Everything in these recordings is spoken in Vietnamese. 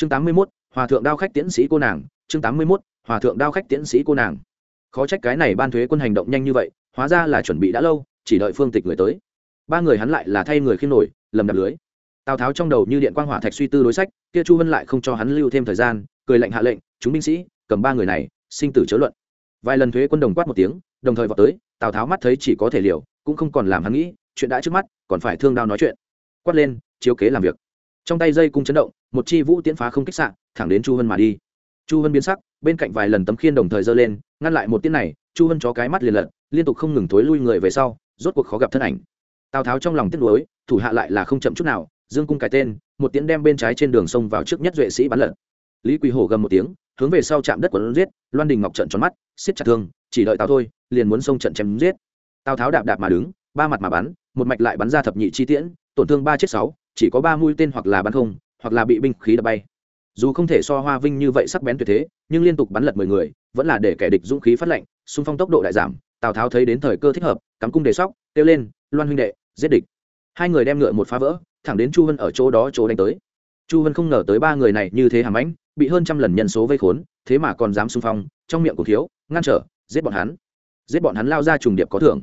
chương tám mươi mốt, hòa thượng đao khách tiến sĩ cô nàng, chương tám mươi mốt, hòa thượng đao khách tiến sĩ cô nàng. Khó trách cái này ban thuế quân hành động nhanh như vậy, hóa ra là chuẩn bị đã lâu, chỉ đợi phương tịch người tới. Ba người hắn lại là thay người khiêm nổi, lầm đập lưới. Tào tháo trong đầu như điện quang hỏa thạch suy tư đối sách, kia chu vân lại không cho hắn lưu thêm thời gian, cười lệnh hạ lệnh, chúng binh sĩ, cầm ba người này, sinh tử chớ luận. Vài lần thuế quân đồng quát một tiếng, đồng thời vào tới, tào tháo mắt thấy chỉ có thể liều, cũng không còn làm hắn nghĩ, chuyện đã trước mắt, còn phải thương đao nói chuyện. Quát lên, chiếu kế làm việc trong tay dây cung chấn động, một chi vũ tiễn phá không kích sạn thẳng đến chu hân mà đi. Chu hân biến sắc, bên cạnh vài lần tấm khiên đồng thời giơ lên, ngăn lại một tiễn này, chu hân chó cái mắt liền lật, liên tục không ngừng thối lui người về sau, rốt cuộc khó gặp thân ảnh. Tào tháo trong lòng tiếc nuối, thủ hạ lại là không chậm chút nào, dương cung cái tên, một tiễn đem bên trái trên đường sông vào trước nhất duệ sĩ bắn lật. Lý quỳ hổ gầm một tiếng, hướng về sau chạm đất quần giết, loan đình ngọc trận tròn mắt xiết chặt thương, chỉ đợi tào thôi, liền muốn xông trận chém giết. Tào tháo đạp đạp mà đứng, ba mặt mà bắn, một mạch lại bắn ra thập nhị chi tiễn, tổn thương ba chết sáu chỉ có ba mũi tên hoặc là bắn không, hoặc là bị binh khí đập bay. Dù không thể so hoa vinh như vậy sắc bén tuyệt thế, nhưng liên tục bắn lật mười người, vẫn là để kẻ địch dũng khí phát lệnh, xung phong tốc độ đại giảm, tào tháo thấy đến thời cơ thích hợp, cắm cung đề sóc, kêu lên, loan huynh đệ, giết địch. Hai người đem ngựa một phá vỡ, thẳng đến chu vân ở chỗ đó chỗ đánh tới. Chu vân không ngờ tới ba người này như thế hàm ánh, bị hơn trăm lần nhân số vây khốn, thế mà còn dám xung phong, trong miệng của thiếu, ngăn trở, giết bọn hắn. Giết bọn hắn lao ra trùng điệp có thưởng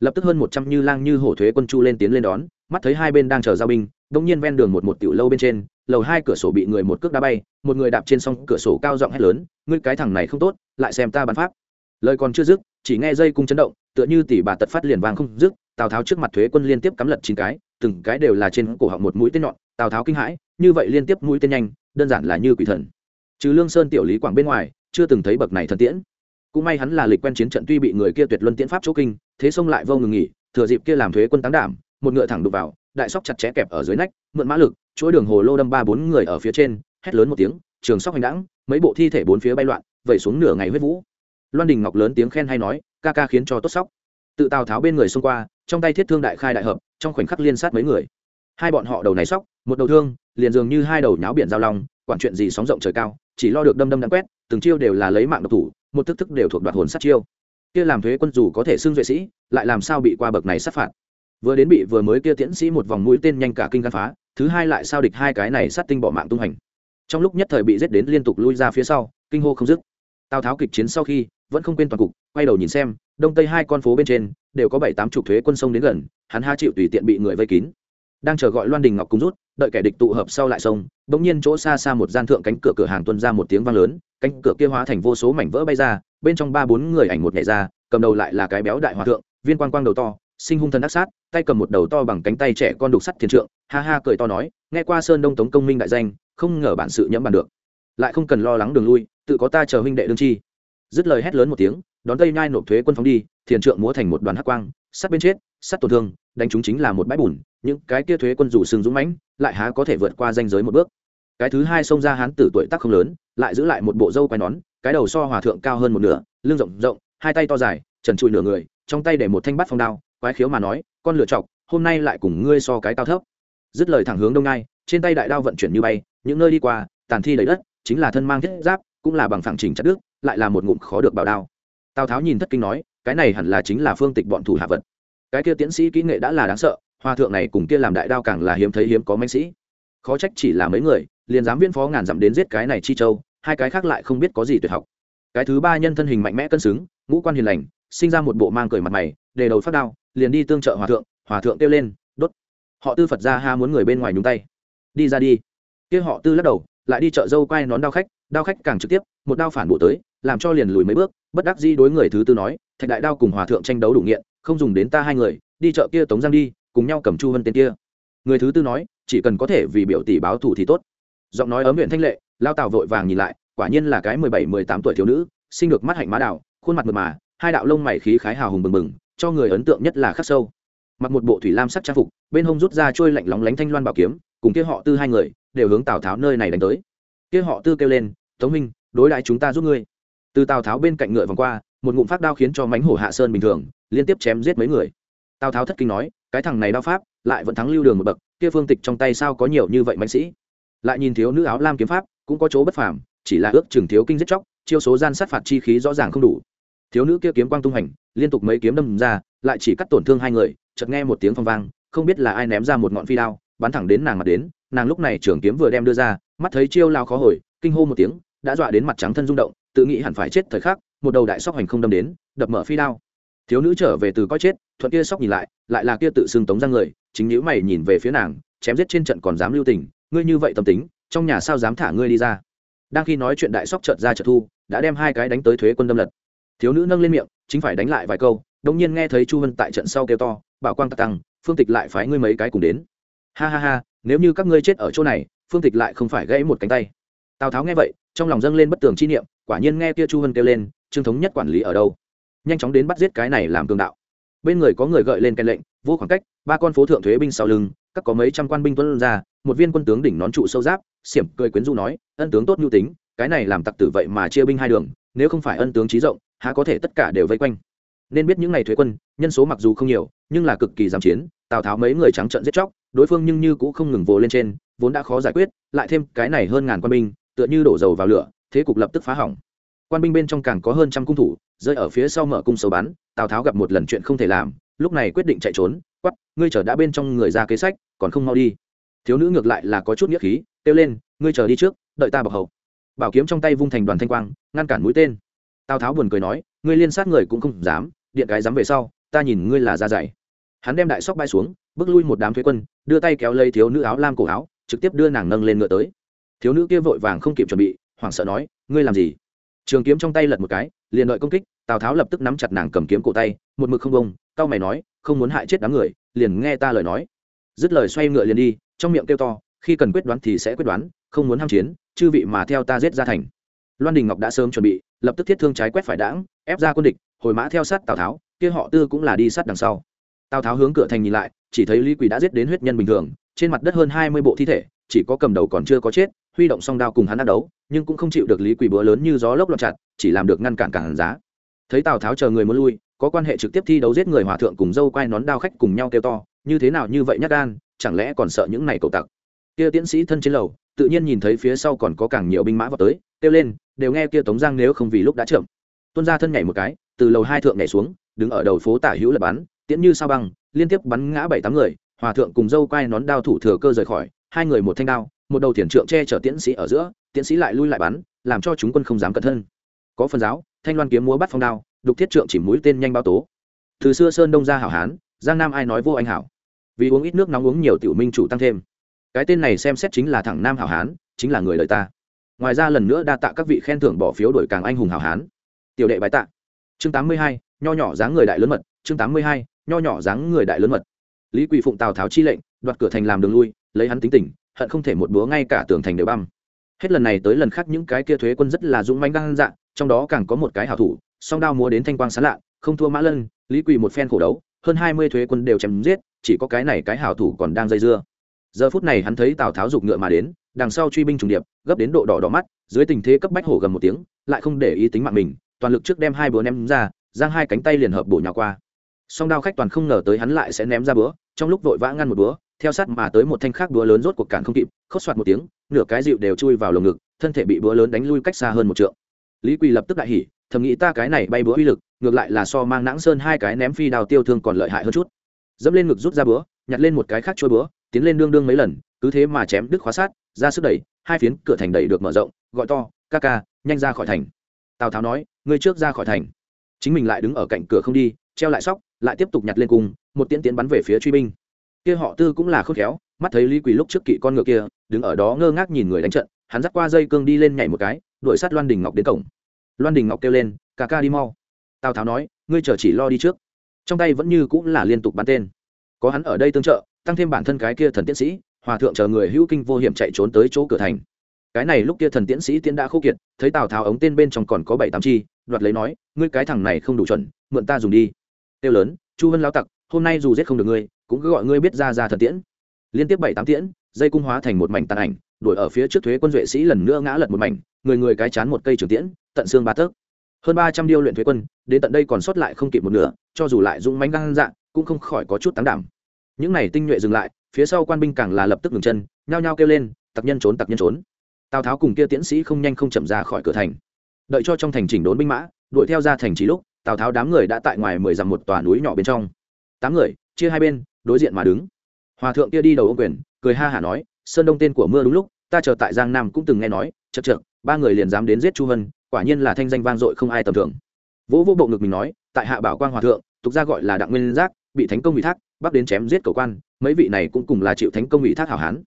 lập tức hơn một trăm như lang như hổ thuế quân chu lên tiến lên đón, mắt thấy hai bên đang chờ giao binh đông nhiên ven đường một một tiểu lâu bên trên, lầu hai cửa sổ bị người một cước đá bay, một người đạp trên song cửa sổ cao giọng hét lớn, ngươi cái thằng này không tốt, lại xem ta bắn pháp. Lời còn chưa dứt, chỉ nghe dây cung chấn động, tựa như tỷ bà tật phát liền vàng không dứt, tào tháo trước mặt thuế quân liên tiếp cắm lật chín cái, từng cái đều là trên cổ họng một mũi tên nhọn, tào tháo kinh hãi, như vậy liên tiếp mũi tên nhanh, đơn giản là như quỷ thần. Trừ lương sơn tiểu lý quảng bên ngoài, chưa từng thấy bậc này thần tiễn cũng may hắn là lịch quen chiến trận tuy bị người kia tuyệt luân tiễn pháp chỗ kinh, thế xông lại vô ngừng nghỉ, thừa dịp kia làm thuế quân táng đảm, một ngựa thẳng đục vào, đại sóc chặt chẽ kẹp ở dưới nách, mượn mã lực, chuỗi đường hồ lô đâm ba bốn người ở phía trên, hét lớn một tiếng, trường sóc hành đãng, mấy bộ thi thể bốn phía bay loạn, vẩy xuống nửa ngày huyết vũ. Loan đình ngọc lớn tiếng khen hay nói, ca ca khiến cho tốt sóc. Tự tào tháo bên người xông qua, trong tay thiết thương đại khai đại hợp, trong khoảnh khắc liên sát mấy người. Hai bọn họ đầu này sóc, một đầu thương, liền dường như hai đầu nháo biển giao long, quản chuyện gì sóng rộng trời cao, chỉ lo được đâm đâm đắm quét, từng chiêu đều là lấy mạng độc thủ một thức thức đều thuộc đoạt hồn sát chiêu. Kia làm thuế quân dù có thể xưng duệ sĩ, lại làm sao bị qua bậc này sát phạt? Vừa đến bị vừa mới kia tiễn sĩ một vòng mũi tên nhanh cả kinh gan phá, thứ hai lại sao địch hai cái này sát tinh bỏ mạng tung hành. Trong lúc nhất thời bị giết đến liên tục lui ra phía sau, kinh hô không dứt. Tào tháo kịch chiến sau khi, vẫn không quên toàn cục, quay đầu nhìn xem, đông tây hai con phố bên trên, đều có bảy tám chục thuế quân sông đến gần, hắn ha chịu tùy tiện bị người vây kín đang chờ gọi loan đình ngọc cùng rút, đợi kẻ địch tụ hợp sau lại sông, bỗng nhiên chỗ xa xa một gian thượng cánh cửa cửa hàng tuân ra một tiếng vang lớn, cánh cửa kia hóa thành vô số mảnh vỡ bay ra, bên trong ba bốn người ảnh một nhảy ra, cầm đầu lại là cái béo đại hòa thượng, viên quang quang đầu to, sinh hung thần đắc sát, tay cầm một đầu to bằng cánh tay trẻ con đục sắt thiên trượng, ha ha cười to nói, nghe qua sơn đông tống công minh đại danh, không ngờ bản sự nhẫm bàn được. Lại không cần lo lắng đường lui, tự có ta chờ huynh đệ đương chi. Dứt lời hét lớn một tiếng, đón tây nhai nộp thuế quân phóng đi, thiền trượng múa thành một đoàn hắc quang, sắt bên chết, sắt tổn thương đánh chúng chính là một bãi bùn, những cái kia thuế quân rủ sừng dũng mãnh, lại há có thể vượt qua danh giới một bước. Cái thứ hai xông ra hán tử tuổi tác không lớn, lại giữ lại một bộ râu quai nón, cái đầu so hòa thượng cao hơn một nửa, lưng rộng rộng, hai tay to dài, trần trụi nửa người, trong tay để một thanh bát phong đao, quái khiếu mà nói, con lựa chọc, hôm nay lại cùng ngươi so cái cao thấp. Dứt lời thẳng hướng đông ngai, trên tay đại đao vận chuyển như bay, những nơi đi qua, tàn thi đầy đất, chính là thân mang thiết giáp, cũng là bằng phẳng chỉnh chặt đức lại là một ngụm khó được bảo đao. Tào tháo nhìn thất kinh nói, cái này hẳn là chính là phương tịch bọn thủ hạ vật cái kia tiến sĩ kỹ nghệ đã là đáng sợ, hòa thượng này cùng kia làm đại đao càng là hiếm thấy hiếm có manh sĩ. Khó trách chỉ là mấy người, liền dám viên phó ngàn dặm đến giết cái này chi châu, hai cái khác lại không biết có gì tuyệt học. Cái thứ ba nhân thân hình mạnh mẽ cân xứng, ngũ quan hiền lành, sinh ra một bộ mang cười mặt mày để đầu phát đao, liền đi tương trợ hòa thượng hòa thượng kêu lên, đốt. Họ tư phật ra ha muốn người bên ngoài nhúng tay. Đi ra đi. Kia họ tư lắc đầu, lại đi chợ dâu quay nón đao khách đao khách càng trực tiếp, một đao phản bộ tới, làm cho liền lùi mấy bước, bất đắc di đối người thứ tư nói, thạch đại đao cùng hòa thượng tranh đấu đủ nghiện không dùng đến ta hai người, đi chợ kia tống giang đi, cùng nhau cầm chu hân tên kia. Người thứ tư nói, chỉ cần có thể vì biểu tỷ báo thủ thì tốt. Giọng nói ấm huyện thanh lệ, lao tào vội vàng nhìn lại, quả nhiên là cái mười bảy, mười tám tuổi thiếu nữ sinh được mắt hạnh má đào, khuôn mặt mượt mà, hai đạo lông mày khí khái hào hùng bừng bừng, cho người ấn tượng nhất là khắc sâu. Mặc một bộ thủy lam sắc trang phục, bên hông rút ra trôi lạnh lóng lánh thanh loan bảo kiếm, cùng kia họ tư hai người, đều hướng tào tháo nơi này đánh tới. Kia họ tư kêu lên, tống minh đối đãi chúng ta giúp ngươi. Từ tào tháo bên cạnh ngựa vòng qua, một ngụm phát đao khiến cho mánh hổ hạ sơn bình thường liên tiếp chém giết mấy người. Tào tháo thất kinh nói, cái thằng này đao pháp, lại vẫn thắng lưu đường một bậc, kia phương tịch trong tay sao có nhiều như vậy mạnh sĩ? Lại nhìn thiếu nữ áo lam kiếm pháp, cũng có chỗ bất phàm, chỉ là ước chừng thiếu kinh giết chóc, chiêu số gian sát phạt chi khí rõ ràng không đủ. Thiếu nữ kia kiếm quang tung hành, liên tục mấy kiếm đâm ra, lại chỉ cắt tổn thương hai người, chợt nghe một tiếng phong vang, không biết là ai ném ra một ngọn phi đao, bắn thẳng đến nàng mặt đến, nàng lúc này trưởng kiếm vừa đem đưa ra, mắt thấy chiêu lao khó hồi, kinh hô một tiếng, đã dọa đến mặt trắng thân rung động, tự nghĩ hẳn phải chết thời khắc, một đầu đại sóc hành không đâm đến, đập mở phi đao thiếu nữ trở về từ coi chết, thuận kia sóc nhìn lại lại là kia tự xưng tống ra người, chính nhữ mày nhìn về phía nàng, chém giết trên trận còn dám lưu tình, ngươi như vậy tâm tính, trong nhà sao dám thả ngươi đi ra? Đang khi nói chuyện đại sóc trợt ra trợt thu, đã đem hai cái đánh tới thuế quân đâm lật. Thiếu nữ nâng lên miệng, chính phải đánh lại vài câu đông nhiên nghe thấy chu vân tại trận sau kêu to, bảo quang tăng, phương tịch lại phái ngươi mấy cái cùng đến. Ha ha ha, nếu như các ngươi chết ở chỗ này, phương tịch lại không phải gãy một cánh tay. Tào tháo nghe vậy, trong lòng dâng lên bất tường chi niệm, quả nhiên nghe kia chu vân kêu lên, trương thống nhất quản lý ở đâu? Nhanh chóng đến bắt giết cái này làm cường đạo. Bên người có người gợi lên cái lệnh, vô khoảng cách, ba con phố thượng thuế binh sau lưng, các có mấy trăm quan binh tuân ra, một viên quân tướng đỉnh nón trụ sâu giáp, xiểm cười quyến du nói, ân tướng tốt nhu tính, cái này làm tặc tử vậy mà chia binh hai đường, nếu không phải ân tướng trí rộng, há có thể tất cả đều vây quanh. Nên biết những ngày thuế quân, nhân số mặc dù không nhiều, nhưng là cực kỳ giảm chiến, tào tháo mấy người trắng trận giết chóc, đối phương nhưng như cũng không ngừng vồ lên trên, vốn đã khó giải quyết, lại thêm cái này hơn ngàn quân binh, tựa như đổ dầu vào lửa, thế cục lập tức phá hỏng quan binh bên trong càng có hơn trăm cung thủ, rơi ở phía sau mở cung sâu bắn, tào tháo gặp một lần chuyện không thể làm, lúc này quyết định chạy trốn, quắp, ngươi chờ đã bên trong người ra kế sách, còn không mau đi. Thiếu nữ ngược lại là có chút nghĩa khí, kêu lên, ngươi chờ đi trước, đợi ta bọc hậu. Bảo kiếm trong tay vung thành đoàn thanh quang, ngăn cản mũi tên. Tào tháo buồn cười nói, ngươi liên sát người cũng không dám, điện cái dám về sau, ta nhìn ngươi là da dày. Hắn đem đại sóc bay xuống, bước lui một đám thuế quân, đưa tay kéo lấy thiếu nữ áo lam cổ áo, trực tiếp đưa nàng nâng lên ngựa tới. Thiếu nữ kia vội vàng không kịp chuẩn bị, hoảng sợ nói, ngươi làm gì? Trường kiếm trong tay lật một cái, liền đợi công kích, tào tháo lập tức nắm chặt nàng cầm kiếm cổ tay, một mực không bông tao mày nói, không muốn hại chết đám người, liền nghe ta lời nói. Dứt lời xoay ngựa liền đi, trong miệng kêu to, khi cần quyết đoán thì sẽ quyết đoán, không muốn ham chiến, chư vị mà theo ta giết ra thành. Loan đình ngọc đã sớm chuẩn bị, lập tức thiết thương trái quét phải đãng ép ra quân địch, hồi mã theo sát tào tháo, kia họ tư cũng là đi sát đằng sau. Tào tháo hướng cửa thành nhìn lại, chỉ thấy lý quỳ đã giết đến huyết nhân bình thường trên mặt đất hơn hai mươi bộ thi thể, chỉ có cầm đầu còn chưa có chết, huy động song đao cùng hắn đắc đấu, nhưng cũng không chịu được lý quỳ búa lớn như gió lốc loạn chặt, chỉ làm được ngăn cản cản giá. Thấy tào tháo chờ người muốn lui, có quan hệ trực tiếp thi đấu giết người hòa thượng cùng dâu quai nón đao khách cùng nhau kêu to, như thế nào như vậy nhát gan, chẳng lẽ còn sợ những này cầu tặc? Kia tiến sĩ thân trên lầu, tự nhiên nhìn thấy phía sau còn có càng nhiều binh mã vào tới, kêu lên, đều nghe kia tống giang nếu không vì lúc đã chậm tuân ra thân nhảy một cái, từ lầu hai thượng nhảy xuống, đứng ở đầu phố tả hữu lập bắn, tiễn như sao băng, liên tiếp bắn ngã bảy tám người hòa thượng cùng dâu quai nón đao thủ thừa cơ rời khỏi, hai người một thanh đao, một đầu thiền trượng che chở tiễn sĩ ở giữa, tiễn sĩ lại lui lại bắn, làm cho chúng quân không dám cẩn thân. Có phần giáo, thanh loan kiếm múa bắt phong đao, đục thiết trượng chỉ mũi tên nhanh bao tố. Từ xưa sơn đông ra hảo hán, giang nam ai nói vô anh hảo. Vì uống ít nước nóng uống nhiều tiểu minh chủ tăng thêm. Cái tên này xem xét chính là thẳng nam hảo hán, chính là người đời ta. Ngoài ra lần nữa đa tạ các vị khen thưởng bỏ phiếu đổi càng anh hùng hảo hán. Tiểu đệ bái tạ. Chương tám mươi hai, nho nhỏ dáng người đại lớn mật, chương tám mươi hai, nho nhỏ dáng người đại lớn mật lý quỳ phụng tào tháo chi lệnh, đoạt cửa thành làm đường lui, lấy hắn tính tình, hận không thể một búa ngay cả tường thành đều băm. Hết lần này tới lần khác những cái kia thuế quân rất là dũng mãnh gan dạng trong đó càng có một cái hảo thủ, song đao múa đến thanh quang sán lạ, không thua mã lân, lý quỳ một phen khổ đấu, hơn hai mươi thuế quân đều chém giết, chỉ có cái này cái hảo thủ còn đang dây dưa. Giờ phút này hắn thấy tào tháo giục ngựa mà đến, đằng sau truy binh trùng điệp, gấp đến độ đỏ đỏ mắt, dưới tình thế cấp bách hổ gầm một tiếng, lại không để ý tính mạng mình, toàn lực trước đem hai búa ném ra, giang hai cánh tay liền hợp bổ nhỏ qua song đao khách toàn không ngờ tới hắn lại sẽ ném ra búa, trong lúc vội vã ngăn một búa, theo sát mà tới một thanh khác búa lớn rốt cuộc cản không kịp khốt soạt một tiếng, nửa cái dịu đều chui vào lồng ngực, thân thể bị búa lớn đánh lui cách xa hơn một trượng. Lý quỳ lập tức đại hỉ, thầm nghĩ ta cái này bay búa uy lực, ngược lại là so mang nãng sơn hai cái ném phi đào tiêu thương còn lợi hại hơn chút. Dẫm lên ngực rút ra búa, nhặt lên một cái khác trôi búa, tiến lên đương đương mấy lần, cứ thế mà chém đứt khóa sát, ra sức đẩy, hai phiến cửa thành đẩy được mở rộng, gọi to, ca ca, nhanh ra khỏi thành. Tào tháo nói, ngươi trước ra khỏi thành. Chính mình lại đứng ở cạnh cửa không đi, treo lại sóc lại tiếp tục nhặt lên cung, một tiễn tiễn bắn về phía truy binh. Kia họ tư cũng là khôn khéo, mắt thấy lý quỳ lúc trước kỵ con ngựa kia, đứng ở đó ngơ ngác nhìn người đánh trận, hắn dắt qua dây cương đi lên nhảy một cái, đuổi sát loan đình ngọc đến cổng. Loan đình ngọc kêu lên ca ca đi mau. Tào tháo nói, ngươi chờ chỉ lo đi trước. Trong tay vẫn như cũng là liên tục bắn tên. Có hắn ở đây tương trợ, tăng thêm bản thân cái kia thần tiến sĩ, hòa thượng chờ người hữu kinh vô hiểm chạy trốn tới chỗ cửa thành. Cái này lúc kia thần tiến sĩ tiến đã khô kiệt, thấy tào tháo ống tên bên trong còn có bảy tám chi, đoạt lấy nói, ngươi cái thằng này không đủ chuẩn, mượn ta dùng đi tiêu lớn, chu Hân lao tặc, hôm nay dù giết không được ngươi, cũng cứ gọi ngươi biết ra ra thần tiễn. Liên tiếp bảy tám tiễn, dây cung hóa thành một mảnh tàn ảnh, đuổi ở phía trước thuế quân duệ sĩ lần nữa ngã lật một mảnh, người người cái chán một cây trường tiễn, tận xương ba tấc. Hơn ba trăm điêu luyện thuế quân, đến tận đây còn sót lại không kịp một nửa, cho dù lại dũng mánh gan dạng, cũng không khỏi có chút tán đảm. Những này tinh nhuệ dừng lại, phía sau quan binh càng là lập tức ngừng chân, nhao nhao kêu lên, tặc nhân trốn, tặc nhân trốn. Tào tháo cùng kia tiến sĩ không nhanh không chậm ra khỏi cửa thành. Đợi cho trong thành chỉnh đốn binh mã, đuổi theo ra thành trí lúc tào tháo đám người đã tại ngoài mười dặm một tòa núi nhỏ bên trong. Tám người, chia hai bên, đối diện mà đứng. Hòa thượng kia đi đầu ông quyền, cười ha hả nói, sơn đông tên của mưa đúng lúc, ta chờ tại giang nam cũng từng nghe nói chật chật ba người liền dám đến giết chu hân, quả nhiên là thanh danh vang dội không ai tầm thường. Vỗ vỗ bộ ngực mình nói, tại hạ bảo quang hòa thượng, tục ra gọi là đặng nguyên giác, bị thánh công ủy thác bắc đến chém giết cầu quan, mấy vị này cũng cùng là chịu thánh công ủy thác hảo hán.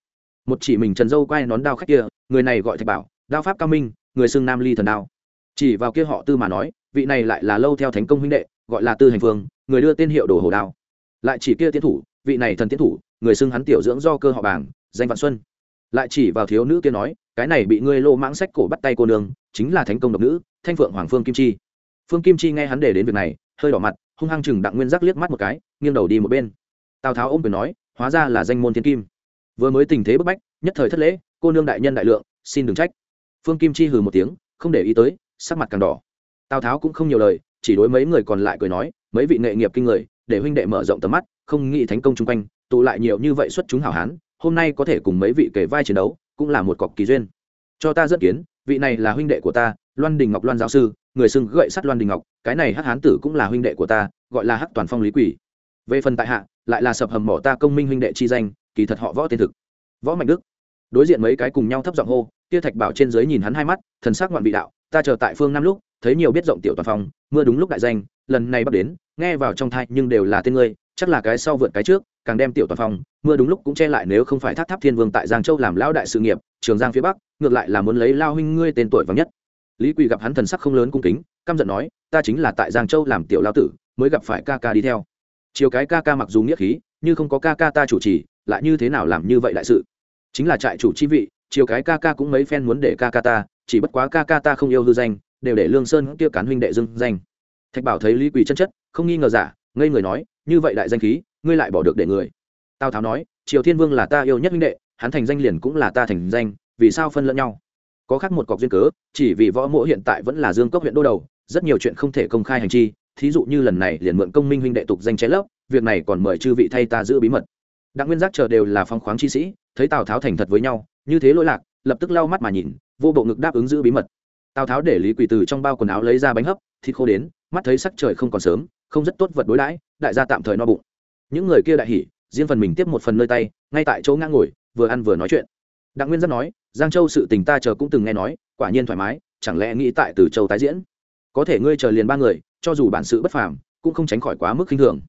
Một chỉ mình trần dâu quay nón đao khách kia, người này gọi thạch bảo, đao pháp cao minh, người xưng nam ly thần đao. Chỉ vào kia họ tư mà nói vị này lại là lâu theo thánh công huynh đệ, gọi là tư hành phương người đưa tên hiệu đồ hồ đao. Lại chỉ kia tiến thủ, vị này thần tiến thủ, người xưng hắn tiểu dưỡng do cơ họ bảng danh vạn xuân. Lại chỉ vào thiếu nữ kia nói, cái này bị ngươi lô mãng sách cổ bắt tay cô nương, chính là thánh công độc nữ, thanh phượng hoàng phương kim chi. Phương kim chi nghe hắn để đến việc này, hơi đỏ mặt, hung hăng chừng đặng nguyên giác liếc mắt một cái, nghiêng đầu đi một bên. Tào tháo ôm quyền nói, hóa ra là danh môn thiên kim. Vừa mới tình thế bức bách, nhất thời thất lễ, cô nương đại nhân đại lượng, xin đừng trách. Phương kim chi hừ một tiếng, không để ý tới, sắc mặt càng đỏ tào tháo cũng không nhiều lời, chỉ đối mấy người còn lại cười nói, mấy vị nghệ nghiệp kinh người, để huynh đệ mở rộng tầm mắt, không nghĩ thánh công chung quanh, tụ lại nhiều như vậy xuất chúng hảo hán, hôm nay có thể cùng mấy vị kể vai chiến đấu, cũng là một cọc kỳ duyên. Cho ta dẫn kiến, vị này là huynh đệ của ta, loan đình ngọc loan giáo sư, người xưng gậy sắt loan đình ngọc, cái này hắc hán tử cũng là huynh đệ của ta, gọi là hắc toàn phong lý quỷ. Về phần tại hạ, lại là sập hầm mỏ ta công minh huynh đệ chi danh, kỳ thật họ võ tên thực. Võ mạnh đức. Đối diện mấy cái cùng nhau thấp giọng hô, kia thạch bảo trên dưới nhìn hắn hai mắt, thần sắc ngoạn vị đạo, ta chờ tại phương năm lúc thấy nhiều biết rộng tiểu toàn phong, mưa đúng lúc đại danh, lần này bắt đến, nghe vào trong thai nhưng đều là tên ngươi, chắc là cái sau vượt cái trước, càng đem tiểu toàn phong, mưa đúng lúc cũng che lại nếu không phải tháp tháp thiên vương tại giang châu làm lão đại sự nghiệp, trường giang phía bắc, ngược lại là muốn lấy lao huynh ngươi tên tuổi vắng nhất. Lý quỳ gặp hắn thần sắc không lớn cung kính, căm giận nói, ta chính là tại giang châu làm tiểu lao tử, mới gặp phải ca ca đi theo. Chiều cái ca ca mặc dù nghĩa khí như không có ca ca ta chủ trì, lại như thế nào làm như vậy đại sự? Chính là trại chủ chi vị, chiều cái ca ca cũng mấy phen muốn để ca ca ta, chỉ bất quá ca ca ta không yêu hư danh đều để lương sơn kia cán huynh đệ dưng danh thạch bảo thấy lý quỳ chân chất không nghi ngờ giả ngây người nói như vậy đại danh khí ngươi lại bỏ được để người tào tháo nói triều thiên vương là ta yêu nhất huynh đệ hắn thành danh liền cũng là ta thành danh vì sao phân lẫn nhau có khác một cọc duyên cớ chỉ vì võ mộ hiện tại vẫn là dương cốc huyện đô đầu rất nhiều chuyện không thể công khai hành chi thí dụ như lần này liền mượn công minh huynh đệ tục danh trái lớp việc này còn mời chư vị thay ta giữ bí mật đặng nguyên giác chờ đều là phong khoáng chi sĩ thấy tào tháo thành thật với nhau như thế lỗi lạc lập tức lau mắt mà nhìn vô bộ ngực đáp ứng giữ bí mật tào tháo để lý quỳ từ trong bao quần áo lấy ra bánh hấp, thịt khô đến, mắt thấy sắc trời không còn sớm, không rất tốt vật đối đãi, đại gia tạm thời no bụng. Những người kia đại hỉ, riêng phần mình tiếp một phần nơi tay, ngay tại chỗ ngang ngồi, vừa ăn vừa nói chuyện. Đặng nguyên giáp nói, giang châu sự tình ta chờ cũng từng nghe nói, quả nhiên thoải mái, chẳng lẽ nghĩ tại từ châu tái diễn? Có thể ngươi chờ liền ba người, cho dù bản sự bất phàm, cũng không tránh khỏi quá mức khinh thường.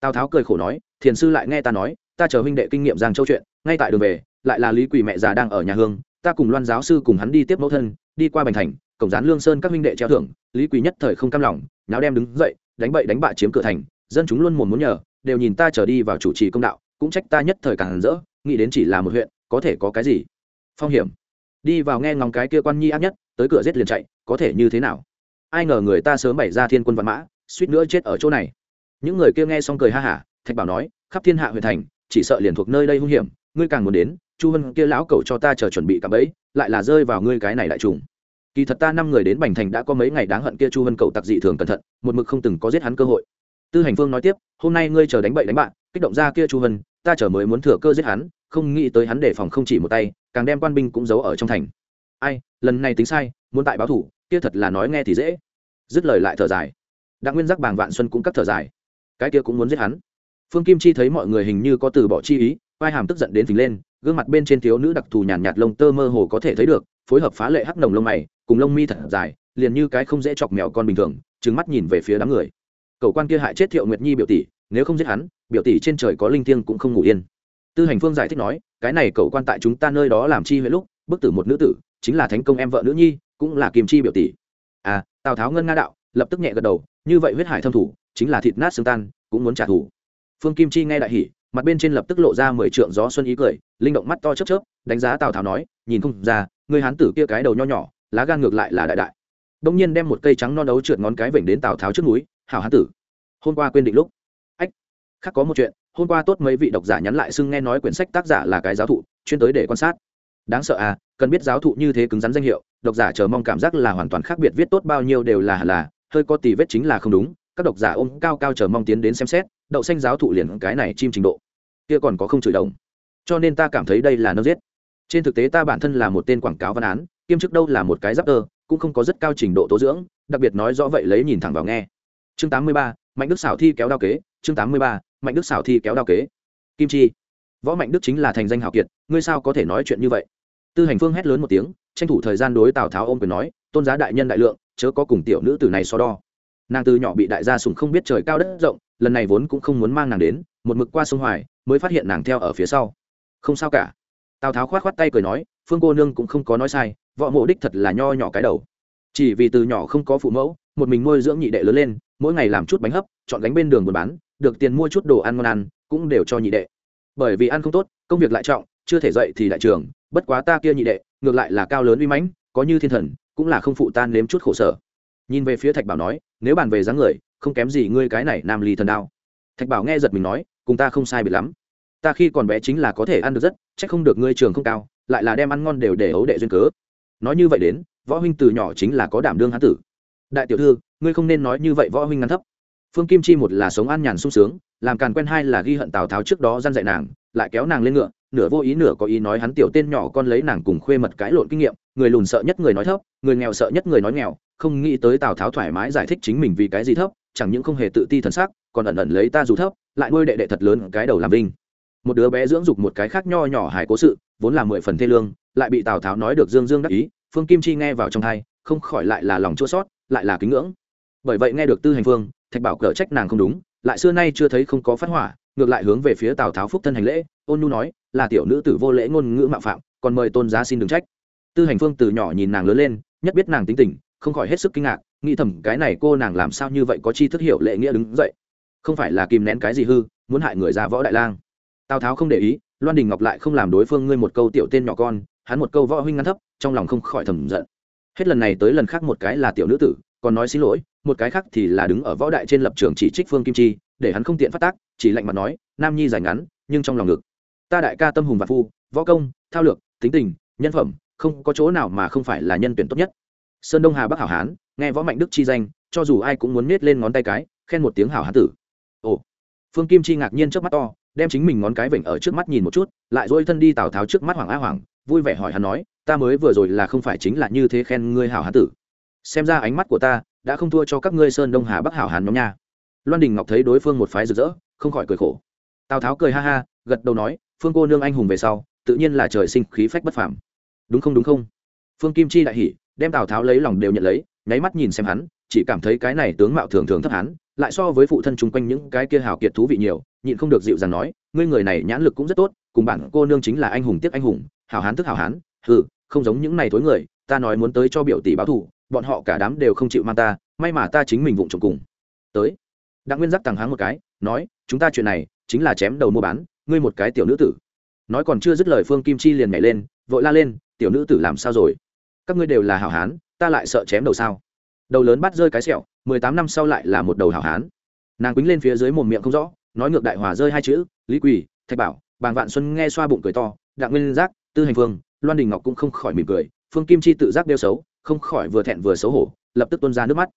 Tào tháo cười khổ nói, thiền sư lại nghe ta nói, ta chờ huynh đệ kinh nghiệm giang châu chuyện, ngay tại đường về, lại là lý quỳ mẹ già đang ở nhà hương, ta cùng loan giáo sư cùng hắn đi tiếp mẫu thân, đi qua bành thành cổng gián lương sơn các huynh đệ treo thưởng, lý quý nhất thời không cam lòng, nháo đem đứng dậy, đánh bậy đánh bạ chiếm cửa thành, dân chúng luôn muốn muốn nhờ, đều nhìn ta trở đi vào chủ trì công đạo, cũng trách ta nhất thời càng rỡ, nghĩ đến chỉ là một huyện, có thể có cái gì? Phong hiểm. Đi vào nghe ngóng cái kia quan nhi áp nhất, tới cửa giết liền chạy, có thể như thế nào? Ai ngờ người ta sớm bày ra thiên quân văn mã, suýt nữa chết ở chỗ này. Những người kia nghe xong cười ha hả, thạch bảo nói, khắp thiên hạ huyện thành, chỉ sợ liền thuộc nơi đây hung hiểm, ngươi càng muốn đến, chu hân kia lão cầu cho ta chờ chuẩn bị cả bẫy, lại là rơi vào ngươi cái này đại trùng kỳ thật ta năm người đến bành thành đã có mấy ngày đáng hận kia chu hân cầu tặc dị thường cẩn thận một mực không từng có giết hắn cơ hội. Tư hành phương nói tiếp hôm nay ngươi chờ đánh bậy đánh bạn kích động ra kia chu hân ta chờ mới muốn thừa cơ giết hắn không nghĩ tới hắn đề phòng không chỉ một tay càng đem quan binh cũng giấu ở trong thành. Ai lần này tính sai muốn tại báo thủ kia thật là nói nghe thì dễ. Dứt lời lại thở dài. Đặng nguyên giác bàng vạn xuân cũng cắt thở dài. Cái kia cũng muốn giết hắn. Phương kim chi thấy mọi người hình như có từ bỏ chi ý vai hàm tức giận đến phình lên gương mặt bên trên thiếu nữ đặc thù nhàn nhạt, nhạt lông tơ mơ hồ có thể thấy được phối hợp phá lệ hắc nồng lông mày cùng lông mi thật dài, liền như cái không dễ chọc mèo con bình thường trứng mắt nhìn về phía đám người. Cậu quan kia hại chết thiệu nguyệt nhi biểu tỷ, nếu không giết hắn, biểu tỷ trên trời có linh thiêng cũng không ngủ yên. Tư hành phương giải thích nói, cái này cậu quan tại chúng ta nơi đó làm chi huyện lúc, bức tử một nữ tử, chính là thánh công em vợ nữ nhi, cũng là kim chi biểu tỷ. À tào tháo ngân nga đạo, lập tức nhẹ gật đầu, như vậy huyết hải thâm thủ, chính là thịt nát xương tan, cũng muốn trả thù. Phương kim chi nghe đại hỉ, mặt bên trên lập tức lộ ra mười trượng gió xuân ý cười, linh động mắt to chớp chớp, đánh giá tào tháo nói, nhìn không ra, người hán tử kia cái đầu nho nhỏ lá gan ngược lại là đại đại. Đông nhiên đem một cây trắng non đấu trượt ngón cái vểnh đến tào tháo trước núi, hảo hán tử, hôm qua quên định lúc. Ách, khác có một chuyện, hôm qua tốt mấy vị độc giả nhắn lại xưng nghe nói quyển sách tác giả là cái giáo thụ, chuyên tới để quan sát. Đáng sợ à cần biết giáo thụ như thế cứng rắn danh hiệu, độc giả chờ mong cảm giác là hoàn toàn khác biệt, viết tốt bao nhiêu đều là là, hơi có tì vết chính là không đúng, các độc giả ôm cao cao chờ mong tiến đến xem xét, đậu xanh giáo thụ liền cái này chim trình độ. Kia còn có không chửi đồng. Cho nên ta cảm thấy đây là nâng giết. Trên thực tế ta bản thân là một tên quảng cáo văn án kiêm chức đâu là một cái giáp tơ cũng không có rất cao trình độ tố dưỡng đặc biệt nói rõ vậy lấy nhìn thẳng vào nghe. Chương 83, mạnh đức xảo thi kéo đao kế chương 83, mạnh đức xảo thi kéo đao kế. Kim chi. Võ mạnh đức chính là thành danh hào kiệt ngươi sao có thể nói chuyện như vậy? Tư hành phương hét lớn một tiếng tranh thủ thời gian đối tào tháo ôm quyền nói tôn giá đại nhân đại lượng chớ có cùng tiểu nữ tử này so đo. Nàng từ nhỏ bị đại gia sùng không biết trời cao đất rộng lần này vốn cũng không muốn mang nàng đến một mực qua sông hoài mới phát hiện nàng theo ở phía sau. Không sao cả. Tào tháo khoát khoát tay cười nói phương cô nương cũng không có nói sai, võ mộ đích thật là nho nhỏ cái đầu. Chỉ vì từ nhỏ không có phụ mẫu, một mình nuôi dưỡng nhị đệ lớn lên, mỗi ngày làm chút bánh hấp, chọn gánh bên đường buôn bán, được tiền mua chút đồ ăn ngon ăn, cũng đều cho nhị đệ. Bởi vì ăn không tốt, công việc lại trọng, chưa thể dậy thì đại trường, bất quá ta kia nhị đệ, ngược lại là cao lớn uy mãnh, có như thiên thần, cũng là không phụ tan nếm chút khổ sở. Nhìn về phía thạch bảo nói, nếu bàn về dáng người, không kém gì ngươi cái này nam ly thần đao. Thạch bảo nghe giật mình nói, cùng ta không sai biệt lắm. Ta khi còn bé chính là có thể ăn được rất c h ắ c không được ngươi trường không cao lại là đem ăn ngon đều để ấu đệ duyên cớ. Nói như vậy đến, võ huynh từ nhỏ chính là có đảm đương hán tử. Đại tiểu thư, ngươi không nên nói như vậy võ huynh ngắn thấp. Phương kim chi một là sống an nhàn sung sướng, làm càn quen hai là ghi hận tào tháo trước đó g dạy nàng, lại kéo nàng lên ngựa, nửa vô ý nửa có ý nói hắn tiểu tên nhỏ con lấy nàng cùng khuê mật cãi lộn kinh nghiệm, người lùn sợ nhất người nói thấp, người nghèo sợ nhất người nói nghèo, không nghĩ tới tào tháo thoải mái giải thích chính mình vì cái gì thấp, chẳng những không hề tự ti thần sắc, còn ẩn ẩn lấy ta dù thấp, lại nuôi đệ đệ thật lớn cái đầu làm vinh. Một đứa bé dưỡng dục một cái khác nho nhỏ hài cố sự vốn là mười phần thê lương, lại bị tào tháo nói được dương dương đắc ý, phương kim chi nghe vào trong hai không khỏi lại là lòng chua sót lại là kính ngưỡng. Bởi vậy nghe được tư hành phương, thạch bảo cở trách nàng không đúng, lại xưa nay chưa thấy không có phát hỏa, ngược lại hướng về phía tào tháo phúc thân hành lễ, ôn nhu nói, là tiểu nữ tử vô lễ ngôn ngữ mạo phạm, còn mời tôn giá xin đừng trách. Tư hành phương từ nhỏ nhìn nàng lớn lên, nhất biết nàng tính tình, không khỏi hết sức kinh ngạc, nghĩ thầm cái này cô nàng làm sao như vậy có chi thức hiểu lệ nghĩa đứng dậy. Không phải là kìm nén cái gì hư, muốn hại người ra võ đại lang. Tào tháo không để ý loan đình ngọc lại không làm đối phương ngươi một câu tiểu tên nhỏ con, hắn một câu võ huynh ngăn thấp, trong lòng không khỏi thầm giận. Hết lần này tới lần khác một cái là tiểu nữ tử, còn nói xin lỗi, một cái khác thì là đứng ở võ đại trên lập trường chỉ trích phương kim chi, để hắn không tiện phát tác, chỉ lạnh mặt nói, nam nhi dài ngắn, nhưng trong lòng ngực. Ta đại ca tâm hùng và phu, võ công, thao lược, tính tình, nhân phẩm, không có chỗ nào mà không phải là nhân tuyển tốt nhất. Sơn đông hà bắc hảo hán, nghe võ mạnh đức chi danh, cho dù ai cũng muốn nết lên ngón tay cái, khen một tiếng hảo hán tử. Ồ. Phương kim chi ngạc nhiên trước mắt to đem chính mình ngón cái vểnh ở trước mắt nhìn một chút, lại duỗi thân đi tào tháo trước mắt hoàng á hoàng, vui vẻ hỏi hắn nói, ta mới vừa rồi là không phải chính là như thế khen ngươi hảo hán tử. Xem ra ánh mắt của ta đã không thua cho các ngươi sơn đông hà bắc hảo hán nhóm nha. Loan đình ngọc thấy đối phương một phái rực rỡ, không khỏi cười khổ. Tào tháo cười ha ha, gật đầu nói, phương cô nương anh hùng về sau, tự nhiên là trời sinh khí phách bất phàm. Đúng không đúng không? Phương kim chi đại hỉ, đem tào tháo lấy lòng đều nhận lấy, nháy mắt nhìn xem hắn, chỉ cảm thấy cái này tướng mạo thường thường thấp hắn lại so với phụ thân chung quanh những cái kia hào kiệt thú vị nhiều, nhịn không được dịu dàng nói, ngươi người này nhãn lực cũng rất tốt, cùng bản cô nương chính là anh hùng tiếc anh hùng hào hán tức hào hán ừ không giống những này thối người, ta nói muốn tới cho biểu tỷ báo thù, bọn họ cả đám đều không chịu mang ta, may mà ta chính mình vụng trộm cùng. Tới. Đặng nguyên giáp tàng háng một cái, nói, chúng ta chuyện này chính là chém đầu mua bán, ngươi một cái tiểu nữ tử. Nói còn chưa dứt lời phương kim chi liền nhảy lên, vội la lên, tiểu nữ tử làm sao rồi? Các ngươi đều là hảo hán, ta lại sợ chém đầu sao? Đầu lớn bắt rơi cái sẹo, mười tám năm sau lại là một đầu hảo hán. Nàng quýnh lên phía dưới một miệng không rõ, nói ngược đại hòa rơi hai chữ, lý quỳ, thạch bảo, bàng vạn xuân nghe xoa bụng cười to, đặng nguyên giác, tư hành phương loan đình ngọc cũng không khỏi mỉm cười, phương kim chi tự giác đeo xấu, không khỏi vừa thẹn vừa xấu hổ, lập tức tuôn ra nước mắt.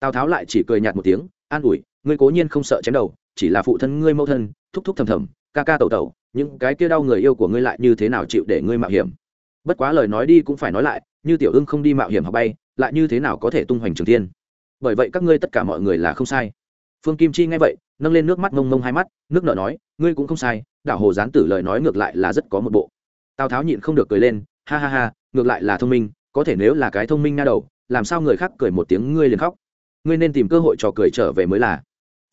Tào tháo lại chỉ cười nhạt một tiếng, an ủi, ngươi cố nhiên không sợ chém đầu, chỉ là phụ thân ngươi mẫu thân, thúc thúc thầm thầm, ca ca tẩu tẩu, những cái kia đau người yêu của ngươi lại như thế nào chịu để ngươi mạo hiểm? Bất quá lời nói đi cũng phải nói lại như tiểu ưng không đi mạo hiểm học bay, lại như thế nào có thể tung hoành trường thiên bởi vậy các ngươi tất cả mọi người là không sai. Phương kim chi nghe vậy, nâng lên nước mắt mông mông hai mắt, nước nợ nói, ngươi cũng không sai đảo hồ gián tử lời nói ngược lại là rất có một bộ. Tào tháo nhịn không được cười lên, ha ha ha, ngược lại là thông minh, có thể nếu là cái thông minh nha đầu, làm sao người khác cười một tiếng ngươi liền khóc? Ngươi nên tìm cơ hội trò cười trở về mới là.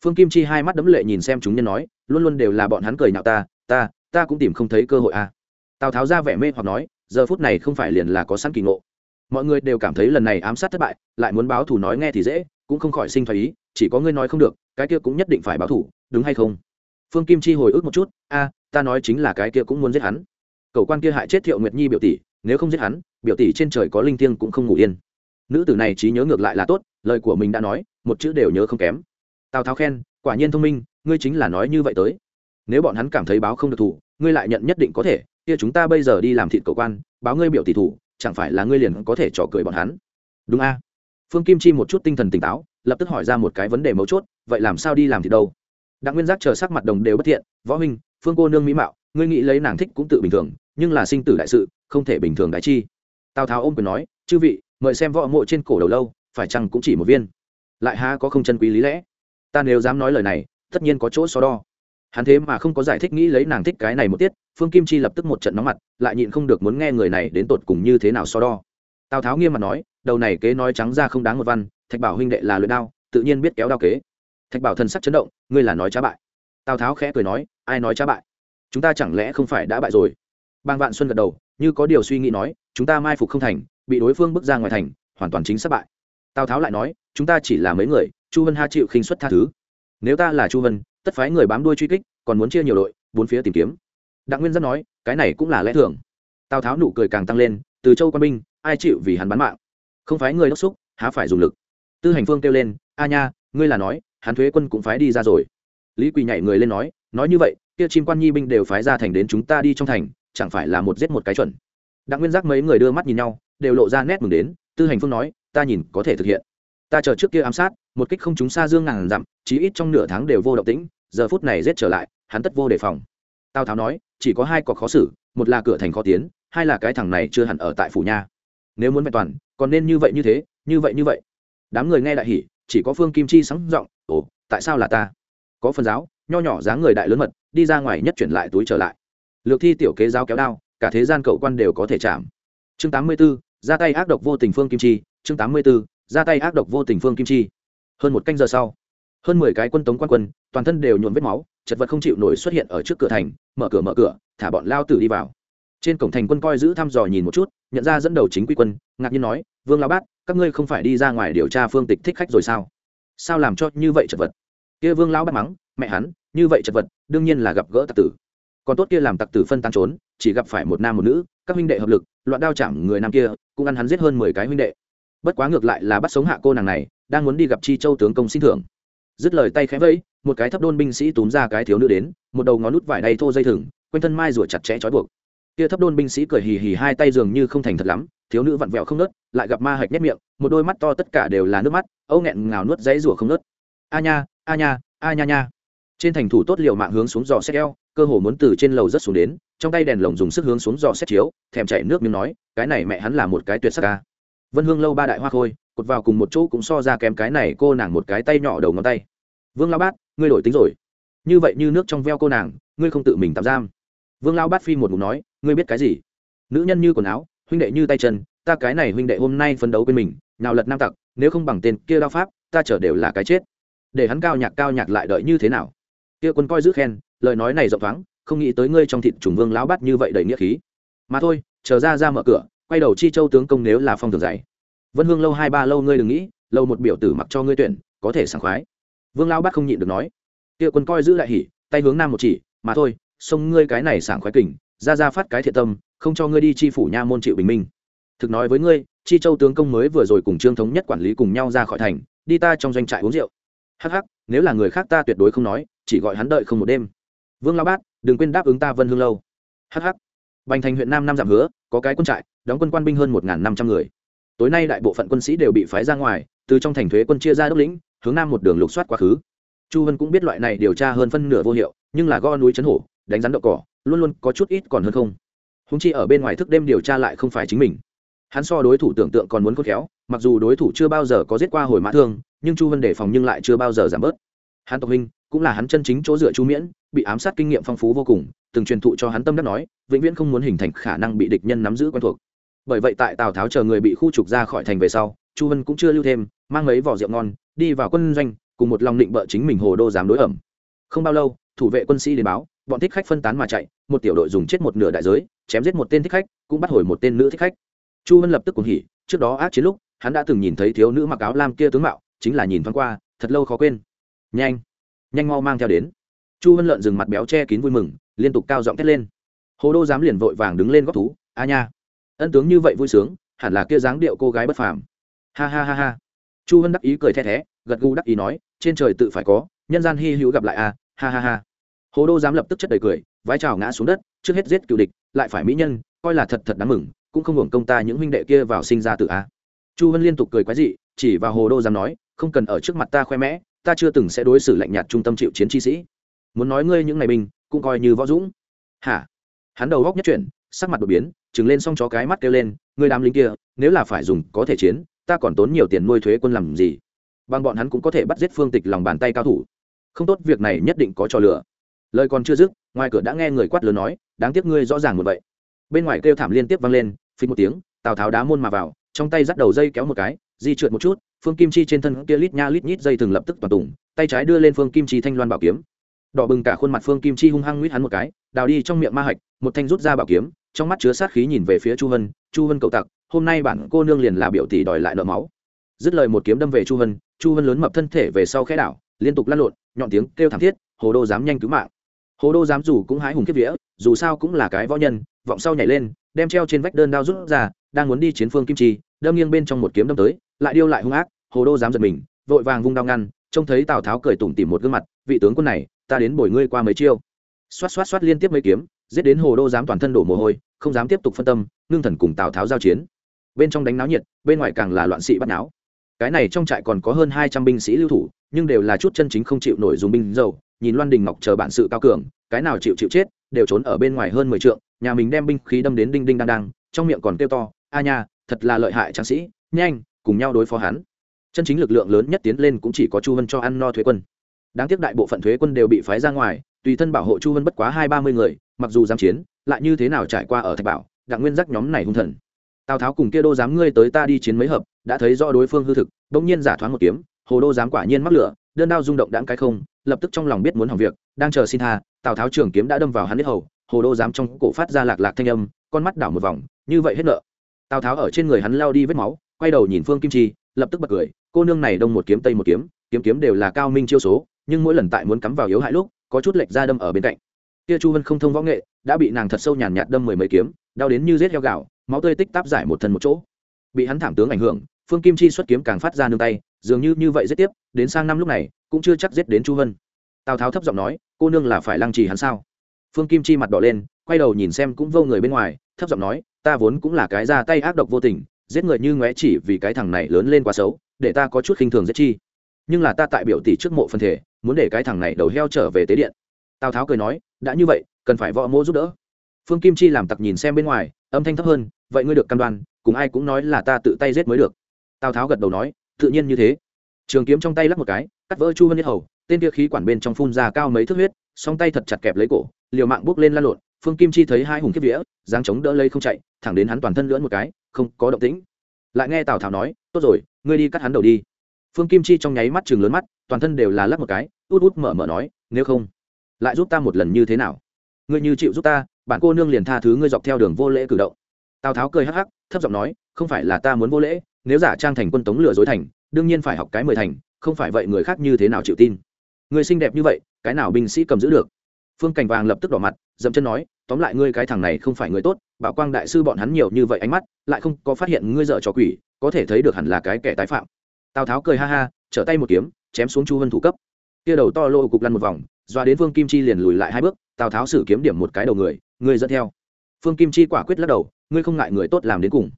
Phương kim chi hai mắt đấm lệ nhìn xem chúng nhân nói, luôn luôn đều là bọn hắn cười nhạo ta ta ta cũng tìm không thấy cơ hội à. Tào tháo ra vẻ mê hoặc nói giờ phút này không phải liền là có sẵn kỳ ngộ. Mọi người đều cảm thấy lần này ám sát thất bại, lại muốn báo thù nói nghe thì dễ, cũng không khỏi sinh thoái ý, chỉ có ngươi nói không được, cái kia cũng nhất định phải báo thù, đúng hay không? Phương kim chi hồi ức một chút, a, ta nói chính là cái kia cũng muốn giết hắn. Cậu quan kia hại chết thiệu nguyệt nhi biểu tỷ, nếu không giết hắn, biểu tỷ trên trời có linh thiêng cũng không ngủ yên. Nữ tử này trí nhớ ngược lại là tốt, lời của mình đã nói, một chữ đều nhớ không kém. Tào tháo khen, quả nhiên thông minh, ngươi chính là nói như vậy tới. Nếu bọn hắn cảm thấy báo không được thủ ngươi lại nhận nhất định có thể kia chúng ta bây giờ đi làm thịt cầu quan, báo ngươi biểu tỷ thủ, chẳng phải là ngươi liền có thể trò cười bọn hắn? Đúng a. Phương kim chi một chút tinh thần tỉnh táo, lập tức hỏi ra một cái vấn đề mấu chốt, vậy làm sao đi làm thịt đâu? Đặng nguyên giác chờ sắc mặt đồng đều bất thiện, võ huynh, phương cô nương mỹ mạo, ngươi nghĩ lấy nàng thích cũng tự bình thường, nhưng là sinh tử đại sự, không thể bình thường đại chi. Tào tháo ôm quyền nói, chư vị, mời xem võ mộ trên cổ đầu lâu, phải chăng cũng chỉ một viên? Lại há có không chân quý lý lẽ? Ta nếu dám nói lời này, tất nhiên có chỗ so đo. Hắn thế mà không có giải thích nghĩ lấy nàng thích cái này một tiết phương kim chi lập tức một trận nóng mặt, lại nhịn không được muốn nghe người này đến tột cùng như thế nào so đo. Tào tháo nghiêm mặt nói, đầu này kế nói trắng ra không đáng một văn, thạch bảo huynh đệ là luyện đao, tự nhiên biết kéo đao kế. Thạch bảo thần sắc chấn động, ngươi là nói trá bại. Tào tháo khẽ cười nói, ai nói trá bại? Chúng ta chẳng lẽ không phải đã bại rồi? Bang vạn xuân gật đầu, như có điều suy nghĩ nói, chúng ta mai phục không thành, bị đối phương bước ra ngoài thành, hoàn toàn chính sắp bại. tào tháo lại nói, chúng ta chỉ là mấy người, chu vân ha chịu khinh xuất tha thứ. Nếu ta là chu vân, tất phái người bám đuôi truy kích, còn muốn chia nhiều đội, bốn phía tìm kiếm đặng nguyên dân nói, cái này cũng là lẽ thường. Tào tháo nụ cười càng tăng lên, từ châu quan binh, ai chịu vì hắn bán mạng? Không phải người đốc xúc, há phải dùng lực. Tư hành phương kêu lên, a nha, ngươi là nói, hắn thuế quân cũng phái đi ra rồi. Lý quỳ nhảy người lên nói nói như vậy, kia chim quan nhi binh đều phái ra thành đến chúng ta đi trong thành, chẳng phải là một giết một cái chuẩn? Đặng nguyên giác mấy người đưa mắt nhìn nhau, đều lộ ra nét mừng đến, tư hành phương nói, ta nhìn có thể thực hiện. Ta chờ trước kia ám sát, một kích không chúng xa dương ngàn dặm, chí ít trong nửa tháng đều vô động tĩnh, giờ phút này giết trở lại, hắn tất vô đề phòng. Tào tháo nói chỉ có hai cọc khó xử một là cửa thành khó tiến hai là cái thằng này chưa hẳn ở tại phủ nha. Nếu muốn vẹn toàn còn nên như vậy như thế như vậy như vậy. Đám người nghe đại hỉ chỉ có phương kim chi sáng giọng ồ tại sao là ta? Có phần giáo nho nhỏ dáng người đại lớn mật đi ra ngoài nhất chuyển lại túi trở lại. Lược thi tiểu kế giáo kéo đao cả thế gian cậu quan đều có thể chạm. Chương tám mươi 84, ra tay ác độc vô tình phương kim chi chương tám mươi 84, ra tay ác độc vô tình phương kim chi. Hơn một canh giờ sau hơn mười cái quân tống quan quân toàn thân đều nhuộm vết máu chật vật không chịu nổi xuất hiện ở trước cửa thành, mở cửa mở cửa, thả bọn lao tử đi vào. Trên cổng thành quân coi giữ thăm dò nhìn một chút, nhận ra dẫn đầu chính quy quân, ngạc nhiên nói, vương lao bát, các ngươi không phải đi ra ngoài điều tra phương tịch thích khách rồi sao? Sao làm cho như vậy chật vật? Kia vương lao bát mắng, mẹ hắn, như vậy chật vật, đương nhiên là gặp gỡ tặc tử. Còn tốt kia làm tặc tử phân tan trốn, chỉ gặp phải một nam một nữ, các huynh đệ hợp lực, loạn đao chạm người nam kia, cũng ăn hắn giết hơn mười cái huynh đệ. Bất quá ngược lại là bắt sống hạ cô nàng này, đang muốn đi gặp chi châu tướng công xin thưởng. Dứt lời tay khẽ vẫy một cái thấp đôn binh sĩ túm ra cái thiếu nữ đến, một đầu ngón nút vải đay thô dây thừng, quanh thân mai rủa chặt chẽ trói buộc. Kia thấp đôn binh sĩ cười hì hì hai tay dường như không thành thật lắm, thiếu nữ vặn vẹo không nớt, lại gặp ma hạch nhét miệng, một đôi mắt to tất cả đều là nước mắt, âu nghẹn ngào nuốt dãy rủa không nớt. A nha a nha a nha nha. Trên thành thủ tốt liệu mạng hướng xuống dò xét eo, cơ hồ muốn từ trên lầu rất xuống đến, trong tay đèn lồng dùng sức hướng xuống dò xét chiếu, thèm chảy nước miếng nói, cái này mẹ hắn là một cái tuyệt sắc ca. Vân hương lâu ba đại hoa khôi, cột vào cùng một chỗ cũng so ra kém cái này, cô nàng một cái tay nhỏ đầu ngón tay vương lao bát, ngươi đổi tính rồi. Như vậy như nước trong veo cô nàng, ngươi không tự mình tạm giam. Vương lao bát phi một ngụm nói, ngươi biết cái gì? Nữ nhân như quần áo, huynh đệ như tay chân, ta cái này huynh đệ hôm nay phấn đấu bên mình, nào lật nam tặc, nếu không bằng tên kia đao pháp, ta trở đều là cái chết. Để hắn cao nhạc cao nhạc lại đợi như thế nào? Kia quân coi giữ khen, lời nói này rộng thoáng, không nghĩ tới ngươi trong thịt trùng vương lão bát như vậy đầy nghĩa khí. Mà thôi, chờ ra ra mở cửa, quay đầu chi châu tướng công nếu là phong thường dày vân hương lâu hai ba lâu ngươi đừng nghĩ, lâu một biểu tử mặc cho ngươi tuyển, có thể sảng khoái vương lão bắt không nhịn được nói, kia quân coi giữ lại hỉ, tay hướng nam một chỉ, mà thôi, xông ngươi cái này sảng khoái kình, ra ra phát cái thiện tâm, không cho ngươi đi chi phủ nha môn chịu bình minh. Thực nói với ngươi, chi châu tướng công mới vừa rồi cùng trương thống nhất quản lý cùng nhau ra khỏi thành, đi ta trong doanh trại uống rượu. Hắc hắc, nếu là người khác ta tuyệt đối không nói, chỉ gọi hắn đợi không một đêm. Vương lao bát, đừng quên đáp ứng ta vân hương lâu. Hh bành thành huyện nam Nam giảm hứa, có cái quân trại, đóng quân quan binh hơn một năm trăm người. Tối nay đại bộ phận quân sĩ đều bị phái ra ngoài, từ trong thành thuế quân chia ra đốc lĩnh hướng nam một đường lục soát quá khứ. Chu vân cũng biết loại này điều tra hơn phân nửa vô hiệu, nhưng là go núi chấn hổ, đánh rắn đậu cỏ, luôn luôn có chút ít còn hơn không. Húng chi ở bên ngoài thức đêm điều tra lại không phải chính mình. Hắn so đối thủ tưởng tượng còn muốn khôn khéo, mặc dù đối thủ chưa bao giờ có giết qua hồi mã thương, nhưng chu vân đề phòng nhưng lại chưa bao giờ giảm bớt. Hắn tộc huynh, cũng là hắn chân chính chỗ dựa chu miễn, bị ám sát kinh nghiệm phong phú vô cùng, từng truyền thụ cho hắn tâm đắc nói, vĩnh viễn không muốn hình thành khả năng bị địch nhân nắm giữ quen thuộc. Bởi vậy tại tào tháo chờ người bị khu trục ra khỏi thành về sau, chu vân cũng chưa lưu thêm mang mấy vỏ rượu ngon, đi vào quân doanh, cùng một lòng định bợ chính mình hồ đô dám đối ẩm. Không bao lâu, thủ vệ quân sĩ đến báo, bọn thích khách phân tán mà chạy, một tiểu đội dùng chết một nửa đại giới, chém giết một tên thích khách, cũng bắt hồi một tên nữ thích khách. Chu hân lập tức cùng hỉ, trước đó ác chiến lúc, hắn đã từng nhìn thấy thiếu nữ mặc áo lam kia tướng mạo, chính là nhìn thoáng qua, thật lâu khó quên. Nhanh nhanh mau mang theo đến. Chu hân lợn dừng mặt béo che kín vui mừng, liên tục cao giọng thét lên. Hồ đô dám liền vội vàng đứng lên góc thú, a nha. Ân tướng như vậy vui sướng, hẳn là kia dáng điệu cô gái bất phàm. Ha ha ha ha chu Hân đắc ý cười the thé, gật gù đắc ý nói, trên trời tự phải có, nhân gian hy hữu gặp lại a ha ha ha. Hồ đô dám lập tức chất đầy cười, vái trào ngã xuống đất, trước hết giết cựu địch, lại phải mỹ nhân, coi là thật thật đáng mừng, cũng không hưởng công ta những huynh đệ kia vào sinh ra tự a. Chu Hân liên tục cười quái dị, chỉ vào hồ đô dám nói, không cần ở trước mặt ta khoe mẽ, ta chưa từng sẽ đối xử lạnh nhạt trung tâm chịu chiến chi sĩ. Muốn nói ngươi những ngày mình cũng coi như võ dũng. Hả? Hắn đầu góc nhất chuyển, sắc mặt đột biến chừng lên xong chó cái mắt kêu lên, ngươi đám lính kia, nếu là phải dùng, có thể chiến ta còn tốn nhiều tiền nuôi thuế quân làm gì? Bằng bọn hắn cũng có thể bắt giết phương tịch lòng bàn tay cao thủ. Không tốt, việc này nhất định có trò lửa lời còn chưa dứt, ngoài cửa đã nghe người quát lớn nói, đáng tiếc ngươi rõ ràng một vậy. Bên ngoài kêu thảm liên tiếp vang lên, phí một tiếng, tào tháo đá môn mà vào, trong tay dắt đầu dây kéo một cái, di trượt một chút, phương kim chi trên thân kia lít nha lít nhít dây thường lập tức toàn tùng, tay trái đưa lên phương kim chi thanh loan bảo kiếm. Đỏ bừng cả khuôn mặt phương kim chi hung hăng nguyết hắn một cái, đào đi trong miệng ma hạch, một thanh rút ra bảo kiếm trong mắt chứa sát khí nhìn về phía chu hân chu hân cậu tặc, hôm nay bản cô nương liền là biểu tỷ đòi lại nợ máu. Dứt lời một kiếm đâm về chu hân chu hân lớn mập thân thể về sau khẽ đảo, liên tục lăn lộn, nhọn tiếng kêu thảm thiết, hồ đô dám nhanh cứu mạng. Hồ đô dám dù cũng hái hùng kiếp vía, dù sao cũng là cái võ nhân, vọng sau nhảy lên, đem treo trên vách đơn đao rút ra, đang muốn đi chiến phương kim chi, đâm nghiêng bên trong một kiếm đâm tới, lại điêu lại hung ác, hồ đô dám giật mình, vội vàng vung đao ngăn, trông thấy tào tháo cười tủm tỉm một gương mặt, vị tướng quân này, ta đến bồi ngươi qua mấy chiêu. Xoát xoát xoát liên tiếp mấy kiếm giết đến hồ đô dám toàn thân đổ mồ hôi, không dám tiếp tục phân tâm, ngưng thần cùng tào tháo giao chiến. Bên trong đánh náo nhiệt, bên ngoài càng là loạn sĩ bắt náo. Cái này trong trại còn có hơn hai trăm binh sĩ lưu thủ, nhưng đều là chút chân chính không chịu nổi dùng binh dầu, nhìn loan đình ngọc chờ bản sự cao cường, cái nào chịu chịu chết, đều trốn ở bên ngoài hơn mười trượng, nhà mình đem binh khí đâm đến đinh đinh đang đang trong miệng còn kêu to, a nha, thật là lợi hại tráng sĩ, nhanh, cùng nhau đối phó hắn. Chân chính lực lượng lớn nhất tiến lên cũng chỉ có chu vân cho ăn no thuế quân. Đáng tiếc đại bộ phận thuế quân đều bị phái ra ngoài tùy thân bảo hộ chu vân bất quá hai ba mươi người, mặc dù dám chiến, lại như thế nào trải qua ở thạch bảo, đặng nguyên giác nhóm này hung thần. Tào tháo cùng kia đô dám ngươi tới ta đi chiến mấy hợp, đã thấy rõ đối phương hư thực, bỗng nhiên giả thoáng một kiếm, hồ đô dám quả nhiên mắc lửa, đơn đao rung động đãng cái không, lập tức trong lòng biết muốn hỏng việc, đang chờ xin tha, tào tháo trường kiếm đã đâm vào hắn hết hầu, hồ đô dám trong cổ phát ra lạc lạc thanh âm, con mắt đảo một vòng, như vậy hết nợ. Tào tháo ở trên người hắn lao đi vết máu, quay đầu nhìn phương kim chi, lập tức bật cười, cô nương này đông một kiếm tây một kiếm kiếm kiếm đều là cao minh chiêu số, nhưng mỗi lần tại muốn cắm vào yếu hại lúc có chút lệch ra đâm ở bên cạnh. Kia chu vân không thông võ nghệ, đã bị nàng thật sâu nhàn nhạt đâm mười mấy kiếm, đau đến như rết heo gạo, máu tươi tích táp giải một thân một chỗ. Bị hắn thảm tướng ảnh hưởng, phương kim chi xuất kiếm càng phát ra nương tay, dường như như vậy giết tiếp, đến sang năm lúc này, cũng chưa chắc giết đến chu vân. Tào tháo thấp giọng nói, cô nương là phải lăng trì hắn sao? Phương kim chi mặt đỏ lên, quay đầu nhìn xem cũng vô người bên ngoài, thấp giọng nói, ta vốn cũng là cái ra tay ác độc vô tình, giết người như ngóe chỉ vì cái thằng này lớn lên quá xấu, để ta có chút khinh thường giết chi nhưng là ta tại biểu tỷ trước mộ phân thể, muốn để cái thằng này đầu heo trở về tế điện. Tào tháo cười nói, đã như vậy, cần phải võ mô giúp đỡ. Phương kim chi làm tặc nhìn xem bên ngoài, âm thanh thấp hơn, vậy ngươi được căn đoan, cùng ai cũng nói là ta tự tay giết mới được. Tào tháo gật đầu nói, tự nhiên như thế. Trường kiếm trong tay lắc một cái, cắt vỡ chu vân nhất hầu, tên kia khí quản bên trong phun ra cao mấy thước huyết, song tay thật chặt kẹp lấy cổ, liều mạng bước lên lan lộn. Phương kim chi thấy hai hùng kiếp vĩa dáng chống đỡ lấy không chạy, thẳng đến hắn toàn thân lưỡn một cái, không có động tĩnh. Lại nghe tào tháo nói, tốt rồi, ngươi đi cắt hắn đầu đi phương kim chi trong nháy mắt chừng lớn mắt, toàn thân đều là lắc một cái, út út mở mở nói, nếu không, lại giúp ta một lần như thế nào? Ngươi như chịu giúp ta bạn cô nương liền tha thứ ngươi dọc theo đường vô lễ cử động. Tào tháo cười hắc hắc, thấp giọng nói, không phải là ta muốn vô lễ, nếu giả trang thành quân tống lừa dối thành, đương nhiên phải học cái mười thành, không phải vậy người khác như thế nào chịu tin? Người xinh đẹp như vậy, cái nào binh sĩ cầm giữ được? Phương cảnh vàng lập tức đỏ mặt, dậm chân nói, tóm lại ngươi cái thằng này không phải người tốt, bảo quang đại sư bọn hắn nhiều như vậy ánh mắt, lại không có phát hiện ngươi dở trò quỷ, có thể thấy được hẳn là cái kẻ tái phạm tào tháo cười ha ha trở tay một kiếm chém xuống chu vân thủ cấp kia đầu to lô cục lăn một vòng doa đến phương kim chi liền lùi lại hai bước tào tháo sử kiếm điểm một cái đầu người người dẫn theo phương kim chi quả quyết lắc đầu ngươi không ngại người tốt làm đến cùng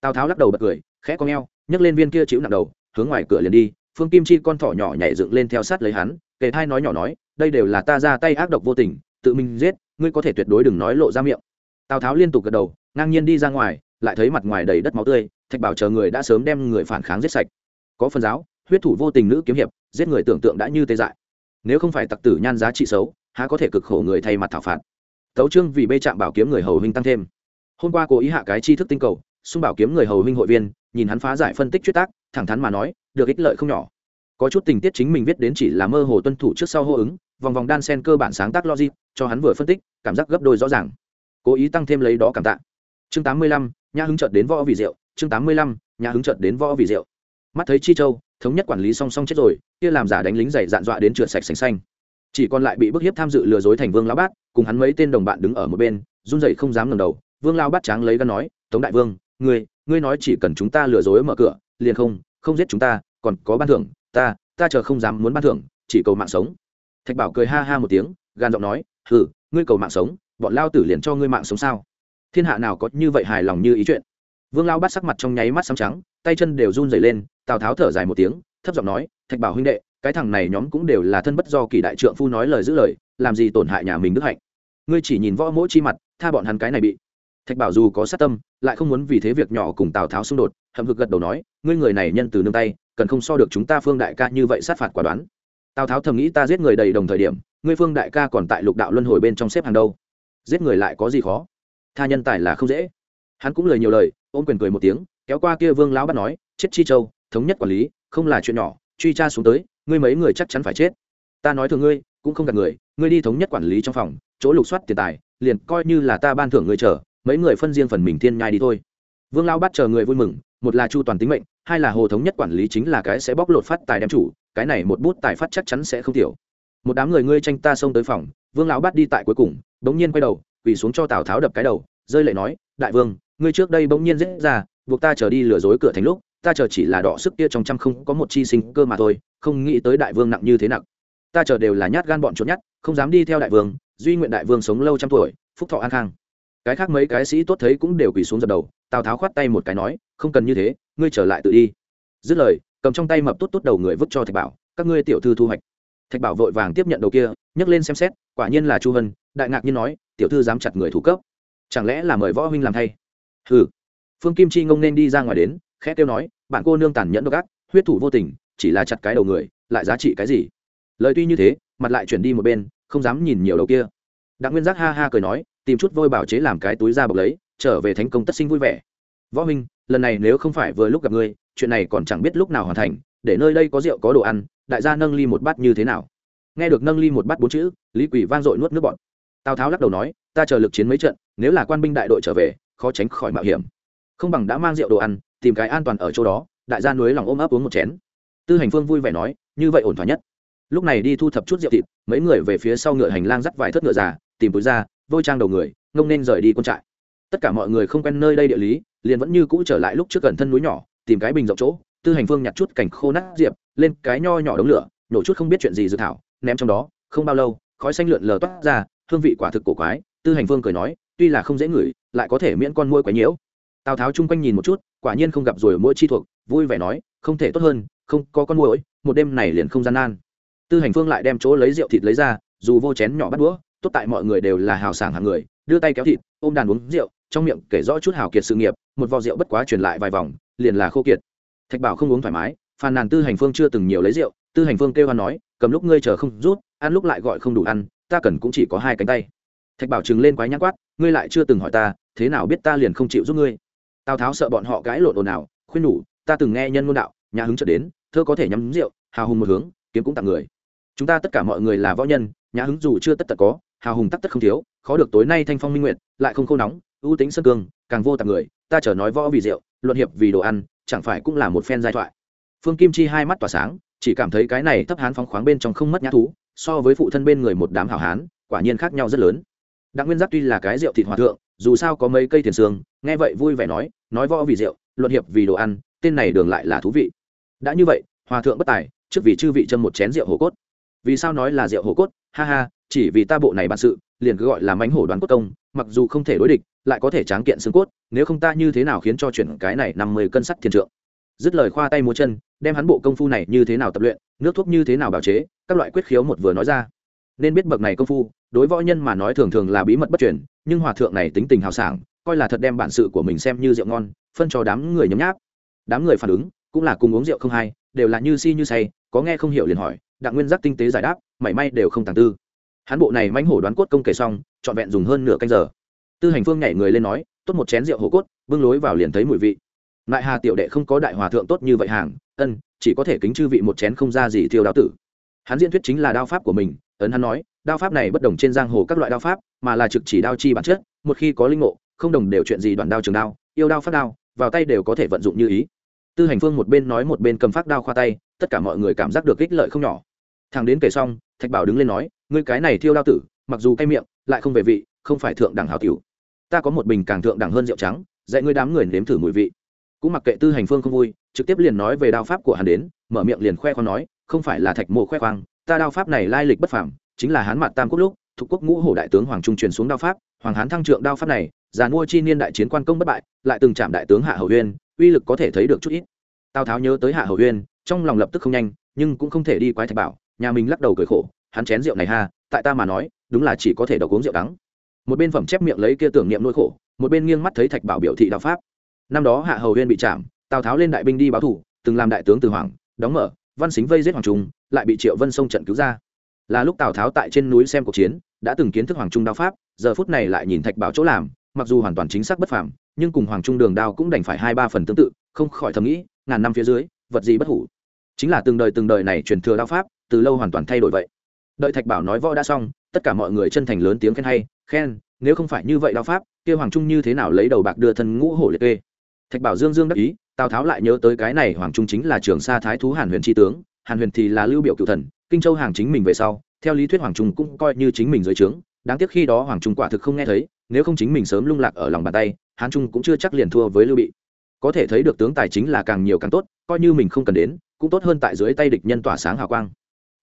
tào tháo lắc đầu bật cười khẽ con g nhấc lên viên kia chịu nặng đầu hướng ngoài cửa liền đi phương kim chi con thỏ nhỏ nhảy dựng lên theo sát lấy hắn kề thai nói nhỏ nói đây đều là ta ra tay ác độc vô tình tự mình giết ngươi có thể tuyệt đối đừng nói lộ ra miệng tào tháo liên tục gật đầu ngang nhiên đi ra ngoài lại thấy mặt ngoài đầy đất máu tươi thạch bảo chờ người đã sớm đem người phản kháng giết sạch có phần giáo, huyết thủ vô tình nữ kiếm hiệp, giết người tưởng tượng đã như tê dại. Nếu không phải tặc tử nhan giá trị xấu, há có thể cực khổ người thay mặt thảo phạt. Tấu trương vì bê chạm bảo kiếm người hầu huynh tăng thêm. Hôm qua cố ý hạ cái chi thức tinh cầu, xung bảo kiếm người hầu huynh hội viên, nhìn hắn phá giải phân tích chuyên tác, thẳng thắn mà nói, được ích lợi không nhỏ. Có chút tình tiết chính mình viết đến chỉ là mơ hồ tuân thủ trước sau hô ứng, vòng vòng đan sen cơ bản sáng tác logic, cho hắn vừa phân tích, cảm giác gấp đôi rõ ràng. Cố ý tăng thêm lấy đó cảm tạ. Chương tám mươi lăm nhà hứng chợt đến võ vì rượu chương tám mươi lăm nhà hứng chợt đến võ vì rượu mắt thấy chi châu, thống nhất quản lý song song chết rồi, kia làm giả đánh lính dày dạn dọa đến trượt sạch sành xanh. Chỉ còn lại bị bức hiếp tham dự lừa dối thành vương lão bát, cùng hắn mấy tên đồng bạn đứng ở một bên, run rẩy không dám ngẩng đầu. Vương lao bát tráng lấy gắn nói, tống đại vương, ngươi ngươi nói chỉ cần chúng ta lừa dối mở cửa, liền không không giết chúng ta, còn có ban thưởng, ta ta chờ không dám muốn ban thưởng, chỉ cầu mạng sống. Thạch bảo cười ha ha một tiếng, gan giọng nói, hừ, ngươi cầu mạng sống, bọn lao tử liền cho ngươi mạng sống sao? Thiên hạ nào có như vậy hài lòng như ý chuyện? Vương lao bắt sắc mặt trong nháy mắt xám trắng, tay chân đều run dày lên tào tháo thở dài một tiếng, thấp giọng nói, thạch bảo huynh đệ, cái thằng này nhóm cũng đều là thân bất do kỳ đại trượng phu nói lời giữ lời, làm gì tổn hại nhà mình đức hạnh? Ngươi chỉ nhìn võ mỗi chi mặt, tha bọn hắn cái này bị. Thạch bảo dù có sát tâm, lại không muốn vì thế việc nhỏ cùng tào tháo xung đột, hậm hực gật đầu nói, ngươi người này nhân từ nương tay, cần không so được chúng ta phương đại ca như vậy sát phạt quả đoán. Tào tháo thầm nghĩ ta giết người đầy đồng thời điểm, ngươi phương đại ca còn tại lục đạo luân hồi bên trong xếp hàng đâu? Giết người lại có gì khó? Tha nhân tài là không dễ. Hắn cũng lời nhiều lời, ôm quyền cười một tiếng, kéo qua kia vương lão bắt nói, chết chi châu thống nhất quản lý, không là chuyện nhỏ, truy tra xuống tới, ngươi mấy người chắc chắn phải chết. Ta nói thường ngươi, cũng không gạt người, ngươi đi thống nhất quản lý trong phòng, chỗ lục soát tiền tài, liền coi như là ta ban thưởng ngươi chờ, mấy người phân riêng phần mình thiên nhai đi thôi. Vương lão bắt chờ người vui mừng, một là chu toàn tính mệnh, hai là hồ thống nhất quản lý chính là cái sẽ bóc lột phát tài đem chủ, cái này một bút tài phát chắc chắn sẽ không thiểu một đám người ngươi tranh ta xông tới phòng, vương lão bắt đi tại cuối cùng, bỗng nhiên quay đầu, quỳ xuống cho tào tháo đập cái đầu, rơi lệ nói, đại vương, ngươi trước đây bỗng nhiên dễ ra, buộc ta trở đi lừa dối cửa thành lúc ta chờ chỉ là đỏ sức kia trong trăm không có một chi sinh cơ mà thôi, không nghĩ tới đại vương nặng như thế nặng. Ta chờ đều là nhát gan bọn trốn nhát, không dám đi theo đại vương, duy nguyện đại vương sống lâu trăm tuổi, phúc thọ an khang. Cái khác mấy cái sĩ tốt thấy cũng đều quỳ xuống dập đầu, tào tháo khoát tay một cái nói, không cần như thế, ngươi trở lại tự đi. Dứt lời, cầm trong tay mập tốt tốt đầu người vứt cho thạch bảo, các ngươi tiểu thư thu hoạch. Thạch bảo vội vàng tiếp nhận đầu kia, nhấc lên xem xét, quả nhiên là chu hân, đại ngạc nhiên nói, tiểu thư dám chặt người thủ cấp, chẳng lẽ là mời võ huynh làm thay? Hừ. Phương kim chi ngông nên đi ra ngoài đến khẽ kêu nói, bạn cô nương tàn nhẫn độc ác, huyết thủ vô tình, chỉ là chặt cái đầu người, lại giá trị cái gì? Lời tuy như thế, mặt lại chuyển đi một bên, không dám nhìn nhiều đầu kia. Đặng nguyên giác ha ha cười nói, tìm chút vôi bảo chế làm cái túi ra bọc lấy, trở về thành công tất sinh vui vẻ. Võ huynh, lần này nếu không phải vừa lúc gặp ngươi, chuyện này còn chẳng biết lúc nào hoàn thành, để nơi đây có rượu có đồ ăn, đại gia nâng ly một bát như thế nào? Nghe được nâng ly một bát bốn chữ, lý quỷ vang dội nuốt nước bọn tào tháo lắc đầu nói, ta chờ lực chiến mấy trận, nếu là quan binh đại đội trở về, khó tránh khỏi mạo hiểm. Không bằng đã mang rượu đồ ăn tìm cái an toàn ở chỗ đó, đại gia núi lòng ôm ấp uống một chén. Tư hành phương vui vẻ nói, như vậy ổn thỏa nhất. Lúc này đi thu thập chút rượu thịt, mấy người về phía sau ngựa hành lang dắt vài thớt ngựa già, tìm túi ra vôi trang đầu người, ngông nên rời đi quân trại. Tất cả mọi người không quen nơi đây địa lý, liền vẫn như cũ trở lại lúc trước gần thân núi nhỏ, tìm cái bình rộng chỗ. Tư hành phương nhặt chút cảnh khô nát diệp, lên cái nho nhỏ đống lửa nổ chút không biết chuyện gì dự thảo, ném trong đó, không bao lâu, khói xanh lượn lờ toát ra, hương vị quả thực cổ quái. Tư hành phương cười nói, tuy là không dễ ngửi, lại có thể miễn con môi quái nhiễu. Tào tháo chung quanh nhìn một chút quả nhiên không gặp rồi mỗi chi thuộc, vui vẻ nói, không thể tốt hơn, không có con môi một đêm này liền không gian nan. Tư hành phương lại đem chỗ lấy rượu thịt lấy ra, dù vô chén nhỏ bắt đũa, tốt tại mọi người đều là hào sảng hàng người, đưa tay kéo thịt, ôm đàn uống rượu, trong miệng kể rõ chút hào kiệt sự nghiệp, một vò rượu bất quá truyền lại vài vòng, liền là khô kiệt. Thạch bảo không uống thoải mái, phàn nàn tư hành phương chưa từng nhiều lấy rượu, tư hành phương kêu hoan nói, cầm lúc ngươi chờ không rút, ăn lúc lại gọi không đủ ăn, ta cần cũng chỉ có hai cánh tay. Thạch bảo chừng lên quái nhãn quát, ngươi lại chưa từng hỏi ta, thế nào biết ta liền không chịu giúp ngươi? Tào tháo sợ bọn họ cãi lộn ồn ào, khuyên nhủ, ta từng nghe nhân ngôn đạo, nhà hứng trở đến, thơ có thể nhắm rượu, hào hùng một hướng, kiếm cũng tặng người. Chúng ta tất cả mọi người là võ nhân, nhà hứng dù chưa tất tật có, hào hùng tắc tất không thiếu, khó được tối nay thanh phong minh nguyện lại không khô nóng, ưu tính sân cương, càng vô tặng người, ta chở nói võ vì rượu, luận hiệp vì đồ ăn, chẳng phải cũng là một phen giai thoại. Phương kim chi hai mắt tỏa sáng, chỉ cảm thấy cái này thấp hán phóng khoáng bên trong không mất nhã thú, so với phụ thân bên người một đám hảo hán, quả nhiên khác nhau rất lớn đặng nguyên giáp tuy là cái rượu thịt hòa thượng, dù sao có mấy cây thiền xương, nghe vậy vui vẻ nói nói võ vì rượu, luận hiệp vì đồ ăn, tên này đường lại là thú vị. Đã như vậy, hòa thượng bất tài, trước vì chư vị châm một chén rượu hổ cốt. Vì sao nói là rượu hổ cốt? Ha ha, chỉ vì ta bộ này bản sự, liền cứ gọi là mánh hổ đoán cốt công, mặc dù không thể đối địch, lại có thể tráng kiện xương cốt, nếu không ta như thế nào khiến cho chuyển cái này năm mươi cân sắt thiên trượng? Dứt lời khoa tay múa chân, đem hắn bộ công phu này như thế nào tập luyện, nước thuốc như thế nào bào chế, các loại quyết khiếu một vừa nói ra. Nên biết bậc này công phu đối võ nhân mà nói thường thường là bí mật bất truyền, nhưng hòa thượng này tính tình hào sảng, coi là thật đem bản sự của mình xem như rượu ngon, phân cho đám người nhấm nháp. Đám người phản ứng, cũng là cùng uống rượu không hay, đều là như si như say, có nghe không hiểu liền hỏi, đặng nguyên giác tinh tế giải đáp, mảy may đều không tàng tư. Hắn bộ này mánh hổ đoán cốt công kể xong, trọn vẹn dùng hơn nửa canh giờ. Tư hành phương nhảy người lên nói, tốt một chén rượu hổ cốt, bưng lối vào liền thấy mùi vị. Lại hà tiểu đệ không có đại hòa thượng tốt như vậy hàng, ân, chỉ có thể kính chư vị một chén không ra gì thiêu đao tử. Hắn diễn thuyết chính là đao pháp của mình ấn hắn nói, đao pháp này bất đồng trên giang hồ các loại đao pháp, mà là trực chỉ đao chi bản chất, một khi có linh ngộ, không đồng đều chuyện gì đoạn đao trường đao, yêu đao phát đao, vào tay đều có thể vận dụng như ý. Tư hành phương một bên nói một bên cầm phát đao khoa tay, tất cả mọi người cảm giác được ích lợi không nhỏ. Thằng đến kể xong, thạch bảo đứng lên nói, ngươi cái này thiêu đao tử, mặc dù cay miệng, lại không về vị, không phải thượng đẳng hào tiểu. Ta có một bình càng thượng đẳng hơn rượu trắng, dạy ngươi đám người nếm thử mùi vị. Cũng mặc kệ tư hành phương không vui, trực tiếp liền nói về đao pháp của hắn đến, mở miệng liền khoe khoang nói, không phải là thạch mộ khoe khoang ta đao pháp này lai lịch bất phàm, chính là hán mặt tam quốc lúc, thuộc quốc ngũ hổ đại tướng hoàng trung truyền xuống đao pháp, hoàng hán thăng trượng đao pháp này, già mua chi niên đại chiến quan công bất bại, lại từng chạm đại tướng hạ hầu huyên uy lực có thể thấy được chút ít. Tào tháo nhớ tới hạ hầu huyên trong lòng lập tức không nhanh, nhưng cũng không thể đi quái thạch bảo, nhà mình lắc đầu cười khổ, hắn chén rượu này ha, tại ta mà nói, đúng là chỉ có thể độc uống rượu đắng. Một bên phẩm chép miệng lấy kia tưởng niệm nỗi khổ, một bên nghiêng mắt thấy thạch bảo biểu thị đạo pháp. Năm đó hạ hầu huyên bị chạm, tào tháo lên đại binh đi báo thủ, từng làm đại tướng từ hoàng, đóng mở văn xính vây giết hoàng trung, lại bị triệu vân sông trận cứu ra. Là lúc tào tháo tại trên núi xem cuộc chiến, đã từng kiến thức hoàng trung đao pháp, giờ phút này lại nhìn thạch bảo chỗ làm, mặc dù hoàn toàn chính xác bất phàm, nhưng cùng hoàng trung đường đao cũng đành phải hai ba phần tương tự, không khỏi thầm nghĩ, ngàn năm phía dưới, vật gì bất hủ. Chính là từng đời từng đời này truyền thừa đao pháp, từ lâu hoàn toàn thay đổi vậy. Đợi thạch bảo nói võ đã xong, tất cả mọi người chân thành lớn tiếng khen hay, khen, nếu không phải như vậy đao pháp, kia hoàng trung như thế nào lấy đầu bạc đưa thân ngũ hổ liệt kê. Thạch bảo dương dương đắc ý tào tháo lại nhớ tới cái này hoàng trung chính là trường sa thái thú hàn huyền tri tướng, hàn huyền thì là lưu biểu cựu thần, kinh châu hàng chính mình về sau, theo lý thuyết hoàng trung cũng coi như chính mình dưới trướng, đáng tiếc khi đó hoàng trung quả thực không nghe thấy, nếu không chính mình sớm lung lạc ở lòng bàn tay, hán trung cũng chưa chắc liền thua với lưu bị. Có thể thấy được tướng tài chính là càng nhiều càng tốt, coi như mình không cần đến, cũng tốt hơn tại dưới tay địch nhân tỏa sáng hào quang.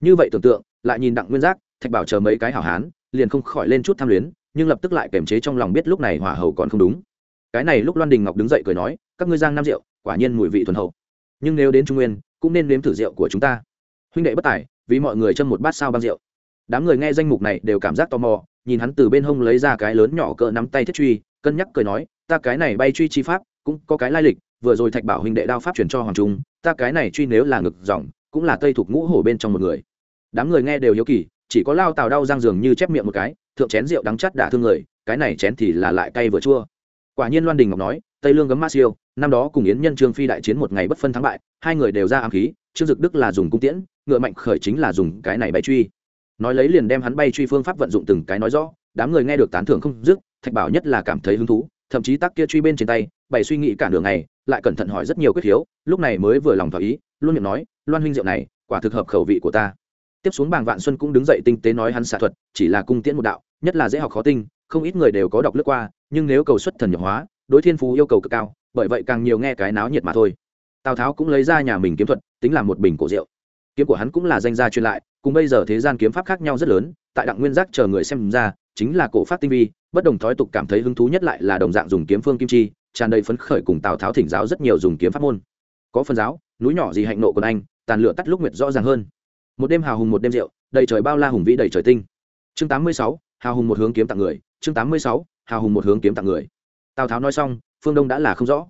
Như vậy tưởng tượng, lại nhìn đặng nguyên giác, thạch bảo chờ mấy cái hảo hán, liền không khỏi lên chút tham luyến, nhưng lập tức lại kềm chế trong lòng biết lúc này hỏa hầu còn không đúng. Cái này lúc loan đình ngọc đứng dậy cười nói, các ngươi giang nam rượu quả nhiên mùi vị thuần hậu. Nhưng nếu đến trung nguyên, cũng nên nếm thử rượu của chúng ta. Huynh đệ bất tài, vì mọi người châm một bát sao băng rượu. Đám người nghe danh mục này đều cảm giác tò mò, nhìn hắn từ bên hông lấy ra cái lớn nhỏ cỡ nắm tay thiết truy, cân nhắc cười nói, ta cái này bay truy chi pháp, cũng có cái lai lịch, vừa rồi thạch bảo huynh đệ đao pháp chuyển cho hoàng trung, ta cái này truy nếu là ngực dòng cũng là tây thuộc ngũ hổ bên trong một người. Đám người nghe đều hiếu kỳ, chỉ có lao tào đau răng giường như chép miệng một cái, thượng chén rượu đắng chắt đả thương người, cái này chén thì là lại cay vừa chua. Quả nhiên loan đình ngọc nói tây lương gấm ma siêu, năm đó cùng yến nhân trương phi đại chiến một ngày bất phân thắng bại, hai người đều ra ám khí, trương dực đức là dùng cung tiễn, ngựa mạnh khởi chính là dùng cái này bay truy. Nói lấy liền đem hắn bay truy phương pháp vận dụng từng cái nói rõ, đám người nghe được tán thưởng không dứt, thạch bảo nhất là cảm thấy hứng thú, thậm chí tắc kia truy bên trên tay, bày suy nghĩ cả đường này lại cẩn thận hỏi rất nhiều quyết hiếu, lúc này mới vừa lòng thỏa ý, luôn miệng nói, loan huynh rượu này, quả thực hợp khẩu vị của ta. Tiếp xuống bàng vạn xuân cũng đứng dậy tinh tế nói hắn xạ thuật, chỉ là cung tiễn một đạo, nhất là dễ học khó tinh, không ít người đều có đọc lướt qua, nhưng nếu cầu xuất thần nhập hóa đối thiên phú yêu cầu cực cao, bởi vậy càng nhiều nghe cái náo nhiệt mà thôi. Tào tháo cũng lấy ra nhà mình kiếm thuật, tính là một bình cổ rượu. Kiếm của hắn cũng là danh gia truyền lại, cùng bây giờ thế gian kiếm pháp khác nhau rất lớn, tại đặng nguyên giác chờ người xem ra, chính là cổ pháp tinh vi, bất đồng thói tục cảm thấy hứng thú nhất lại là đồng dạng dùng kiếm phương kim chi, tràn đầy phấn khởi cùng tào tháo thỉnh giáo rất nhiều dùng kiếm pháp môn. Có phần giáo, núi nhỏ gì hạnh nộ của anh, tàn lửa tắt lúc nguyệt rõ ràng hơn. Một đêm hào hùng một đêm rượu, đầy trời bao la hùng vĩ đầy trời tinh. Chương tám mươi sáu, hào hùng một hướng kiếm tặng người, chương tám mươi sáu, hào hùng một hướng kiếm tặng người tào tháo nói xong, phương đông đã là không rõ.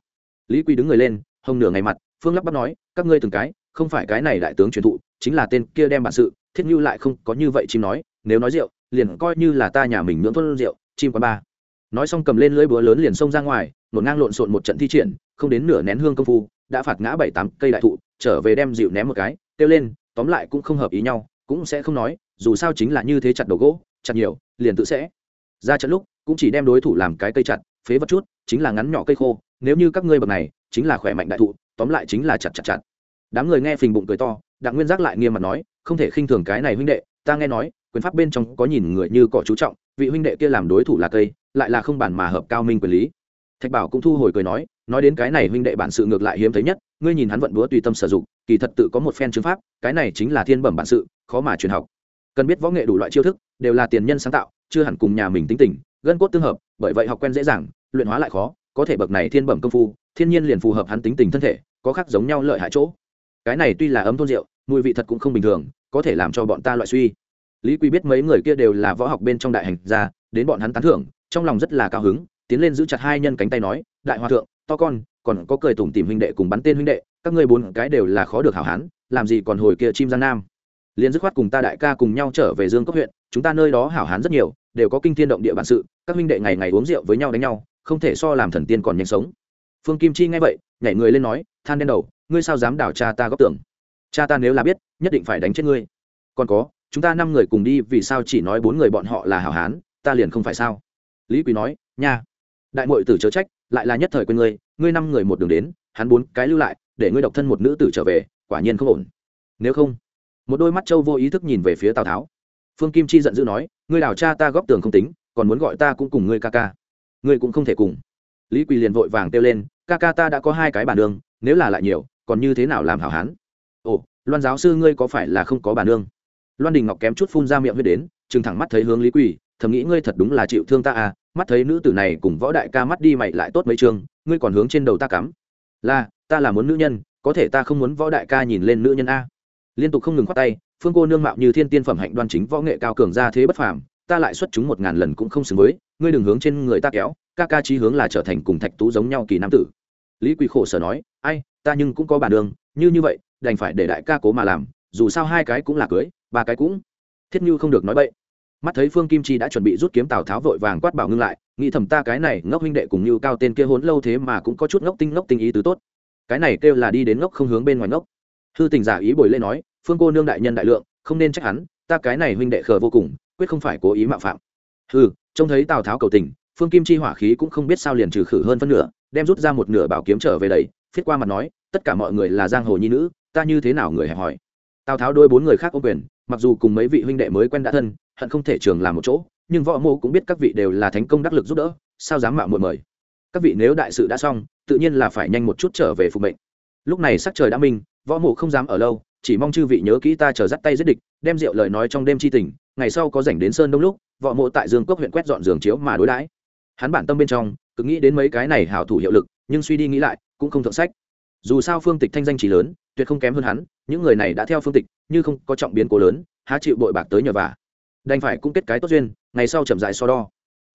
lý quy đứng người lên, hồng nửa ngày mặt, phương lắp bắp nói, các ngươi từng cái, không phải cái này đại tướng truyền thụ, chính là tên kia đem bản sự, thiết như lại không có như vậy chim nói, nếu nói rượu, liền coi như là ta nhà mình nhưỡng thuốc rượu, chim quán ba. nói xong cầm lên lưỡi búa lớn liền xông ra ngoài nổn ngang lộn xộn một trận thi triển, không đến nửa nén hương công phu, đã phạt ngã bảy tám cây đại thụ, trở về đem dịu ném một cái, kêu lên, tóm lại cũng không hợp ý nhau, cũng sẽ không nói, dù sao chính là như thế chặt đầu gỗ, chặt nhiều, liền tự sẽ. ra trận lúc, cũng chỉ đem đối thủ làm cái cây chặt phế vật chút, chính là ngắn nhỏ cây khô, nếu như các ngươi bậc này, chính là khỏe mạnh đại thụ, tóm lại chính là chặt chặt chặt. Đám người nghe phình bụng cười to, đặng nguyên giác lại nghiêm mặt nói, không thể khinh thường cái này huynh đệ, ta nghe nói, quyền pháp bên trong có nhìn người như cỏ chú trọng, vị huynh đệ kia làm đối thủ là cây, lại là không bản mà hợp cao minh quyền lý. Thạch bảo cũng thu hồi cười nói nói đến cái này huynh đệ bản sự ngược lại hiếm thấy nhất, ngươi nhìn hắn vận búa tùy tâm sử dụng, kỳ thật tự có một phen chứng pháp, cái này chính là thiên bẩm bản sự, khó mà truyền học. Cần biết võ nghệ đủ loại chiêu thức, đều là tiền nhân sáng tạo, chưa hẳn cùng nhà mình tính tình, gân cốt tương hợp, bởi vậy học quen dễ dàng luyện hóa lại khó, có thể bậc này thiên bẩm công phu, thiên nhiên liền phù hợp hắn tính tình thân thể, có khác giống nhau lợi hại chỗ. Cái này tuy là ấm thôn rượu, mùi vị thật cũng không bình thường, có thể làm cho bọn ta loại suy. Lý quy biết mấy người kia đều là võ học bên trong đại hành gia, đến bọn hắn tán thưởng, trong lòng rất là cao hứng, tiến lên giữ chặt hai nhân cánh tay nói, đại hòa thượng, to con, còn có cười tủm tìm huynh đệ cùng bắn tên huynh đệ, các ngươi bốn cái đều là khó được hảo hán, làm gì còn hồi kia chim giang nam. Liền dứt khoát cùng ta đại ca cùng nhau trở về dương cốc huyện, chúng ta nơi đó hảo hán rất nhiều, đều có kinh thiên động địa bản sự, các huynh đệ ngày ngày uống rượu với nhau đánh nhau không thể so làm thần tiên còn nhanh sống. Phương kim chi nghe vậy, nhảy người lên nói, than đen đầu, ngươi sao dám đảo cha ta góp tưởng cha ta nếu là biết, nhất định phải đánh chết ngươi. Còn có, chúng ta năm người cùng đi, vì sao chỉ nói bốn người bọn họ là hảo hán, ta liền không phải sao? Lý quý nói, nha, đại mội tử chớ trách, lại là nhất thời quên ngươi ngươi năm người một đường đến, hắn bốn cái lưu lại, để ngươi độc thân một nữ tử trở về, quả nhiên không ổn. Nếu không? Một đôi mắt châu vô ý thức nhìn về phía tào tháo. Phương kim chi giận dữ nói, ngươi đào cha ta góp tường không tính, còn muốn gọi ta cũng cùng ngươi ca ca ngươi cũng không thể cùng. Lý quỳ liền vội vàng kêu lên, ca ca ta đã có hai cái bản đường nếu là lại nhiều, còn như thế nào làm hảo hán? Ồ, loan giáo sư ngươi có phải là không có bản nương? Loan đình ngọc kém chút phun ra miệng huyết đến chừng thẳng mắt thấy hướng lý quỳ, thầm nghĩ ngươi thật đúng là chịu thương ta à mắt thấy nữ tử này cùng võ đại ca mắt đi mày lại tốt mấy chương, ngươi còn hướng trên đầu ta cắm. Là, ta là muốn nữ nhân, có thể ta không muốn võ đại ca nhìn lên nữ nhân a. Liên tục không ngừng khoát tay, phương cô nương mạo như thiên tiên phẩm hạnh đoan chính võ nghệ cao cường ra thế bất phàm ta lại xuất chúng một ngàn lần cũng không xứng với, ngươi đừng hướng trên người ta kéo, ca ca chí hướng là trở thành cùng thạch tú giống nhau kỳ nam tử. Lý quỳ khổ sở nói, ai, ta nhưng cũng có bản đường như như vậy, đành phải để đại ca cố mà làm, dù sao hai cái cũng là cưới, ba cái cũng. Thiết như không được nói bậy. Mắt thấy phương kim chi đã chuẩn bị rút kiếm tào tháo vội vàng quát bảo ngưng lại, nghĩ thầm ta cái này ngốc huynh đệ cùng như cao tên kia hốn lâu thế mà cũng có chút ngốc tinh ngốc tinh ý tứ tốt. Cái này kêu là đi đến ngốc không hướng bên ngoài ngốc. Hư tình giả ý bồi lên nói, phương cô nương đại nhân đại lượng, không nên trách hắn ta cái này huynh đệ khờ vô cùng quyết không phải cố ý mạo phạm. Hừ, trông thấy tào tháo cầu tình phương kim chi hỏa khí cũng không biết sao liền trừ khử hơn phân nửa đem rút ra một nửa bảo kiếm trở về đầy phiết qua mặt nói tất cả mọi người là giang hồ nhi nữ ta như thế nào người hẹp hỏi tào tháo đôi bốn người khác ô quyền mặc dù cùng mấy vị huynh đệ mới quen đã thân hận không thể trường làm một chỗ nhưng võ mô cũng biết các vị đều là thánh công đắc lực giúp đỡ sao dám mạo muội mời. Các vị nếu đại sự đã xong tự nhiên là phải nhanh một chút trở về phục mệnh. Lúc này sắc trời đã minh võ mộ không dám ở lâu chỉ mong chư vị nhớ kỹ ta chờ dắt tay giết địch, đem rượu lời nói trong đêm chi tình, ngày sau có rảnh đến sơn đông lúc, võ mộ tại dương cốc huyện quét dọn giường chiếu mà đối đãi. Hắn bản tâm bên trong cứ nghĩ đến mấy cái này hảo thủ hiệu lực, nhưng suy đi nghĩ lại, cũng không thượng sách. Dù sao phương tịch thanh danh chỉ lớn, tuyệt không kém hơn hắn, những người này đã theo phương tịch, như không có trọng biến cố lớn, há chịu bội bạc tới nhờ vả. Đành phải cũng kết cái tốt duyên, ngày sau chậm dại so đo.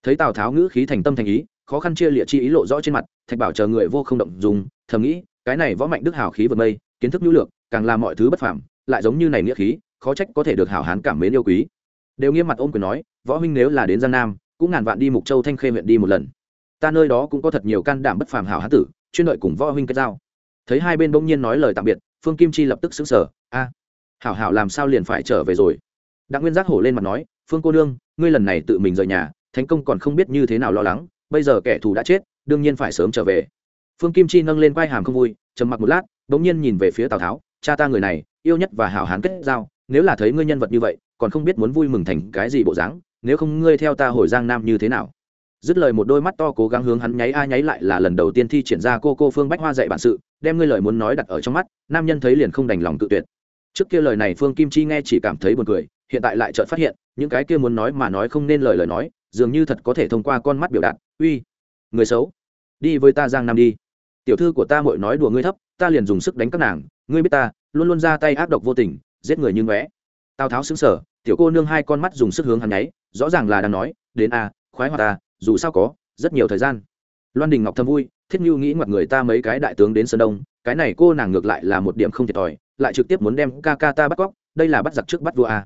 Thấy tào tháo ngữ khí thành tâm thành ý, khó khăn chia liệt chi ý lộ rõ trên mặt, thạch bảo chờ người vô không động dùng, thầm nghĩ cái này võ mạnh đức hào khí vượt mây, kiến thức nhu lược, càng làm mọi thứ bất phàm, lại giống như này nghĩa khí, khó trách có thể được hảo hán cảm mến yêu quý. Đều nghiêm mặt ôm quyền nói, võ huynh nếu là đến giang nam, cũng ngàn vạn đi mục châu thanh khê huyện đi một lần. Ta nơi đó cũng có thật nhiều can đảm bất phàm hảo hán tử, chuyên đợi cùng võ huynh kết giao. Thấy hai bên bỗng nhiên nói lời tạm biệt, phương kim chi lập tức xứng sở a, hảo hảo làm sao liền phải trở về rồi? Đặng nguyên giác hổ lên mặt nói, phương cô nương, ngươi lần này tự mình rời nhà, thánh công còn không biết như thế nào lo lắng, bây giờ kẻ thù đã chết, đương nhiên phải sớm trở về phương kim chi nâng lên quai hàm không vui, trầm mặc một lát đ ỗ n g nhiên nhìn về phía tào tháo, cha ta người này, yêu nhất và hảo hán kết giao, nếu là thấy ngươi nhân vật như vậy, còn không biết muốn vui mừng thành cái gì bộ dáng, nếu không ngươi theo ta hồi giang nam như thế nào? Dứt lời một đôi mắt to cố gắng hướng hắn nháy a nháy lại là lần đầu tiên thi triển ra cô cô phương bách hoa dạy bản sự, đem ngươi lời muốn nói đặt ở trong mắt, nam nhân thấy liền không đành lòng tự tuyệt. Trước kia lời này phương kim chi nghe chỉ cảm thấy buồn cười, hiện tại lại chợt phát hiện, những cái kia muốn nói mà nói không nên lời lời nói, dường như thật có thể thông qua con mắt biểu đạt, uy, người xấu, đi với ta giang nam đi tiểu thư của ta mội nói đùa ngươi thấp, ta liền dùng sức đánh các nàng. Ngươi biết ta, luôn luôn ra tay ác độc vô tình, giết người như ngóe. Tào tháo xứng sở tiểu cô nương hai con mắt dùng sức hướng hắn nháy, rõ ràng là đang nói, đến a, khoái hoạt ta, dù sao có, rất nhiều thời gian. Loan đình ngọc thầm vui, thiết như nghĩ ngoặt người ta mấy cái đại tướng đến sơn đông, cái này cô nàng ngược lại là một điểm không thiệt thòi, lại trực tiếp muốn đem ca ca ta bắt cóc, đây là bắt giặc trước bắt vua a.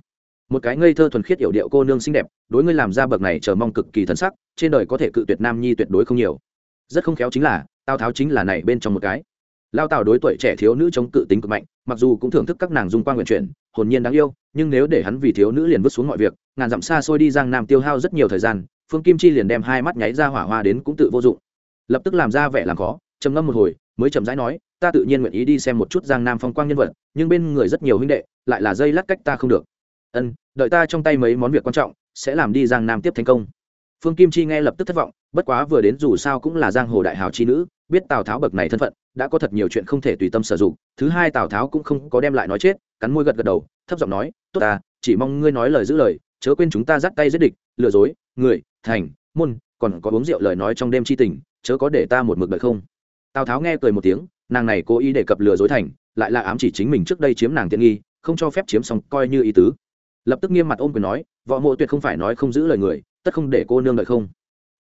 Một cái ngây thơ thuần khiết yểu điệu cô nương xinh đẹp, đối ngươi làm ra bậc này chờ mong cực kỳ thân sắc, trên đời có thể cự tuyệt nam nhi tuyệt đối không nhiều. Rất không khéo chính là tào tháo chính là này bên trong một cái. Lao tào đối tuổi trẻ thiếu nữ chống cự tính cực mạnh, mặc dù cũng thưởng thức các nàng dung quan nguyện chuyển, hồn nhiên đáng yêu, nhưng nếu để hắn vì thiếu nữ liền vứt xuống mọi việc, ngàn dặm xa xôi đi giang nam tiêu hao rất nhiều thời gian, phương kim chi liền đem hai mắt nháy ra hỏa hoa đến cũng tự vô dụng. Lập tức làm ra vẻ làm khó, trầm ngâm một hồi, mới chậm rãi nói, ta tự nhiên nguyện ý đi xem một chút giang nam phong quang nhân vật, nhưng bên người rất nhiều huynh đệ, lại là dây lát cách ta không được. Ân, đợi ta trong tay mấy món việc quan trọng, sẽ làm đi giang nam tiếp thành công phương kim chi nghe lập tức thất vọng, bất quá vừa đến dù sao cũng là giang hồ đại hào chi nữ, biết tào tháo bậc này thân phận, đã có thật nhiều chuyện không thể tùy tâm sử dụng. Thứ hai tào tháo cũng không có đem lại nói chết, cắn môi gật gật đầu, thấp giọng nói, tốt ta, chỉ mong ngươi nói lời giữ lời, chớ quên chúng ta dắt tay giết địch, lừa dối, người, thành, môn, còn có uống rượu lời nói trong đêm chi tình, chớ có để ta một mực đợi không. Tào tháo nghe cười một tiếng, nàng này cố ý đề cập lừa dối thành, lại là ám chỉ chính mình trước đây chiếm nàng tiện nghi, không cho phép chiếm xong coi như ý tứ. Lập tức nghiêm mặt ôm quyền nói, võ mộ tuyệt không phải nói không giữ lời người tất không để cô nương đợi không.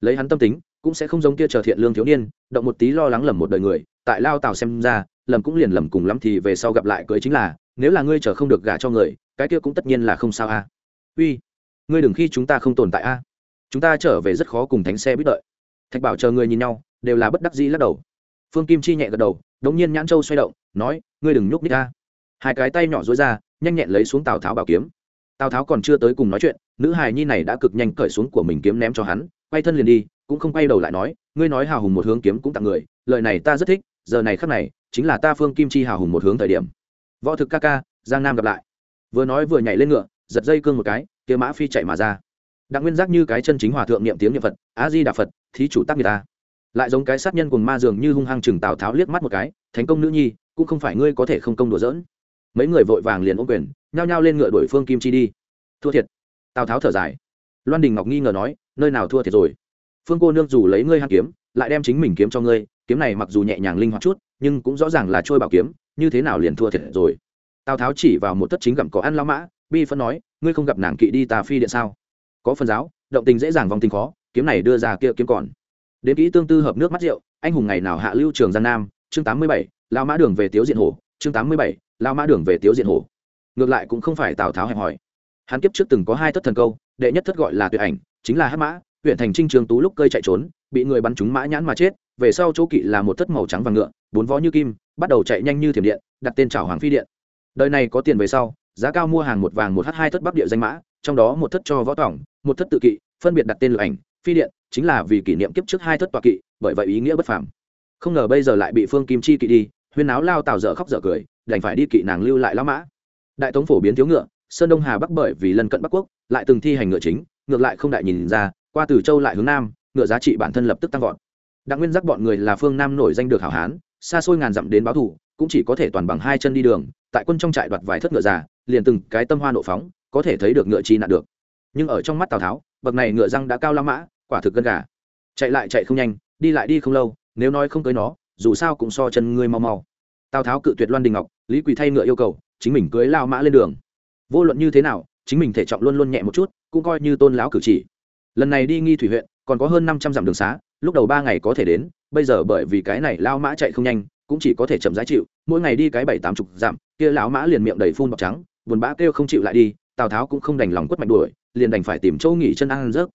Lấy hắn tâm tính, cũng sẽ không giống kia chờ thiện lương thiếu niên, động một tí lo lắng lầm một đời người, tại lao tào xem ra, lầm cũng liền lầm cùng lắm thì về sau gặp lại cưới chính là, nếu là ngươi chờ không được gả cho người, cái kia cũng tất nhiên là không sao a. Uy, ngươi đừng khi chúng ta không tồn tại a. Chúng ta trở về rất khó cùng thánh xe biết đợi. Thạch bảo chờ người nhìn nhau, đều là bất đắc dĩ lắc đầu. Phương kim chi nhẹ gật đầu, đống nhiên nhãn châu xoay động, nói, ngươi đừng nhúc nít a. Hai cái tay nhỏ dối ra, nhanh nhẹn lấy xuống tào tháo bảo kiếm tào tháo còn chưa tới cùng nói chuyện, nữ hài nhi này đã cực nhanh cởi xuống của mình kiếm ném cho hắn, quay thân liền đi, cũng không quay đầu lại nói, ngươi nói hào hùng một hướng kiếm cũng tặng người, lời này ta rất thích, giờ này khắc này, chính là ta phương kim chi hào hùng một hướng thời điểm. Võ thực ca ca, giang nam gặp lại. Vừa nói vừa nhảy lên ngựa, giật dây cương một cái, kia mã phi chạy mà ra. Đặng nguyên giác như cái chân chính hòa thượng niệm tiếng niệm phật, a di đà phật, thí chủ tác người ta. Lại giống cái sát nhân cùng ma dường như hung hăng chừng tào tháo liếc mắt một cái thành công nữ nhi, cũng không phải ngươi có thể không công đùa dỡn mấy người vội vàng liền ôm quyền nhao nhao lên ngựa đuổi phương kim chi đi. Thua thiệt. Tào tháo thở dài. Loan đình ngọc nghi ngờ nói, nơi nào thua thiệt rồi? Phương cô nương dù lấy ngươi hàn kiếm, lại đem chính mình kiếm cho ngươi, kiếm này mặc dù nhẹ nhàng linh hoạt chút, nhưng cũng rõ ràng là trôi bảo kiếm, như thế nào liền thua thiệt rồi? Tào tháo chỉ vào một tất chính gặm có ăn lao mã, bi phân nói, ngươi không gặp nàng kỵ đi tà phi điện sao? Có phần giáo, động tình dễ dàng vòng tình khó, kiếm này đưa ra kia kiếm còn. Đến kỹ tương tư hợp nước mắt rượu, anh hùng ngày nào hạ lưu trường giang nam, chương tám mươi bảy lao mã đường về tiếu diện hổ. chương tám mươi bảy lao mã đường về tiếu diện hổ ngược lại cũng không phải tào tháo hẹp hỏi hắn kiếp trước từng có hai thất thần câu, đệ nhất thất gọi là tuyệt ảnh, chính là hát mã, huyện thành trinh trường tú lúc cơi chạy trốn, bị người bắn trúng mã nhãn mà chết, về sau chỗ kỵ là một thất màu trắng và ngựa, bốn vó như kim, bắt đầu chạy nhanh như thiểm điện, đặt tên chảo hoàng phi điện. Đời này có tiền về sau, giá cao mua hàng một vàng một h hai thất bắc địa danh mã, trong đó một thất cho võ tỏng, một thất tự kỵ, phân biệt đặt tên lựa ảnh, phi điện, chính là vì kỷ niệm kiếp trước hai thất tọa kỵ, bởi vậy ý nghĩa bất phàm. Không ngờ bây giờ lại bị phương kim chi kỵ đi, huyên áo lao tào dở khóc dở cười, đành phải đi kỵ nàng lưu lại lao mã đại tống phổ biến thiếu ngựa, sơn đông hà bắc bởi vì lân cận bắc quốc, lại từng thi hành ngựa chính, ngược lại không đại nhìn ra, qua từ châu lại hướng nam, ngựa giá trị bản thân lập tức tăng vọt. Đặng nguyên giác bọn người là phương nam nổi danh được hảo hán, xa xôi ngàn dặm đến báo thủ cũng chỉ có thể toàn bằng hai chân đi đường, tại quân trong trại đoạt vài thất ngựa già, liền từng cái tâm hoa nộ phóng, có thể thấy được ngựa chi nạn được. Nhưng ở trong mắt tào tháo, bậc này ngựa răng đã cao la mã, quả thực gân gà. Chạy lại chạy không nhanh, đi lại đi không lâu, nếu nói không cưới nó, dù sao cũng so chân ngươi mau mau. Tào tháo cự tuyệt loan đình ngọc, lý quỳ thay ngựa yêu cầu chính mình cưới lao mã lên đường. Vô luận như thế nào, chính mình thể trọng luôn luôn nhẹ một chút, cũng coi như tôn lão cử chỉ. Lần này đi nghi thủy huyện, còn có hơn năm trăm dặm đường xá, lúc đầu ba ngày có thể đến, bây giờ bởi vì cái này lao mã chạy không nhanh, cũng chỉ có thể chậm giá chịu, mỗi ngày đi cái bảy tám chục dặm, kia lão mã liền miệng đầy phun bọc trắng, buồn bã kêu không chịu lại đi, tào tháo cũng không đành lòng quất mạnh đuổi, liền đành phải tìm châu nghỉ chân ăn rớt.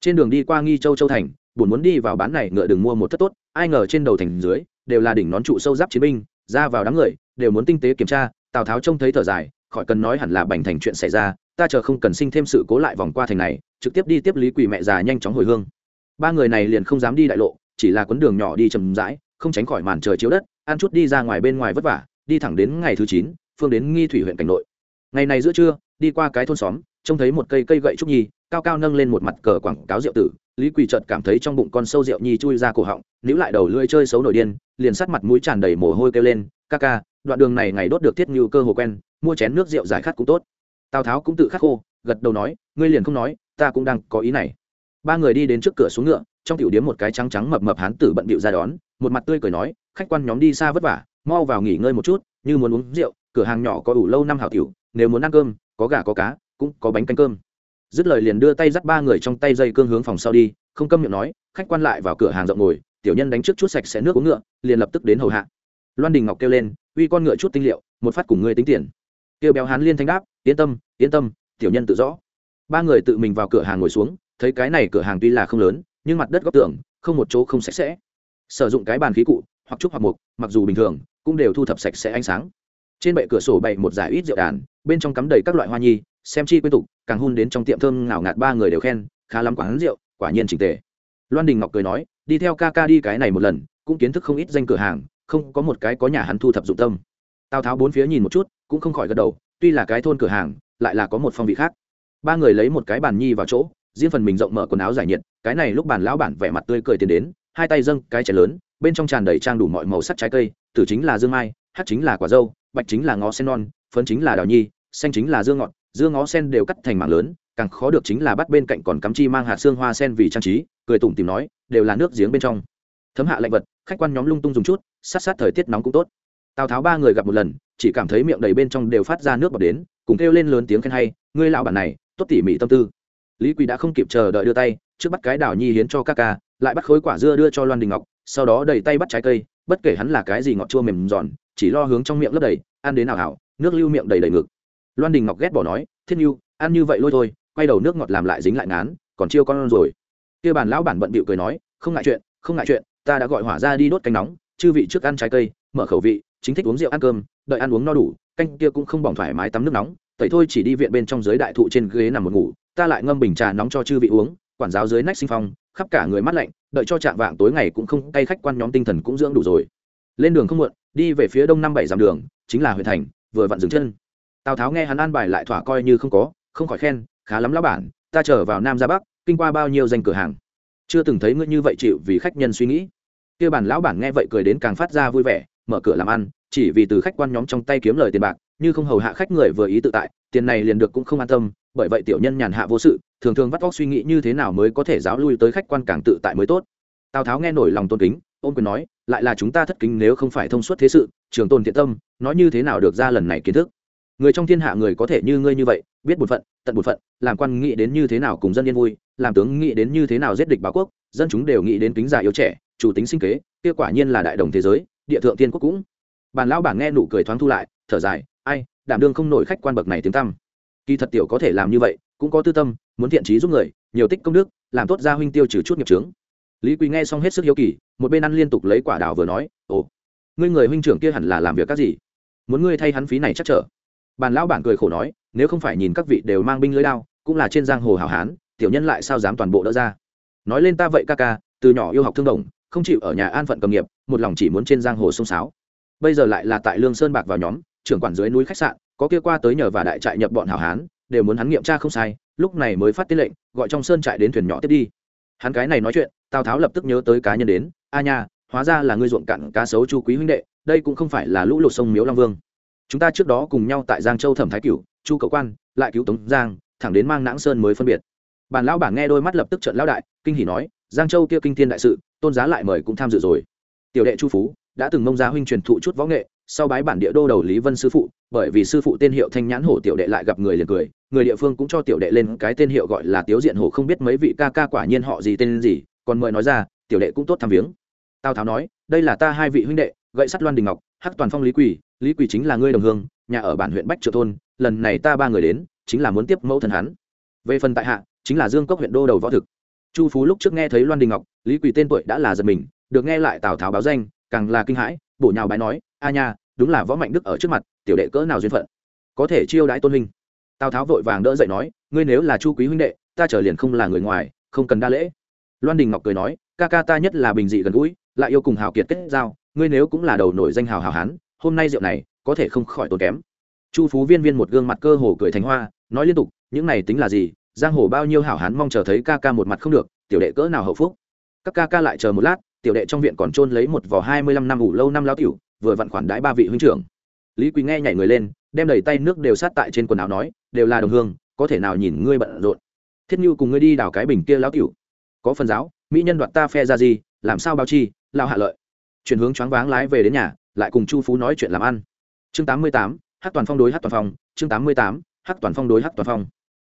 Trên đường đi qua nghi châu châu thành, buồn muốn đi vào bán này ngựa đừng mua một thất tốt, ai ngờ trên đầu thành dưới, đều là đỉnh nón trụ sâu giáp chiến binh, ra vào đám người, đều muốn tinh tế kiểm tra tào tháo trông thấy thở dài, khỏi cần nói hẳn là bành thành chuyện xảy ra, ta chờ không cần sinh thêm sự cố lại vòng qua thành này, trực tiếp đi tiếp lý quỳ mẹ già nhanh chóng hồi hương. Ba người này liền không dám đi đại lộ, chỉ là quấn đường nhỏ đi chầm rãi, không tránh khỏi màn trời chiếu đất, ăn chút đi ra ngoài bên ngoài vất vả, đi thẳng đến ngày thứ chín, phương đến nghi thủy huyện cảnh nội. Ngày này giữa trưa, đi qua cái thôn xóm, trông thấy một cây cây gậy trúc nhi, cao cao nâng lên một mặt cờ quảng cáo rượu tử, lý quỳ chợt cảm thấy trong bụng con sâu rượu nhi chui ra cổ họng, níu lại đầu lưỡi chơi xấu nổi điên, liền sát mặt mũi tràn đầy mồ hôi kêu lên, ca ca đoạn đường này ngày đốt được thiết như cơ hồ quen, mua chén nước rượu giải khát cũng tốt. Tào tháo cũng tự khắc khô, gật đầu nói, ngươi liền không nói, ta cũng đang có ý này. Ba người đi đến trước cửa xuống ngựa, trong tiểu điếm một cái trắng trắng mập mập hán tử bận bịu ra đón, một mặt tươi cười nói, khách quan nhóm đi xa vất vả, mau vào nghỉ ngơi một chút, như muốn uống rượu, cửa hàng nhỏ có đủ lâu năm hảo tiểu, nếu muốn ăn cơm, có gà có cá, cũng có bánh canh cơm. Dứt lời liền đưa tay dắt ba người trong tay dây cương hướng phòng sau đi, không câm miệng nói, khách quan lại vào cửa hàng rộng ngồi, tiểu nhân đánh trước chút sạch sẽ nước uống ngựa, liền lập tức đến hầu hạ. Loan đình ngọc kêu lên uy con ngựa chút tinh liệu, một phát cùng ngươi tính tiền. Kêu béo hán liên thanh đáp, yên tâm yên tâm, tiểu nhân tự rõ. Ba người tự mình vào cửa hàng ngồi xuống, thấy cái này cửa hàng tuy là không lớn, nhưng mặt đất góc tường, không một chỗ không sạch sẽ. Sử dụng cái bàn khí cụ, hoặc trúc hoặc mục, mặc dù bình thường, cũng đều thu thập sạch sẽ ánh sáng. Trên bệ cửa sổ bày một giải ít rượu đàn, bên trong cắm đầy các loại hoa nhi, xem chi quên tục, càng hun đến trong tiệm thơm ngào ngạt ba người đều khen, khá lắm quán rượu, quả nhiên trình tề. Loan đình ngọc cười nói, đi theo ca ca đi cái này một lần, cũng kiến thức không ít danh cửa hàng không có một cái có nhà hắn thu thập dụng tâm. Tào tháo bốn phía nhìn một chút, cũng không khỏi gật đầu, tuy là cái thôn cửa hàng, lại là có một phong vị khác. Ba người lấy một cái bàn nhi vào chỗ, riêng phần mình rộng mở quần áo giải nhiệt, cái này lúc bàn lão bản vẻ mặt tươi cười tiến đến, hai tay dâng cái chén lớn, bên trong tràn đầy trang đủ mọi màu sắc trái cây, tử chính là dương mai hát chính là quả dâu, bạch chính là ngó sen non, phấn chính là đào nhi, xanh chính là dương ngọt dương ngó sen đều cắt thành mảng lớn, càng khó được chính là bắt bên cạnh còn cắm chi mang hạt xương hoa sen vì trang trí, cười tủm tìm nói, đều là nước giếng bên trong. Thấm hạ lạnh vật, khách quan nhóm lung tung dùng chút sát sát thời tiết nóng cũng tốt. Tào tháo ba người gặp một lần, chỉ cảm thấy miệng đầy bên trong đều phát ra nước bọt đến, cùng kêu lên lớn tiếng khen hay, ngươi lão bản này, tốt tỉ mỉ tâm tư. Lý quỳ đã không kịp chờ đợi đưa tay, trước bắt cái đào nhi hiến cho ca ca, lại bắt khối quả dưa đưa cho loan đình ngọc, sau đó đẩy tay bắt trái cây, bất kể hắn là cái gì ngọt chua mềm giòn, chỉ lo hướng trong miệng lấp đầy, ăn đến nào hảo, nước lưu miệng đầy đầy ngực. Loan đình ngọc ghét bỏ nói thiết nhu, ăn như vậy lôi thôi, quay đầu nước ngọt làm lại dính lại ngán, còn chiêu con rồi. Kia bàn lão bản bận bịu cười nói, không ngại chuyện, không ngại chuyện, ta đã gọi hỏa ra đi đốt cánh nóng chư vị trước ăn trái cây, mở khẩu vị, chính thích uống rượu ăn cơm, đợi ăn uống no đủ, canh kia cũng không bỏng thoải mái tắm nước nóng, tẩy thôi chỉ đi viện bên trong giới đại thụ trên ghế nằm một ngủ, ta lại ngâm bình trà nóng cho chư vị uống, quản giáo dưới nách sinh phong, khắp cả người mát lạnh, đợi cho trạng vạng tối ngày cũng không, cay khách quan nhóm tinh thần cũng dưỡng đủ rồi. Lên đường không muộn, đi về phía đông năm bảy dặm đường, chính là huyện thành, vừa vặn dừng chân. Tào tháo nghe hắn an bài lại thỏa coi như không có, không khỏi khen, khá lắm lão bản, ta trở vào nam ra bắc, kinh qua bao nhiêu danh cửa hàng. Chưa từng thấy ngươi như vậy chịu vì khách nhân suy nghĩ kia bản lão bản nghe vậy cười đến càng phát ra vui vẻ, mở cửa làm ăn, chỉ vì từ khách quan nhóm trong tay kiếm lời tiền bạc, như không hầu hạ khách người vừa ý tự tại, tiền này liền được cũng không an tâm, bởi vậy tiểu nhân nhàn hạ vô sự, thường thường vắt vóc suy nghĩ như thế nào mới có thể giáo lui tới khách quan càng tự tại mới tốt. Tào tháo nghe nổi lòng tôn kính ôm quyền nói, lại là chúng ta thất kính nếu không phải thông suốt thế sự, trường tôn thiện tâm, nói như thế nào được ra lần này kiến thức? Người trong thiên hạ người có thể như ngươi như vậy, biết bổn phận, tận bổn phận, làm quan nghĩ đến như thế nào cùng dân yên vui, làm tướng nghĩ đến như thế nào giết địch báo quốc, dân chúng đều nghĩ đến kính già yếu trẻ chủ tính sinh kế, kia quả nhiên là đại đồng thế giới, địa thượng tiên quốc cũng. Bàn lão bản nghe nụ cười thoáng thu lại, thở dài, ai, đảm đương không nổi khách quan bậc này tiếng tăm. Kỳ thật tiểu có thể làm như vậy, cũng có tư tâm, muốn thiện trí giúp người, nhiều tích công đức, làm tốt gia huynh tiêu trừ chút nghiệp trướng lý quý nghe xong hết sức hiếu kỳ, một bên ăn liên tục lấy quả đào vừa nói, ồ, ngươi người huynh trưởng kia hẳn là làm việc các gì? Muốn ngươi thay hắn phí này chắc trở. Bàn lão bản cười khổ nói, nếu không phải nhìn các vị đều mang binh lưới đao, cũng là trên giang hồ hảo hán, tiểu nhân lại sao dám toàn bộ đỡ ra? Nói lên ta vậy ca ca, từ nhỏ yêu học thương đồng không chịu ở nhà an phận cầm nghiệp, một lòng chỉ muốn trên giang hồ sông sáo. Bây giờ lại là tại lương sơn bạc vào nhóm, trưởng quản dưới núi khách sạn, có kia qua tới nhờ và đại trại nhập bọn hảo hán, đều muốn hắn nghiệm tra không sai, lúc này mới phát tiết lệnh, gọi trong sơn trại đến thuyền nhỏ tiếp đi. Hắn cái này nói chuyện, tào tháo lập tức nhớ tới cá nhân đến, a nha, hóa ra là ngươi ruộng cạn cá sấu chu quý huynh đệ, đây cũng không phải là lũ lụt sông miếu long vương. Chúng ta trước đó cùng nhau tại giang châu thẩm thái cửu, chu cầu quan, lại cứu tống giang, thẳng đến mang nãng sơn mới phân biệt. Bản lão bảng nghe đôi mắt lập tức trận lão đại, kinh hỉ nói giang châu kia kinh thiên đại sự, tôn giá lại mời cũng tham dự rồi. Tiểu đệ chu phú đã từng mông giá huynh truyền thụ chút võ nghệ, sau bái bản địa đô đầu lý vân sư phụ, bởi vì sư phụ tên hiệu thanh nhãn hổ tiểu đệ lại gặp người liền cười, người địa phương cũng cho tiểu đệ lên cái tên hiệu gọi là tiếu diện hổ không biết mấy vị ca ca quả nhiên họ gì tên gì, còn mời nói ra, tiểu đệ cũng tốt tham viếng. Tào tháo nói, đây là ta hai vị huynh đệ, gậy sắt loan đình ngọc, hắc toàn phong lý quỳ lý quỳ chính là ngươi đồng hương, nhà ở bản huyện bách triệu thôn, lần này ta ba người đến, chính là muốn tiếp mẫu thần hắn. Về phần tại hạ, chính là dương cốc huyện đô đầu võ thực chu phú lúc trước nghe thấy loan đình ngọc, lý quỳ tên tuổi đã là giật mình, được nghe lại tào tháo báo danh, càng là kinh hãi, bổ nhào bái nói, a nha, đúng là võ mạnh đức ở trước mặt, tiểu đệ cỡ nào duyên phận. Có thể chiêu đãi tôn huynh. Tào tháo vội vàng đỡ dậy nói, ngươi nếu là chu quý huynh đệ, ta trở liền không là người ngoài, không cần đa lễ. Loan đình ngọc cười nói, ca ca ta nhất là bình dị gần gũi, lại yêu cùng hào kiệt kết giao, ngươi nếu cũng là đầu nổi danh hào hào hán, hôm nay rượu này, có thể không khỏi tốn kém. Chu phú viên viên một gương mặt cơ hồ cười thành hoa, nói liên tục, những này tính là gì? Giang hồ bao nhiêu hảo hán mong chờ thấy ca ca một mặt không được, tiểu đệ cỡ nào hậu phúc. Các ca ca lại chờ một lát, tiểu đệ trong viện còn trôn lấy một vỏ hai mươi lăm năm ủ lâu năm lao tiểu, vừa vặn khoản đãi ba vị huynh trưởng. Lý quý nghe nhảy người lên, đem đầy tay nước đều sát tại trên quần áo nói, đều là đồng hương, có thể nào nhìn ngươi bận rộn? Thiết như cùng ngươi đi đào cái bình kia lão tiểu. Có phần giáo, mỹ nhân đoạt ta phe ra gì, làm sao bao chi lao hạ lợi. Chuyển hướng choáng váng lái về đến nhà, lại cùng chu phú nói chuyện làm ăn. Chương tám mươi tám, hát toàn phong đối hát toàn phong, chương tám mươi tám, hát toàn phong đối hát toàn phong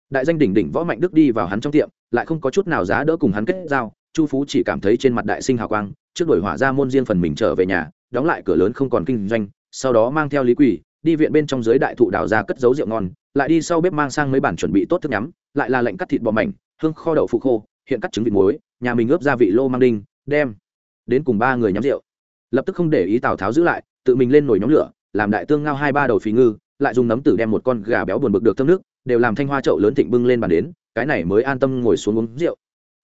đại danh đỉnh đỉnh võ mạnh đức đi vào hắn trong tiệm, lại không có chút nào giá đỡ cùng hắn kết giao, chu phú chỉ cảm thấy trên mặt đại sinh hào quang, trước đổi hỏa ra môn riêng phần mình trở về nhà, đóng lại cửa lớn không còn kinh doanh, sau đó mang theo lý quỷ đi viện bên trong dưới đại thụ đào ra cất giấu rượu ngon, lại đi sau bếp mang sang mấy bản chuẩn bị tốt thức nhắm, lại là lệnh cắt thịt bò mảnh, hương kho đậu phụ khô, hiện cắt trứng vịt muối, nhà mình ướp gia vị lô mang đinh, đem đến cùng ba người nhắm rượu. Lập tức không để ý tào tháo giữ lại, tự mình lên nồi nhóm lửa, làm đại tương ngao hai ba đầu phí ngư, lại dùng nấm tử đem một con gà béo buồn bực được thơm nước đều làm thanh hoa chậu lớn thịnh bưng lên bàn đến, cái này mới an tâm ngồi xuống uống rượu.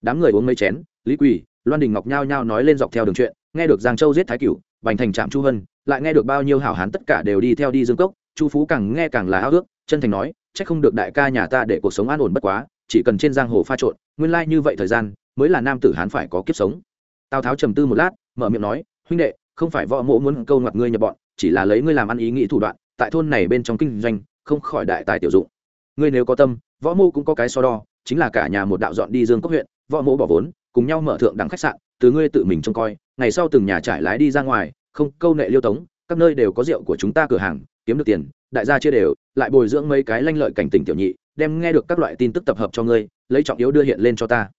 Đám người uống mấy chén, lý quỳ, loan đình ngọc nhao nhao nói lên dọc theo đường chuyện, nghe được giang châu giết thái cửu, bành thành trạm chu hân, lại nghe được bao nhiêu hảo hán tất cả đều đi theo đi dương cốc, chu phú càng nghe càng là háo ước, chân thành nói trách không được đại ca nhà ta để cuộc sống an ổn bất quá, chỉ cần trên giang hồ pha trộn, nguyên lai như vậy thời gian, mới là nam tử hán phải có kiếp sống. Tào tháo trầm tư một lát, mở miệng nói, huynh đệ, không phải võ mộ muốn câu ngoặt ngươi nhập bọn, chỉ là lấy ngươi làm ăn ý nghĩ thủ đoạn, tại thôn này bên trong kinh doanh, không khỏi đại tài tiểu dụng ngươi nếu có tâm, võ mô cũng có cái so đo, chính là cả nhà một đạo dọn đi dương cốc huyện, võ mô bỏ vốn, cùng nhau mở thượng đẳng khách sạn, từ ngươi tự mình trông coi, ngày sau từng nhà trải lái đi ra ngoài, không, câu nệ liêu tống, các nơi đều có rượu của chúng ta cửa hàng, kiếm được tiền, đại gia chia đều, lại bồi dưỡng mấy cái lanh lợi cảnh tỉnh tiểu nhị, đem nghe được các loại tin tức tập hợp cho ngươi, lấy trọng yếu đưa hiện lên cho ta.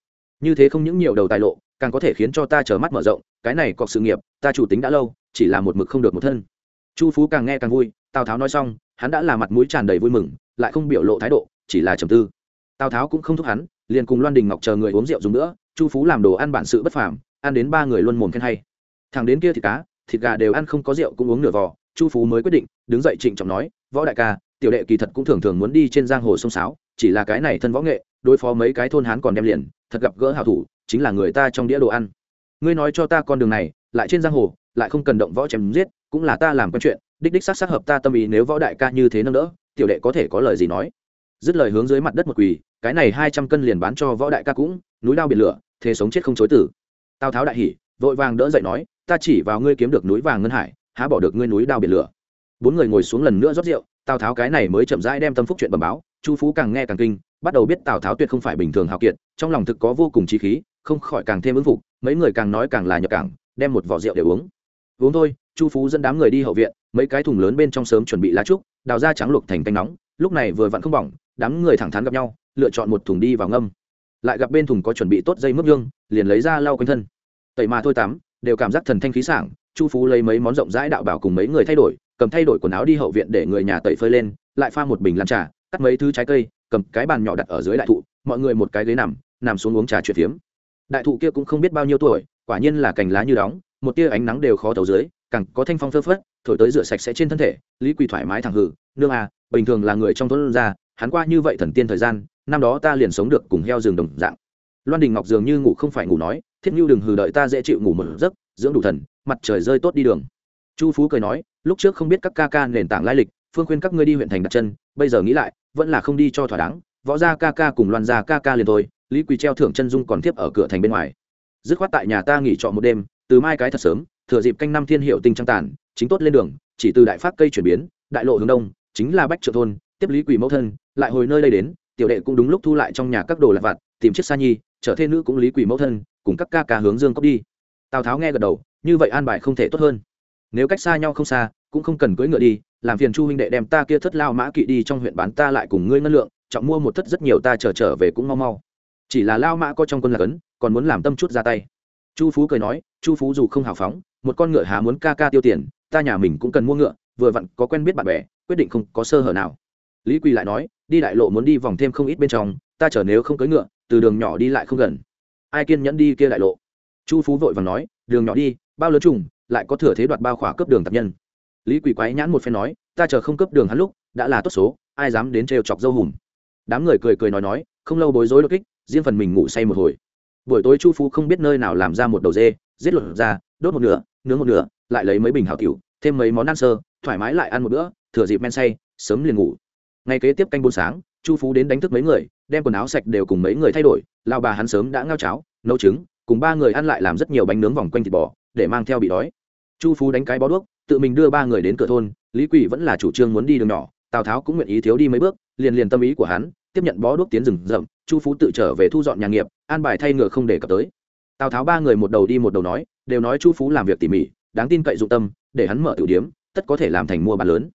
Như thế không những nhiều đầu tài lộ, càng có thể khiến cho ta trở mắt mở rộng, cái này có sự nghiệp, ta chủ tính đã lâu, chỉ là một mực không được một thân. Chu phú càng nghe càng vui, tào tháo nói xong hắn đã là mặt mũi tràn đầy vui mừng, lại không biểu lộ thái độ, chỉ là trầm tư. Tào tháo cũng không thúc hắn, liền cùng loan đình ngọc chờ người uống rượu dùng nữa, chu phú làm đồ ăn bản sự bất phàm, ăn đến ba người luôn mồm khen hay. Thằng đến kia thịt cá, thịt gà đều ăn không có rượu cũng uống nửa vò, chu phú mới quyết định, đứng dậy trịnh trọng nói, võ đại ca, tiểu đệ kỳ thật cũng thường thường muốn đi trên giang hồ sông sáo, chỉ là cái này thân võ nghệ, đối phó mấy cái thôn hán còn đem liền, thật gặp gỡ hảo thủ, chính là người ta trong đĩa đồ ăn. Ngươi nói cho ta con đường này, lại trên giang hồ, lại không cần động võ chém giết, cũng là ta làm quen chuyện đích đích xác xác hợp ta tâm ý, nếu võ đại ca như thế nâng đỡ, tiểu đệ có thể có lời gì nói? Dứt lời hướng dưới mặt đất một quỳ, cái này hai trăm cân liền bán cho võ đại ca cũng, núi lao biển lửa, thế sống chết không chối tử tào tháo đại hỉ, vội vàng đỡ dậy nói, ta chỉ vào ngươi kiếm được núi vàng ngân hải, há bỏ được ngươi núi đao biển lửa. Bốn người ngồi xuống lần nữa rót rượu, tào tháo cái này mới chậm rãi đem tâm phúc chuyện bẩm báo, chu phú càng nghe càng kinh, bắt đầu biết tào tháo tuyệt không phải bình thường hào kiệt, trong lòng thực có vô cùng trí khí, không khỏi càng thêm ứng phục, mấy người càng nói càng là nhập càng đem một vỏ rượu để uống. Uống thôi, chu phú dẫn đám người đi hậu viện mấy cái thùng lớn bên trong sớm chuẩn bị lá trúc, đào ra trắng luộc thành canh nóng, lúc này vừa vặn không bỏng, đám người thẳng thắn gặp nhau, lựa chọn một thùng đi vào ngâm. Lại gặp bên thùng có chuẩn bị tốt dây mướp dương liền lấy ra lau quanh thân. Tẩy mà thôi tắm, đều cảm giác thần thanh khí sảng, chu phú lấy mấy món rộng rãi đạo bảo cùng mấy người thay đổi, cầm thay đổi quần áo đi hậu viện để người nhà tẩy phơi lên, lại pha một bình làm trà, cắt mấy thứ trái cây, cầm cái bàn nhỏ đặt ở dưới đại thụ, mọi người một cái ghế nằm nằm xuống uống trà chuyện phiếm. Đại thụ kia cũng không biết bao nhiêu tuổi, quả nhiên là cành lá như đóng, một tia ánh nắng đều khó thấu dưới, càng có thanh phong phơ phất thổi tới rửa sạch sẽ trên thân thể, lý quỳ thoải mái thẳng hử nương à bình thường là người trong thôn ra, hắn qua như vậy thần tiên thời gian, năm đó ta liền sống được cùng heo rừng đồng dạng. Loan đình ngọc dường như ngủ không phải ngủ nói, thiết nhu đừng hừ, đợi ta dễ chịu ngủ một giấc, dưỡng đủ thần, mặt trời rơi tốt đi đường. Chu phú cười nói, lúc trước không biết các ca ca nền tảng lai lịch, phương khuyên các ngươi đi huyện thành đặt chân, bây giờ nghĩ lại, vẫn là không đi cho thỏa đáng, võ gia ca ca cùng loan gia ca ca liền thôi, lý quỳ treo thưởng chân dung còn tiếp ở cửa thành bên ngoài. Dứt khoát tại nhà ta nghỉ trọ một đêm, từ mai cái thật sớm thừa dịp canh năm thiên hiệu tinh trăng tàn chính tốt lên đường chỉ từ đại pháp cây chuyển biến đại lộ hướng đông chính là bách trợ thôn tiếp lý quỷ mẫu thân lại hồi nơi đây đến tiểu đệ cũng đúng lúc thu lại trong nhà các đồ lạc vặt tìm chiếc sa nhi trở thê nữ cũng lý quỷ mẫu thân cùng các ca ca hướng dương cốc đi. Tào tháo nghe gật đầu như vậy an bài không thể tốt hơn. Nếu cách xa nhau không xa cũng không cần cưỡi ngựa đi làm phiền chu huynh đệ đem ta kia thất lao mã kỵ đi trong huyện bán ta lại cùng ngươi ngân lượng trọng mua một thất rất nhiều ta chờ trở, trở về cũng mau mau. Chỉ là lao mã có trong quân là cấn còn muốn làm tâm chút ra tay. Chu phú cười nói chu phú dù không hào phóng một con ngựa há muốn ca ca tiêu tiền, ta nhà mình cũng cần mua ngựa, vừa vặn có quen biết bạn bè, quyết định không có sơ hở nào. Lý quỳ lại nói, đi đại lộ muốn đi vòng thêm không ít bên trong, ta chở nếu không cưỡi ngựa, từ đường nhỏ đi lại không gần. Ai kiên nhẫn đi kia đại lộ? Chu phú vội và nói, đường nhỏ đi, bao lớn trùng lại có thừa thế đoạt bao khỏa cấp đường tập nhân. Lý quỳ quái nhãn một phen nói, ta chờ không cấp đường hắn lúc, đã là tốt số, ai dám đến trêu chọc dâu hùm. Đám người cười cười nói nói, không lâu bối rối đột kích, riêng phần mình ngủ say một hồi. Buổi tối chu phú không biết nơi nào làm ra một đầu dê, giết lột ra đốt một nửa nướng một nửa, lại lấy mấy bình hảo tiểu, thêm mấy món ăn sơ, thoải mái lại ăn một bữa, thừa dịp men say, sớm liền ngủ. Ngày kế tiếp canh buôn sáng, chu phú đến đánh thức mấy người, đem quần áo sạch đều cùng mấy người thay đổi lao bà hắn sớm đã ngao cháo, nấu trứng, cùng ba người ăn lại làm rất nhiều bánh nướng vòng quanh thịt bò, để mang theo bị đói. Chu phú đánh cái bó đuốc, tự mình đưa ba người đến cửa thôn, lý quỷ vẫn là chủ trương muốn đi đường nhỏ, tào tháo cũng nguyện ý thiếu đi mấy bước, liền liền tâm ý của hắn, tiếp nhận bó đuốc tiến rừng rậm, chu phú tự trở về thu dọn nhà nghiệp, an bài thay ngựa không để cập tới tào tháo ba người một đầu đi một đầu nói, đều nói chu phú làm việc tỉ mỉ, đáng tin cậy dụng tâm, để hắn mở tiểu điếm, tất có thể làm thành mua bán lớn.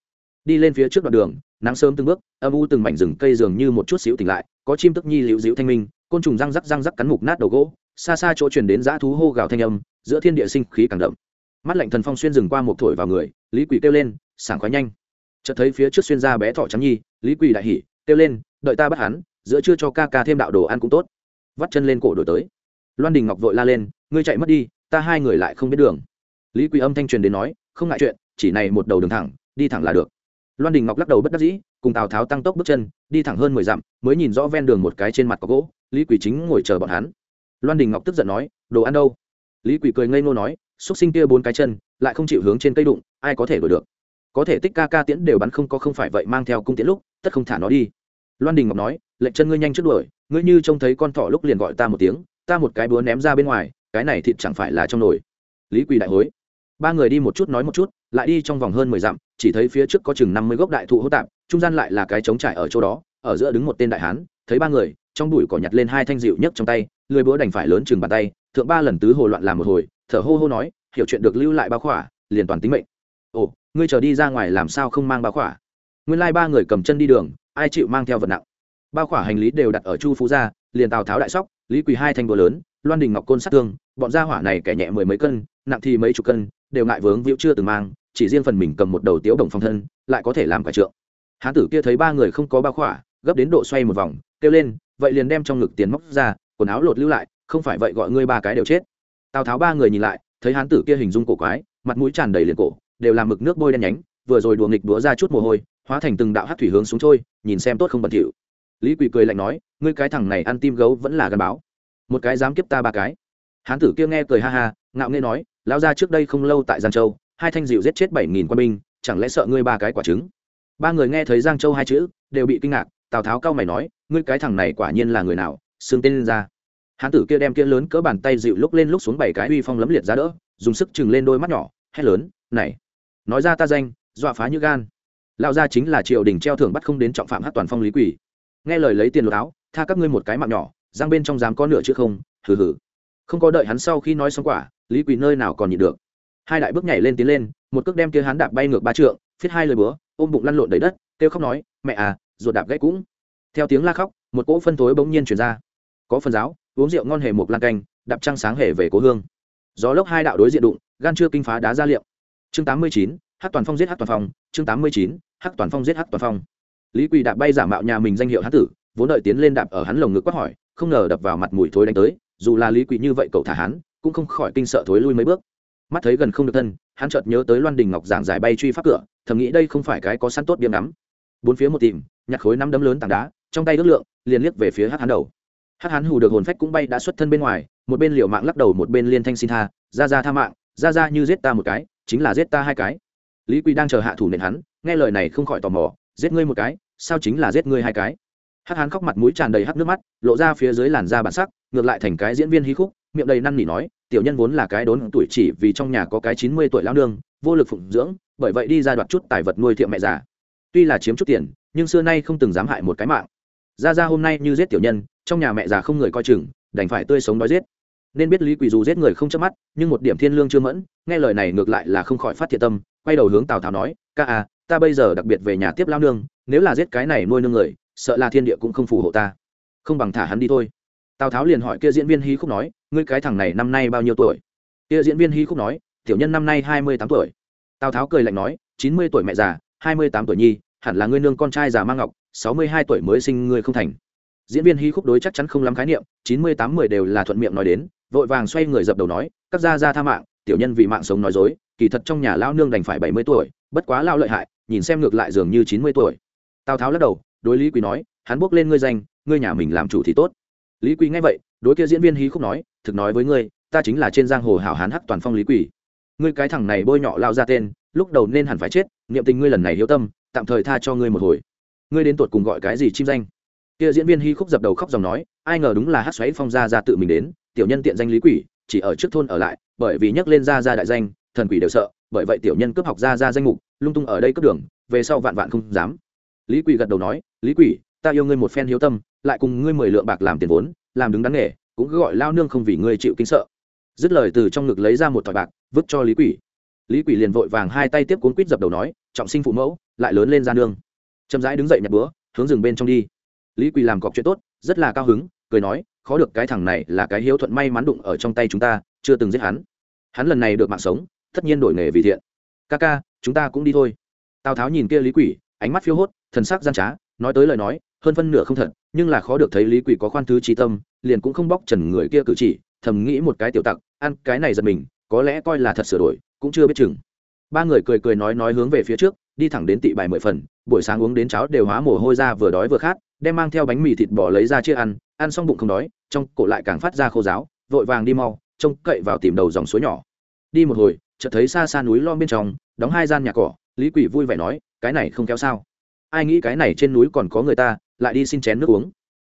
Đi lên phía trước đoạn đường, nắng sớm từng bước, âm u từng mảnh rừng cây dường như một chút xíu tỉnh lại, có chim tức nhi liễu dịu thanh minh, côn trùng răng rắc răng rắc cắn mục nát đầu gỗ, xa xa chỗ truyền đến dã thú hô gào thanh âm, giữa thiên địa sinh khí càng đậm. Mắt lạnh thần phong xuyên rừng qua một thổi vào người, lý quỷ kêu lên, sảng khoái nhanh. Chợt thấy phía trước xuyên ra bé thỏ trắng nhi, lý quỷ đại hỉ, kêu lên, đợi ta bắt hắn, giữa chưa cho ca ca thêm đạo đồ ăn cũng tốt. Vắt chân lên cổ đổi tới loan đình ngọc vội la lên, ngươi chạy mất đi, ta hai người lại không biết đường. Lý Quý âm thanh truyền đến nói, không ngại chuyện, chỉ này một đầu đường thẳng, đi thẳng là được. Loan đình ngọc lắc đầu bất đắc dĩ, cùng tào tháo tăng tốc bước chân, đi thẳng hơn mười dặm, mới nhìn rõ ven đường một cái trên mặt có gỗ, lý quỳ chính ngồi chờ bọn hắn. Loan đình ngọc tức giận nói, đồ ăn đâu? Lý quỳ cười ngây ngô nói, xúc sinh kia bốn cái chân, lại không chịu hướng trên cây đụng, ai có thể đổi được? Có thể tích ca ca tiễn đều bắn không có không phải vậy mang theo cung tiễn lúc, tất không thả nó đi. Loan đình ngọc nói, lệnh chân ngươi nhanh trước đuổi, ngươi như trông thấy con thỏ lúc liền gọi ta một tiếng ta một cái búa ném ra bên ngoài, cái này thịt chẳng phải là trong nồi. Lý quỳ đại hối. Ba người đi một chút nói một chút, lại đi trong vòng hơn mười dặm, chỉ thấy phía trước có chừng năm mươi gốc đại thụ hỗn tạp, trung gian lại là cái trống trải ở chỗ đó, ở giữa đứng một tên đại hán, thấy ba người, trong đùi cỏ nhặt lên hai thanh dịu nhất trong tay, lười búa đành phải lớn chừng bàn tay, thượng ba lần tứ hồ loạn làm một hồi, thở hô hô nói, hiểu chuyện được lưu lại bao khỏa, liền toàn tính mệnh. Ồ, ngươi chờ đi ra ngoài làm sao không mang bao khỏa? Nguyên lai ba người cầm chân đi đường, ai chịu mang theo vật nặng. Bao khỏa hành lý đều đặt ở chu phú gia liền tào tháo đại sóc, lý quỳ hai thanh búa lớn, loan đình ngọc côn sát thương, bọn gia hỏa này kẻ nhẹ mười mấy cân, nặng thì mấy chục cân, đều ngại vướng víu chưa từng mang, chỉ riêng phần mình cầm một đầu tiếu đồng phong thân, lại có thể làm cả trượng. Hán tử kia thấy ba người không có bao khỏa, gấp đến độ xoay một vòng, kêu lên, vậy liền đem trong ngực tiền móc ra, quần áo lột lưu lại, không phải vậy gọi ngươi ba cái đều chết. Tào tháo ba người nhìn lại, thấy hán tử kia hình dung cổ quái, mặt mũi tràn đầy liền cổ, đều làm mực nước bôi đen nhánh, vừa rồi đùa nghịch đũa ra chút mồ hôi, hóa thành từng đạo hát thủy hướng xuống trôi, nhìn xem tốt không bẩn thỉu lý quỳ cười lạnh nói, ngươi cái thằng này ăn tim gấu vẫn là gắn báo. Một cái dám kiếp ta ba cái. Hán tử kia nghe cười ha ha, ngạo nghê nói, lão ra trước đây không lâu tại giang châu, hai thanh dịu giết chết bảy nghìn quân binh, chẳng lẽ sợ ngươi ba cái quả trứng? Ba người nghe thấy giang châu hai chữ, đều bị kinh ngạc, tào tháo cao mày nói, ngươi cái thằng này quả nhiên là người nào, xương tên lên ra. Hán tử kia đem kia lớn cỡ bàn tay dịu lúc lên lúc xuống bảy cái uy phong lấm liệt ra đỡ, dùng sức chừng lên đôi mắt nhỏ, hét lớn, này, nói ra ta danh, dọa phá như gan. Lão gia chính là triều đình treo thưởng bắt không đến trọng phạm hát toàn phong lý quỷ nghe lời lấy tiền lột áo, tha các ngươi một cái mạng nhỏ, giang bên trong dám có nửa chứ không, hừ hừ. Không có đợi hắn sau khi nói xong quả, lý quỳ nơi nào còn nhịn được. Hai đại bước nhảy lên tiến lên, một cước đem kia hắn đạp bay ngược ba trượng, phiết hai lời bữa ôm bụng lăn lộn đầy đất, kêu khóc nói, mẹ à ruột đạp gãy cũng. Theo tiếng la khóc, một cỗ phân thối bỗng nhiên chuyển ra. Có phần giáo, uống rượu ngon hề một lan canh, đạp trăng sáng hề về cố hương. Gió lốc hai đạo đối diện đụng, gan chưa kinh phá đá ra liệu. Chương tám mươi chín, hát toàn phong giết hát toàn phong, chương tám mươi chín, hát toàn phong giết hát toàn phong lý quỳ đạp bay giả mạo nhà mình danh hiệu hán tử, vốn đợi tiến lên đạp ở hắn lồng ngực quát hỏi, không ngờ đập vào mặt mùi thối đánh tới, dù là lý quỳ như vậy cậu thả hắn, cũng không khỏi kinh sợ thối lui mấy bước. Mắt thấy gần không được thân, hắn chợt nhớ tới loan đình ngọc giảng giải bay truy pháp cửa, thầm nghĩ đây không phải cái có sẵn tốt biếm nắm bốn phía một tìm, nhặt khối năm đấm lớn tảng đá, trong tay ước lượng, liền liếc về phía hát hắn đầu. Hát hắn hù được hồn phách cũng bay đã xuất thân bên ngoài, một bên liều mạng lắc đầu, một bên liên thanh xin tha, ra ra tha mạng, ra ra như giết ta một cái, chính là giết ta hai cái. Lý quy đang chờ hạ thủ nện hắn, nghe lời này không khỏi tò mò giết ngươi một cái, sao chính là giết ngươi hai cái? Hát hán khóc mặt mũi tràn đầy hắt nước mắt, lộ ra phía dưới làn da bản sắc, ngược lại thành cái diễn viên hí khúc, miệng đầy năn nỉ nói, tiểu nhân vốn là cái đốn tuổi chỉ vì trong nhà có cái chín mươi tuổi lao nương, vô lực phụng dưỡng, bởi vậy đi ra đoạt chút tài vật nuôi thiệm mẹ già. Tuy là chiếm chút tiền, nhưng xưa nay không từng dám hại một cái mạng. Ra ra hôm nay như giết tiểu nhân, trong nhà mẹ già không người coi chừng, đành phải tươi sống đói giết. Nên biết lý quỳ dù giết người không chớp mắt, nhưng một điểm thiên lương chưa mẫn, nghe lời này ngược lại là không khỏi phát thiệt tâm, quay đầu hướng tào tháo nói, ca à ta bây giờ đặc biệt về nhà tiếp lao nương, nếu là giết cái này nuôi nương người, sợ là thiên địa cũng không phù hộ ta. Không bằng thả hắn đi thôi. Tào tháo liền hỏi kia diễn viên hí khúc nói, ngươi cái thằng này năm nay bao nhiêu tuổi? Kia diễn viên hí khúc nói, tiểu nhân năm nay hai mươi tám tuổi. Tào tháo cười lạnh nói, chín mươi tuổi mẹ già, hai mươi tám tuổi nhi, hẳn là ngươi nương con trai già mang ngọc, sáu mươi hai tuổi mới sinh ngươi không thành. Diễn viên hí khúc đối chắc chắn không lắm khái niệm, chín mươi tám mười đều là thuận miệng nói đến, vội vàng xoay người dập đầu nói, các gia gia tha mạng, tiểu nhân vì mạng sống nói dối, kỳ thật trong nhà lao nương đành phải bảy mươi tuổi, bất quá lao lợi hại nhìn xem ngược lại dường như chín mươi tuổi. Tào tháo lắc đầu, đối lý quý nói, hắn bước lên ngươi danh, ngươi nhà mình làm chủ thì tốt. Lý quý nghe vậy, đối kia diễn viên hí khúc nói, thực nói với ngươi, ta chính là trên giang hồ hảo hán hắc toàn phong lý quỷ ngươi cái thằng này bôi nhọ lao ra tên, lúc đầu nên hẳn phải chết, niệm tình ngươi lần này hiếu tâm, tạm thời tha cho ngươi một hồi. Ngươi đến tuột cùng gọi cái gì chim danh? Kia diễn viên hy khúc dập đầu khóc dòng nói, ai ngờ đúng là hát xoáy phong gia ra tự mình đến, tiểu nhân tiện danh lý quỷ chỉ ở trước thôn ở lại, bởi vì nhắc lên gia ra đại danh, thần quỷ đều sợ bởi vậy tiểu nhân cướp học ra ra danh mục, lung tung ở đây cướp đường, về sau vạn vạn không dám. Lý quỷ gật đầu nói, lý quỷ, ta yêu ngươi một phen hiếu tâm, lại cùng ngươi mười lượng bạc làm tiền vốn, làm đứng đắn nghề, cũng cứ gọi lao nương không vì ngươi chịu kinh sợ. Dứt lời từ trong ngực lấy ra một thỏi bạc, vứt cho lý quỷ. Lý quỷ liền vội vàng hai tay tiếp cuốn quýt dập đầu nói, trọng sinh phụ mẫu, lại lớn lên ra nương. Chậm rãi đứng dậy nhặt búa, hướng rừng bên trong đi. Lý quỳ làm cọc chuyện tốt, rất là cao hứng, cười nói, khó được cái thằng này là cái hiếu thuận may mắn đụng ở trong tay chúng ta, chưa từng giết hắn. Hắn lần này được mạng sống tất nhiên đổi nghề vì thiện. Ca ca, chúng ta cũng đi thôi. Tào tháo nhìn kia lý quỷ, ánh mắt phiêu hốt, thần sắc gian trá, nói tới lời nói, hơn phân nửa không thật, nhưng là khó được thấy lý quỷ có khoan thứ trí tâm, liền cũng không bóc trần người kia cử chỉ, thầm nghĩ một cái tiểu tặc, ăn cái này giật mình, có lẽ coi là thật sửa đổi, cũng chưa biết chừng. Ba người cười cười nói nói hướng về phía trước, đi thẳng đến tị bài mười phần, buổi sáng uống đến cháo đều hóa mồ hôi ra vừa đói vừa khát, đem mang theo bánh mì thịt bò lấy ra chia ăn ăn xong bụng không đói, trong cổ lại càng phát ra khô giáo vội vàng đi mau, trông cậy vào tìm đầu dòng suối nhỏ. Đi một hồi chợt thấy xa xa núi lo bên trong, đóng hai gian nhà cỏ, lý quỷ vui vẻ nói, cái này không kéo sao? Ai nghĩ cái này trên núi còn có người ta, lại đi xin chén nước uống.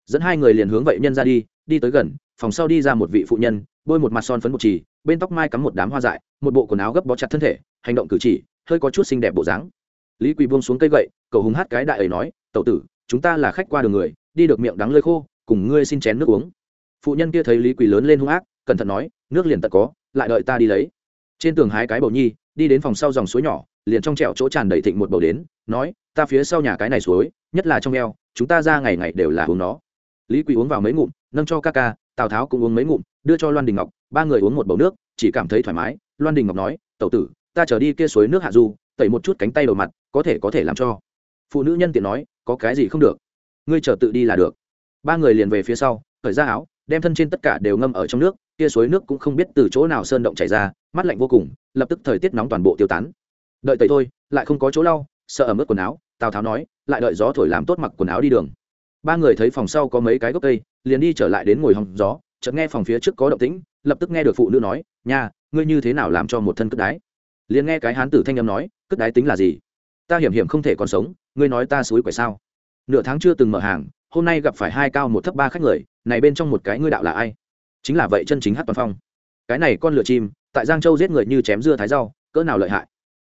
Dẫn hai người liền hướng vậy nhân ra đi đi tới gần, phòng sau đi ra một vị phụ nhân, bôi một mặt son phấn một trì bên tóc mai cắm một đám hoa dại, một bộ quần áo gấp bó chặt thân thể, hành động cử chỉ, hơi có chút xinh đẹp bộ dáng. Lý quỳ buông xuống cây gậy, cậu hùng hát cái đại ấy nói, tẩu tử, chúng ta là khách qua đường người, đi được miệng đắng lơi khô, cùng ngươi xin chén nước uống. Phụ nhân kia thấy lý quỳ lớn lên hung ác, cẩn thận nói, nước liền tận có, lại đợi ta đi lấy trên tường hái cái bầu nhi, đi đến phòng sau dòng suối nhỏ, liền trong trẹo chỗ tràn đầy thịnh một bầu đến, nói, ta phía sau nhà cái này suối, nhất là trong eo, chúng ta ra ngày ngày đều là uống nó. Lý quỳ uống vào mấy ngụm, nâng cho ca ca, tào tháo cũng uống mấy ngụm, đưa cho loan đình ngọc, ba người uống một bầu nước, chỉ cảm thấy thoải mái. Loan đình ngọc nói, tẩu tử, ta trở đi kia suối nước hạ du, tẩy một chút cánh tay đầu mặt, có thể có thể làm cho. Phụ nữ nhân tiện nói, có cái gì không được? Ngươi chờ tự đi là được. Ba người liền về phía sau khởi ra áo, đem thân trên tất cả đều ngâm ở trong nước kia suối nước cũng không biết từ chỗ nào sơn động chảy ra mắt lạnh vô cùng, lập tức thời tiết nóng toàn bộ tiêu tán. Đợi tẩy thôi, lại không có chỗ lau, sợ ẩm ướt quần áo, tào tháo nói, lại đợi gió thổi làm tốt mặc quần áo đi đường. Ba người thấy phòng sau có mấy cái gốc cây, liền đi trở lại đến ngồi hòng gió, chợt nghe phòng phía trước có động tĩnh, lập tức nghe được phụ nữ nói, nha, ngươi như thế nào làm cho một thân cất đái? Liền nghe cái hán tử thanh âm nói, cất đái tính là gì? Ta hiểm hiểm không thể còn sống, ngươi nói ta suối quậy sao? Nửa tháng chưa từng mở hàng, hôm nay gặp phải hai cao một thấp ba khách người, này bên trong một cái ngươi đạo là ai? Chính là vậy chân chính hát toàn phong. Cái này con lửa chim, tại giang châu giết người như chém dưa thái rau, cỡ nào lợi hại?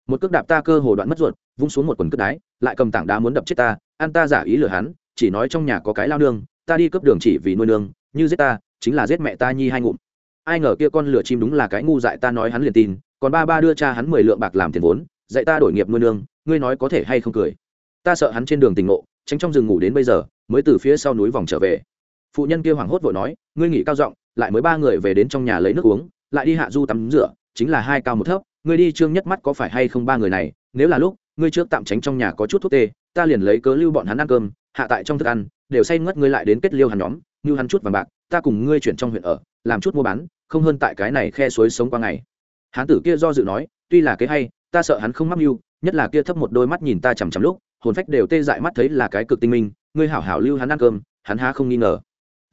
Một cước đạp ta cơ hồ đoạn mất ruột, vung xuống một quần cất đái, lại cầm tảng đá muốn đập chết ta, ăn ta giả ý lừa hắn, chỉ nói trong nhà có cái lao nương, ta đi cướp đường chỉ vì nuôi nương, như giết ta, chính là giết mẹ ta nhi hai ngụm. Ai ngờ kia con lửa chim đúng là cái ngu dại ta nói hắn liền tin, còn ba ba đưa cha hắn mười lượng bạc làm tiền vốn, dạy ta đổi nghiệp nuôi nương, ngươi nói có thể hay không cười? Ta sợ hắn trên đường tình ngộ, tránh trong rừng ngủ đến bây giờ, mới từ phía sau núi vòng trở về. Phụ nhân kia hoảng hốt vội nói, ngươi nghỉ cao giọng lại mới ba người về đến trong nhà lấy nước uống, lại đi hạ du tắm rửa, chính là hai cao một thấp. Ngươi đi trương nhất mắt có phải hay không ba người này? Nếu là lúc, ngươi trước tạm tránh trong nhà có chút thuốc tê, ta liền lấy cớ lưu bọn hắn ăn cơm, hạ tại trong thức ăn, đều say ngất ngươi lại đến kết liêu hắn nhóm, như hắn chút vàng bạc, ta cùng ngươi chuyển trong huyện ở, làm chút mua bán, không hơn tại cái này khe suối sống qua ngày. Hán tử kia do dự nói, tuy là cái hay, ta sợ hắn không mắc mưu, nhất là kia thấp một đôi mắt nhìn ta chằm chằm lúc, hồn phách đều tê dại mắt thấy là cái cực tinh minh, ngươi hảo hảo lưu hắn ăn cơm, hắn há không nghi ngờ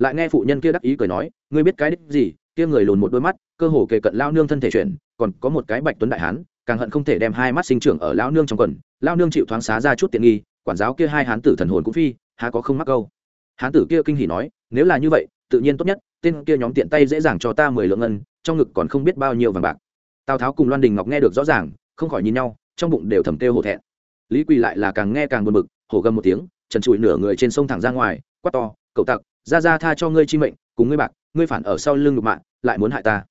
lại nghe phụ nhân kia đắc ý cười nói, ngươi biết cái đích gì? Kia người lùn một đôi mắt, cơ hồ kề cận lao nương thân thể chuyển, còn có một cái bạch tuấn đại hán, càng hận không thể đem hai mắt sinh trưởng ở lao nương trong quần. Lao nương chịu thoáng xá ra chút tiện nghi, quản giáo kia hai hán tử thần hồn cũng phi, há có không mắc câu. Hán tử kia kinh hỉ nói, nếu là như vậy, tự nhiên tốt nhất, tên kia nhóm tiện tay dễ dàng cho ta mười lượng ngân, trong ngực còn không biết bao nhiêu vàng bạc. Tào tháo cùng loan đình ngọc nghe được rõ ràng, không khỏi nhìn nhau, trong bụng đều thầm kêu hổ thẹn. Lý quỳ lại là càng nghe càng buồn bực, hổ gầm một tiếng, trần trụi nửa người trên sông thẳng ra ngoài, quát to, cậu tặc ra ra tha cho ngươi chi mệnh, cùng ngươi bạc, ngươi phản ở sau lưng ngực mạng, lại muốn hại ta.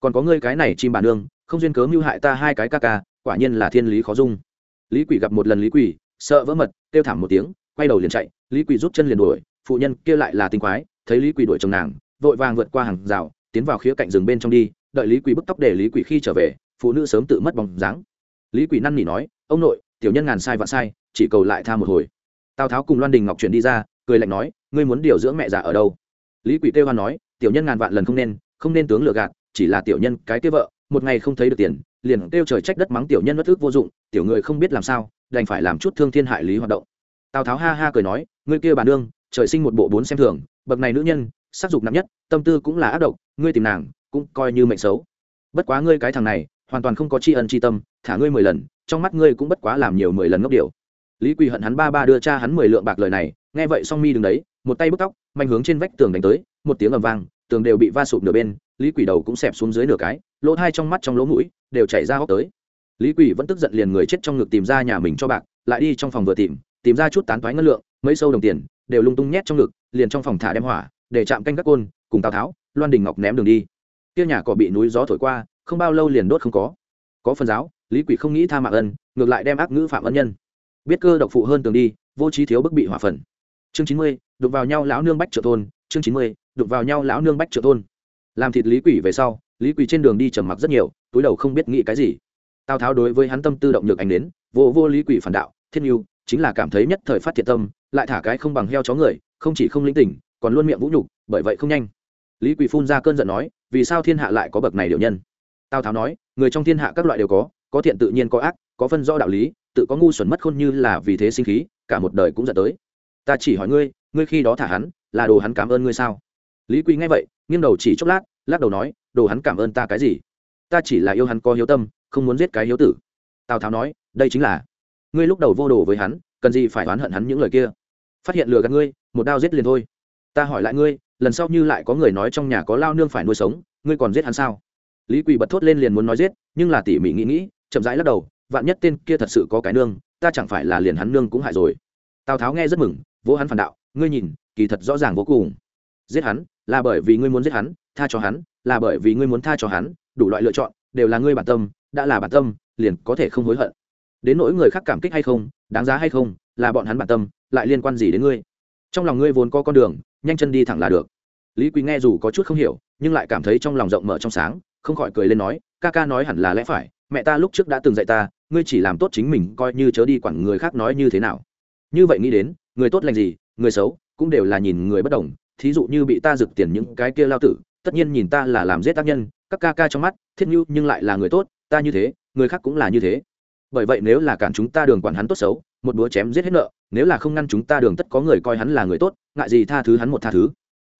Còn có ngươi cái này chim bản nương, không duyên cớ mưu hại ta hai cái ca ca, quả nhiên là thiên lý khó dung. Lý quỷ gặp một lần lý quỷ, sợ vỡ mật, kêu thảm một tiếng, quay đầu liền chạy, lý quỷ rút chân liền đuổi, phụ nhân kia lại là tinh quái, thấy lý quỷ đuổi chồng nàng, vội vàng vượt qua hàng rào, tiến vào khía cạnh rừng bên trong đi, đợi lý quỷ bức tóc để lý quỷ khi trở về, phụ nữ sớm tự mất bóng dáng. Lý quỷ năn nỉ nói, ông nội, tiểu nhân ngàn sai vạn sai, chỉ cầu lại tha một hồi. Tào tháo cùng loan đình ngọc chuyển đi ra cười lạnh nói, ngươi muốn điều dưỡng mẹ già ở đâu? Lý quỷ kêu hoan nói, tiểu nhân ngàn vạn lần không nên không nên tướng lừa gạt, chỉ là tiểu nhân cái kia vợ, một ngày không thấy được tiền, liền kêu trời trách đất mắng tiểu nhân bất ước vô dụng, tiểu người không biết làm sao, đành phải làm chút thương thiên hại lý hoạt động. Tào tháo ha ha cười nói, ngươi kia bà nương, trời sinh một bộ bốn xem thường, bậc này nữ nhân, sắc dục nặng nhất, tâm tư cũng là ác độc, ngươi tìm nàng, cũng coi như mệnh xấu. Bất quá ngươi cái thằng này, hoàn toàn không có tri ân tri tâm, thả ngươi mười lần, trong mắt ngươi cũng bất quá làm nhiều mười lần ngốc điều lý quỳ hận hắn ba ba đưa cha hắn mười lượng bạc lời này nghe vậy song mi đứng đấy, một tay bức tóc, manh hướng trên vách tường đánh tới, một tiếng ầm vang, tường đều bị va sụp nửa bên, lý quỷ đầu cũng xẹp xuống dưới nửa cái, lỗ thai trong mắt trong lỗ mũi đều chảy ra hốc tới. Lý quỷ vẫn tức giận liền người chết trong ngực tìm ra nhà mình cho bạc, lại đi trong phòng vừa tìm tìm ra chút tán thoái ngân lượng, mấy sâu đồng tiền, đều lung tung nhét trong ngực, liền trong phòng thả đem hỏa, để chạm canh các côn, cùng tào tháo, loan đình ngọc ném đường đi. Kia nhà cỏ bị núi gió thổi qua, không bao lâu liền đốt không có. Có phần giáo, lý quỷ không nghĩ tha mạng ân, ngược lại đem ác ngữ phạm ân nhân. Biết cơ độc phụ hơn tường đi, vô trí thiếu bức bị hỏa phần chương chín mươi, đụng vào nhau lão nương bách trợ thôn, chương chín mươi, đụng vào nhau lão nương bách trợ thôn. Làm thịt lý quỷ về sau, lý quỷ trên đường đi trầm mặc rất nhiều, túi đầu không biết nghĩ cái gì. Tào tháo đối với hắn tâm tư động nhược anh đến, vô vô lý quỷ phản đạo thiên yêu chính là cảm thấy nhất thời phát thiệt tâm, lại thả cái không bằng heo chó người, không chỉ không linh tỉnh còn luôn miệng vũ nhục, bởi vậy không nhanh. Lý quỷ phun ra cơn giận nói, vì sao thiên hạ lại có bậc này điều nhân? Tào tháo nói, người trong thiên hạ các loại đều có có thiện tự nhiên có ác, có phân rõ đạo lý, tự có ngu xuẩn mất khôn như là vì thế sinh khí, cả một đời cũng dẫn tới ta chỉ hỏi ngươi ngươi khi đó thả hắn, là đồ hắn cảm ơn ngươi sao? Lý quý nghe vậy, nghiêng đầu chỉ chốc lát, lắc đầu nói, đồ hắn cảm ơn ta cái gì? Ta chỉ là yêu hắn có hiếu tâm, không muốn giết cái hiếu tử. Tào tháo nói, đây chính là, ngươi lúc đầu vô đồ với hắn, cần gì phải oán hận hắn những lời kia? Phát hiện lừa gạt ngươi, một đao giết liền thôi. Ta hỏi lại ngươi, lần sau như lại có người nói trong nhà có lao nương phải nuôi sống, ngươi còn giết hắn sao? Lý quỳ bật thốt lên liền muốn nói giết, nhưng là tỉ mỉ nghĩ nghĩ, chậm rãi lắc đầu, vạn nhất tên kia thật sự có cái nương, ta chẳng phải là liền hắn nương cũng hại rồi. Tào tháo nghe rất mừng vỗ hắn phản đạo, ngươi nhìn, kỳ thật rõ ràng vô cùng. Giết hắn, là bởi vì ngươi muốn giết hắn, tha cho hắn, là bởi vì ngươi muốn tha cho hắn, đủ loại lựa chọn, đều là ngươi bản tâm, đã là bản tâm, liền có thể không hối hận. Đến nỗi người khác cảm kích hay không, đáng giá hay không, là bọn hắn bản tâm, lại liên quan gì đến ngươi? Trong lòng ngươi vốn có con đường, nhanh chân đi thẳng là được. Lý quý nghe dù có chút không hiểu, nhưng lại cảm thấy trong lòng rộng mở trong sáng, không khỏi cười lên nói, ca ca nói hẳn là lẽ phải, mẹ ta lúc trước đã từng dạy ta, ngươi chỉ làm tốt chính mình, coi như chớ đi quản người khác nói như thế nào. Như vậy nghĩ đến người tốt lành gì, người xấu, cũng đều là nhìn người bất đồng. Thí dụ như bị ta rực tiền những cái kia lao tử, tất nhiên nhìn ta là làm giết tác nhân, các ca ca trong mắt, thiết nhu nhưng lại là người tốt, ta như thế, người khác cũng là như thế. Bởi vậy nếu là cản chúng ta đường quản hắn tốt xấu, một búa chém giết hết nợ, nếu là không ngăn chúng ta đường tất có người coi hắn là người tốt, ngại gì tha thứ hắn một tha thứ.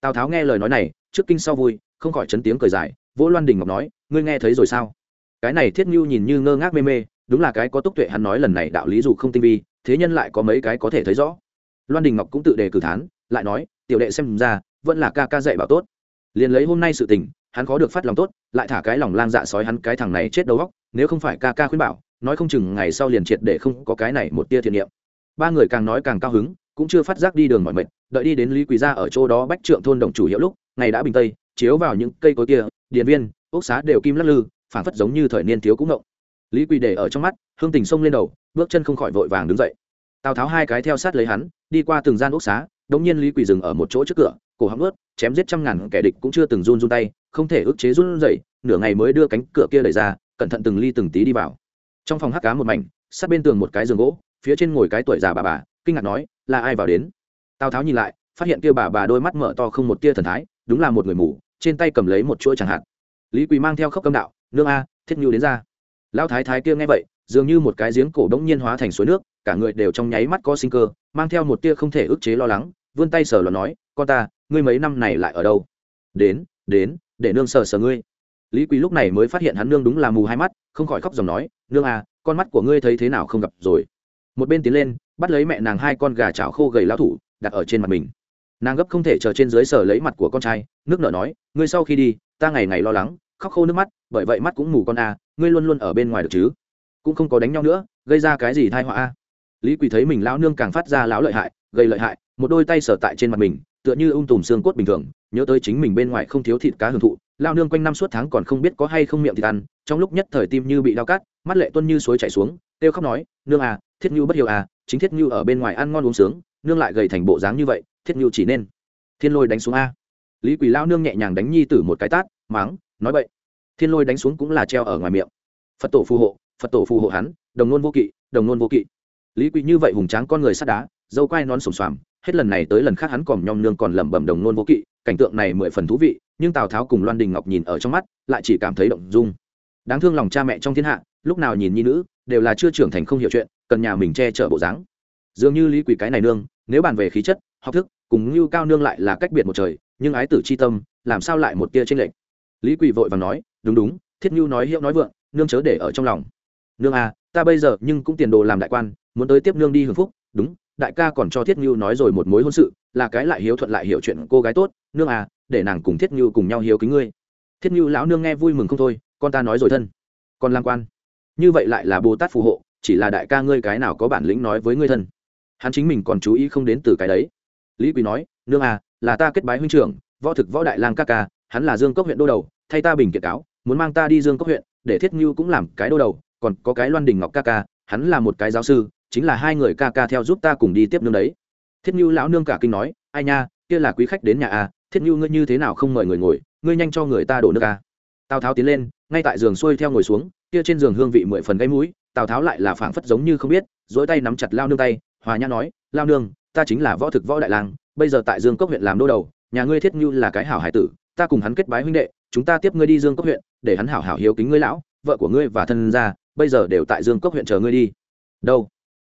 Tào tháo nghe lời nói này, trước kinh sau vui, không khỏi chấn tiếng cười dài, vỗ loan đình ngọc nói, ngươi nghe thấy rồi sao? Cái này thiết nhu nhìn như ngơ ngác mê mê, đúng là cái có túc tuệ hắn nói lần này đạo lý dù không tinh vi, thế nhân lại có mấy cái có thể thấy rõ loan đình ngọc cũng tự đề cử thán, lại nói, tiểu đệ xem ra, vẫn là ca ca dạy bảo tốt. Liền lấy hôm nay sự tình, hắn khó được phát lòng tốt, lại thả cái lòng lang dạ sói hắn cái thằng này chết đầu góc nếu không phải ca ca khuyên bảo, nói không chừng ngày sau liền triệt để không có cái này một tia thiện niệm. Ba người càng nói càng cao hứng, cũng chưa phát giác đi đường mọi mệt, đợi đi đến lý quý gia ở chỗ đó bách trượng thôn đồng chủ hiệu lúc, ngày đã bình tây, chiếu vào những cây cối kia, điện viên, ốc xá đều kim lắc lư phản phất giống như thời niên thiếu cũng ngộng. Lý quỳ để ở trong mắt, hương tình sông lên đầu, bước chân không khỏi vội vàng đứng dậy. Tào tháo hai cái theo sát lấy hắn đi qua từng gian ốc xá, đống nhiên lý quỳ dừng ở một chỗ trước cửa, cổ họng ướt chém giết trăm ngàn kẻ địch cũng chưa từng run run tay, không thể ức chế run rẩy, nửa ngày mới đưa cánh cửa kia đẩy ra, cẩn thận từng ly từng tí đi vào. Trong phòng hắc cá một mảnh, sát bên tường một cái giường gỗ, phía trên ngồi cái tuổi già bà bà, kinh ngạc nói, là ai vào đến? Tào tháo nhìn lại, phát hiện kia bà bà đôi mắt mở to không một tia thần thái, đúng là một người mù, trên tay cầm lấy một chuỗi chẳng hạn. Lý quỳ mang theo khốc câm đạo, nương a, thiết nhu đến ra. Lão thái thái kia nghe vậy, dường như một cái giếng cổ đống nhiên hóa thành suối nước cả người đều trong nháy mắt có sinh cơ, mang theo một tia không thể ức chế lo lắng, vươn tay sờ lò nói, con ta, ngươi mấy năm này lại ở đâu? Đến đến, để nương sờ sờ ngươi. Lý quý lúc này mới phát hiện hắn nương đúng là mù hai mắt, không khỏi khóc dòng nói, nương à con mắt của ngươi thấy thế nào không gặp rồi? Một bên tiến lên, bắt lấy mẹ nàng hai con gà chảo khô gầy lão thủ, đặt ở trên mặt mình. Nàng gấp không thể chờ trên dưới sờ lấy mặt của con trai, nước nở nói, ngươi sau khi đi, ta ngày ngày lo lắng, khóc khô nước mắt, bởi vậy mắt cũng mù con à ngươi luôn luôn ở bên ngoài được chứ? Cũng không có đánh nhau nữa, gây ra cái gì thai họa a lý quỳ thấy mình lão nương càng phát ra lão lợi hại gây lợi hại, một đôi tay sở tại trên mặt mình, tựa như ung tùm xương cốt bình thường, nhớ tới chính mình bên ngoài không thiếu thịt cá hưởng thụ lao nương quanh năm suốt tháng còn không biết có hay không miệng thịt ăn, trong lúc nhất thời tim như bị đau cắt, mắt lệ tuân như suối chảy xuống têu khóc nói, nương à thiết như bất hiểu à chính thiết như ở bên ngoài ăn ngon uống sướng, nương lại gầy thành bộ dáng như vậy, thiết như chỉ nên. Thiên lôi đánh xuống a. Lý quỳ lao nương nhẹ nhàng đánh nhi tử một cái tát máng nói vậy thiên lôi đánh xuống cũng là treo ở ngoài miệng. Phật tổ phù hộ, phật tổ phù hộ hắn, đồng nôn vô kỵ, đồng nôn vô kỵ lý Quý như vậy hùng tráng con người sắt đá, dâu quai nón sồm xoàm, hết lần này tới lần khác hắn còn nhom nương còn lẩm bẩm đồng nôn vô kỵ, cảnh tượng này mười phần thú vị, nhưng tào tháo cùng loan đình ngọc nhìn ở trong mắt, lại chỉ cảm thấy động dung. Đáng thương lòng cha mẹ trong thiên hạ, lúc nào nhìn nhi nữ, đều là chưa trưởng thành không hiểu chuyện, cần nhà mình che chở bộ dáng. Dường như lý quỳ cái này nương, nếu bàn về khí chất, học thức, cùng ngưu cao nương lại là cách biệt một trời, nhưng ái tử c h i tâm, làm sao lại một tia tranh lệch? Lý quỳ vội và nói, đúng đúng, thiết ngưu nói hiệu nói vượng, nương chớ để ở trong lòng. Nương à ta bây giờ nhưng cũng tiền đồ làm đại quan muốn tới tiếp nương đi hưởng phúc, đúng, đại ca còn cho thiết như nói rồi một mối hôn sự, là cái lại hiếu thuận lại hiểu chuyện cô gái tốt, nương à để nàng cùng thiết như cùng nhau hiếu kính ngươi. Thiết như lão nương nghe vui mừng không thôi, con ta nói rồi thân. Con lang quan. Như vậy lại là bồ tát phù hộ, chỉ là đại ca ngươi cái nào có bản lĩnh nói với ngươi thân. Hắn chính mình còn chú ý không đến từ cái đấy. Lý quý nói, nương à là ta kết bái huynh trưởng, võ thực võ đại lang ca ca, hắn là dương cốc huyện đô đầu, thay ta bình kiệt cáo, muốn mang ta đi dương cốc huyện, để thiết như cũng làm cái đô đầu, còn có cái loan đình ngọc ca ca, hắn là một cái giáo sư chính là hai người ca ca theo giúp ta cùng đi tiếp nương đấy. Thiết như lão nương cả kinh nói, ai nha, kia là quý khách đến nhà a thiết như ngươi như thế nào không mời người ngồi, ngươi nhanh cho người ta đổ nước à. Tào tháo tiến lên, ngay tại giường xuôi theo ngồi xuống, kia trên giường hương vị mười phần gây mũi, tào tháo lại là phảng phất giống như không biết dỗi tay nắm chặt lao nương tay, hòa nhã nói, lao nương, ta chính là võ thực võ đại lang, bây giờ tại dương cốc huyện làm đô đầu, nhà ngươi thiết như là cái hảo hải tử, ta cùng hắn kết bái huynh đệ, chúng ta tiếp ngươi đi dương cốc huyện, để hắn hảo hảo hiếu kính ngươi lão, vợ của ngươi và thân gia, bây giờ đều tại dương cốc huyện chờ ngươi đi. Đâu?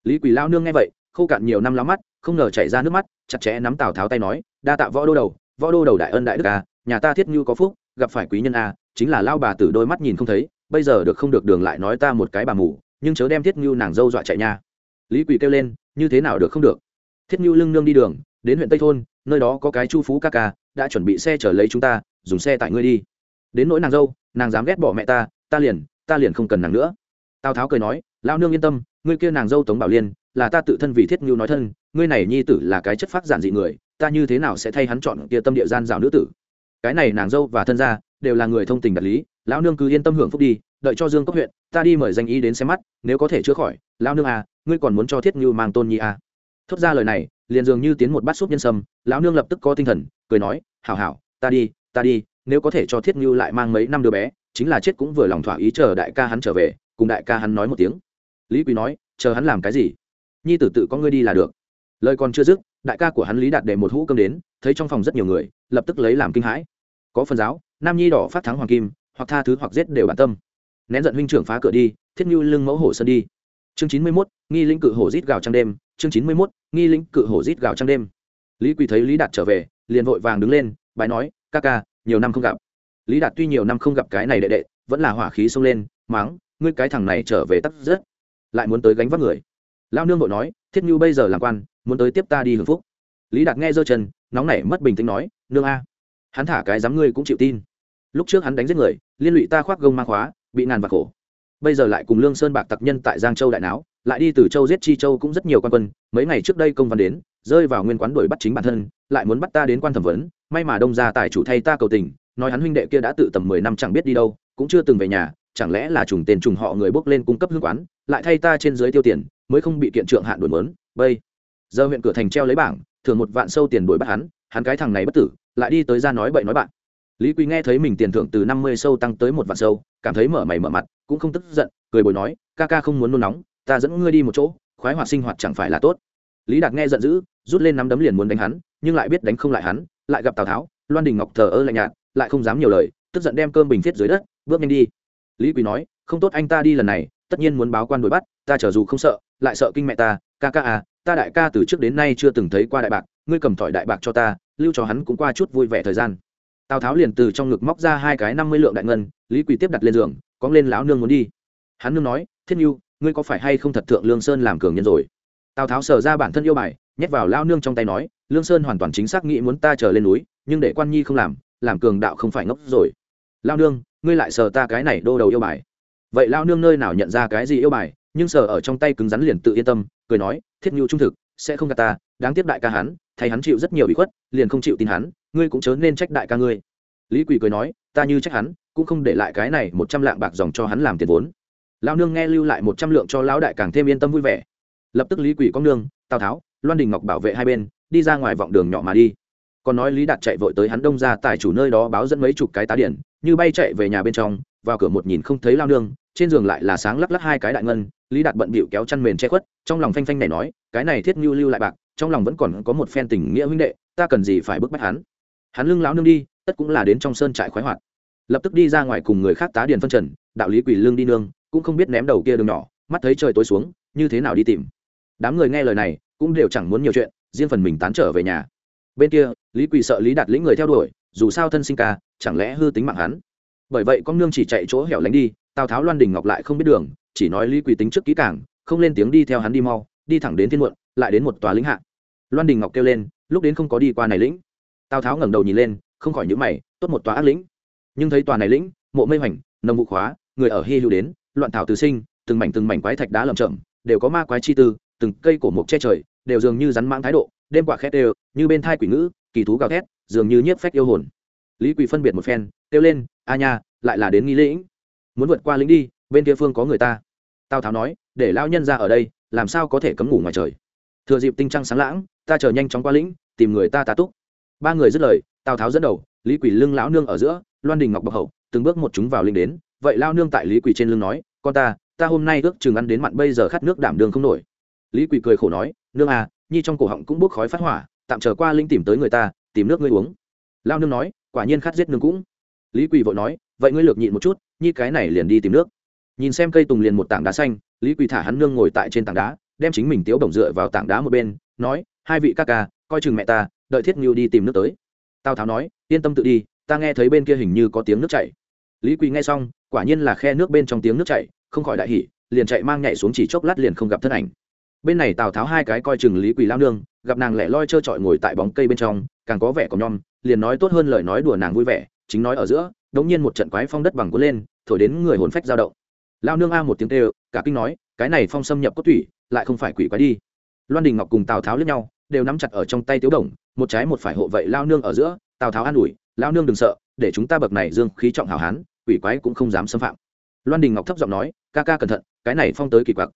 Lý quỳ lao nương nghe vậy khô cạn nhiều năm lắm mắt không ngờ chảy ra nước mắt chặt chẽ nắm tào tháo tay nói đa tạ võ đô đầu võ đô đầu đại ân đại đức à, nhà ta thiết như có phúc gặp phải quý nhân a chính là lao bà tử đôi mắt nhìn không thấy bây giờ được không được đường lại nói ta một cái bà mù nhưng chớ đem thiết như nàng dâu dọa chạy nha. Lý quỳ kêu lên như thế nào được không được? Thiết như lưng nương đi đường đến huyện tây thôn nơi đó có cái chu phú ca ca đã chuẩn bị xe chở lấy chúng ta dùng xe tải ngươi đi. Đến nỗi nàng dâu nàng dám ghét bỏ mẹ ta ta liền ta liền không cần nàng nữa. Tào tháo cười nói lao nương yên tâm ngươi kia nàng dâu tống bảo liên, là ta tự thân vì thiết ngưu nói thân, ngươi này nhi tử là cái chất phác giản dị người, ta như thế nào sẽ thay hắn chọn kia tâm địa gian rào nữ tử? Cái này nàng dâu và thân gia, đều là người thông tình đạt lý, lão nương cứ yên tâm hưởng phúc đi, đợi cho dương cốc huyện, ta đi mời danh ý đến xem mắt, nếu có thể chữa khỏi, lão nương à ngươi còn muốn cho thiết ngưu mang tôn nhi à? Thốt ra lời này, liền dường như tiến một bát súp nhân sâm, lão nương lập tức có tinh thần, cười nói, hảo hảo, ta đi ta đi, nếu có thể cho thiết ngưu lại mang mấy năm đứa bé, chính là chết cũng vừa lòng thỏa ý chờ đại ca hắn trở về, cùng đại ca hắn nói một tiếng lý quý nói, chờ hắn làm cái gì? Nhi tử tự có ngươi đi là được. Lời còn chưa dứt, đại ca của hắn lý đạt để một hũ cơm đến, thấy trong phòng rất nhiều người, lập tức lấy làm kinh hãi. Có phần giáo, nam nhi đỏ phát thắng hoàng kim, hoặc tha thứ hoặc giết đều bản tâm. Nén giận huynh trưởng phá cửa đi, thiết như lưng mẫu hổ sơn đi. Chương chín mươi mốt, nghi linh cự hổ rít gào trăng đêm, chương chín mươi mốt, nghi linh cự hổ rít gào trăng đêm. Lý quỳ thấy lý đạt trở về, liền vội vàng đứng lên bài nói, ca ca, nhiều năm không gặp. Lý đạt tuy nhiều năm không gặp cái này đệ đệ, vẫn là hỏa khí xông lên máng ngươi cái thằng này trở về tắt rất lại muốn tới gánh vác người. Lao nương vội nói, thiết như bây giờ làm quan, muốn tới tiếp ta đi hưởng phúc. Lý đạt nghe giơ chân, nóng nảy mất bình tĩnh nói, nương a, hắn thả cái dám ngươi cũng chịu tin. Lúc trước hắn đánh giết người, liên lụy ta khoác gông mang khóa, bị ngàn và khổ. Bây giờ lại cùng lương sơn bạc tặc nhân tại giang châu đại não lại đi từ châu giết chi châu cũng rất nhiều quan quân, mấy ngày trước đây công văn đến, rơi vào nguyên quán đuổi bắt chính bản thân, lại muốn bắt ta đến quan thẩm vấn, may mà đông gia tài chủ thay ta cầu tình, nói hắn huynh đệ kia đã tự tầm mười năm chẳng biết đi đâu, cũng chưa từng về nhà, chẳng lẽ là trùng tên trùng họ người bốc lên cung cấp hương quán lại thay ta trên dưới tiêu tiền, mới không bị kiện trượng hạn đổi mớn, bây giờ huyện cửa thành treo lấy bảng thường một vạn sâu tiền đuổi bắt hắn hắn cái thằng này bất tử, lại đi tới ra nói bậy nói bạn. Lý quý nghe thấy mình tiền thưởng từ năm mươi sâu tăng tới một vạn sâu, cảm thấy mở mày mở mặt, cũng không tức giận, cười bồi nói, ca ca không muốn nôn nóng, ta dẫn ngươi đi một chỗ, khoái hoạt sinh hoạt chẳng phải là tốt. Lý đạt nghe giận dữ, rút lên nắm đấm liền muốn đánh hắn, nhưng lại biết đánh không lại hắn, lại gặp tào tháo, loan đình ngọc thờ ơ lạnh nhạt, lại không dám nhiều lời, tức giận đem cơm bình thiết dưới đất, bước nhanh đi. Lý Quý nói, không tốt anh ta đi lần này tất nhiên muốn báo quan đuổi bắt, ta chờ dù không sợ, lại sợ kinh mẹ ta, ca ca à ta đại ca từ trước đến nay chưa từng thấy qua đại bạc, ngươi cầm thỏi đại bạc cho ta, lưu cho hắn cũng qua chút vui vẻ thời gian. Tào tháo liền từ trong ngực móc ra hai cái năm mươi lượng đại ngân, lý quỳ tiếp đặt lên giường, cóng lên lão nương muốn đi. Hắn nương nói, thiết nhu ngươi có phải hay không thật thượng lương sơn làm cường nhân rồi? Tào tháo sở ra bản thân yêu bài, nhét vào lao nương trong tay nói, lương sơn hoàn toàn chính xác nghĩ muốn ta trở lên núi, nhưng để quan nhi không làm làm cường đạo không phải ngốc rồi. Lao nương, ngươi lại sờ ta cái này đô đầu yêu bài vậy lao nương nơi nào nhận ra cái gì yêu bài? Nhưng sờ ở trong tay cứng rắn liền tự yên tâm, cười nói, thiết nhu trung thực, sẽ không gạt ta, đáng tiếc đại ca hắn, thay hắn chịu rất nhiều bị khuất, liền không chịu tin hắn, ngươi cũng chớ nên trách đại ca ngươi. Lý quỳ cười nói, ta như trách hắn, cũng không để lại cái này một trăm lạng bạc dòng cho hắn làm tiền vốn. Lao nương nghe lưu lại một trăm lượng cho lão đại càng thêm yên tâm vui vẻ. Lập tức lý quỳ có nương, tào tháo, loan đình ngọc bảo vệ hai bên, đi ra ngoài vọng đường nhỏ mà đi. Còn nói lý đạt chạy vội tới hắn đông ra tại chủ nơi đó báo dẫn mấy chục cái tá điển, như bay chạy về nhà bên trong, vào cửa một nhìn không thấy lao nương trên giường lại là sáng lắc lắc hai cái đại ngân, lý đạt bận bịu kéo chăn mền che khuất, trong lòng phanh phanh này nói, cái này thiết nhu lưu lại bạc, trong lòng vẫn còn có một phen tình nghĩa huynh đệ, ta cần gì phải bức bách hắn. Hắn lưng lão nương đi, tất cũng là đến trong sơn trại khoái hoạt. Lập tức đi ra ngoài cùng người khác tá điền phân trần, đạo lý quỷ lương đi nương, cũng không biết ném đầu kia đường nhỏ, mắt thấy trời tối xuống, như thế nào đi tìm. Đám người nghe lời này, cũng đều chẳng muốn nhiều chuyện, riêng phần mình tán trở về nhà. Bên kia, lý quỳ sợ lý đạt lĩnh người theo đuổi, dù sao thân sinh ca, chẳng lẽ hư tính mạng hắn. Bởi vậy con nương chỉ chạy chỗ hẻo lánh đi tào tháo loan đình ngọc lại không biết đường chỉ nói lý quỳ tính trước kỹ càng, không lên tiếng đi theo hắn đi mau đi thẳng đến thiên muộn lại đến một tòa lĩnh hạ. Loan đình ngọc kêu lên lúc đến không có đi qua này lĩnh. Tào tháo ngẩng đầu nhìn lên không khỏi nhữ mày tốt một tòa ác lĩnh. Nhưng thấy tòa này lĩnh mộ mây hoành nồng vụ khóa người ở hy hữu đến loạn thảo từ sinh từng mảnh từng mảnh quái thạch đá lầm chậm đều có ma quái chi tư từng cây cổ mục che trời đều dường như rắn mãng thái độ đêm quả khét đều như bên thai quỷ ngữ kỳ thú gào thét dường như nhiếp phách yêu hồn. Lý quỳ phân biệt một phen kêu lên a nha lại là đến nghi lĩnh muốn vượt qua lĩnh đi, bên kia phương có người ta. Tào tháo nói, để lao nhân ra ở đây, làm sao có thể cấm ngủ ngoài trời? Thừa dịp tinh trăng sáng lãng, ta chờ nhanh chóng qua lĩnh, tìm người ta tá túc. Ba người dứt lời, tào tháo dẫn đầu, lý quỳ lưng lão nương ở giữa, loan đình ngọc bọc hậu, từng bước một chúng vào linh đến. Vậy lao nương tại lý quỳ trên lưng nói, con ta ta hôm nay ước chừng ăn đến mặn, bây giờ khát nước đảm đường không nổi. Lý quỳ cười khổ nói, nương à nhi trong cổ họng cũng bốc khói phát hỏa, tạm chờ qua linh tìm tới người ta, tìm nước ngươi uống. Lao nương nói, quả nhiên khát giết nương cũng. Lý quỳ vội nói vậy ngươi lược nhịn một chút, nhi cái này liền đi tìm nước. Nhìn xem cây tùng liền một tảng đá xanh, lý quỳ thả hắn nương ngồi tại trên tảng đá, đem chính mình tiếu bổng dựa vào tảng đá một bên, nói, hai vị các ca, coi chừng mẹ ta, đợi thiết ngưu đi tìm nước tới. Tào tháo nói, yên tâm tự đi, ta nghe thấy bên kia hình như có tiếng nước chảy. Lý quỳ nghe xong, quả nhiên là khe nước bên trong tiếng nước chảy, không khỏi đại hỉ, liền chạy mang nhảy xuống chỉ chốc lát liền không gặp thân ảnh. Bên này tào tháo hai cái coi chừng lý quỳ lao nương, gặp nàng lẻ loi trơ trọi ngồi tại bóng cây bên trong, càng có vẻ còn nhom, liền nói tốt hơn lời nói đùa nàng vui vẻ, chính nói ở giữa đống nhiên một trận quái phong đất bằng cuốn lên thổi đến người hồn phách dao động. Lao nương a một tiếng kêu cả kinh nói cái này phong xâm nhập cốt thủy lại không phải quỷ quái đi. Loan đình ngọc cùng tào tháo lướt nhau đều nắm chặt ở trong tay tiếu đồng một trái một phải hộ vệ, lao nương ở giữa tào tháo an ủi lao nương đừng sợ để chúng ta bậc này dương khí trọng hảo hán quỷ quái cũng không dám xâm phạm. Loan đình ngọc thấp giọng nói ca ca cẩn thận cái này phong tới kỳ quặc.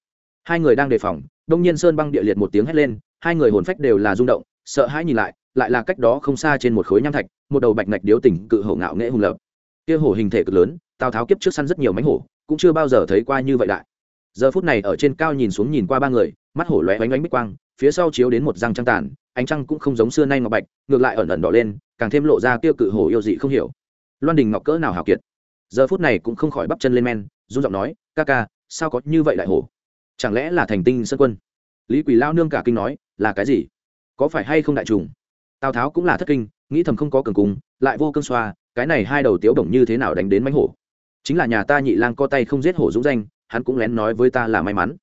Hai người đang đề phòng đông nhiên sơn băng địa liệt một tiếng hét lên hai người hồn phách đều là rung động sợ hãi nhìn lại lại là cách đó không xa trên một khối nham thạch một đầu bạch ngạch điếu tỉnh cự hổ ngạo nghễ hùng lập kia hổ hình thể cực lớn tào tháo kiếp trước săn rất nhiều mánh hổ, cũng chưa bao giờ thấy qua như vậy đại. Giờ phút này ở trên cao nhìn xuống nhìn qua ba người, mắt hổ lóe oánh oánh bích quang, phía sau chiếu đến một răng trăng tàn, ánh trăng cũng không giống xưa nay ngọc bạch, ngược lại ẩn ẩn đỏ lên, càng thêm lộ ra tiêu cự hổ yêu dị không hiểu. Loan đình ngọc cỡ nào hào kiệt. Giờ phút này cũng không khỏi bắp chân lên men, run giọng nói, ca ca, sao có như vậy đại hổ? Chẳng lẽ là thành tinh sơn quân? Lý quỳ lao nương cả kinh nói, là cái gì? Có phải hay không đại trùng? Tào tháo cũng là thất kinh, nghĩ thầm không có cường cung, lại vô cương xoa cái này hai đầu tiếu đồng như thế nào đánh đến mánh hổ? Chính là nhà ta nhị lang co tay không giết hổ dũng danh, hắn cũng lén nói với ta là may mắn.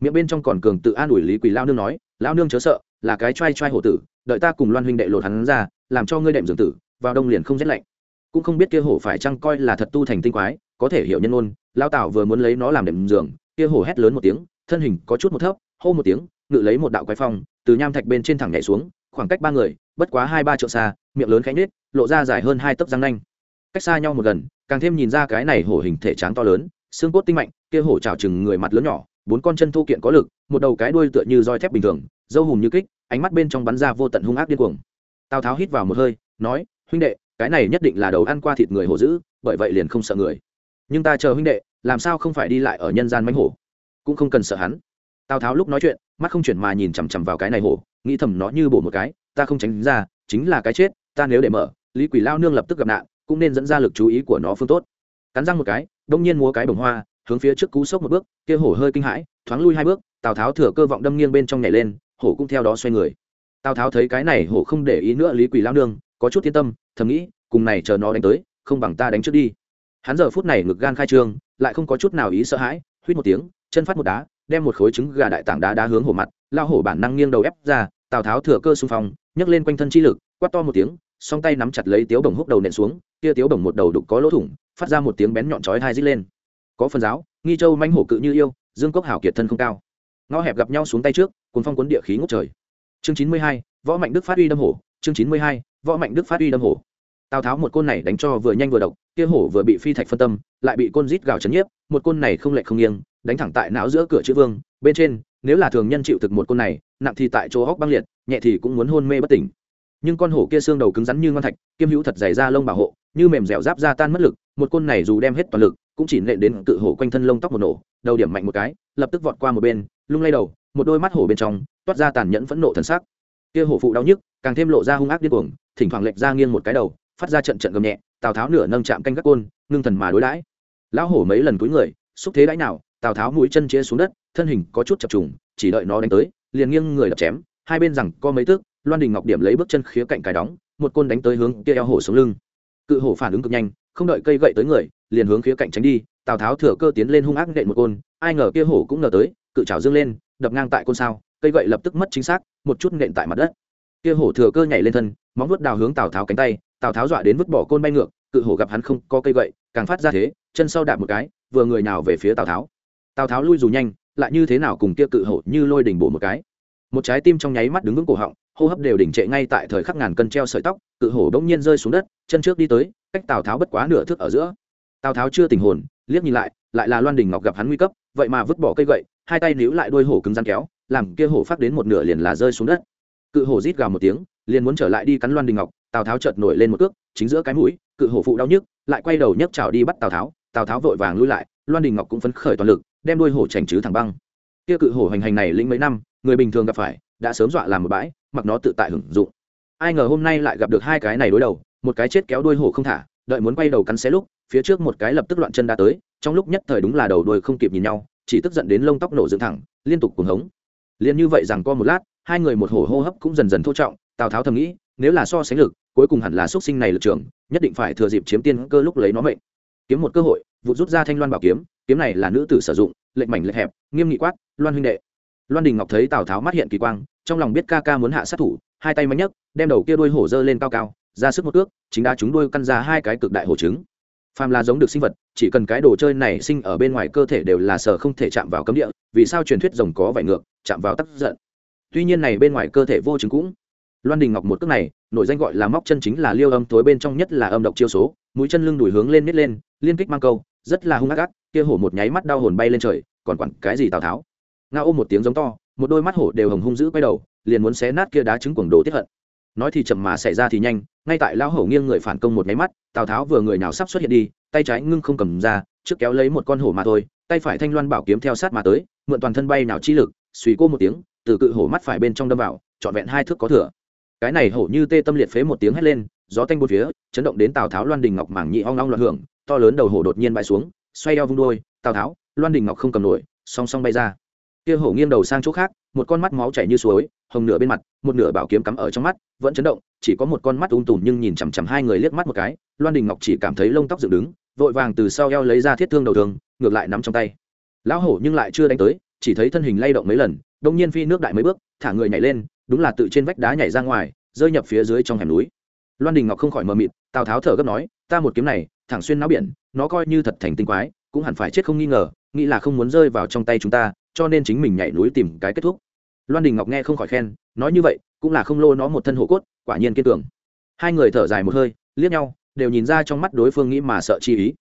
Miệng bên trong còn cường tự an ủi lý quỳ lao nương nói, lao nương chớ sợ, là cái t r a i t r a i hổ tử, đợi ta cùng loan huynh đệ lột hắn ra, làm cho ngươi đệm dường tử, vào đông liền không rét lạnh. Cũng không biết kia hổ phải chăng coi là thật tu thành tinh quái, có thể hiểu nhân ôn lao tảo vừa muốn lấy nó làm đệm giường kia hổ hét lớn một tiếng, thân hình có chút một thấp, hô một tiếng, ngự lấy một đạo quái phong, từ nham thạch bên trên thẳng nhảy xuống, khoảng cách ba người, bất quá hai ba trượng xa miệng lớn khẽ nhết lộ ra dài hơn hai tấc răng nanh. Cách xa nhau một gần, càng thêm nhìn ra cái này hổ hình thể tráng to lớn, xương cốt tinh mạnh, kia hổ trào chừng người mặt lớn nhỏ, bốn con chân thu kiện có lực, một đầu cái đuôi tựa như roi thép bình thường, dâu hùm như kích, ánh mắt bên trong bắn ra vô tận hung ác điên cuồng. Tào tháo hít vào một hơi, nói, huynh đệ, cái này nhất định là đầu ăn qua thịt người hổ dữ, bởi vậy liền không sợ người. Nhưng ta chờ huynh đệ, làm sao không phải đi lại ở nhân gian mánh hổ? Cũng không cần sợ hắn. Tào tháo lúc nói chuyện, mắt không chuyển mà nhìn chằm chằm vào cái này hổ, nghĩ thầm nó như bổ một cái ta không tránh ra, chính là cái chết, ta nếu để mở, lý quỷ lao nương lập tức gặp nạn, cũng nên dẫn ra lực chú ý của nó phương tốt. Cắn răng một cái, đông nhiên múa cái bồng hoa, hướng phía trước cú sốc một bước, kia hổ hơi kinh hãi, thoáng lui hai bước, tào tháo thừa cơ vọng đâm nghiêng bên trong nhảy lên, hổ cũng theo đó xoay người. Tào tháo thấy cái này hổ không để ý nữa lý quỷ lao nương, có chút yên tâm, thầm nghĩ, cùng này chờ nó đánh tới, không bằng ta đánh trước đi. Hắn giờ phút này ngực gan khai trương, lại không có chút nào ý sợ hãi, huýt một tiếng, chân phát một đá, đem một khối trứng gà đại tảng đá đá hướng hổ mặt, lao hổ bản năng nghiêng đầu ép ra, tào tháo thừa cơ xung phong nhấc lên quanh thân chi lực, quát to một tiếng, song tay nắm chặt lấy tiếu bồng húc đầu nện xuống, kia tiếu bồng một đầu đục có lỗ thủng, phát ra một tiếng bén nhọn chói hai dít lên. Có phần giáo, nghi châu manh hổ cự như yêu, dương cốc hảo kiệt thân không cao. Ngõ hẹp gặp nhau xuống tay trước cuốn phong cuốn địa khí ngút trời. Chương chín mươi hai, võ mạnh đức phát uy đâm hổ, chương chín mươi hai, võ mạnh đức phát uy đâm hổ. Tào tháo một côn này đánh cho vừa nhanh vừa độc, kia hổ vừa bị phi thạch phân tâm, lại bị côn rít gào chấn nhiếp, một côn này không lệ không nghiêng, đánh thẳng tại não giữa cửa chữ vương, bên trên nếu là thường nhân chịu thực một côn này, nặng thì tại chỗ hóc băng liệt, nhẹ thì cũng muốn hôn mê bất tỉnh. Nhưng con hổ kia xương đầu cứng rắn như ngon thạch, kiêm hữu thật dày da lông bảo hộ, như mềm dẻo giáp ra tan mất lực, một côn này dù đem hết toàn lực, cũng chỉ nện đến cự hổ quanh thân lông tóc một nổ, đầu điểm mạnh một cái, lập tức vọt qua một bên, lung lay đầu, một đôi mắt hổ bên trong, toát ra tàn nhẫn phẫn nộ thần sắc. Kia hổ phụ đau nhức, càng thêm lộ ra hung ác điên cuồng, thỉnh thoảng lệch ra nghiêng một cái đầu, phát ra trận trận gầm nhẹ, tào tháo nửa nâng chạm canh các côn, ngưng thần mà đối đãi. Lão hổ mấy lần túi người, xúc thế đãi nào, tào tháo mũi chân chia xuống đất thân hình có chút chập trùng, chỉ đợi nó đánh tới, liền nghiêng người đập chém, hai bên rằng có mấy tước, loan đình ngọc điểm lấy bước chân khía cạnh cài đóng, một côn đánh tới hướng kia eo hổ xuống lưng. Cự hổ phản ứng cực nhanh, không đợi cây gậy tới người, liền hướng khía cạnh tránh đi, tào tháo thừa cơ tiến lên hung ác nện một côn, ai ngờ kia hổ cũng ngờ tới, cự trào dương lên, đập ngang tại côn sao, cây gậy lập tức mất chính xác, một chút nện tại mặt đất. Kia hổ thừa cơ nhảy lên thân, móng vuốt đào hướng tào tháo cánh tay, tào tháo dọa đến vứt bỏ côn bay ngược, cự hổ gặp hắn không có cây gậy, càng phát ra thế, chân sau đạp một cái, vừa người nào về phía tào tháo. Tào tháo lui dù nhanh lại như thế nào cùng kia cự hổ như lôi đỉnh bổ một cái. Một trái tim trong nháy mắt đứng vững cổ họng, hô hấp đều đỉnh trệ ngay tại thời khắc ngàn cân treo sợi tóc, cự hổ bỗng nhiên rơi xuống đất, chân trước đi tới, cách tào tháo bất quá nửa thước ở giữa. Tào tháo chưa tình hồn, liếc nhìn lại lại là loan đình ngọc gặp hắn nguy cấp, vậy mà vứt bỏ cây gậy, hai tay níu lại đuôi hổ cứng rắn kéo, làm kia hổ phát đến một nửa liền là rơi xuống đất. Cự hổ rít gào một tiếng, liền muốn trở lại đi cắn loan đình ngọc, tào tháo chợt nổi lên một cước, chính giữa cái mũi, cự hổ phụ đau nhức, lại quay đầu nhấc chảo đi bắt tào tháo tào tháo vội vàng lui lại, loan đình ngọc cũng phấn khởi toàn lực đem đuôi hổ chảnh chứ thẳng băng. Kia cự hổ hành hành này lĩnh mấy năm, người bình thường gặp phải, đã sớm dọa làm một bãi, mặc nó tự tại hưởng dụng. Ai ngờ hôm nay lại gặp được hai cái này đối đầu, một cái chết kéo đuôi hổ không thả, đợi muốn quay đầu cắn xé lúc, phía trước một cái lập tức loạn chân đã tới, trong lúc nhất thời đúng là đầu đuôi không kịp nhìn nhau, chỉ tức giận đến lông tóc nổ dựng thẳng, liên tục cuồng hống. Liền như vậy rằng co một lát, hai người một hổ hô hấp cũng dần dần thô trọng, tào tháo thầm nghĩ, nếu là so sánh lực, cuối cùng hẳn là xuất sinh này lực trường, nhất định phải thừa dịp chiếm tiên cơ lúc lấy nó mệnh. Kiếm một cơ hội vụt rút ra thanh loan bảo kiếm kiếm này là nữ tử sử dụng, lệnh mảnh lệnh hẹp, nghiêm nghị quát, loan huynh đệ. Loan đình ngọc thấy tào tháo mắt hiện kỳ quang, trong lòng biết ca ca muốn hạ sát thủ, hai tay máy nhấc đem đầu kia đuôi hổ dơ lên cao cao, ra sức một ước chính đã chúng đuôi căn ra hai cái cực đại hổ trứng. Phàm là giống được sinh vật, chỉ cần cái đồ chơi này sinh ở bên ngoài cơ thể đều là sở không thể chạm vào cấm địa, vì sao truyền thuyết rồng có vải ngược, chạm vào tắc giận? Tuy nhiên này bên ngoài cơ thể vô chứng cũng. Loan đình ngọc một cước này nội danh gọi là móc chân chính là liêu âm tối bên trong nhất là âm độc chiêu số, mũi chân lưng đùi hướng lên nít lên, liên kích mang câu rất là hung ác ác, kia hổ một nháy mắt đau hồn bay lên trời, còn quẳng cái gì tào tháo. Nga ôm một tiếng giống to, một đôi mắt hổ đều hồng hung dữ quay đầu, liền muốn xé nát kia đá trứng quần đồ tiếp hận. Nói thì chậm mà xảy ra thì nhanh, ngay tại lão hổ nghiêng người phản công một nháy mắt, tào tháo vừa người nào sắp xuất hiện đi, tay trái ngưng không cầm ra, trước kéo lấy một con hổ mà thôi, tay phải thanh loan bảo kiếm theo sát mà tới, mượn toàn thân bay nào chi lực suy cô một tiếng, từ cự hổ mắt phải bên trong đâm vào, trọn vẹn hai thước có thừa. Cái này hổ như tê tâm liệt phế một tiếng hét lên, gió tanh bốn phía, chấn động đến tào tháo loan đình ngọc mảng nhị hoang ong loạn hưởng to lớn đầu hổ đột nhiên bãi xuống, xoay eo vung đôi tào tháo, loan đình ngọc không cầm nổi, song song bay ra. Kia hổ nghiêng đầu sang chỗ khác, một con mắt máu chảy như suối, hồng nửa bên mặt, một nửa bảo kiếm cắm ở trong mắt, vẫn chấn động, chỉ có một con mắt ung tùm nhưng nhìn chằm chằm hai người liếc mắt một cái, loan đình ngọc chỉ cảm thấy lông tóc dựng đứng, vội vàng từ sau eo lấy ra thiết thương đầu thường ngược lại nắm trong tay. Lão hổ nhưng lại chưa đánh tới, chỉ thấy thân hình lay động mấy lần, đông nhiên phi nước đại mấy bước, thả người nhảy lên, đúng là tự trên vách đá nhảy ra ngoài, rơi nhập phía dưới trong hẻm núi loan đình ngọc không khỏi mờ mịt, tào tháo thở gấp nói, ta một kiếm này, thẳng xuyên náo biển, nó coi như thật thành tinh quái, cũng hẳn phải chết không nghi ngờ, nghĩ là không muốn rơi vào trong tay chúng ta, cho nên chính mình nhảy núi tìm cái kết thúc. Loan đình ngọc nghe không khỏi khen, nói như vậy, cũng là không lô nó một thân hộ cốt, quả nhiên kiên cường. Hai người thở dài một hơi, liếc nhau, đều nhìn ra trong mắt đối phương nghĩ mà sợ chi ý.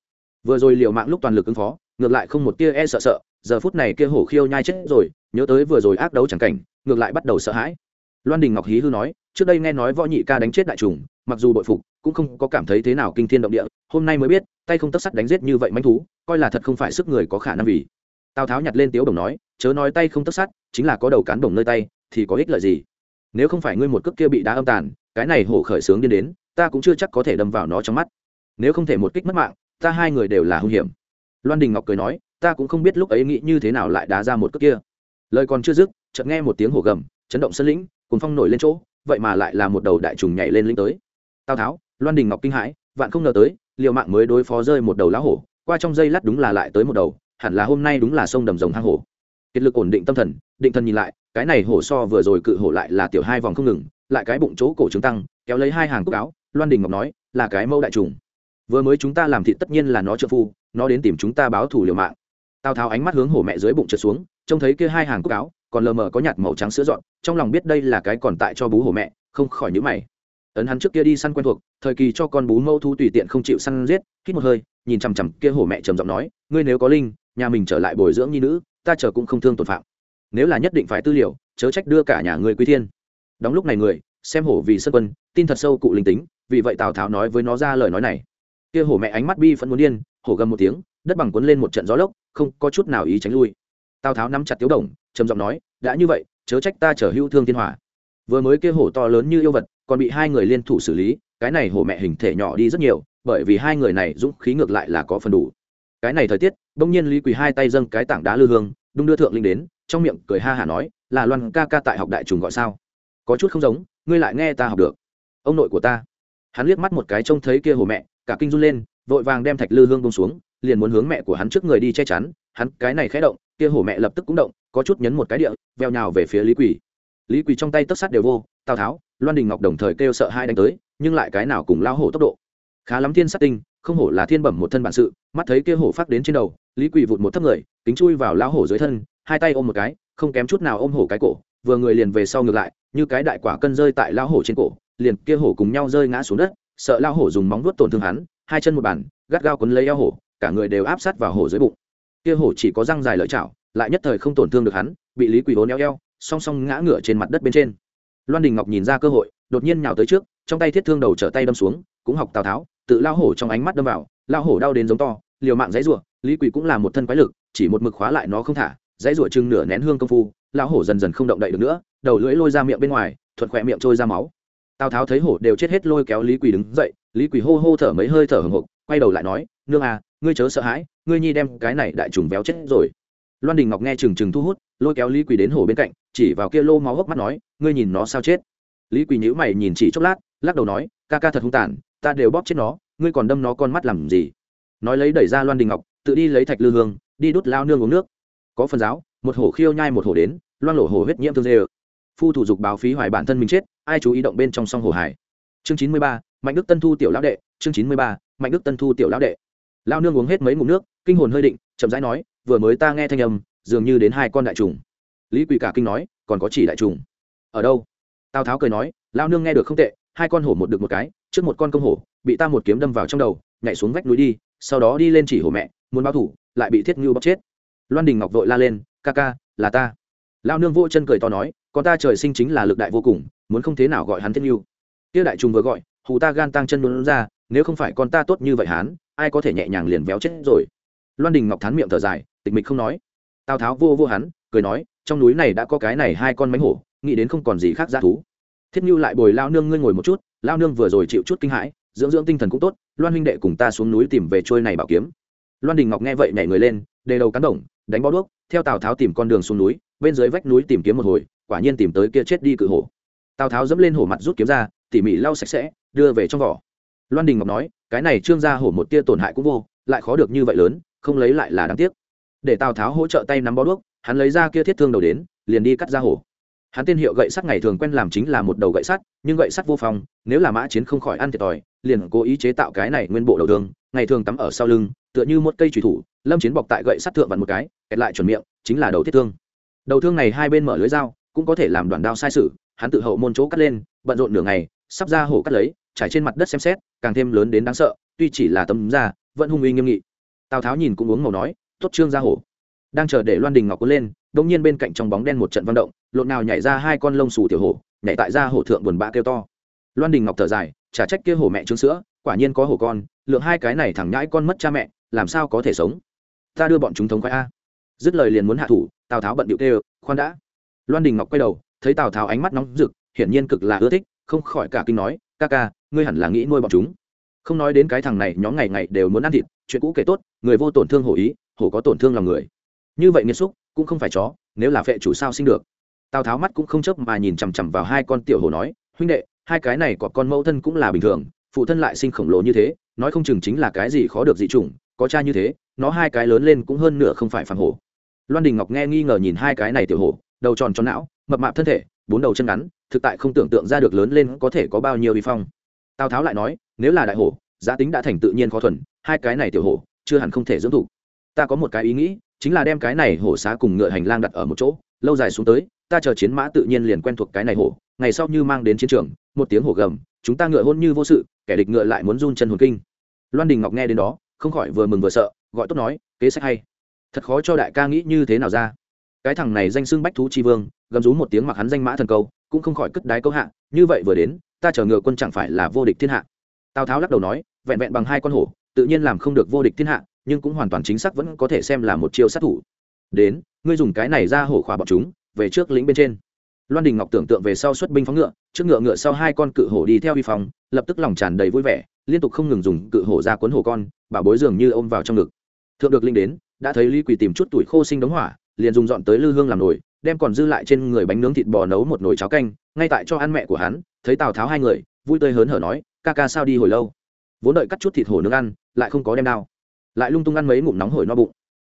Vừa rồi liều mạng lúc toàn lực ứng phó, ngược lại không một tia e sợ sợ, giờ phút này kia hổ khiêu nhai chết rồi, nhớ tới vừa rồi ác đấu chẳng cảnh, ngược lại bắt đầu sợ hãi. Loan đình ngọc hí hư nói, trước đây nghe nói võ nhị ca đánh chết đại trùng mặc dù bội phục, cũng không có cảm thấy thế nào kinh thiên động địa, hôm nay mới biết, tay không tất sắt đánh giết như vậy manh thú, coi là thật không phải sức người có khả năng vì. Tào tháo nhặt lên tiếu đồng nói, chớ nói tay không tất sắt, chính là có đầu cán đồng nơi tay, thì có ích lợi gì? Nếu không phải ngươi một cước kia bị đá âm tàn, cái này hổ khởi sướng điên đến, ta cũng chưa chắc có thể đâm vào nó trong mắt. Nếu không thể một kích mất mạng, ta hai người đều là hung hiểm. Loan đình ngọc cười nói, ta cũng không biết lúc ấy nghĩ như thế nào lại đá ra một cước kia. Lời còn chưa dứt, chợt nghe một tiếng hổ gầm, chấn động sân lĩnh cùng phong nổi lên chỗ, vậy mà lại là một đầu đại trùng nhảy lên lĩnh tới tào tháo, loan đình ngọc kinh hãi, vạn không ngờ tới, liều mạng mới đối phó rơi một đầu lá hổ, qua trong dây lát đúng là lại tới một đầu, hẳn là hôm nay đúng là sông đầm rồng hang hổ. Kiệt lực ổn định tâm thần, định thần nhìn lại, cái này hổ so vừa rồi cự hổ lại là tiểu hai vòng không ngừng, lại cái bụng chỗ cổ trứng tăng, kéo lấy hai hàng cúc áo, loan đình ngọc nói, là cái mẫu đại trùng. Vừa mới chúng ta làm thị tất nhiên là nó trợ phu, nó đến tìm chúng ta báo thủ liều mạng. Tào tháo ánh mắt hướng hổ mẹ dưới bụng trượt xuống, trông thấy kia hai hàng cúc áo, còn lờ mờ có nhạt màu trắng sữa dọn, trong lòng biết đây là cái còn tại cho bú hổ mẹ, không khỏi nhữ mày ấn hắn trước kia đi săn quen thuộc, thời kỳ cho con bú mâu thu tùy tiện không chịu săn giết, hít một hơi, nhìn chằm chằm kia hổ mẹ trầm giọng nói, ngươi nếu có linh, nhà mình trở lại bồi dưỡng nhi nữ, ta chờ cũng không thương tội phạm. Nếu là nhất định phải tư liệu, chớ trách đưa cả nhà người quý thiên. Đóng lúc này người, xem hổ vì sân quân, tin thật sâu cụ linh tính, vì vậy tào tháo nói với nó ra lời nói này. Kia hổ mẹ ánh mắt bi phẫn muốn điên, hổ gầm một tiếng, đất bằng cuốn lên một trận gió lốc, không có chút nào ý tránh lui. Tào tháo nắm chặt tiếu đồng, trầm giọng nói, đã như vậy, chớ trách ta chở hữu thương thiên hỏa vừa mới kia hổ to lớn như yêu vật còn bị hai người liên thủ xử lý, cái này hổ mẹ hình thể nhỏ đi rất nhiều, bởi vì hai người này dũng khí ngược lại là có phần đủ. Cái này thời tiết, bỗng nhiên lý quỳ hai tay dâng cái tảng đá lư hương, đung đưa thượng linh đến, trong miệng cười ha hả nói, là loan ca ca tại học đại trùng gọi sao? Có chút không giống, ngươi lại nghe ta học được. Ông nội của ta. Hắn liếc mắt một cái trông thấy kia hồ mẹ, cả kinh run lên, vội vàng đem thạch lư hương bông xuống, liền muốn hướng mẹ của hắn trước người đi che chắn. Hắn cái này khẽ động, kia hồ mẹ lập tức cũng động, có chút nhấn một cái địa, veo nhào về phía lý quỳ lý quỳ trong tay tất sát đều vô, tào tháo, loan đình ngọc đồng thời kêu sợ hai đánh tới, nhưng lại cái nào cùng lao hổ tốc độ. Khá lắm thiên sát tinh, không hổ là thiên bẩm một thân bản sự, mắt thấy kia hổ phát đến trên đầu, lý quỳ vụt một thấp người, kính chui vào lao hổ dưới thân, hai tay ôm một cái, không kém chút nào ôm hổ cái cổ, vừa người liền về sau ngược lại, như cái đại quả cân rơi tại lao hổ trên cổ, liền kia hổ cùng nhau rơi ngã xuống đất, sợ lao hổ dùng móng vuốt tổn thương hắn, hai chân một bàn, gắt gao quấn lấy eo hổ, cả người đều áp sát vào hổ dưới bụng. Kia hổ chỉ có răng dài lợi chảo, lại nhất thời không tổn thương được hắn, bị lý quỳ hố neo eo song song ngã ngửa trên mặt đất bên trên. Loan đình ngọc nhìn ra cơ hội, đột nhiên nhào tới trước, trong tay thiết thương đầu trở tay đâm xuống, cũng học tào tháo, tự lao hổ trong ánh mắt đâm vào lao hổ đau đến giống to, liều mạng dãy rủa, lý quỷ cũng là một thân quái lực, chỉ một mực khóa lại nó không thả, dãy rủa chừng nửa nén hương công phu lao hổ dần dần không động đậy được nữa, đầu lưỡi lôi ra miệng bên ngoài, thuận khỏe miệng trôi ra máu. Tào tháo thấy hổ đều chết hết lôi kéo lý quỷ đứng dậy, lý quỷ hô hô thở mấy hơi thở hồng hộc quay đầu lại nói, nương à ngươi chớ sợ hãi, ngươi nhi đem cái này đại trùng véo chết rồi. Loan đình ngọc nghe trừng trừng thu hút, lôi kéo lý quỷ đến hổ bên cạnh chỉ vào kia lô máu hốc mắt nói, ngươi nhìn nó sao chết? Lý quỳ nhữ mày nhìn chỉ chốc lát, lắc đầu nói, ca ca thật hung tàn, ta đều bóp chết nó, ngươi còn đâm nó con mắt làm gì? Nói lấy đẩy ra loan đình ngọc, tự đi lấy thạch lư hương, đi đút lao nương uống nước. Có phần giáo, một hổ khiêu nhai một hổ đến, loan lộ hổ huyết nhiễm thương dê ự. Phu thủ dục báo phí hoài bản thân mình chết, ai chú ý động bên trong song hồ hải chương chín mươi ba, mạnh đức tân thu tiểu lão đệ, chương chín mươi ba, mạnh đức tân thu tiểu lão đệ. Lao nương uống hết mấy ngụm nước, kinh hồn hơi định, chậm rãi nói, vừa mới ta nghe thanh âm, dường như đến hai con đại trùng lý quỳ cả kinh nói, còn có chỉ đại trùng. Ở đâu? Tào tháo cười nói lao nương nghe được không tệ, hai con hổ một được một cái, trước một con công hổ, bị ta một kiếm đâm vào trong đầu, nhảy xuống vách núi đi, sau đó đi lên chỉ hổ mẹ, muốn báo thủ, lại bị thiết ngưu bóc chết. Loan đình ngọc vội la lên, ca ca, là ta. Lao nương vô chân cười to nói, con ta trời sinh chính là lực đại vô cùng, muốn không thế nào gọi hắn thiết ngưu. Tiêu đại trùng vừa gọi, hù ta gan tăng chân luôn ra, nếu không phải con ta tốt như vậy hán ai có thể nhẹ nhàng liền véo chết rồi. Loan đình ngọc thán miệng thở dài, tịch mịch không nói. Tào tháo vô vô hắn, cười nói trong núi này đã có cái này hai con mánh hổ, nghĩ đến không còn gì khác ra thú. Thiết như lại bồi lao nương ngươi ngồi một chút, lao nương vừa rồi chịu chút kinh hãi, dưỡng dưỡng tinh thần cũng tốt, loan huynh đệ cùng ta xuống núi tìm về trôi này bảo kiếm. Loan đình ngọc nghe vậy nhảy người lên, đề đầu cán đồng đánh bó đuốc, theo tào tháo tìm con đường xuống núi, bên dưới vách núi tìm kiếm một hồi, quả nhiên tìm tới kia chết đi cự hổ. Tào tháo dẫm lên hổ mặt rút kiếm ra, tỉ mỉ lau sạch sẽ, đưa về trong vỏ. Loan đình ngọc nói, cái này trương ra hổ một tia tổn hại cũng vô, lại khó được như vậy lớn, không lấy lại là đáng tiếc. Để tào tháo hỗ trợ tay nắm bó đuốc hắn lấy ra kia thiết thương đầu đến, liền đi cắt ra hổ. Hắn tên hiệu gậy sắt ngày thường quen làm chính là một đầu gậy sắt, nhưng gậy sắt vô phòng nếu là mã chiến không khỏi ăn thiệt thòi, liền cố ý chế tạo cái này nguyên bộ đầu thương, ngày thường tắm ở sau lưng, tựa như một cây trùy thủ, lâm chiến bọc tại gậy sắt thượng vặn một cái, kẹt lại chuẩn miệng, chính là đầu thiết thương. Đầu thương này hai bên mở lưới dao, cũng có thể làm đoạn đao sai sự, hắn tự hậu môn chỗ cắt lên, bận rộn nửa ngày, sắp ra hổ cắt lấy, trải trên mặt đất xem xét, càng thêm lớn đến đáng sợ, tuy chỉ là tấm da, vẫn hung uy nghiêm nghị. Tào tháo nhìn cũng uống màu nói, tốt trương ra hổ đang chờ để loan đình ngọc cuốn lên đông nhiên bên cạnh trong bóng đen một trận văn động, lộn nào nhảy ra hai con lông xù tiểu hổ, nhảy tại ra hổ thượng buồn bã kêu to. Loan đình ngọc thở dài trả trách kia hổ mẹ trứng sữa, quả nhiên có hổ con, lượng hai cái này thẳng nhãi con mất cha mẹ, làm sao có thể sống? Ta đưa bọn chúng thống khoái a. Dứt lời liền muốn hạ thủ, tào tháo bận điệu tê khoan đã. Loan đình ngọc quay đầu, thấy tào tháo ánh mắt nóng rực, hiển nhiên cực là ưa thích, không khỏi cả kinh nói, ca ca, ngươi hẳn là nghĩ nuôi bọn chúng. Không nói đến cái thằng này, nhóm ngày ngày đều muốn ăn thịt, chuyện cũ kể tốt, người vô tổn thương hổ ý, hổ có tổn thương lòng người như vậy nghiệt xúc, cũng không phải chó, nếu là phệ chủ sao sinh được. Tào tháo mắt cũng không chớp mà nhìn chằm chằm vào hai con tiểu hổ nói, huynh đệ, hai cái này có con mẫu thân cũng là bình thường, phụ thân lại sinh khổng lồ như thế, nói không chừng chính là cái gì khó được dị chủng, có cha như thế, nó hai cái lớn lên cũng hơn nửa không phải phản hổ. Loan đình ngọc nghe nghi ngờ nhìn hai cái này tiểu hổ, đầu tròn tròn não, mập mạp thân thể, bốn đầu chân ngắn, thực tại không tưởng tượng ra được lớn lên có thể có bao nhiêu vi phong. Tào tháo lại nói, nếu là đại hổ, giá tính đã thành tự nhiên khó thuần, hai cái này tiểu hổ, chưa hẳn không thể dưỡng thủ. Ta có một cái ý nghĩ chính là đem cái này hổ xá cùng ngựa hành lang đặt ở một chỗ, lâu dài xuống tới, ta chờ chiến mã tự nhiên liền quen thuộc cái này hổ, ngày sau như mang đến chiến trường, một tiếng hổ gầm, chúng ta ngựa hôn như vô sự, kẻ địch ngựa lại muốn run chân hồn kinh. Loan đình ngọc nghe đến đó, không khỏi vừa mừng vừa sợ, gọi tốt nói, kế sách hay. Thật khó cho đại ca nghĩ như thế nào ra. Cái thằng này danh xưng bách thú chi vương, gầm rú một tiếng mặc hắn danh mã thần câu, cũng không khỏi cất đái câu hạ, như vậy vừa đến, ta chờ ngựa quân chẳng phải là vô địch thiên hạ. Tào tháo lắc đầu nói, vẹn vẹn bằng hai con hổ, tự nhiên làm không được vô địch thiên hạ nhưng cũng hoàn toàn chính xác vẫn có thể xem là một chiêu sát thủ. Đến, ngươi dùng cái này ra hổ khỏa bọn chúng, về trước lĩnh bên trên. Loan đình ngọc tưởng tượng về sau xuất binh phóng ngựa, trước ngựa ngựa sau hai con cự hổ đi theo vi phong lập tức lòng tràn đầy vui vẻ, liên tục không ngừng dùng cự hổ ra cuốn hổ con, bà bối dường như ôm vào trong ngực. Thượng được linh đến, đã thấy lý quỳ tìm chút tuổi khô sinh đống hỏa, liền dùng dọn tới lư hương làm nồi, đem còn dư lại trên người bánh nướng thịt bò nấu một nồi cháo canh, ngay tại cho ăn mẹ của hắn, thấy tào tháo hai người, vui tươi hớn hở nói, ca ca sao đi hồi lâu? Vốn đợi cắt chút thịt hổ nướng ăn, lại không có đem đao lại lung tung ăn mấy ngụm nóng hổi no bụng.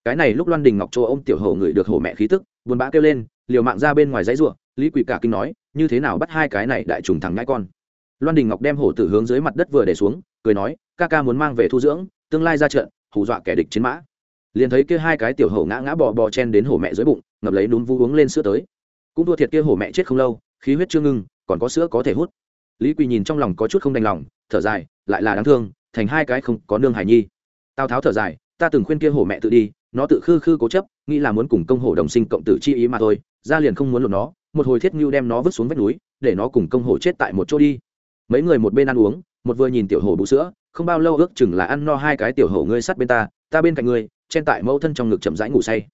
Cái này lúc loan đình ngọc châu ô m tiểu hổ ngửi được hổ mẹ khí tức, buồn bã kêu lên, liều mạng ra bên ngoài dãy ruộng lý quỷ cả kinh nói, như thế nào bắt hai cái này đại trùng thằng ngãi con? Loan đình ngọc đem hổ tử hướng dưới mặt đất vừa để xuống, cười nói, ca ca muốn mang về thu dưỡng, tương lai ra trận, hù dọa kẻ địch chiến mã. Liền thấy kia hai cái tiểu hổ ngã ngã bò bò chen đến hổ mẹ dưới bụng, ngập lấy núm vu uống lên sữa tới. Cũng thua thiệt kia hổ mẹ chết không lâu, khí huyết chưa ngưng còn có sữa có thể hút. Lý quỳ nhìn trong lòng có chút không đành lòng, thở dài, lại là đáng thương, thành hai cái không có nương hải nhi tào tháo thở dài, ta từng khuyên kia hổ mẹ tự đi, nó tự khư khư cố chấp, nghĩ là muốn cùng công hổ đồng sinh cộng tử chi ý mà thôi, ra liền không muốn lột nó, một hồi thiết ngưu đem nó vứt xuống vách núi, để nó cùng công hổ chết tại một chỗ đi. Mấy người một bên ăn uống, một vừa nhìn tiểu hổ bú sữa, không bao lâu ước chừng là ăn no hai cái tiểu hổ ngươi sát bên ta ta bên cạnh ngươi, chen tại mẫu thân trong ngực chậm rãi ngủ say.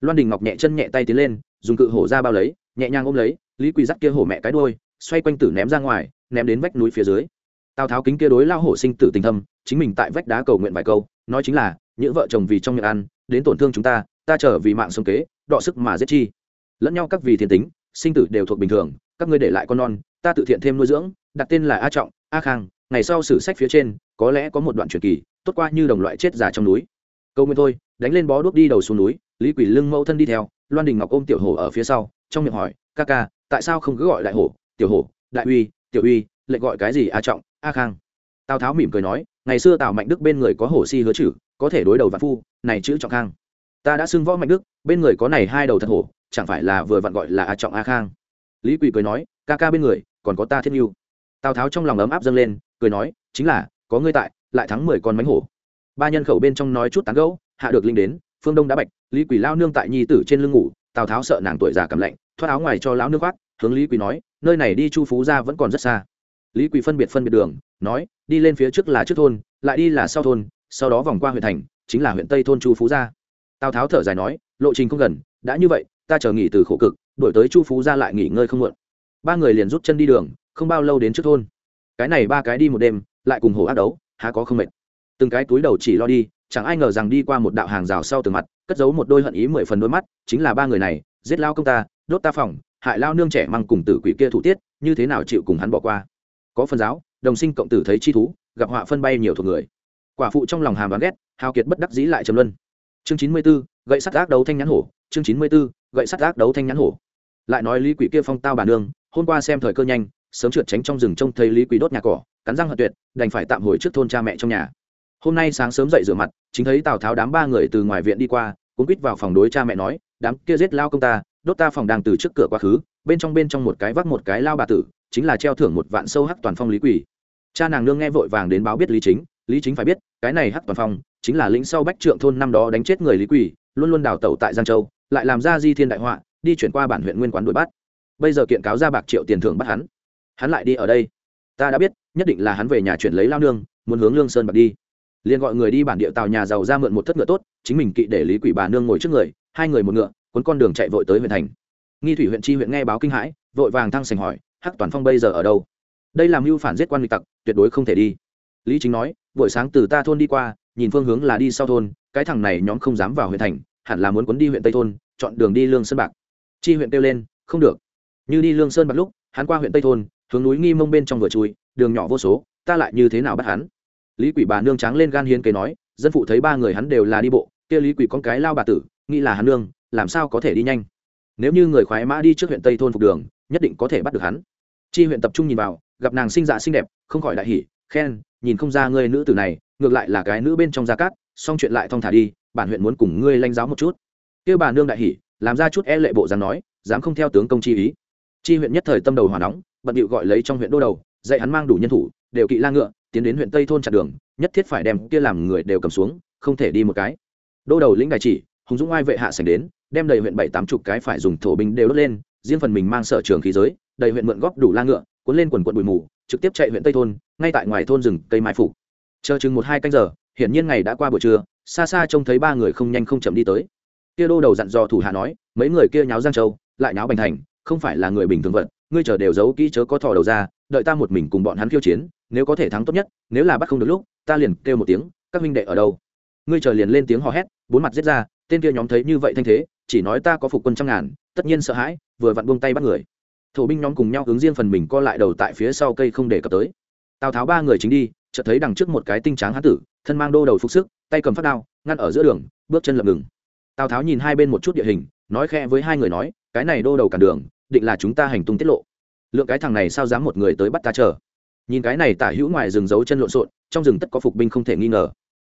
Loan đình ngọc nhẹ chân nhẹ tay tiến lên, dùng cự hổ ra bao lấy, nhẹ nhàng ôm lấy, lý quỳ dắt kia hổ mẹ cái đôi xoay quanh tử ném ra ngoài, ném đến vách núi phía dưới. Tào tháo kính kia đối lao hổ sinh tử tình thâm chính mình tại vách đá cầu nguyện vài câu, nói chính là những vợ chồng vì trong miệng ăn, đến tổn thương chúng ta ta trở vì mạng sống kế, đọ sức mà giết chi. Lẫn nhau các vì thiên tính, sinh tử đều thuộc bình thường, các ngươi để lại con non, ta tự thiện thêm nuôi dưỡng, đặt tên là a trọng, a khang, ngày sau sử sách phía trên, có lẽ có một đoạn truyền kỳ, tốt qua như đồng loại chết già trong núi. Câu nguyên thôi, đánh lên bó đuốc đi đầu xuống núi, lý quỷ lưng mẫu thân đi theo, loan đình ngọc ôm tiểu hổ ở phía sau, trong miệng hỏi, ca ca, tại sao không cứ gọi đại hổ, tiểu hổ, đại uy, tiểu uy, lại gọi cái gì a trọng, a khang? Tào tháo mỉm cười nói ngày xưa tào mạnh đức bên người có hổ si hứa chữ có thể đối đầu vạn phu, này chữ trọng khang. Ta đã xưng võ mạnh đức, bên người có này hai đầu thật hổ, chẳng phải là vừa vặn gọi là a trọng a khang. Lý quỳ cười nói, ca ca bên người, còn có ta thiết mưu tào tháo trong lòng ấm áp dâng lên, cười nói, chính là, có ngươi tại, lại thắng mười con mánh hổ. Ba nhân khẩu bên trong nói chút tán gẫu, hạ được linh đến, phương đông đã bạch, lý quỳ lao nương tại nhi tử trên lưng ngủ, tào tháo sợ nàng tuổi già cầm lạnh, thoát áo ngoài cho lão nương khoác, hướng lý quỳ nói, nơi này đi chu phú ra vẫn còn rất xa. Lý quỳ phân biệt phân biệt đường nói, đi lên phía trước là trước thôn, lại đi là sau thôn, sau đó vòng qua huyện thành, chính là huyện tây thôn chu phú gia. Tào tháo thở dài nói, lộ trình không gần, đã như vậy, ta chờ nghỉ từ khổ cực đổi tới chu phú gia lại nghỉ ngơi không muộn. Ba người liền rút chân đi đường, không bao lâu đến trước thôn. Cái này ba cái đi một đêm, lại cùng hổ ác đấu, há có không mệt. Từng cái túi đầu chỉ lo đi, chẳng ai ngờ rằng đi qua một đạo hàng rào sau từ mặt, cất giấu một đôi hận ý mười phần đôi mắt, chính là ba người này, giết lao công ta, đốt ta phòng, hại lao nương trẻ măng cùng tử quỷ kia thủ tiết, như thế nào chịu cùng hắn bỏ qua. Có phần giáo đồng sinh cộng tử thấy chi thú gặp họa phân bay nhiều thuộc người. Quả phụ trong lòng hàm đoán ghét hào kiệt bất đắc dĩ lại trầm luân. Chương chín mươi 94, gậy sắt ác đấu thanh nhãn hổ. Chương chín mươi 94, gậy sắt ác đấu thanh nhãn hổ. Lại nói lý quỷ kia phong tao bà nương hôm qua xem thời cơ nhanh sớm trượt tránh trong rừng trông thấy lý quỷ đốt nhà cỏ cắn răng hận tuyệt đành phải tạm hồi trước thôn cha mẹ trong nhà. Hôm nay sáng sớm dậy rửa mặt chính thấy tào tháo đám ba người từ ngoài viện đi qua cũng quýt vào phòng đối cha mẹ nói đám kia giết lao công ta đốt ta phòng đang từ trước cửa quá khứ bên trong bên trong một cái vác một cái lao bà tử chính là treo thưởng một vạn sâu hắc toàn phong lý quỷ. Cha nàng nương nghe vội vàng đến báo biết lý chính lý chính phải biết, cái này hắc toàn phong chính là lĩnh sau bách trượng thôn năm đó đánh chết người lý quỷ, luôn luôn đào tẩu tại giang châu, lại làm ra di thiên đại họa, đi chuyển qua bản huyện nguyên quán đuổi bắt. Bây giờ kiện cáo ra bạc triệu tiền thưởng bắt hắn. Hắn lại đi ở đây. Ta đã biết, nhất định là hắn về nhà chuyển lấy lao nương, muốn hướng lương sơn bạc đi. Liền gọi người đi bản địa tàu nhà giàu ra mượn một thất ngựa tốt, chính mình kỵ để lý quỷ bà nương ngồi trước người, hai người một ngựa, cuốn con đường chạy vội tới huyện thành. Nghi thủy huyện chi huyện nghe báo kinh hãi, vội vàng thăng sành hỏi hắc toàn phong bây giờ ở đâu? Đây làm mưu phản giết quan lịch tặc, tuyệt đối không thể đi. Lý chính nói, buổi sáng từ ta thôn đi qua, nhìn phương hướng là đi sau thôn, cái thằng này nhóm không dám vào huyện thành, hẳn là muốn cuốn đi huyện tây thôn, chọn đường đi lương sơn bạc. Chi huyện kêu lên, không được. Như đi lương sơn bạc lúc, hắn qua huyện tây thôn, hướng núi nghi mông bên trong vừa chui, đường nhỏ vô số, ta lại như thế nào bắt hắn? Lý quỷ bà nương trắng lên gan hiến kế nói, dân phụ thấy ba người hắn đều là đi bộ, kia lý quỷ con cái lao bà tử, nghĩ là hắn nương, làm sao có thể đi nhanh? Nếu như người khoái mã đi trước huyện tây thôn phục đường nhất định có thể bắt được hắn. Chi huyện tập trung nhìn vào, gặp nàng sinh dạ xinh đẹp, không khỏi đại hỉ, khen, nhìn không ra ngươi nữ tử này, ngược lại là cái nữ bên trong gia cát, xong chuyện lại thong thả đi, bản huyện muốn cùng ngươi lanh giáo một chút. Kêu bà nương đại hỉ, làm ra chút e lệ bộ dám nói, dám không theo tướng công chi ý. Chi huyện nhất thời tâm đầu hỏa nóng, bận điệu gọi lấy trong huyện đô đầu, dạy hắn mang đủ nhân thủ, đều kỵ la ngựa, tiến đến huyện tây thôn chặt đường, nhất thiết phải đem kia làm người đều cầm xuống, không thể đi một cái. Đô đầu lĩnh đại chỉ, hùng dũng ai vệ hạ sành đến, đem đầy huyện bảy tám chục cái phải dùng thổ binh đều đốt lên riêng phần mình mang sở trường khí giới, đầy huyện mượn góp đủ la ngựa, cuốn lên quần quận bụi mù, trực tiếp chạy huyện tây thôn, ngay tại ngoài thôn rừng cây mai phủ chờ chừng một hai canh giờ, hiển nhiên ngày đã qua buổi trưa, xa xa trông thấy ba người không nhanh không chậm đi tới. Kia đô đầu dặn dò thủ hạ nói, mấy người kia nháo giang châu, lại nháo bành thành, không phải là người bình thường vận, ngươi chờ đều giấu kỹ chớ có thò đầu ra, đợi ta một mình cùng bọn hắn khiêu chiến, nếu có thể thắng tốt nhất, nếu là bắt không được lúc, ta liền kêu một tiếng, các minh đệ ở đâu? Ngươi chờ liền lên tiếng hò hét, bốn mặt giết ra tên kia nhóm thấy như vậy thanh thế, chỉ nói ta có phục quân trăm ngàn, tất nhiên sợ hãi, vừa vặn buông tay bắt người. Thổ binh nhóm cùng nhau hướng riêng phần mình co lại đầu tại phía sau cây không để cập tới. Tào tháo ba người chính đi, chợt thấy đằng trước một cái tinh tráng hán tử, thân mang đô đầu phục sức, tay cầm phát đao, ngăn ở giữa đường, bước chân lập ngừng. Tào tháo nhìn hai bên một chút địa hình, nói khẽ với hai người nói, cái này đô đầu cản đường, định là chúng ta hành tung tiết lộ. Lượng cái thằng này sao dám một người tới bắt ta chờ? Nhìn cái này tả hữu ngoài rừng giấu chân lộn xộn, trong rừng tất có phục binh không thể nghi ngờ.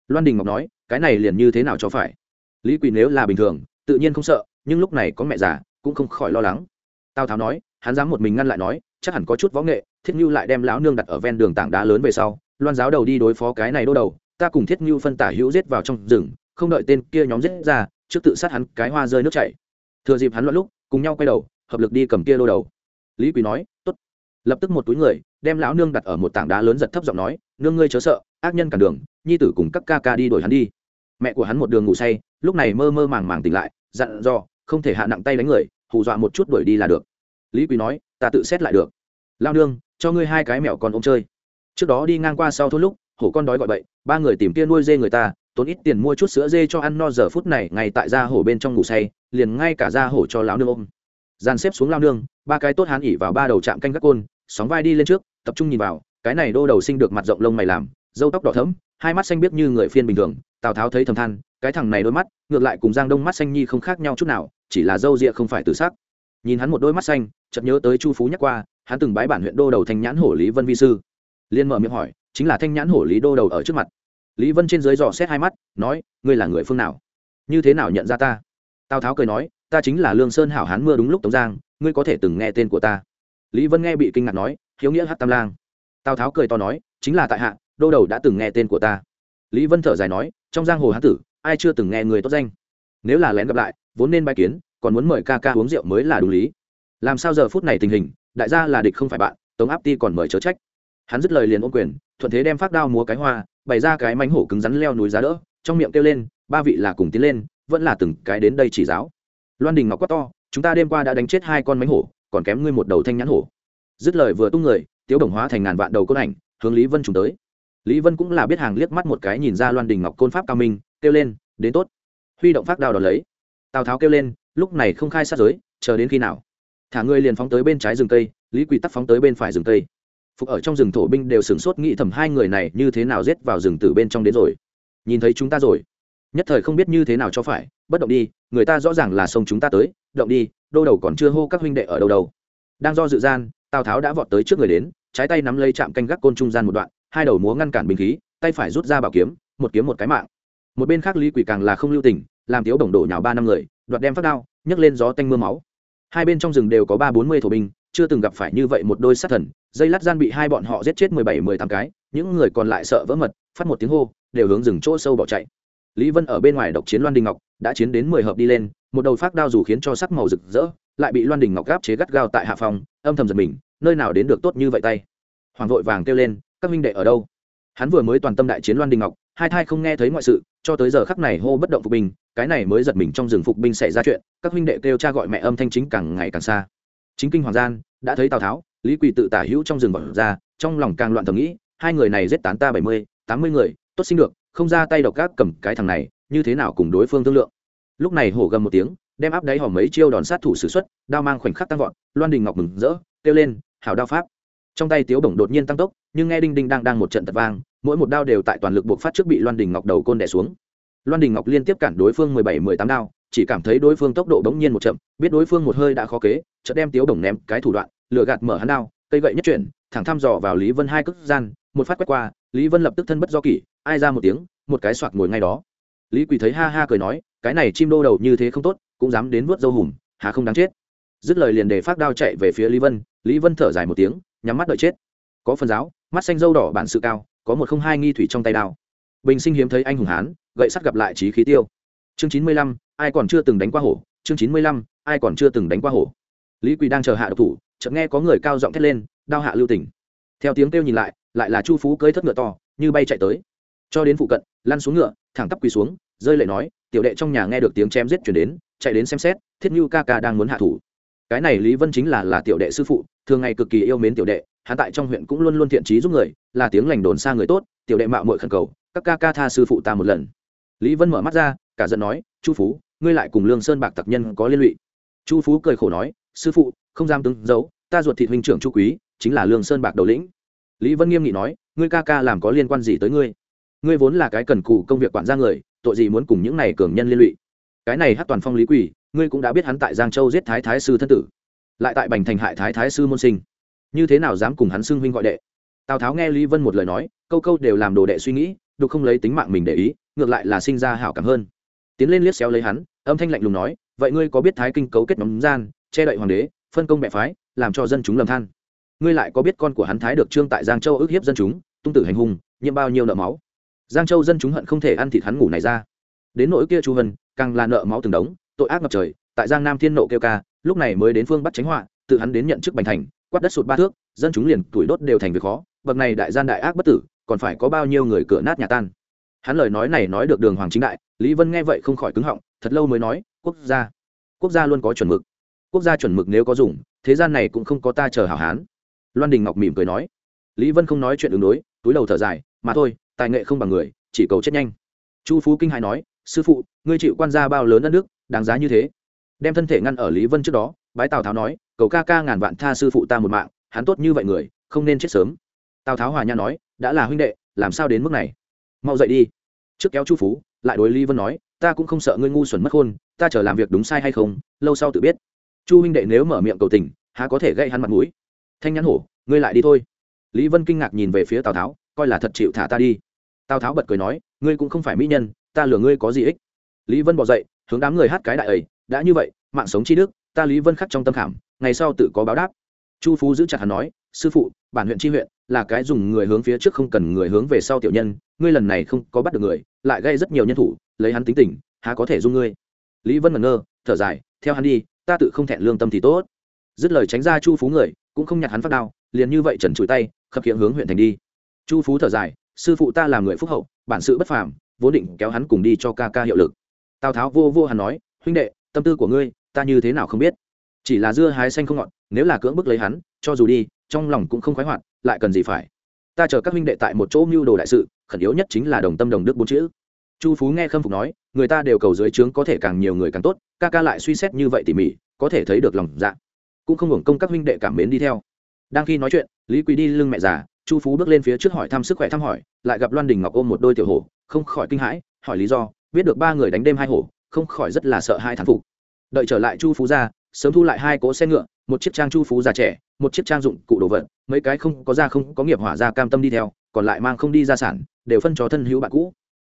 Loan đình ngọc nói, cái này liền như thế nào cho phải? Lý quỳ nếu là bình thường, tự nhiên không sợ, nhưng lúc này có mẹ già, cũng không khỏi lo lắng. Tào tháo nói, hắn dám một mình ngăn lại nói, chắc hẳn có chút võ nghệ, thiết Ngưu lại đem lão nương đặt ở ven đường tảng đá lớn về sau, loan giáo đầu đi đối phó cái này đô đầu, ta cùng thiết Ngưu phân tả hữu giết vào trong rừng, không đợi tên kia nhóm giết ra, trước tự sát hắn cái hoa rơi nước chảy. Thừa dịp hắn loạn lúc, cùng nhau quay đầu, hợp lực đi cầm kia đô đầu. Lý quý nói, tốt. Lập tức một túi người, đem lão nương đặt ở một tảng đá lớn giật thấp giọng nói, nương ngươi chớ sợ, ác nhân cản đường, nhi tử cùng các ca ca đi đuổi hắn đi mẹ của hắn một đường ngủ say, lúc này mơ mơ màng màng tỉnh lại, dặn dò, không thể hạ nặng tay đánh người, hù dọa một chút đuổi đi là được. Lý quý nói, ta tự xét lại được. Lao nương, cho ngươi hai cái mẹo con ôm chơi. Trước đó đi ngang qua sau thôn lúc, hổ con đói gọi bậy, ba người tìm kia nuôi dê người ta, tốn ít tiền mua chút sữa dê cho ăn no giờ phút này, ngay tại gia hổ bên trong ngủ say, liền ngay cả gia hổ cho lão nương ôm. Dàn xếp xuống lao nương, ba cái tốt hán ỉ vào ba đầu chạm canh các côn, sóng vai đi lên trước, tập trung nhìn vào, cái này đô đầu sinh được mặt rộng lông mày làm dâu tóc đỏ thấm hai mắt xanh biết như người phiên bình thường, tào tháo thấy thầm than, cái thằng này đôi mắt, ngược lại cùng giang đông mắt xanh nhi không khác nhau chút nào, chỉ là râu rịa không phải tự sắc. Nhìn hắn một đôi mắt xanh, chợt nhớ tới chu phú nhắc qua, hắn từng bái bản huyện đô đầu thanh nhãn hổ lý vân vi sư. Liên mở miệng hỏi, chính là thanh nhãn hổ lý đô đầu ở trước mặt. Lý vân trên dưới dò xét hai mắt, nói, ngươi là người phương nào? Như thế nào nhận ra ta? Tào tháo cười nói, ta chính là lương sơn hảo hán mưa đúng lúc tống giang, ngươi có thể từng nghe tên của ta. Lý vân nghe bị kinh ngạc nói, hiếu nghĩa hát tam lang tào tháo cười to nói, chính là tại hạ, đô đầu đã từng nghe tên của ta. Lý vân thở dài nói, trong giang hồ hán tử, ai chưa từng nghe người tốt danh? Nếu là lén gặp lại, vốn nên bài kiến, còn muốn mời ca ca uống rượu mới là đúng lý. Làm sao giờ phút này tình hình, đại gia là địch không phải bạn, tống áp ti còn mời chớ trách. Hắn dứt lời liền ôm quyền, thuận thế đem phát đao múa cái hoa, bày ra cái mánh hổ cứng rắn leo núi giá đỡ, trong miệng kêu lên, ba vị là cùng tiến lên, vẫn là từng cái đến đây chỉ giáo. Loan đình ngọc quát to, chúng ta đêm qua đã đánh chết hai con mánh hổ, còn kém ngươi một đầu thanh nhãn hổ. Dứt lời vừa tung người tiếu đồng hóa thành ngàn vạn đầu côn ảnh, hướng lý vân trùng tới. Lý vân cũng là biết hàng liếc mắt một cái nhìn ra loan đình ngọc côn pháp cao minh, kêu lên, đến tốt. Huy động phát đao đ lấy. Tào tháo kêu lên, lúc này không khai sát giới, chờ đến khi nào? Thả người liền phóng tới bên trái rừng cây, lý quỳ tắc phóng tới bên phải rừng cây. Phục ở trong rừng thổ binh đều sửng sốt nghĩ thầm hai người này như thế nào giết vào rừng từ bên trong đến rồi. Nhìn thấy chúng ta rồi. Nhất thời không biết như thế nào cho phải, bất động đi, người ta rõ ràng là sông chúng ta tới, động đi, đô đầu còn chưa hô các huynh đệ ở đâu đâu đang do dự gian, tào tháo đã vọt tới trước người đến, trái tay nắm lấy chạm canh gác côn trung gian một đoạn, hai đầu múa ngăn cản bình khí, tay phải rút ra bảo kiếm, một kiếm một cái mạng. Một bên khác lý quỷ càng là không lưu tình, làm tiếu đồng đổ nhào ba năm người, đoạt đem phát đao, nhấc lên gió tanh mưa máu. Hai bên trong rừng đều có ba bốn mươi thổ binh, chưa từng gặp phải như vậy một đôi sát thần, dây lát gian bị hai bọn họ giết chết mười bảy, mười tám cái, những người còn lại sợ vỡ mật, phát một tiếng hô, đều hướng rừng chỗ sâu bỏ chạy. Lý vân ở bên ngoài độc chiến loan đình ngọc, đã chiến đến mười hợp đi lên, một đầu phát đao dù khiến cho sắc màu rực rỡ lại bị loan đình ngọc gáp chế gắt gao tại hạ phòng, âm thầm giật mình, nơi nào đến được tốt như vậy tay? Hoàng vội vàng kêu lên, các minh đệ ở đâu? Hắn vừa mới toàn tâm đại chiến loan đình ngọc, hai thai không nghe thấy ngoại sự, cho tới giờ khắc này hô bất động phục binh cái này mới giật mình trong rừng phục binh xảy ra chuyện, các huynh đệ kêu cha gọi mẹ âm thanh chính càng ngày càng xa. Chính kinh hoàng gian, đã thấy tào tháo, lý quỳ tự tả hữu trong rừng bỏ ra, trong lòng càng loạn thầm nghĩ, hai người này giết tán ta bảy mươi, tám mươi người, tốt sinh được, không ra tay độc các cầm cái thằng này, như thế nào cùng đối phương thương lượng? Lúc này hổ gầm một tiếng đem áp đáy hòm mấy chiêu đòn sát thủ s ử x u ấ t đao mang khoảnh khắc tăng vọt, loan đình ngọc mừng rỡ, kêu lên, hảo đao pháp. Trong tay tiếu bổng đột nhiên tăng tốc, nhưng nghe đinh đinh đang đang một trận tật vang, mỗi một đao đều tại toàn lực buộc phát trước bị loan đình ngọc đầu côn đẻ xuống. Loan đình ngọc liên tiếp cản đối phương mười bảy, mười tám đao, chỉ cảm thấy đối phương tốc độ bỗng nhiên một chậm, biết đối phương một hơi đã khó kế, chợt đem tiếu bổng ném cái thủ đoạn lựa gạt mở hắn đao, cây gậy nhất chuyển, thẳng thăm dò vào lý vân hai cước gian, một phát quét qua, lý vân lập tức thân bất do kỷ, ai ra một tiếng, một cái soạt ngồi ngay đó. Lý quỳ thấy ha ha cười nói, cái này chim đô đầu như thế không tốt cũng dám đến vớt dâu hùm, hà không đáng chết. Dứt lời liền để phát đao chạy về phía lý vân lý vân thở dài một tiếng, nhắm mắt đợi chết. Có phần giáo, mắt xanh dâu đỏ bản sự cao, có một không hai nghi thủy trong tay đao. Bình sinh hiếm thấy anh hùng hán, gậy sắt gặp lại trí khí tiêu. Chương chín mươi lăm, ai còn chưa từng đánh qua hổ? Chương chín mươi lăm, ai còn chưa từng đánh qua hổ? Lý quỳ đang chờ hạ độc thủ, chợt nghe có người cao giọng thét lên, đao hạ lưu tỉnh. Theo tiếng kêu nhìn lại lại là chu phú cưới thất ngựa to, như bay chạy tới. Cho đến phụ cận, lăn xuống ngựa, thẳng tắp quỳ xuống, rơi lệ nói, tiểu đệ trong nhà nghe được tiếng chém giết chuyển đến chạy đến xem xét, thiết như ca ca đang muốn hạ thủ. Cái này lý vân chính là là tiểu đệ sư phụ, thường ngày cực kỳ yêu mến tiểu đệ, hắn tại trong huyện cũng luôn luôn thiện trí giúp người, là tiếng lành đồn xa người tốt, tiểu đệ mạo muội khẩn cầu, các ca ca tha sư phụ ta một lần. Lý vân mở mắt ra, cả giận nói, chu phú, ngươi lại cùng lương sơn bạc tặc nhân có liên lụy. Chu phú cười khổ nói, sư phụ, không dám tướng giấu ta ruột thịt huynh trưởng chu quý, chính là lương sơn bạc đầu lĩnh. Lý vân nghiêm nghị nói, ngươi ca ca làm có liên quan gì tới ngươi? Ngươi vốn là cái cần cù công việc quản gia người, tội gì muốn cùng những này cường nhân liên lụy? Cái này hát toàn phong lý quỷ, ngươi cũng đã biết hắn tại giang châu giết thái thái sư thân tử, lại tại bành thành hại thái thái sư môn sinh. Như thế nào dám cùng hắn xưng huynh gọi đệ? Tào tháo nghe lý vân một lời nói, câu câu đều làm đồ đệ suy nghĩ, đục không lấy tính mạng mình để ý, ngược lại là sinh ra hảo cảm hơn. Tiến lên liếc xéo lấy hắn, âm thanh lạnh lùng nói, vậy ngươi có biết thái kinh cấu kết nhóm gian, che đậy hoàng đế, phân công mẹ phái, làm cho dân chúng lầm than? Ngươi lại có biết con của hắn thái được trương tại giang châu ức hiếp dân chúng, tung tử hành hung, nhiễm bao nhiêu nợ máu? Giang châu dân chúng hận không thể ăn thịt hắn ngủ này ra. Đến nỗi kia chu vân càng là nợ máu từng đống, tội ác ngập trời, tại giang nam thiên nộ kêu ca, lúc này mới đến phương bắt tránh họa, tự hắn đến nhận chức bành thành, quát đất sụt ba thước, dân chúng liền tuổi đốt đều thành việc khó, bậc này đại gian đại ác bất tử, còn phải có bao nhiêu người cửa nát nhà tan. Hắn lời nói này nói được đường hoàng chính đại, lý vân nghe vậy không khỏi cứng họng, thật lâu mới nói, quốc gia quốc gia luôn có chuẩn mực. Quốc gia chuẩn mực nếu có dùng, thế gian này cũng không có ta chờ hảo hán. Loan đình ngọc mỉm cười nói. Lý vân không nói chuyện ứng đối, túi đầu thở dài, mà thôi, tài nghệ không bằng người, chỉ cầu chết nhanh. Chu phú kinh hài nói sư phụ ngươi chịu quan gia bao lớn đất nước đáng giá như thế. Đem thân thể ngăn ở lý vân trước đó bái tào tháo nói cầu ca ca ngàn vạn tha sư phụ ta một mạng hắn tốt như vậy người không nên chết sớm. Tào tháo hòa nha nói đã là huynh đệ làm sao đến mức này? Mau dậy đi. Trước kéo chu phú lại đối lý vân nói ta cũng không sợ ngươi ngu xuẩn mất hôn, ta chờ làm việc đúng sai hay không lâu sau tự biết. Chu huynh đệ nếu mở miệng cầu tình há có thể gây hắn mặt mũi. Thanh nhãn hổ ngươi lại đi thôi. Lý vân kinh ngạc nhìn về phía tào tháo coi là thật chịu thả ta đi. Tào tháo bật cười nói ngươi cũng không phải mỹ nhân ta lừa ngươi có gì ích? Lý vân bỏ dậy, hướng đám người hát cái đại ấy, đã như vậy, mạng sống chi đức, ta lý vân khắc trong tâm khảm, ngày sau tự có báo đáp. Chu phú giữ chặt hắn nói, sư phụ, bản huyện tri huyện, là cái dùng người hướng phía trước không cần người hướng về sau tiểu nhân, ngươi lần này không có bắt được người, lại gây rất nhiều nhân thủ, lấy hắn tính tình, há có thể dung ngươi? Lý vân ngẩn ngơ, thở dài, theo hắn đi, ta tự không thẹn lương tâm thì tốt. Dứt lời tránh ra chu phú người, cũng không nhặt hắn phát đao, liền như vậy trần chùi tay, khập hiện hướng huyện thành đi. Chu phú thở dài, sư phụ ta là người phúc hậu, bản sự bất phàm vốn định kéo hắn cùng đi cho ca ca hiệu lực. Tào tháo vô vô hắn nói, huynh đệ, tâm tư của ngươi, ta như thế nào không biết? Chỉ là dưa hái xanh không ngọt, nếu là cưỡng bức lấy hắn, cho dù đi, trong lòng cũng không khoái hoạt, lại cần gì phải? Ta chờ các huynh đệ tại một chỗ mưu đồ đại sự, khẩn yếu nhất chính là đồng tâm đồng đức bốn chữ. Chu phú nghe khâm phục nói, người ta đều cầu dưới trướng có thể càng nhiều người càng tốt, ca ca lại suy xét như vậy tỉ mỉ, có thể thấy được lòng dạ cũng không hưởng công các huynh đệ cảm mến đi theo. Đang khi nói chuyện, lý quý đi lưng mẹ già, chu phú bước lên phía trước hỏi thăm sức khỏe thăm hỏi, lại gặp loan đình ngọc ôm một đôi tiểu hổ không khỏi kinh hãi, hỏi lý do, biết được ba người đánh đêm hai hổ, không khỏi rất là sợ hai thán phục đợi trở lại chu phú ra sớm thu lại hai cỗ xe ngựa, một chiếc trang chu phú già trẻ, một chiếc trang dụng cụ đồ vật, mấy cái không có ra không có nghiệp hỏa ra cam tâm đi theo, còn lại mang không đi ra sản, đều phân cho thân hữu bạn cũ.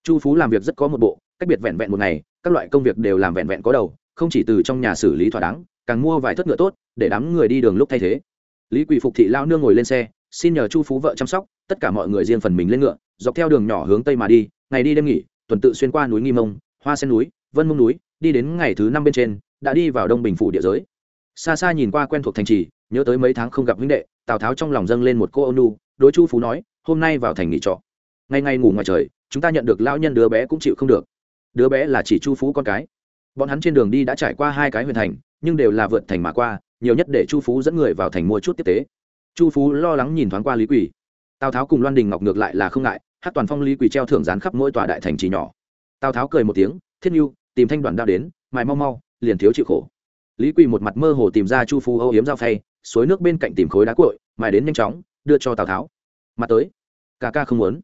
Chu phú làm việc rất có một bộ, cách biệt vẹn vẹn một ngày, các loại công việc đều làm vẹn vẹn có đầu, không chỉ từ trong nhà xử lý thỏa đáng, càng mua vài thất ngựa tốt, để đám người đi đường lúc thay thế. Lý quỳ phục thị lao nương ngồi lên xe, xin nhờ chu phú vợ chăm sóc, tất cả mọi người riêng phần mình lên ngựa, dọc theo đường nhỏ hướng tây mà đi ngày đi đêm nghỉ, tuần tự xuyên qua núi nghi mông, hoa sen núi, vân mông núi, đi đến ngày thứ năm bên trên, đã đi vào đông bình phủ địa giới. Xa xa nhìn qua quen thuộc thành trì, nhớ tới mấy tháng không gặp huynh đệ, tào tháo trong lòng dâng lên một cô ônu đối chu phú nói, hôm nay vào thành nghỉ trọ. Ngày ngày ngủ ngoài trời, chúng ta nhận được lão nhân đứa bé cũng chịu không được. Đứa bé là chỉ chu phú con cái. Bọn hắn trên đường đi đã trải qua hai cái huyền thành, nhưng đều là vượt thành mà qua, nhiều nhất để chu phú dẫn người vào thành mua chút tiếp tế. Chu phú lo lắng nhìn thoáng qua lý quỷ. Tào tháo cùng loan đình ngọc ngược lại là không ngại hát toàn phong lý quỳ treo thưởng dán khắp mỗi tòa đại thành trì nhỏ. Tào tháo cười một tiếng, thiết nhu tìm thanh đoàn đao đến, mài mau mau, liền thiếu chịu khổ. Lý quỳ một mặt mơ hồ tìm ra chu phú âu yếm dao phay, suối nước bên cạnh tìm khối đá cội mài đến nhanh chóng, đưa cho tào tháo. Mặt tới, ca ca không muốn,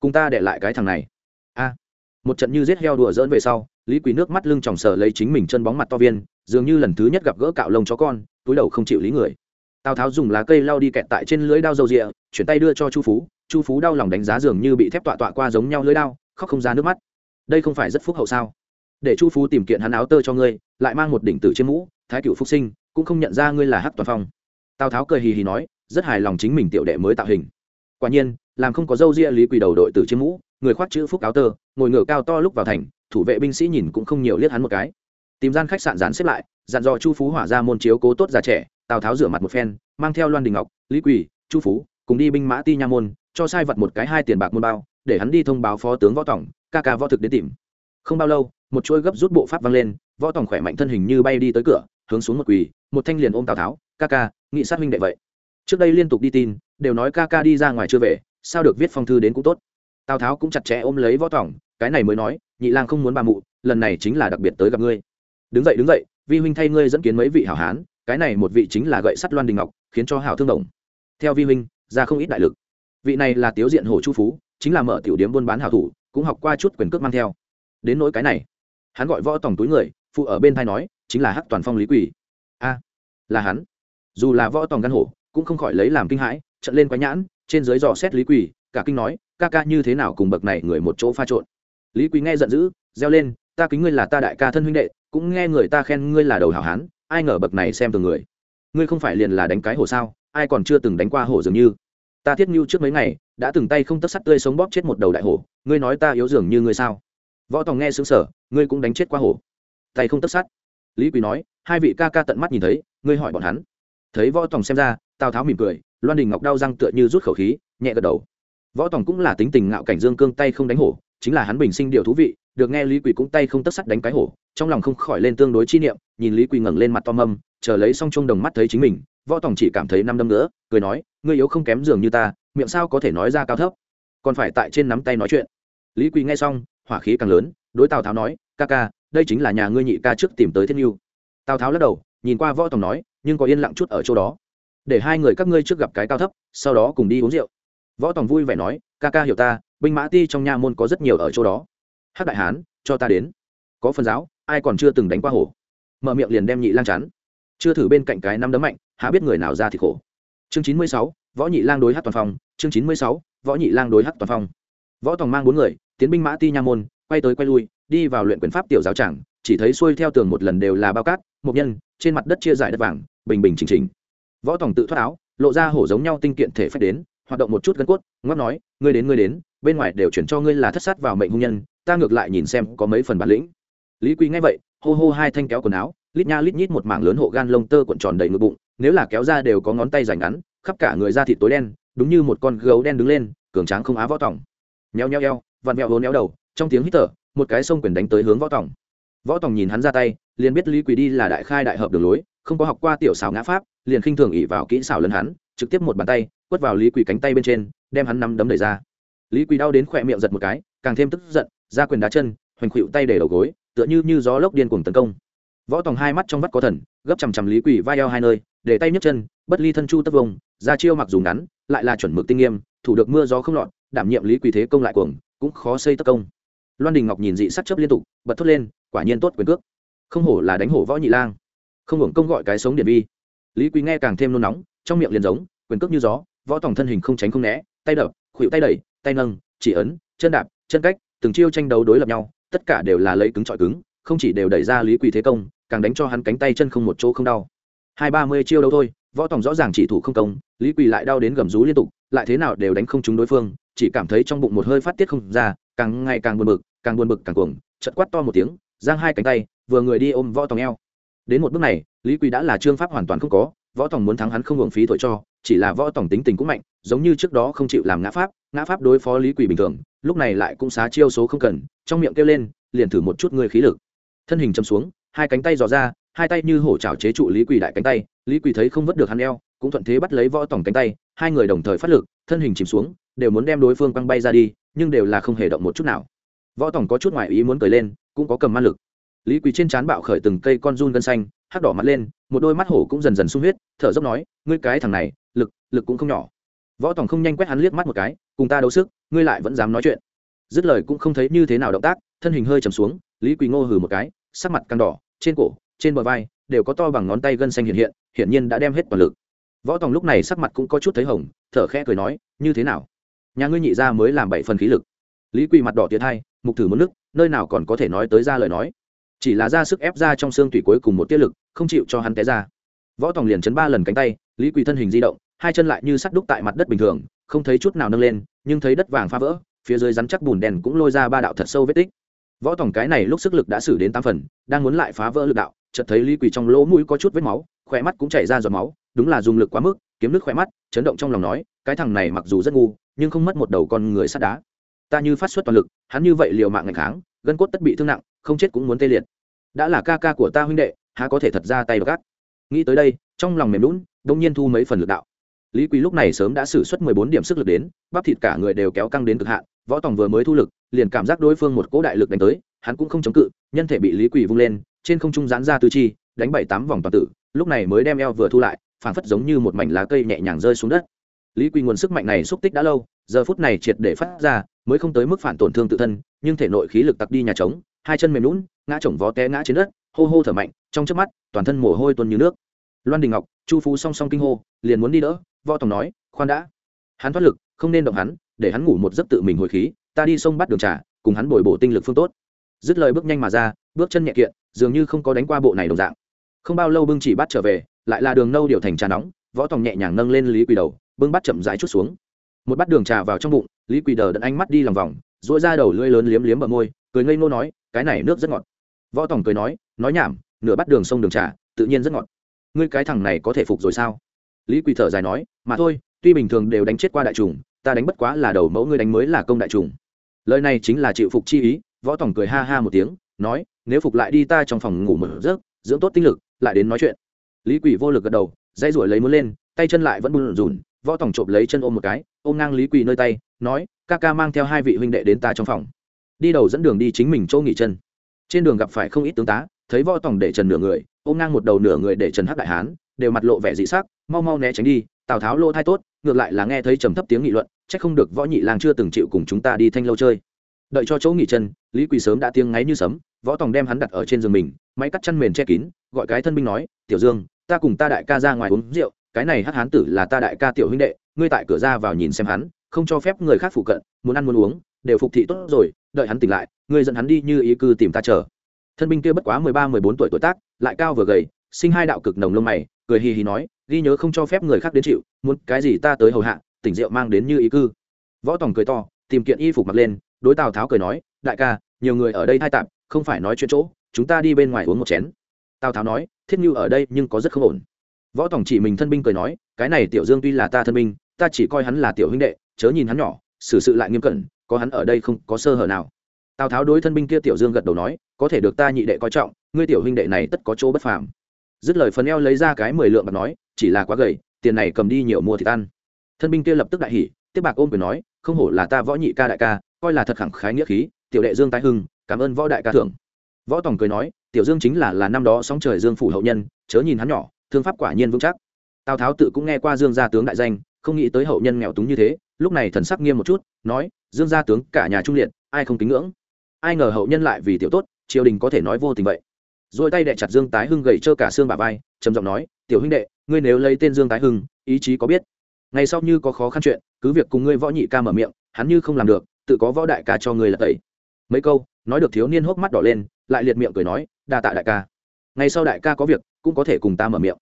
cùng ta để lại cái thằng này. A. Một trận như giết heo đùa dỡn về sau, lý quỳ nước mắt lưng tròng sờ lấy chính mình chân bóng mặt to viên, dường như lần thứ nhất gặp gỡ cạo lông chó con, túi đầu không chịu lý người. Tào tháo dùng lá cây lao đi kẹt tại trên lưới đao dầu rịa, chuyển tay đưa cho chu phú chu phú đau lòng đánh giá dường như bị thép tọa tọa qua giống nhau lưới đao, khóc không ra nước mắt. Đây không phải rất phúc hậu sao? Để chu phú tìm kiện hắn áo tơ cho ngươi, lại mang một đỉnh tử trên mũ, thái cựu phúc sinh, cũng không nhận ra ngươi là hắc toàn phong. Tào tháo cười hì hì nói, rất hài lòng chính mình tiểu đệ mới tạo hình. Quả nhiên, làm không có dâu ria lý quỳ đầu đội tử trên mũ, người khoác chữ phúc áo tơ, ngồi ngựa cao to lúc vào thành, thủ vệ binh sĩ nhìn cũng không nhiều liếc hắn một cái. Tìm gian khách sạn dán xếp lại, dặn dò chu phú hỏa ra môn chiếu cố tốt già trẻ, tào tháo rửa mặt một phen, mang theo loan đình ngọc, lý quỳ chu phú, cùng đi binh mã ti nha môn cho sai vật một cái hai tiền bạc môn bao, để hắn đi thông báo phó tướng võ tổng, ca ca võ thực đến tìm. Không bao lâu, một chuỗi gấp rút bộ pháp vang lên, võ tổng khỏe mạnh thân hình như bay đi tới cửa, hướng xuống một quỳ, một thanh liền ôm tào tháo, ca ca, nghị sát minh đệ vậy. Trước đây liên tục đi tin, đều nói ca ca đi ra ngoài chưa về, sao được viết phong thư đến cũng tốt. Tào tháo cũng chặt chẽ ôm lấy võ tổng, cái này mới nói, nhị lang không muốn bà mụ, lần này chính là đặc biệt tới gặp ngươi. Đứng dậy đứng dậy, vi huynh thay ngươi dẫn kiến mấy vị hảo hán, cái này một vị chính là gậy sắt loan đình ngọc, khiến cho hảo thương đồng. Theo vi huynh, ra không ít đại lực vị này là tiếu diện hồ chu phú, chính là mở tiểu điếm buôn bán hảo thủ, cũng học qua chút quyền cước mang theo. Đến nỗi cái này, hắn gọi võ tổng túi người, phụ ở bên thai nói, chính là hắc toàn phong lý quỷ a, là hắn. Dù là võ tổng gan hổ, cũng không khỏi lấy làm kinh hãi, trận lên quái nhãn, trên dưới dò xét lý quỷ cả kinh nói, ca ca như thế nào cùng bậc này người một chỗ pha trộn. Lý quỳ nghe giận dữ, reo lên, ta kính ngươi là ta đại ca thân huynh đệ, cũng nghe người ta khen ngươi là đầu hảo hán, ai ngờ bậc này xem từng người. Ngươi không phải liền là đánh cái hổ sao, ai còn chưa từng đánh qua hổ dường như ta thiết mưu trước mấy ngày, đã từng tay không tất sắt tươi sống bóp chết một đầu đại hổ, ngươi nói ta yếu dường như ngươi sao? Võ tòng nghe xứng sở ngươi cũng đánh chết qua hổ. Tay không tất sắt. Lý Quý nói, hai vị ca ca tận mắt nhìn thấy, ngươi hỏi bọn hắn. Thấy võ tòng xem ra, tào tháo mỉm cười, loan đình ngọc đau răng tựa như rút khẩu khí, nhẹ gật đầu. Võ tòng cũng là tính tình ngạo cảnh dương cương tay không đánh hổ, chính là hắn bình sinh điều thú vị, được nghe lý quỳ cũng tay không tất sắt đánh cái hổ, trong lòng không khỏi lên tương đối chi niệm, nhìn lý quỳ ngẩng lên mặt to mâm, chờ lấy xong chung đồng mắt thấy chính mình võ tòng chỉ cảm thấy năm đâm nữa, cười nói, ngươi yếu không kém giường như ta, miệng sao có thể nói ra cao thấp? Còn phải tại trên nắm tay nói chuyện. Lý quỳ nghe xong, hỏa khí càng lớn, đối tào tháo nói, ca ca, đây chính là nhà ngươi nhị ca trước tìm tới thiên yêu tào tháo lắc đầu, nhìn qua võ tòng nói, nhưng có yên lặng chút ở chỗ đó. Để hai người các ngươi trước gặp cái cao thấp, sau đó cùng đi uống rượu. Võ tòng vui vẻ nói, ca ca hiểu ta, binh mã ti trong nha môn có rất nhiều ở chỗ đó. Hát đại hán, cho ta đến. Có phần giáo, ai còn chưa từng đánh qua hổ. Mở miệng liền đem nhị lang chắn. Chưa thử bên cạnh cái năm đấm mạnh há biết người nào ra thì khổ. Chương chín mươi sáu, võ nhị lang đối hát toàn phong. Chương chín mươi sáu, võ nhị lang đối hát toàn phong. Võ tòng mang bốn người, tiến binh mã ti nha môn, quay tới quay lui, đi vào luyện quyền pháp tiểu giáo tràng, chỉ thấy xuôi theo tường một lần đều là bao cát, một nhân, trên mặt đất chia giải đất vàng, bình bình chỉnh chỉnh. Võ tòng tự thoát áo, lộ ra hổ giống nhau tinh kiện thể phách đến, hoạt động một chút gân cốt ngáp nói, ngươi đến ngươi đến, bên ngoài đều chuyển cho ngươi là thất sát vào mệnh hung nhân, ta ngược lại nhìn xem có mấy phần bản lĩnh. Lý quý nghe vậy, hô hô hai thanh kéo quần áo, lít nha lít nhít một mảng lớn hộ gan lông tơ cuộn tròn đầy ngực bụng nếu là kéo ra đều có ngón tay rảnh ngắn, khắp cả người da thịt tối đen, đúng như một con gấu đen đứng lên, cường tráng không á võ tòng. Nheo nheo nheo vặn mẹo hố néo đầu, trong tiếng hít thở, một cái sông quyền đánh tới hướng võ tòng. Võ tòng nhìn hắn ra tay, liền biết lý quỷ đi là đại khai đại hợp đường lối, không có học qua tiểu xảo ngã pháp, liền khinh thường ỉ vào kỹ xảo lấn hắn, trực tiếp một bàn tay, quất vào lý quỳ cánh tay bên trên, đem hắn nắm đấm đẩy ra. Lý quỳ đau đến khỏe miệng giật một cái, càng thêm tức giận, ra quyền đá chân, hoành khuỵu tay để đầu gối, tựa như như gió lốc điên cuồng tấn công. Võ tòng hai mắt trong vắt có thần, gấp chằm chằm lý quỳ vai eo hai nơi để tay nhấc chân, bất ly thân chu tất vông, ra chiêu mặc dù ngắn, lại là chuẩn mực tinh nghiêm, thủ được mưa gió không lọt, đảm nhiệm lý quỳ thế công lại cuồng, cũng khó xây tất công. Loan đình ngọc nhìn dị sắc chấp liên tục, bật thốt lên, quả nhiên tốt quyền cước. Không hổ là đánh hổ võ nhị lang. Không hưởng công gọi cái sống điện vi. Lý quý nghe càng thêm nôn nóng, trong miệng liền giống, quyền cước như gió, võ tòng thân hình không tránh không né, tay đập khuỵu tay đẩy, tay nâng, chỉ ấn, chân đạp, chân cách, từng chiêu tranh đấu đối lập nhau, tất cả đều là lấy cứng trọi cứng, không chỉ đều đẩy ra lý quỳ thế công, càng đánh cho hắn cánh tay chân không một chỗ không đau hai ba mươi chiêu đâu thôi, võ tòng rõ ràng chỉ thủ không công, lý quỳ lại đau đến gầm rú liên tục, lại thế nào đều đánh không trúng đối phương, chỉ cảm thấy trong bụng một hơi phát tiết không ra, càng ngày càng buồn bực, càng buồn bực càng cuồng chật quát to một tiếng, giang hai cánh tay, vừa người đi ôm võ tòng eo. Đến một bước này, lý quỳ đã là trương pháp hoàn toàn không có, võ tòng muốn thắng hắn không hưởng phí thổi cho, chỉ là võ tòng tính tình cũng mạnh, giống như trước đó không chịu làm ngã pháp ngã pháp đối phó lý quỳ bình thường, lúc này lại cũng xá chiêu số không cần, trong miệng kêu lên, liền thử một chút người khí lực. Thân hình châm xuống, hai cánh tay dò ra hai tay như hổ trào chế trụ lý quỳ đại cánh tay, lý quỳ thấy không vớt được hắn eo, cũng thuận thế bắt lấy võ tòng cánh tay, hai người đồng thời phát lực, thân hình chìm xuống, đều muốn đem đối phương quăng bay ra đi, nhưng đều là không hề động một chút nào. Võ tòng có chút ngoại ý muốn cười lên, cũng có cầm man lực. Lý quỳ trên trán bạo khởi từng cây con run gân xanh, hắc đỏ mặt lên, một đôi mắt hổ cũng dần dần sung huyết, thở dốc nói, ngươi cái thằng này, lực lực cũng không nhỏ. Võ tòng không nhanh quét hắn liếc mắt một cái, cùng ta đấu sức, ngươi lại vẫn dám nói chuyện. Dứt lời cũng không thấy như thế nào động tác, thân hình hơi chầm xuống, lý quỳ ngô hừ một cái, sắc mặt căng đỏ, trên cổ trên bờ vai đều có to bằng ngón tay gân xanh hiện hiện, hiển nhiên đã đem hết toàn lực. Võ tòng lúc này sắc mặt cũng có chút thấy hồng, thở khẽ cười nói, như thế nào? Nhà ngươi nhị ra mới làm bảy phần khí lực. Lý quỳ mặt đỏ tiệt hai mục thử mất nước, nơi nào còn có thể nói tới ra lời nói. Chỉ là ra sức ép ra trong xương tủy cuối cùng một tiết lực, không chịu cho hắn té ra. Võ tòng liền chấn ba lần cánh tay, lý quỳ thân hình di động, hai chân lại như sắt đúc tại mặt đất bình thường, không thấy chút nào nâng lên, nhưng thấy đất vàng phá vỡ, phía dưới rắn chắc bùn đèn cũng lôi ra ba đạo thật sâu vết tích. Võ tòng cái này lúc sức lực đã xử đến tám phần, đang muốn lại phá vỡ lực đạo chợt thấy lý quỳ trong lỗ mũi có chút vết máu khỏe mắt cũng chảy ra giọt máu, đúng là dùng lực quá mức, kiếm nước khỏe mắt, chấn động trong lòng nói, cái thằng này mặc dù rất ngu, nhưng không mất một đầu con người sắt đá. Ta như phát xuất toàn lực, hắn như vậy liều mạng ngày kháng, gân cốt tất bị thương nặng, không chết cũng muốn tê liệt. Đã là ca ca của ta huynh đệ, há có thể thật ra tay gác nghĩ tới đây, trong lòng mềm lún đông nhiên thu mấy phần lực đạo. Lý quý lúc này sớm đã xử suất mười bốn điểm sức lực đến, bắp thịt cả người đều kéo căng đến cực hạn, võ tòng vừa mới thu lực, liền cảm giác đối phương một cỗ đại lực đánh tới, hắn cũng không chống cự, nhân thể bị lý quỳ vung lên trên không trung giãn ra tư chi, đánh bảy tám vòng toàn tử, lúc này mới đem eo vừa thu lại, phảng phất giống như một mảnh lá cây nhẹ nhàng rơi xuống đất. Lý quy nguồn sức mạnh này xúc tích đã lâu, giờ phút này triệt để phát ra, mới không tới mức phản tổn thương tự thân, nhưng thể nội khí lực tặc đi nhà trống, hai chân mềm lún ngã chồng vó té ngã trên đất, hô hô thở mạnh, trong chớp mắt, toàn thân mồ hôi tuôn như nước. Loan đình ngọc, chu phú song song kinh hô, liền muốn đi đỡ, võ tòng nói, khoan đã. Hắn thoát lực, không nên động hắn, để hắn ngủ một giấc tự mình hồi khí, ta đi sông bắt đường trà, cùng hắn bồi bổ tinh lực phương tốt. Dứt lời bước nhanh mà ra bước chân nhẹ kiện, dường như không có đánh qua bộ này đồng dạng. Không bao lâu bưng chỉ bắt trở về, lại là đường nâu điều thành trà nóng, võ tòng nhẹ nhàng nâng lên lý quỳ đầu, bưng bắt chậm rãi chút xuống. Một bát đường trà vào trong bụng, lý quỳ đờ đẫn ánh mắt đi lòng vòng dỗi ra đầu lưỡi lớn liếm liếm bờ môi, cười ngây ngô nói, cái này nước rất ngọt. Võ tòng cười nói nói nhảm, nửa bát đường sông đường trà, tự nhiên rất ngọt. Ngươi cái thằng này có thể phục rồi sao? Lý quỳ thở dài nói, mà thôi, tuy bình thường đều đánh chết qua đại trùng, ta đánh bất quá là đầu mẫu ngươi đánh mới là công đại trùng. Lời này chính là chịu phục chi ý, võ tòng cười ha ha một tiếng, nói nếu phục lại đi ta trong phòng ngủ một giấc dưỡng tốt tinh lực, lại đến nói chuyện. Lý quỷ vô lực gật đầu dây ruổi lấy muốn lên, tay chân lại vẫn bùn rùn, võ tòng trộm lấy chân ôm một cái, ôm ngang lý quỷ nơi tay, nói, ca ca mang theo hai vị huynh đệ đến ta trong phòng. Đi đầu dẫn đường đi chính mình chỗ nghỉ chân. Trên đường gặp phải không ít tướng tá, thấy võ tòng để trần nửa người, ôm ngang một đầu nửa người để trần hắc đại hán, đều mặt lộ vẻ dị sắc, mau mau né tránh đi, tào tháo lô thai tốt, ngược lại là nghe thấy trầm thấp tiếng nghị luận c h ắ c không được võ nhị lang chưa từng chịu cùng chúng ta đi thanh lâu chơi. Đợi cho chỗ nghỉ chân, lý quỳ sớm đã tiếng ngáy như sấm võ tòng đem hắn đặt ở trên giường mình, máy cắt chăn mền che kín, gọi cái thân binh nói, tiểu dương, ta cùng ta đại ca ra ngoài uống rượu, cái này hắc hán tử là ta đại ca tiểu huynh đệ, ngươi tại cửa ra vào nhìn xem hắn, không cho phép người khác phụ cận, muốn ăn muốn uống, đều phục thị tốt rồi, đợi hắn tỉnh lại, ngươi dẫn hắn đi như ý cư tìm ta chờ. Thân binh kia bất quá mười ba, mười bốn tuổi tuổi tác, lại cao vừa gầy, sinh hai đạo cực nồng lông mày, cười hì hì nói, ghi nhớ không cho phép người khác đến chịu, muốn cái gì ta tới hầu hạ, tỉnh rượu mang đến như ý cư. Võ tòng cười to, tìm kiện y phục mặc lên, đối tào tháo cười nói, đại ca, nhiều người ở đây thai tạm không phải nói chuyện chỗ, chúng ta đi bên ngoài uống một chén. Tào tháo nói, thiết như ở đây nhưng có rất không ổn. Võ tòng chỉ mình thân binh cười nói, cái này tiểu dương tuy là ta thân binh, ta chỉ coi hắn là tiểu huynh đệ, chớ nhìn hắn nhỏ, xử sự lại nghiêm cẩn, có hắn ở đây không có sơ hở nào. Tào tháo đối thân binh kia tiểu dương gật đầu nói, có thể được ta nhị đệ coi trọng, ngươi tiểu huynh đệ này tất có chỗ bất phàm. Dứt lời phần eo lấy ra cái mười lượng bạc nói, chỉ là quá gầy, tiền này cầm đi nhiều mua thịt ăn. Thân binh kia lập tức đại hỉ, tiếp bạc ôm quyền nói, không hổ là ta võ nhị ca đại ca, coi là thật khẳng khái nghĩa khí, tiểu đệ dương tái hưng cảm ơn võ đại ca thưởng. Võ tòng cười nói, tiểu dương chính là là năm đó sóng trời dương phủ hậu nhân, chớ nhìn hắn nhỏ, thương pháp quả nhiên vững chắc. Tào tháo tự cũng nghe qua dương gia tướng đại danh, không nghĩ tới hậu nhân nghèo túng như thế, lúc này thần sắc nghiêm một chút, nói, dương gia tướng, cả nhà trung liệt, ai không kính ngưỡng? Ai ngờ hậu nhân lại vì tiểu tốt, triều đình có thể nói vô tình vậy. Rồi tay đệ chặt dương tái hưng gầy trơ cả xương bà vai, trầm giọng nói, tiểu huynh đệ, ngươi nếu lấy tên dương tái hưng, ý chí có biết. Ngày sau như có khó khăn chuyện, cứ việc cùng ngươi võ nhị ca mở miệng, hắn như không làm được, tự có võ đại ca cho ngươi là tẩy mấy câu, nói được thiếu niên hốc mắt đỏ lên, lại liệt miệng cười nói, đa tạ đại ca. Ngày sau đại ca có việc, cũng có thể cùng ta mở miệng.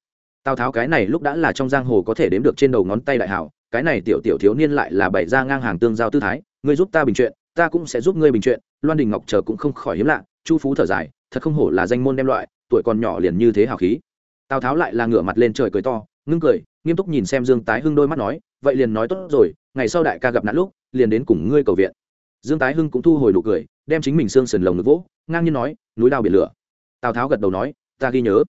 Tào tháo cái này lúc đã là trong giang hồ có thể đếm được trên đầu ngón tay đại hảo, cái này tiểu tiểu thiếu niên lại là bày ra ngang hàng tương giao tư thái, ngươi giúp ta bình chuyện, ta cũng sẽ giúp ngươi bình chuyện. Loan đình ngọc chờ cũng không khỏi hiếm lạ, chu phú thở dài, thật không hổ là danh môn đem loại, tuổi còn nhỏ liền như thế hào khí. Tào tháo lại là ngửa mặt lên trời cười to, ngưng cười, nghiêm túc nhìn xem dương tái hưng đôi mắt nói, vậy liền nói tốt rồi, ngày sau đại ca gặp nạn lúc, liền đến cùng ngươi cầu viện dương tái hưng cũng thu hồi nụ cười, đem chính mình xương sườn lồng ngực vỗ, ngang nhiên nói, núi đao biển lửa. Tào tháo gật đầu nói, ta ghi nhớ.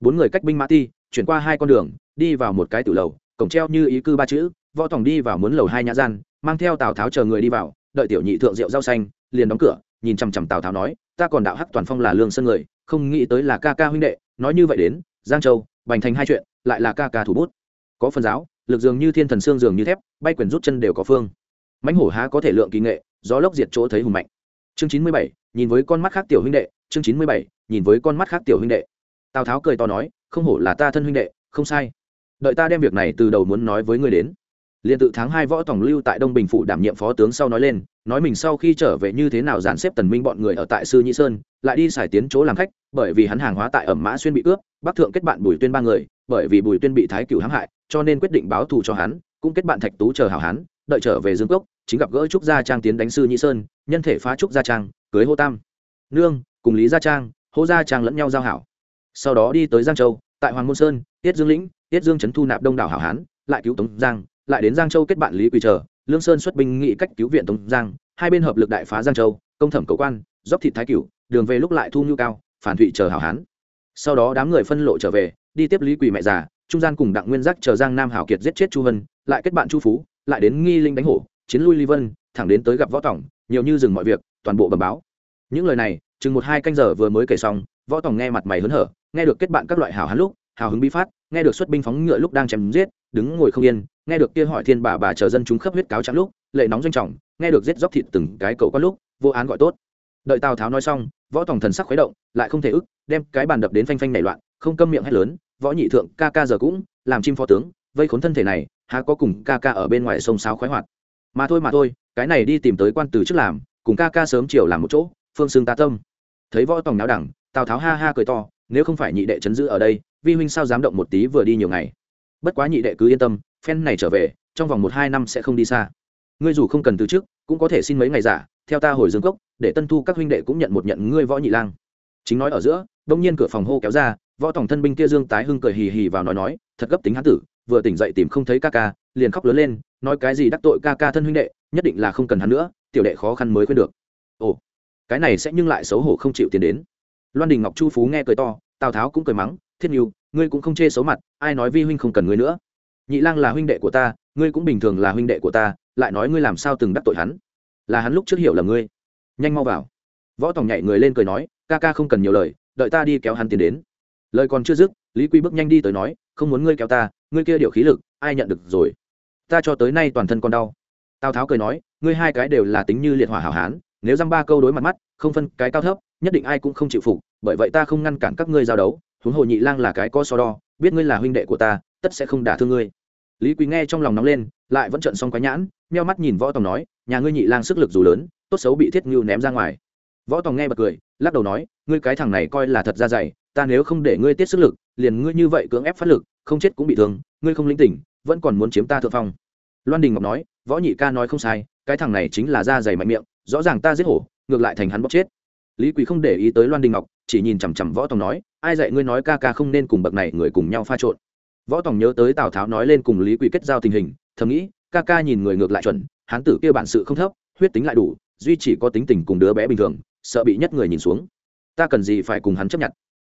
Bốn người cách binh mã ti, chuyển qua hai con đường, đi vào một cái tử lầu, cổng treo như ý cư ba chữ, võ tòng đi vào muốn lầu hai nhã gian, mang theo tào tháo chờ người đi vào, đợi tiểu nhị thượng rượu rau xanh, liền đóng cửa, nhìn chằm chằm tào tháo nói, ta còn đạo hắc toàn phong là lương sân người, không nghĩ tới là ca ca huynh đệ, nói như vậy đến, giang châu, bành thành hai chuyện, lại là ca ca thủ bút. Có phần giáo, lực dường như thiên thần xương dường như thép, bay quyền rút chân đều có phương mãnh hổ há có thể lượng kỳ nghệ, gió lốc diệt chỗ thấy hùng mạnh. Chương chín mươi bảy, nhìn với con mắt khác tiểu huynh đệ, chương chín mươi bảy, nhìn với con mắt khác tiểu huynh đệ. Tào tháo cười to nói, không hổ là ta thân huynh đệ, không sai. Đợi ta đem việc này từ đầu muốn nói với ngươi đến. Liền tự tháng hai võ tổng lưu tại đông bình phụ đảm nhiệm phó tướng sau nói lên, nói mình sau khi trở về như thế nào dàn xếp tần minh bọn người ở tại sư nhị sơn, lại đi xài tiến chỗ làm khách, bởi vì hắn hàng hóa tại ẩm mã xuyên bị cướp bắc thượng kết bạn bùi tuyên ba người, bởi vì bùi tuyên bị thái cửu hãm hại, cho nên quyết định báo thù cho hắn, cũng kết bạn thạch tú chờ hảo hắn đợi trở về dương cốc, chính gặp gỡ trúc gia trang tiến đánh sư nhị sơn, nhân thể phá trúc gia trang, cưới hô tam. Nương, cùng lý gia trang, hô gia trang lẫn nhau giao hảo. Sau đó đi tới giang châu, tại hoàng môn sơn, tiết dương lĩnh, tiết dương trấn thu nạp đông đảo hảo hán, lại cứu tống giang, lại đến giang châu kết bạn lý quỳ chờ lương sơn xuất binh nghị cách cứu viện tống giang, hai bên hợp lực đại phá giang châu, công thẩm cầu quan, dốc thị thái cửu, đường về lúc lại thu nhu cao, phản thụy chờ hảo hán. Sau đó đám người phân lộ trở về, đi tiếp lý quỳ mẹ già, trung gian cùng đặng nguyên giác chờ giang nam hảo kiệt giết chết chu vân, lại kết bạn chu phú lại đến nghi linh đánh hổ, chiến lui ly vân, thẳng đến tới gặp võ tổng nhiều như dừng mọi việc, toàn bộ bẩm báo. Những lời này, chừng một hai canh giờ vừa mới kể xong, võ tổng nghe mặt mày hớn hở, nghe được kết bạn các loại hào hán lúc, hào hứng bi phát, nghe được xuất binh phóng ngựa lúc đang chém giết, đứng ngồi không yên, nghe được kia hỏi thiên bà bà chờ dân chúng khắp huyết cáo trắng lúc, lệ nóng doanh trọng, nghe được giết dốc thịt từng cái cậu có lúc, vô án gọi tốt. Đợi tào tháo nói xong, võ tòng thần sắc khuấy động, lại không thể ức, đem cái bàn đập đến phanh phanh nảy loạn, không câm miệng hét lớn, võ nhị thượng, ca ca giờ cũng, làm chim phó tướng vây khốn thân thể này, há có cùng ca ca ở bên ngoài sông sáo khoái hoạt. Mà thôi mà thôi, cái này đi tìm tới quan từ trước làm, cùng ca ca sớm chiều làm một chỗ, phương xương ta tâm. Thấy võ tòng náo đẳng, tào tháo ha ha cười to, nếu không phải nhị đệ chấn giữ ở đây, vi huynh sao dám động một tí vừa đi nhiều ngày. Bất quá nhị đệ cứ yên tâm, phen này trở về, trong vòng một hai năm sẽ không đi xa. Ngươi dù không cần từ trước, cũng có thể xin mấy ngày giả, theo ta hồi dương cốc, để tân thu các huynh đệ cũng nhận một nhận ngươi võ nhị lang. Chính nói ở giữa, đông nhiên cửa phòng hô kéo ra, võ tổng thân binh kia dương tái hưng cười hì hì vào nói nói, thật gấp tính hán tử vừa tỉnh dậy tìm không thấy ca ca, liền khóc lớn lên, nói cái gì đắc tội ca ca thân huynh đệ, nhất định là không cần hắn nữa, tiểu đệ khó khăn mới khuyên được. Ồ, cái này sẽ nhưng lại xấu hổ không chịu tiến đến. Loan đình ngọc chu phú nghe cười to, tào tháo cũng cười mắng, thiết nhu, ngươi cũng không chê xấu mặt, ai nói vi huynh không cần ngươi nữa. Nhị lang là huynh đệ của ta, ngươi cũng bình thường là huynh đệ của ta, lại nói ngươi làm sao từng đắc tội hắn? Là hắn lúc trước hiểu là ngươi. Nhanh mau vào. Võ tòng nhảy người lên cười nói, ca ca không cần nhiều lời, đợi ta đi kéo hắn tiến đến. Lời còn chưa dứt, lý quy bước nhanh đi tới nói không muốn ngươi kéo ta, ngươi kia điều khí lực, ai nhận được rồi? Ta cho tới nay toàn thân còn đau. Tào tháo cười nói, ngươi hai cái đều là tính như liệt hỏa hảo hán, nếu dăm ba câu đối mặt mắt, không phân cái cao thấp, nhất định ai cũng không chịu phục, bởi vậy ta không ngăn cản các ngươi giao đấu, huống hồ nhị lang là cái có so đo, biết ngươi là huynh đệ của ta, tất sẽ không đả thương ngươi. Lý quý nghe trong lòng nóng lên, lại vẫn trận xong quái nhãn, meo mắt nhìn võ tòng nói, nhà ngươi nhị lang sức lực dù lớn, tốt xấu bị thiết ngưu ném ra ngoài. Võ tòng nghe bật cười, lắc đầu nói, ngươi cái thằng này coi là thật ra dày, ta nếu không để ngươi tiết sức lực, liền ngươi như vậy cưỡng ép phát lực không chết cũng bị thương, ngươi không linh tỉnh, vẫn còn muốn chiếm ta thượng phong. Loan đình ngọc nói, võ nhị ca nói không sai, cái thằng này chính là da dày mạnh miệng, rõ ràng ta giết hổ, ngược lại thành hắn bóc chết. Lý quỳ không để ý tới loan đình ngọc, chỉ nhìn chằm chằm võ tòng nói, ai dạy ngươi nói ca ca không nên cùng bậc này người cùng nhau pha trộn. Võ tòng nhớ tới tào tháo nói lên cùng lý quỳ kết giao tình hình, thầm nghĩ, ca ca nhìn người ngược lại chuẩn, hán tử kia bản sự không thấp, huyết tính lại đủ, duy chỉ có tính tình cùng đứa bé bình thường, sợ bị nhất người nhìn xuống. Ta cần gì phải cùng hắn chấp nhận?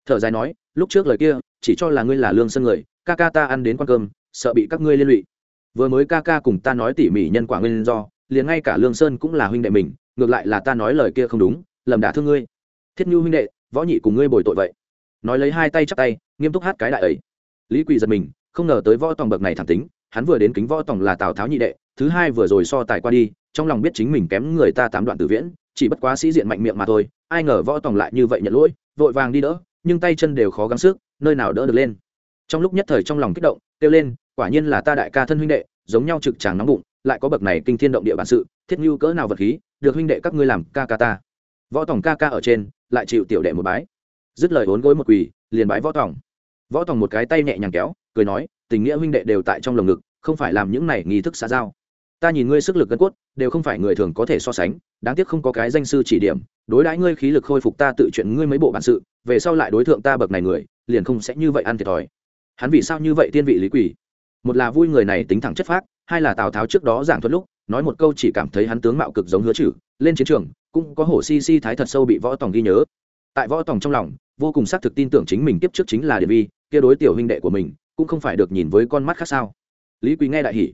Thở dài nói, lúc trước lời kia, chỉ cho là ngươi là lương sân người ca ca ta ăn đến quan cơm, sợ bị các ngươi liên lụy. Vừa mới ca ca cùng ta nói tỉ mỉ nhân quả nguyên do, liền ngay cả lương sơn cũng là huynh đệ mình, ngược lại là ta nói lời kia không đúng, lầm đả thương ngươi. Thiết như huynh đệ, võ nhị cùng ngươi bồi tội vậy. Nói lấy hai tay chắp tay, nghiêm túc hát cái đại ấy. Lý quỳ giật mình, không ngờ tới võ tòng bậc này thẳng tính, hắn vừa đến kính võ tòng là tào tháo nhị đệ, thứ hai vừa rồi so tài qua đi, trong lòng biết chính mình kém người ta tám đoạn tử viễn, chỉ bất quá sĩ diện mạnh miệng mà thôi, ai ngờ võ tòng lại như vậy nhận lỗi, vội vàng đi đỡ, nhưng tay chân đều khó gắng sức, nơi nào đỡ được lên trong lúc nhất thời trong lòng kích động, kêu lên, quả nhiên là ta đại ca thân huynh đệ, giống nhau trực tràng nóng bụng, lại có bậc này kinh thiên động địa bản sự, thiết như cỡ nào vật khí, được huynh đệ các ngươi làm ca ca ta. Võ tòng ca ca ở trên, lại chịu tiểu đệ một bái. Dứt lời vốn gối một quỳ, liền bái võ tòng. Võ tòng một cái tay nhẹ nhàng kéo, cười nói, tình nghĩa huynh đệ đều tại trong lồng ngực, không phải làm những này nghi thức xã giao. Ta nhìn ngươi sức lực gân cốt, đều không phải người thường có thể so sánh, đáng tiếc không có cái danh sư chỉ điểm, đối đãi ngươi khí lực khôi phục ta tự chuyện ngươi mấy bộ bản sự, về sau lại đối tượng ta bậc này người, liền không sẽ như vậy ăn thiệt thòi hắn vì sao như vậy tiên vị lý quỷ? Một là vui người này tính thẳng chất phác, hai là tào tháo trước đó giảng thuật lúc, nói một câu chỉ cảm thấy hắn tướng mạo cực giống hứa chử lên chiến trường, cũng có hổ si si thái thật sâu bị võ tòng ghi nhớ. Tại võ tòng trong lòng, vô cùng xác thực tin tưởng chính mình tiếp trước chính là điện vi, kia đối tiểu huynh đệ của mình, cũng không phải được nhìn với con mắt khác sao. Lý quý nghe đại hỉ.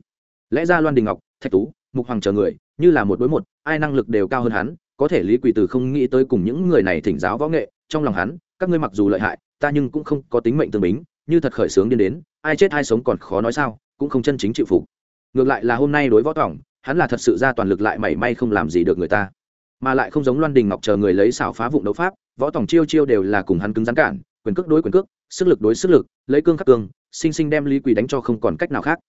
Lẽ ra loan đình ngọc, thạch tú, mục hoàng chờ người, như là một đối một, ai năng lực đều cao hơn hắn, có thể lý quỳ từ không nghĩ tới cùng những người này thỉnh giáo võ nghệ, trong lòng hắn, các ngươi mặc dù lợi hại, ta nhưng cũng không có tính mệnh tương bính như thật khởi sướng điên đến, ai chết ai sống còn khó nói sao, cũng không chân chính chịu phục. Ngược lại là hôm nay đối võ tỏng hắn là thật sự ra toàn lực lại mảy may không làm gì được người ta. Mà lại không giống loan đình ngọc chờ người lấy xảo phá vụng đấu pháp, võ tỏng chiêu chiêu đều là cùng hắn cứng rắn cản, quyền cước đối quyền cước, sức lực đối sức lực, lấy cương khắc cương, sinh sinh đem lý quỳ đánh cho không còn cách nào khác.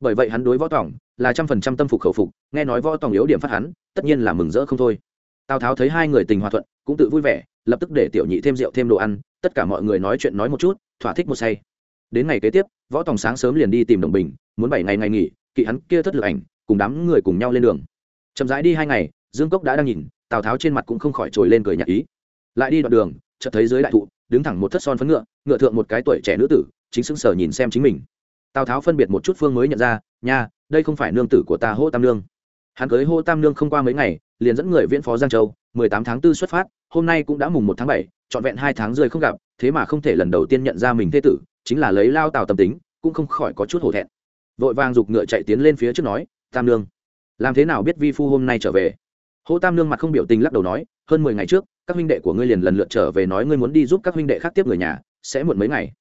Bởi vậy hắn đối võ tỏng là trăm phần trăm tâm phục khẩu phục, nghe nói võ tỏng yếu điểm phát hắn, tất nhiên là mừng rỡ không thôi. Tào tháo thấy hai người tình hòa thuận, cũng tự vui vẻ, lập tức để tiểu nhị thêm rượu thêm đồ ăn, tất cả mọi người nói chuyện nói một chút, thỏa thích một say đến ngày kế tiếp, võ tòng sáng sớm liền đi tìm đồng bình, muốn bảy ngày ngày nghỉ, kỵ hắn kia thất lực ảnh, cùng đám người cùng nhau lên đường. Chậm rãi đi hai ngày, dương cốc đã đang nhìn, tào tháo trên mặt cũng không khỏi trồi lên cười nhạc ý. Lại đi đoạn đường, chợt thấy dưới đại thụ, đứng thẳng một thất son phấn ngựa ngựa thượng một cái tuổi trẻ nữ tử, chính sững sờ nhìn xem chính mình. Tào tháo phân biệt một chút phương mới nhận ra, nha, đây không phải nương tử của ta hô tam nương. Hắn cưới hô tam nương không qua mấy ngày, liền dẫn người viễn phó giang châu, mười tám tháng 4 xuất phát, hôm nay cũng đã mùng một tháng bảy, trọn vẹn hai tháng rơi không gặp, thế mà không thể lần đầu tiên nhận ra mình thế tử chính là lấy lao tào tâm tính, cũng không khỏi có chút hổ thẹn. Vội vàng giục ngựa chạy tiến lên phía trước nói, tam nương, làm thế nào biết vi phu hôm nay trở về? Hô tam nương mặt không biểu tình lắc đầu nói, hơn mười ngày trước, các huynh đệ của ngươi liền lần lượt trở về nói ngươi muốn đi giúp các huynh đệ khác tiếp người nhà, sẽ muộn mấy ngày.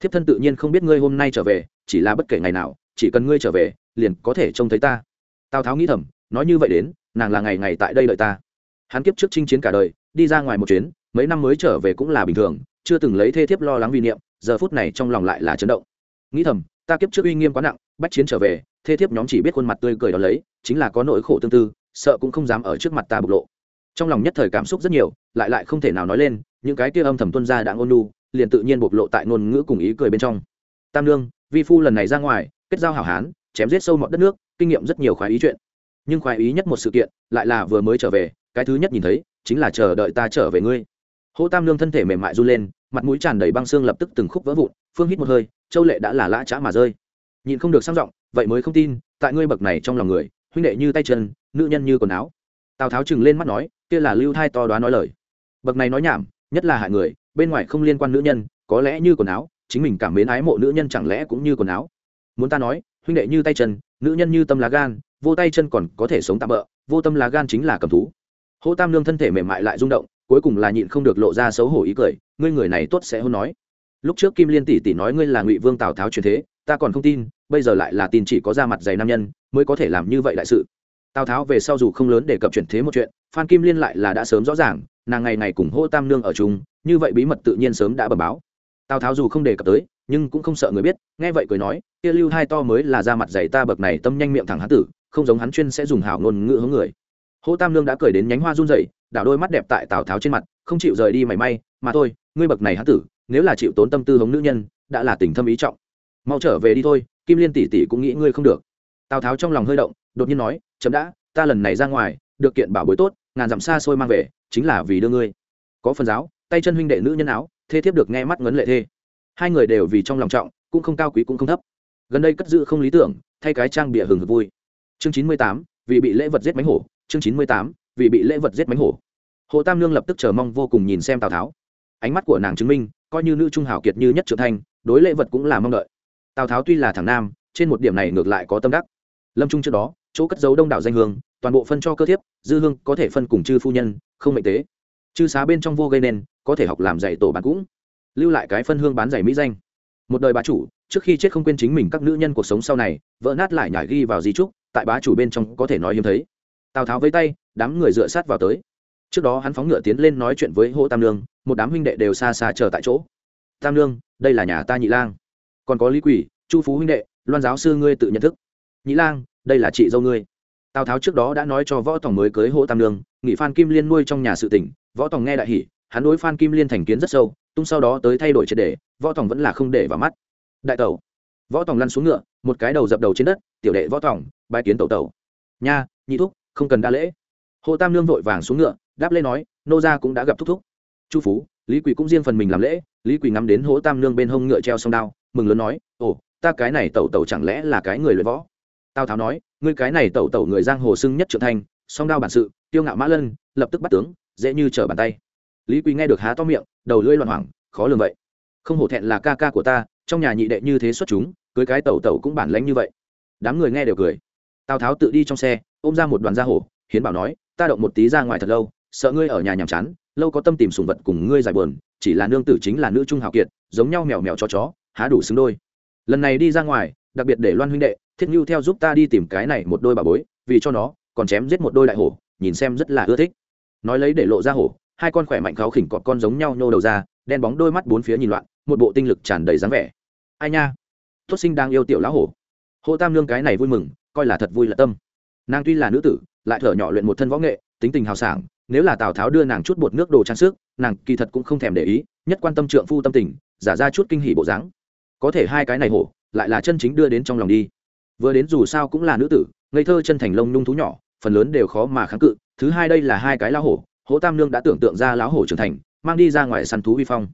Thiếp thân tự nhiên không biết ngươi hôm nay trở về, chỉ là bất kể ngày nào, chỉ cần ngươi trở về, liền có thể trông thấy ta. Tào tháo nghĩ thầm, nói như vậy đến, nàng là ngày ngày tại đây đợi ta. Hắn kiếp trước chinh chiến cả đời, đi ra ngoài một chuyến, mấy năm mới trở về cũng là bình thường, chưa từng lấy thê thiếp lo lắng vì niệm giờ phút này trong lòng lại là chấn động. Nghĩ thầm, ta kiếp trước uy nghiêm quá nặng, bách chiến trở về, thê thiếp nhóm chỉ biết khuôn mặt tươi cười đó lấy, chính là có nỗi khổ tương tư, sợ cũng không dám ở trước mặt ta bộc lộ. Trong lòng nhất thời cảm xúc rất nhiều, lại lại không thể nào nói lên, những cái kia âm thầm tuân ra đã ôn nu liền tự nhiên bộc lộ tại ngôn ngữ cùng ý cười bên trong. Tam lương vi phu lần này ra ngoài, kết giao hảo hán, chém giết sâu mọi đất nước, kinh nghiệm rất nhiều khoái ý chuyện. Nhưng khoái ý nhất một sự kiện, lại là vừa mới trở về, cái thứ nhất nhìn thấy, chính là chờ đợi ta trở về ngươi hô tam lương thân thể mềm mại run lên, mặt mũi tràn đầy băng xương lập tức từng khúc vỡ vụn, phương hít một hơi, châu lệ đã là lã chã mà rơi. Nhìn không được sang giọng, vậy mới không tin, tại ngươi bậc này trong lòng người, huynh đệ như tay chân, nữ nhân như quần áo. Tào tháo chừng lên mắt nói, kia là lưu thai to đoán nói lời. Bậc này nói nhảm, nhất là hại người, bên ngoài không liên quan nữ nhân, có lẽ như quần áo, chính mình cảm mến ái mộ nữ nhân chẳng lẽ cũng như quần áo. Muốn ta nói, huynh đệ như tay chân, nữ nhân như tâm lá gan, vô tay chân còn có thể sống tạm bỡ vô tâm lá gan chính là cầm thú. Hô tam lương thân thể mềm mại lại rung động cuối cùng là nhịn không được lộ ra xấu hổ ý cười, ngươi người này tốt sẽ hôn nói. Lúc trước kim liên tỷ tỷ nói ngươi là ngụy vương tào tháo truyền thế, ta còn không tin, bây giờ lại là tin chỉ có ra mặt dày nam nhân, mới có thể làm như vậy đại sự. Tào tháo về sau dù không lớn để cập chuyển thế một chuyện, phan kim liên lại là đã sớm rõ ràng, nàng ngày ngày cùng hô tam nương ở chung, như vậy bí mật tự nhiên sớm đã bẩm báo. Tào tháo dù không đề cập tới, nhưng cũng không sợ người biết, nghe vậy cười nói, kia lưu hai to mới là ra mặt dày ta bậc này tâm nhanh miệng thẳng hán tử, không giống hắn chuyên sẽ dùng hảo ngôn ngữ hướng người hô tam nương đã cười đến nhánh hoa run rẩy, đảo đôi mắt đẹp tại tào tháo trên mặt, không chịu rời đi mảy may, mà thôi, ngươi bậc này hán tử, nếu là chịu tốn tâm tư hống nữ nhân, đã là tình thâm ý trọng. Mau trở về đi thôi, kim liên tỷ tỷ cũng nghĩ ngươi không được. Tào tháo trong lòng hơi động, đột nhiên nói chấm đã, ta lần này ra ngoài, được kiện bảo bối tốt, ngàn dặm xa xôi mang về, chính là vì đưa ngươi. Có phần giáo, tay chân huynh đệ nữ nhân áo, thê thiếp được nghe mắt ngấn lệ thê. Hai người đều vì trong lòng trọng, cũng không cao quý cũng không thấp. Gần đây cất giữ không lý tưởng, thay cái trang bịa hừng hực vui. Chương chín mươi tám, vì bị lễ vật giết mánh hổ chương chín mươi tám, vì bị lễ vật giết mánh hổ. Hồ tam lương lập tức chờ mong vô cùng nhìn xem tào tháo. Ánh mắt của nàng chứng minh, coi như nữ trung hảo kiệt như nhất trưởng thanh đối lễ vật cũng là mong đợi. Tào tháo tuy là thằng nam, trên một điểm này ngược lại có tâm đắc. Lâm trung trước đó, chỗ cất giấu đông đảo danh hương, toàn bộ phân cho cơ thiếp, dư hương có thể phân cùng chư phu nhân, không mệnh tế. Chư xá bên trong vô gây nên, có thể học làm dạy tổ bán cũng. Lưu lại cái phân hương bán giày mỹ danh. Một đời bá chủ, trước khi chết không quên chính mình các nữ nhân cuộc sống sau này, vỡ nát lại nhải ghi vào di trúc, tại bá chủ bên trong có thể nói hiếm thấy tào tháo với tay, đám người dựa sát vào tới. Trước đó hắn phóng ngựa tiến lên nói chuyện với hô tam lương một đám huynh đệ đều xa xa chờ tại chỗ. Tam lương đây là nhà ta nhị lang. Còn có lý quỷ, chu phú huynh đệ, loan giáo sư ngươi tự nhận thức. Nhị lang, đây là chị dâu ngươi. Tào tháo trước đó đã nói cho võ tòng mới cưới hô tam lương nghị phan kim liên nuôi trong nhà sự tỉnh võ tòng nghe đại hỉ, hắn đối phan kim liên thành kiến rất sâu, tung sau đó tới thay đổi triệt đề, võ tòng vẫn là không để vào mắt. Đại tẩu. Võ tòng lăn xuống ngựa, một cái đầu dập đầu trên đất, tiểu đệ võ tòng bãi kiến tẩu tẩu. Nha, nhị thúc không cần đa lễ. Hồ tam Nương vội vàng xuống ngựa, đáp lễ nói, nô gia cũng đã gặp thúc thúc. Chu phú, lý quỳ cũng riêng phần mình làm lễ. Lý quỳ ngắm đến hố tam Nương bên hông ngựa treo sông đao, mừng lớn nói, ồ, ta cái này tẩu tẩu chẳng lẽ là cái người luyện võ? Tào tháo nói, ngươi cái này tẩu tẩu người giang hồ xưng nhất trưởng thành, song đao bản sự, tiêu ngạo mã lân, lập tức bắt tướng, dễ như trở bàn tay. Lý Quỳ nghe được há to miệng, đầu lưỡi loạn hoảng, khó lường vậy. Không hổ thẹn là ca ca của ta, trong nhà nhị đệ như thế xuất chúng, cưới cái tẩu tẩu cũng bản lánh như vậy. Đám người nghe đều cười. Tào tháo tự đi trong xe ôm ra một đoàn da hổ, hiến bảo nói, ta động một tí ra ngoài thật lâu, sợ ngươi ở nhà nhàm chán, lâu có tâm tìm sùng vật cùng ngươi giải buồn, chỉ là nương tử chính là nữ trung hào kiệt, giống nhau mèo mèo cho chó, há đủ xứng đôi. Lần này đi ra ngoài, đặc biệt để loan huynh đệ, thiết nhu theo giúp ta đi tìm cái này một đôi bà bối, vì cho nó còn chém giết một đôi đại hổ, nhìn xem rất là ưa thích. Nói lấy để lộ ra hổ, hai con khỏe mạnh kháo khỉnh cọt con giống nhau nhô đầu ra, đen bóng đôi mắt bốn phía nhìn loạn, một bộ tinh lực tràn đầy dáng vẻ. Ai nha, tốt sinh đang yêu tiểu lão hổ. Hộ tam lương cái này vui mừng, coi là thật vui là tâm nàng tuy là nữ tử, lại thở nhỏ luyện một thân võ nghệ, tính tình hào sảng, nếu là tào tháo đưa nàng chút bột nước đồ trang sức, nàng kỳ thật cũng không thèm để ý, nhất quan tâm trượng phu tâm tình, giả ra chút kinh hỉ bộ dáng. Có thể hai cái này hổ, lại là chân chính đưa đến trong lòng đi. Vừa đến dù sao cũng là nữ tử, ngây thơ chân thành lông nhung thú nhỏ, phần lớn đều khó mà kháng cự, thứ hai đây là hai cái lão hổ, hố tam nương đã tưởng tượng ra lão hổ trưởng thành, mang đi ra ngoài săn thú vi phong.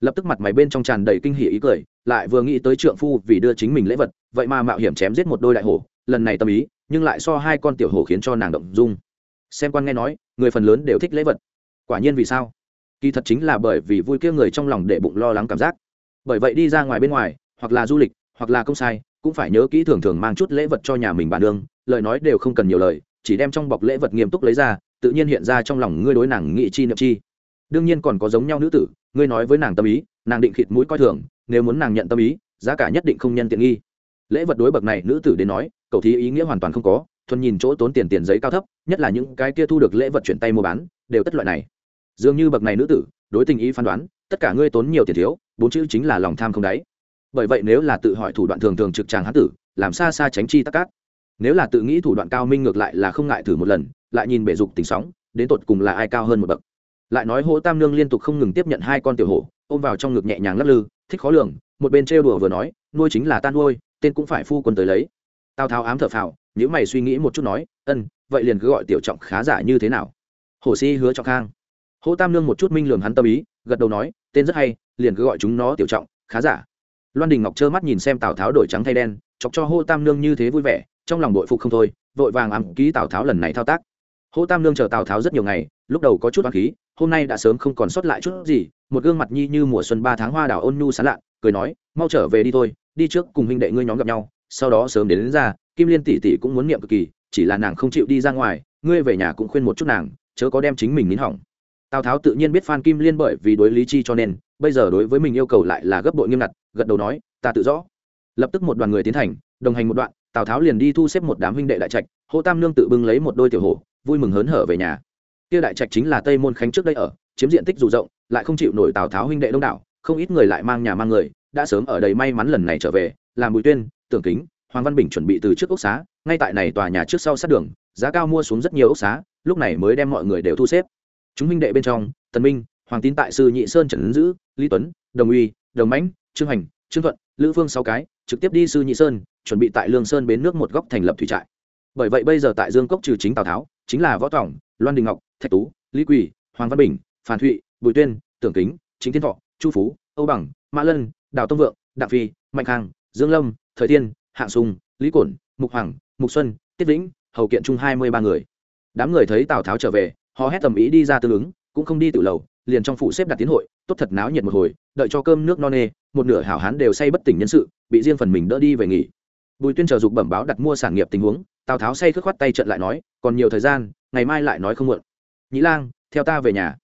Lập tức mặt mày bên trong tràn đầy kinh hỉ ý cười, lại vừa nghĩ tới trượng phu vì đưa chính mình lễ vật, vậy mà mạo hiểm chém giết một đôi đại hổ, lần này tâm ý nhưng lại so hai con tiểu hổ khiến cho nàng động dung. Xem quan nghe nói, người phần lớn đều thích lễ vật. Quả nhiên vì sao? Kỳ thật chính là bởi vì vui kia người trong lòng để bụng lo lắng cảm giác. Bởi vậy đi ra ngoài bên ngoài, hoặc là du lịch, hoặc là công sai, cũng phải nhớ kỹ thường thường mang chút lễ vật cho nhà mình bản nương, lời nói đều không cần nhiều lời, chỉ đem trong bọc lễ vật nghiêm túc lấy ra, tự nhiên hiện ra trong lòng ngươi đối nàng nghị chi niệm chi. Đương nhiên còn có giống nhau nữ tử, ngươi nói với nàng tâm ý, nàng định khịt mũi coi thường, nếu muốn nàng nhận tâm ý, giá cả nhất định không nhân tiện nghi. Lễ vật đối bậc này nữ tử đến nói cầu thí ý nghĩa hoàn toàn không có, thuần nhìn chỗ tốn tiền tiền giấy cao thấp, nhất là những cái kia thu được lễ vật chuyển tay mua bán, đều tất loại này. Dường như bậc này nữ tử, đối tình ý phán đoán, tất cả ngươi tốn nhiều tiền thiếu, bốn chữ chính là lòng tham không đáy. Bởi vậy nếu là tự hỏi thủ đoạn thường thường trực tràng hán tử, làm xa xa tránh chi tắc cát nếu là tự nghĩ thủ đoạn cao minh ngược lại là không ngại thử một lần, lại nhìn bể dục tình sóng, đến tột cùng là ai cao hơn một bậc. Lại nói hỗ tam nương liên tục không ngừng tiếp nhận hai con tiểu hổ, ôm vào trong ngực nhẹ nhàng lắc lư, thích khó lường, một bên trêu đùa vừa nói, nuôi chính là tan nuôi, tên cũng phải phu quân tới lấy tào tháo ám thở phào nếu mày suy nghĩ một chút nói, ân, vậy liền cứ gọi tiểu trọng khá giả như thế nào? Hổ si hứa trọng khang. Hỗ tam nương một chút minh lường hắn tâm ý, gật đầu nói, tên rất hay, liền cứ gọi chúng nó tiểu trọng, khá giả. Loan đình ngọc trơ mắt nhìn xem tào tháo đổi trắng thay đen, chọc cho hô tam nương như thế vui vẻ, trong lòng đội phục không thôi, vội vàng ám ký tào tháo lần này thao tác. Hô tam nương chờ tào tháo rất nhiều ngày, lúc đầu có chút hoang khí, hôm nay đã sớm không còn sót lại chút gì, một gương mặt nhi như mùa xuân ba tháng hoa đào ôn nhu sán lạ, cười nói, mau trở về đi thôi, đi trước cùng huynh đệ ngươi nhóm gặp nhau sau đó sớm đến, đến ra kim liên tỷ tỷ cũng muốn niệm cực kỳ chỉ là nàng không chịu đi ra ngoài ngươi về nhà cũng khuyên một chút nàng chớ có đem chính mình nín hỏng. Tào tháo tự nhiên biết phan kim liên bởi vì đối lý chi cho nên bây giờ đối với mình yêu cầu lại là gấp bội nghiêm ngặt gật đầu nói ta tự rõ. Lập tức một đoàn người tiến thành đồng hành một đoạn tào tháo liền đi thu xếp một đám huynh đệ đại trạch hô tam nương tự bưng lấy một đôi tiểu hổ vui mừng hớn hở về nhà. Kia đại trạch chính là tây môn khánh trước đây ở chiếm diện tích dù rộng lại không chịu nổi tào tháo huynh đệ đông đảo không ít người lại mang nhà mang người đã sớm ở đây may mắn lần này trở về làm bùi tuyên tưởng kính hoàng văn bình chuẩn bị từ trước ốc xá ngay tại này tòa nhà trước sau sát đường giá cao mua xuống rất nhiều ốc xá lúc này mới đem mọi người đều thu xếp. Chúng Minh đệ bên trong tần minh hoàng tín tại sư nhị sơn trần ứng dữ lý tuấn đồng uy đồng mãnh trương hành trương thuận lữ phương sáu cái trực tiếp đi sư nhị sơn chuẩn bị tại lương sơn bến nước một góc thành lập thủy trại. Bởi vậy bây giờ tại dương cốc trừ chính tào tháo chính là võ tổng, loan đình ngọc thạch tú lý quỳ hoàng văn bình phan thụy bùi tuyên tưởng kính chính thiên thọ chu phú âu bằng mã lân đào tông vượng đặng phi mạnh khang dương lâm thời tiên, hạng sùng, lý cổn, mục hoàng, mục xuân, tiết vĩnh, hầu kiện chung hai mươi ba người. Đám người thấy tào tháo trở về họ hét tầm ý đi ra tương ứng, cũng không đi tự lầu, liền trong phủ xếp đặt tiến hội, tốt thật náo nhiệt một hồi, đợi cho cơm nước no nê, một nửa hảo hán đều say bất tỉnh nhân sự, bị riêng phần mình đỡ đi về nghỉ. Bùi tuyên chờ dục bẩm báo đặt mua sản nghiệp tình huống, tào tháo say khước khoắt tay trận lại nói, còn nhiều thời gian, ngày mai lại nói không muộn. Nhĩ lang, theo ta về nhà.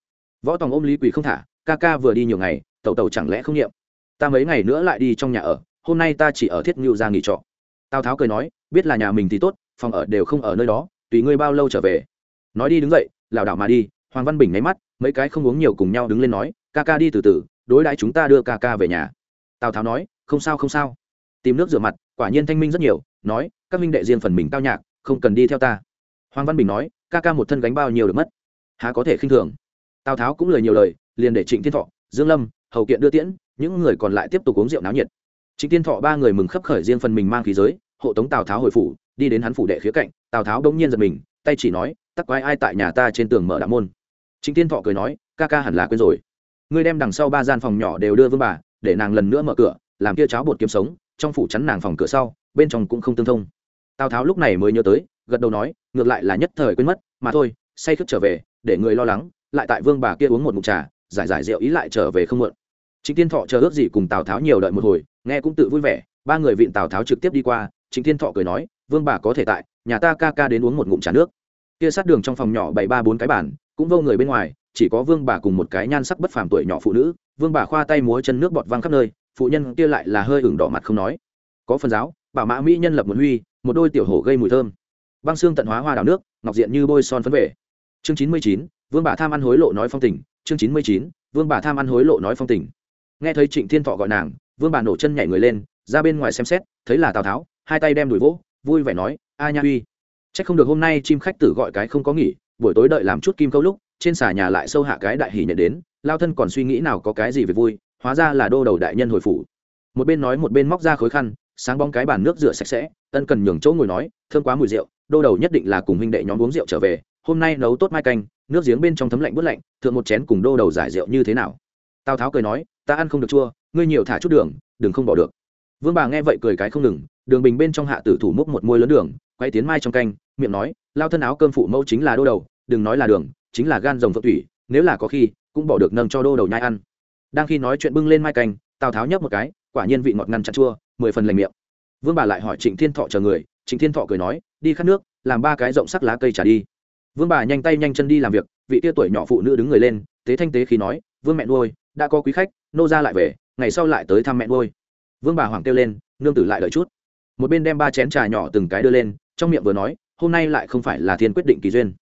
Võ tòng ôm lý quỳ không thả, ca ca vừa đi nhiều ngày, tẩu tẩu chẳng lẽ không nghiệm ta mấy ngày nữa lại đi trong nhà ở hôm nay ta chỉ ở thiết ngưu ra nghỉ trọ. Tào tháo cười nói, biết là nhà mình thì tốt, phòng ở đều không ở nơi đó, tùy ngươi bao lâu trở về. Nói đi đứng dậy, lảo đảo mà đi, hoàng văn bình nháy mắt, mấy cái không uống nhiều cùng nhau đứng lên nói, ca ca đi từ từ, đối đãi chúng ta đưa ca ca về nhà. Tào tháo nói, không sao không sao. Tìm nước rửa mặt, quả nhiên thanh minh rất nhiều, nói, các minh đệ riêng phần mình cao nhạc, không cần đi theo ta. Hoàng văn bình nói, ca ca một thân gánh bao nhiêu được mất? Há có thể khinh thường. Tào tháo cũng lời nhiều lời, liền để trịnh thiên thọ, dương lâm, hầu kiện đưa tiễn, những người còn lại tiếp tục uống rượu náo nhiệt trịnh thiên thọ ba người mừng khấp khởi riêng phần mình mang khí giới, hộ tống tào tháo hồi phủ, đi đến hắn phủ đệ khía cạnh, tào tháo đông nhiên giật mình, tay chỉ nói, tắc quái ai tại nhà ta trên tường mở đạo môn? Trịnh thiên thọ cười nói, ca ca hẳn là quên rồi. Ngươi đem đằng sau ba gian phòng nhỏ đều đưa vương bà, để nàng lần nữa mở cửa, làm kia cháo bột kiếm sống, trong phủ chắn nàng phòng cửa sau, bên trong cũng không tương thông. Tào tháo lúc này mới nhớ tới, gật đầu nói, ngược lại là nhất thời quên mất, mà thôi, say khướt trở về, để người lo lắng, lại tại vương bà kia uống một ngụm trà, giải giải rượu ý lại trở về không muộn chính Thiên thọ chờ ước gì cùng tào tháo nhiều đợi một hồi, nghe cũng tự vui vẻ. Ba người vịn tào tháo trực tiếp đi qua chính Thiên thọ cười nói, vương bà có thể tại, nhà ta ca ca đến uống một ngụm trà nước. Kia sát đường trong phòng nhỏ bảy ba bốn cái bàn, cũng vô người bên ngoài, chỉ có vương bà cùng một cái nhan sắc bất phàm tuổi nhỏ phụ nữ. Vương bà khoa tay múa chân nước bọt văng khắp nơi, phụ nhân kia lại là hơi ửng đỏ mặt không nói. Có phần giáo, bảo mã mỹ nhân lập một huy, một đôi tiểu hổ gây mùi thơm. Băng xương tận hóa hoa đào nước, ngọc diện như bôi son phấn về. Chương chín mươi chín, vương bà tham ăn hối lộ nói phong tình. Chương chín mươi chín, vương bà tham ăn hối lộ nói phong tình nghe thấy trịnh thiên thọ gọi nàng, vương bà nổ chân nhảy người lên, ra bên ngoài xem xét, thấy là tào tháo, hai tay đem đuổi vỗ, vui vẻ nói, a nha uy c h ắ c không được hôm nay chim khách tử gọi cái không có nghỉ, buổi tối đợi làm chút kim câu lúc, trên xà nhà lại sâu hạ cái đại hỉ nhận đến, lao thân còn suy nghĩ nào có cái gì về vui, hóa ra là đô đầu đại nhân hồi phủ. Một bên nói một bên móc ra khối khăn, sáng bóng cái bàn nước rửa sạch sẽ, ân cần nhường chỗ ngồi nói, thơm quá mùi rượu, đô đầu nhất định là cùng huynh đệ nhóm uống rượu trở về, hôm nay nấu tốt mai canh, nước giếng bên trong thấm lạnh bớt lạnh, thượng một chén cùng đô đầu giải rượu như thế nào? Tào tháo cười nói ta ăn không được chua, ngươi nhiều thả chút đường, đừng không bỏ được. Vương bà nghe vậy cười cái không ngừng, đường bình bên trong hạ tử thủ múc một môi lớn đường, quay tiến mai trong canh, miệng nói, lao thân áo cơm phụ mẫu chính là đô đầu, đừng nói là đường, chính là gan rồng phượng thủy, nếu là có khi, cũng bỏ được nâng cho đô đầu nhai ăn. Đang khi nói chuyện bưng lên mai canh, tào tháo nhấp một cái, quả nhiên vị ngọt ngăn chặt chua, mười phần lành miệng. Vương bà lại hỏi trịnh thiên thọ chờ người, trịnh thiên thọ cười nói, đi khát nước, làm ba cái rộng sắc lá cây trả đi. Vương bà nhanh tay nhanh chân đi làm việc, vị tia tuổi nhỏ phụ nữ đứng người lên, tế thanh tế khi nói, vương mẹ nuôi đã có quý khách, nô ra lại về, ngày sau lại tới thăm mẹ ngôi vương bà hoàng kêu lên, nương tử lại đợi chút. Một bên đem ba chén trà nhỏ từng cái đưa lên, trong miệng vừa nói, hôm nay lại không phải là thiên quyết định kỳ duyên.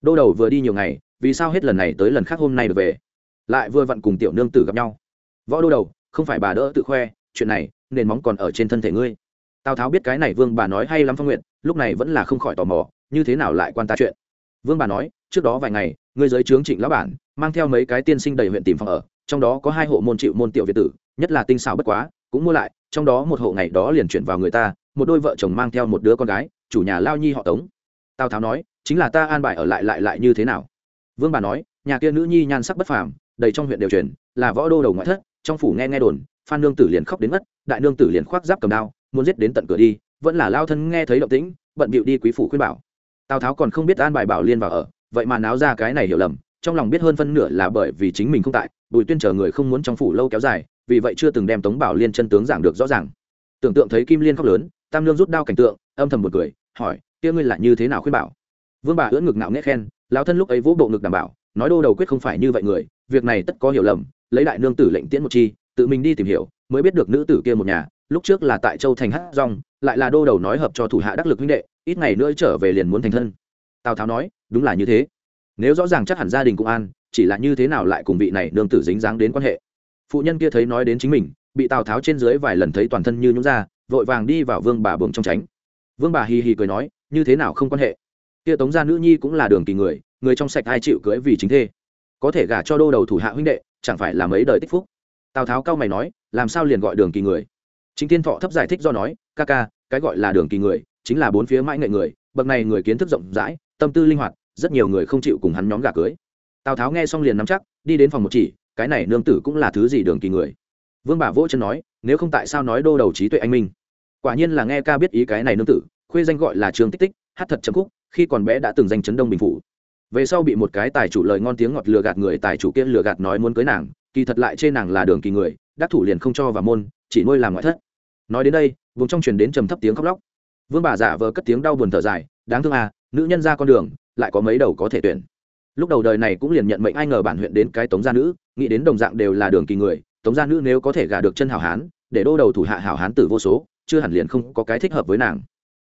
Đô đầu vừa đi nhiều ngày, vì sao hết lần này tới lần khác hôm nay được về? Lại vừa vặn cùng tiểu nương tử gặp nhau. Võ đô đầu, không phải bà đỡ tự khoe, chuyện này, nền móng còn ở trên thân thể ngươi. Tào tháo biết cái này vương bà nói hay lắm phong nguyện lúc này vẫn là không khỏi tò mò, như thế nào lại quan ta chuyện? Vương bà nói, trước đó vài ngày, ngươi giới trướng trịnh lão bản, mang theo mấy cái tiên sinh đầy huyện tìm phòng ở trong đó có hai hộ môn chịu môn tiểu việt tử, nhất là tinh xảo bất quá, cũng mua lại, trong đó một hộ ngày đó liền chuyển vào người ta, một đôi vợ chồng mang theo một đứa con gái, chủ nhà lao nhi họ tống. Tào tháo nói, chính là ta an bài ở lại lại lại như thế nào? Vương bà nói, nhà kia nữ nhi nhan sắc bất phàm, đầy trong huyện đều truyền, là võ đô đầu ngoại thất, trong phủ nghe nghe đồn, phan nương tử liền khóc đến mất, đại nương tử liền khoác giáp cầm đao, muốn giết đến tận cửa đi, vẫn là lao thân nghe thấy động tĩnh, bận bịu đi quý phủ khuyên bảo. Tào tháo còn không biết an bài bảo liên vào ở, vậy mà náo ra cái này hiểu lầm trong lòng biết hơn phân nửa là bởi vì chính mình không tại, bùi tuyên chờ người không muốn trong phủ lâu kéo dài, vì vậy chưa từng đem tống bảo liên chân tướng giảng được rõ ràng. Tưởng tượng thấy kim liên khóc lớn, tam lương rút đao cảnh tượng, âm thầm một cười, hỏi, kia ngươi là như thế nào khuyên bảo? Vương bà ưỡn ngực nạo nghễ khen, lão thân lúc ấy vỗ bộ ngực đảm bảo, nói đô đầu quyết không phải như vậy người, việc này tất có hiểu lầm, lấy đại nương tử lệnh tiễn một chi, tự mình đi tìm hiểu, mới biết được nữ tử kia một nhà, lúc trước là tại châu thành hát rong, lại là đô đầu nói hợp cho thủ hạ đắc lực huynh đệ, ít ngày nữa trở về liền muốn thành thân. Tào tháo nói, đúng là như thế nếu rõ ràng chắc hẳn gia đình cũng an, chỉ là như thế nào lại cùng vị này nương tử dính dáng đến quan hệ? Phụ nhân kia thấy nói đến chính mình, bị tào tháo trên dưới vài lần thấy toàn thân như nhúng ra, vội vàng đi vào vương bà buồng trong tránh. Vương bà hì hì cười nói, như thế nào không quan hệ? Kia tống gia nữ nhi cũng là đường kỳ người người trong sạch ai chịu cưới vì chính thê? Có thể gả cho đô đầu thủ hạ huynh đệ, chẳng phải là mấy đời tích phúc? Tào tháo cao mày nói, làm sao liền gọi đường kỳ người? Chính thiên thọ thấp giải thích do nói, ca ca, cái gọi là đường kỳ người, chính là bốn phía mãi nghệ người, bậc này người kiến thức rộng rãi, tâm tư linh hoạt rất nhiều người không chịu cùng hắn nhóm gà cưới. Tào tháo nghe xong liền nắm chắc, đi đến phòng một chỉ, cái này nương tử cũng là thứ gì đường kỳ người. Vương bà vỗ chân nói, nếu không tại sao nói đô đầu trí tuệ anh minh? Quả nhiên là nghe ca biết ý cái này nương tử, khuê danh gọi là trường tích tích, hát thật chấm khúc, khi còn bé đã từng danh chấn đông bình phủ. Về sau bị một cái tài chủ lời ngon tiếng ngọt lừa gạt người tài chủ kia lừa gạt nói muốn cưới nàng, kỳ thật lại chê nàng là đường kỳ người, đắc thủ liền không cho vào môn, chỉ nuôi làm ngoại thất. Nói đến đây, vùng trong truyền đến trầm thấp tiếng khóc lóc. Vương bà giả vờ cất tiếng đau buồn thở dài, đáng thương à nữ nhân ra con đường lại có mấy đầu có thể tuyển. Lúc đầu đời này cũng liền nhận mệnh ai ngờ bản huyện đến cái tống gia nữ, nghĩ đến đồng dạng đều là đường kỳ người, tống gia nữ nếu có thể gả được chân hảo hán, để đô đầu thủ hạ hảo hán tử vô số, chưa hẳn liền không có cái thích hợp với nàng.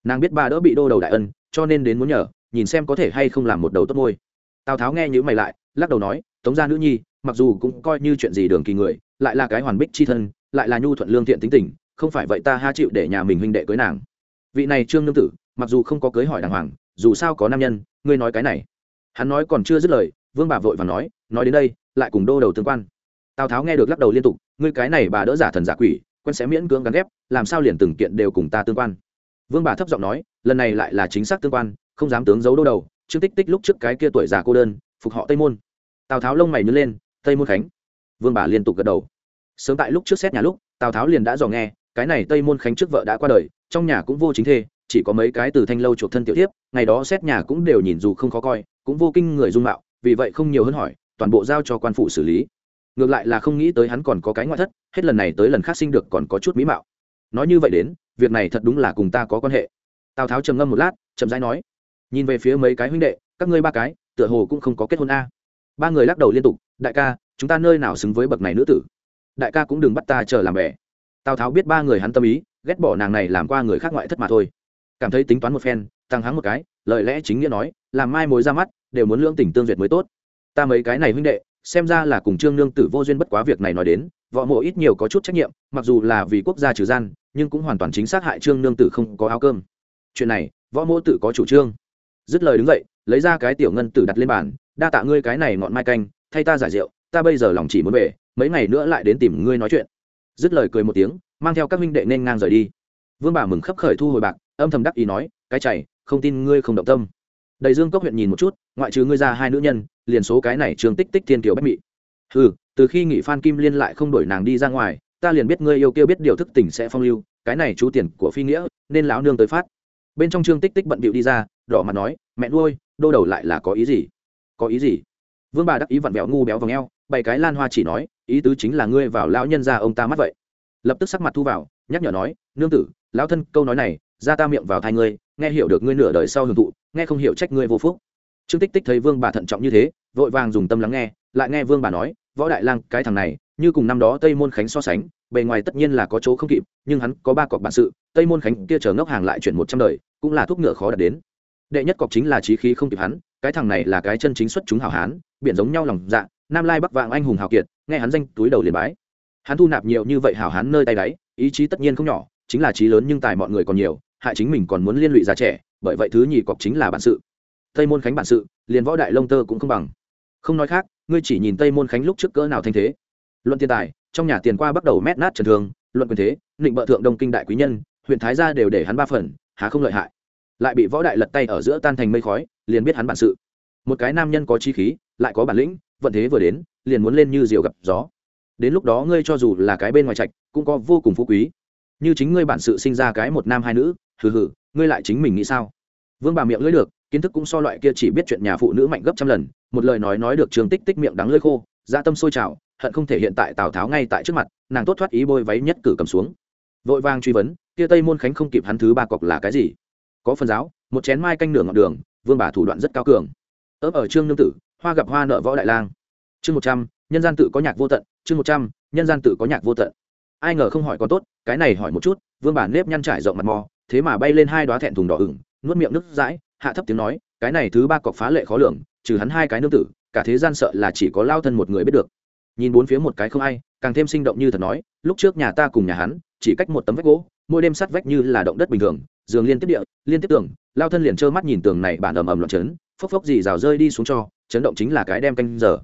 Nàng biết ba đỡ bị đô đầu đại ân, cho nên đến muốn nhờ, nhìn xem có thể hay không làm một đầu tốt môi tào tháo nghe những mày lại, lắc đầu nói, tống gia nữ nhi, mặc dù cũng coi như chuyện gì đường kỳ người, lại là cái hoàn bích chi thân, lại là nhu thuận lương thiện tính tình, không phải vậy ta ha chịu để nhà mình huynh đệ cưới nàng. Vị này trương nương tử, mặc dù không có cưới hỏi đàng hoàng, dù sao có nam nhân ngươi nói cái này. Hắn nói còn chưa dứt lời, vương bà vội và nói nói đến đây, lại cùng đô đầu tương quan. Tào tháo nghe được lắc đầu liên tục, ngươi cái này bà đỡ giả thần giả quỷ, quen sẽ miễn cưỡng gắn ghép, làm sao liền từng kiện đều cùng ta tương quan? Vương bà thấp giọng nói, lần này lại là chính xác tương quan, không dám tướng giấu đô đầu, trương tích tích lúc trước cái kia tuổi già cô đơn, phục họ tây môn. Tào tháo lông mày nhớ lên, tây môn khánh. Vương bà liên tục gật đầu. Sớm tại lúc trước xét nhà lúc, tào tháo liền đã dò nghe, cái này tây môn khánh trước vợ đã qua đời, trong nhà cũng vô chính thê chỉ có mấy cái từ thanh lâu chuộc thân tiểu tiếp ngày đó xét nhà cũng đều nhìn dù không khó coi, cũng vô kinh người dung mạo, vì vậy không nhiều hơn hỏi, toàn bộ giao cho quan phụ xử lý. Ngược lại là không nghĩ tới hắn còn có cái ngoại thất, hết lần này tới lần khác sinh được còn có chút mỹ mạo. Nói như vậy đến, việc này thật đúng là cùng ta có quan hệ. Tào tháo trầm ngâm một lát, chậm rãi nói, nhìn về phía mấy cái huynh đệ, các ngươi ba cái, tựa hồ cũng không có kết hôn a. Ba người lắc đầu liên tục, đại ca, chúng ta nơi nào xứng với bậc này nữ tử? Đại ca cũng đừng bắt ta chờ làm bè. Tào tháo biết ba người hắn tâm ý, ghét bỏ nàng này làm qua người khác ngoại thất mà thôi cảm thấy tính toán một phen, tăng hắng một cái, lời lẽ chính nghĩa nói, làm mai mối ra mắt, đều muốn lương tình tương duyệt mới tốt. Ta mấy cái này huynh đệ, xem ra là cùng trương nương tử vô duyên bất quá việc này nói đến, võ mộ ít nhiều có chút trách nhiệm, mặc dù là vì quốc gia trừ gian, nhưng cũng hoàn toàn chính xác hại trương nương tử không có áo cơm. Chuyện này, võ mộ tự có chủ trương. Dứt lời đứng dậy, lấy ra cái tiểu ngân tử đặt lên bàn, đa tạ ngươi cái này ngọn mai canh, thay ta giải rượu, ta bây giờ lòng chỉ muốn về, mấy ngày nữa lại đến tìm ngươi nói chuyện. Dứt lời cười một tiếng, mang theo các huynh đệ nên ngang rời đi. Vương bà mừng khấp khởi thu hồi bạc âm thầm đắc ý nói, cái chảy không tin ngươi không động tâm. Đầy dương cốc huyện nhìn một chút, ngoại trừ ngươi ra hai nữ nhân, liền số cái này trường tích tích thiên kiều bách mị. Ừ từ khi nghị phan kim liên lại không đổi nàng đi ra ngoài, ta liền biết ngươi yêu kêu biết điều thức tỉnh sẽ phong lưu, cái này chú tiền của phi nghĩa, nên lão nương tới phát. Bên trong trương tích tích bận bịu đi ra, đỏ mặt nói, mẹ nuôi, đô đầu lại là có ý gì? Có ý gì? Vương bà đắc ý vặn vẹo ngu béo vào ngheo bảy cái lan hoa chỉ nói, ý tứ chính là ngươi vào lão nhân ra ông ta mắt vậy. Lập tức sắc mặt thu vào, nhắc nhở nói, nương tử, lão thân câu nói này ra ta miệng vào thai ngươi, nghe hiểu được ngươi nửa đời sau hưởng thụ, nghe không hiểu trách ngươi vô phúc. Trương tích tích thấy vương bà thận trọng như thế, vội vàng dùng tâm lắng nghe, lại nghe vương bà nói, võ đại lang, cái thằng này, như cùng năm đó tây môn khánh so sánh, bề ngoài tất nhiên là có chỗ không kịp, nhưng hắn có ba cọc bản sự, tây môn khánh kia chờ ngốc hàng lại chuyển một trăm đời, cũng là thuốc ngựa khó đạt đến. Đệ nhất cọc chính là trí khí không kịp hắn, cái thằng này là cái chân chính xuất chúng hảo hán, biển giống nhau lòng dạ nam lai bắc vạng anh hùng hào kiệt, nghe hắn danh túi đầu liền bái. Hắn thu nạp nhiều như vậy hảo hán nơi tay đáy, ý chí tất nhiên không nhỏ, chính là trí lớn nhưng tài mọi người còn nhiều hại chính mình còn muốn liên lụy già trẻ, bởi vậy thứ nhì cọc chính là bản sự. Tây môn khánh bản sự, liền võ đại lông tơ cũng không bằng. Không nói khác, ngươi chỉ nhìn tây môn khánh lúc trước cỡ nào thanh thế. Luận tiền tài, trong nhà tiền qua bắt đầu mét nát trần thương, luận quyền thế định bợ thượng đông kinh đại quý nhân, huyện thái gia đều để hắn ba phần, há không lợi hại. Lại bị võ đại lật tay ở giữa tan thành mây khói, liền biết hắn bản sự. Một cái nam nhân có chi khí, lại có bản lĩnh, vận thế vừa đến, liền muốn lên như diều gặp gió. Đến lúc đó ngươi cho dù là cái bên ngoài trạch, cũng có vô cùng phú quý như chính ngươi bản sự sinh ra cái một nam hai nữ, hừ hừ, ngươi lại chính mình nghĩ sao? Vương bà miệng lưỡi được, kiến thức cũng so loại kia chỉ biết chuyện nhà phụ nữ mạnh gấp trăm lần, một lời nói nói được trường tích tích miệng đắng lưỡi khô dạ tâm sôi trào, hận không thể hiện tại tào tháo ngay tại trước mặt, nàng tốt thoát ý bôi váy nhất cử cầm xuống. Vội vang truy vấn, kia tây môn khánh không kịp hắn thứ ba cọc là cái gì? Có phần giáo, một chén mai canh nửa ngọn đường, vương bà thủ đoạn rất cao cường. Ớp ở trương nương tử, hoa gặp hoa nợ võ đại lang. Chương một trăm, nhân gian tự có nhạc vô tận, chương một trăm, nhân gian tự có nhạc vô tận ai ngờ không hỏi còn tốt, cái này hỏi một chút, vương bà nếp nhăn trải rộng mặt mò, thế mà bay lên hai đoá thẹn thùng đỏ ửng, nuốt miệng nước dãi, hạ thấp tiếng nói, cái này thứ ba cọc phá lệ khó lường, trừ hắn hai cái nương tử, cả thế gian sợ là chỉ có lao thân một người biết được. Nhìn bốn phía một cái không ai, càng thêm sinh động như thật nói, lúc trước nhà ta cùng nhà hắn, chỉ cách một tấm vách gỗ, mỗi đêm sắt vách như là động đất bình thường, giường liên tiếp địa, liên tiếp tường, lao thân liền trơ mắt nhìn tường này bản ầm ầm loạn chấn, phốc phốc gì rào rơi đi xuống cho, chấn động chính là cái đem canh giờ.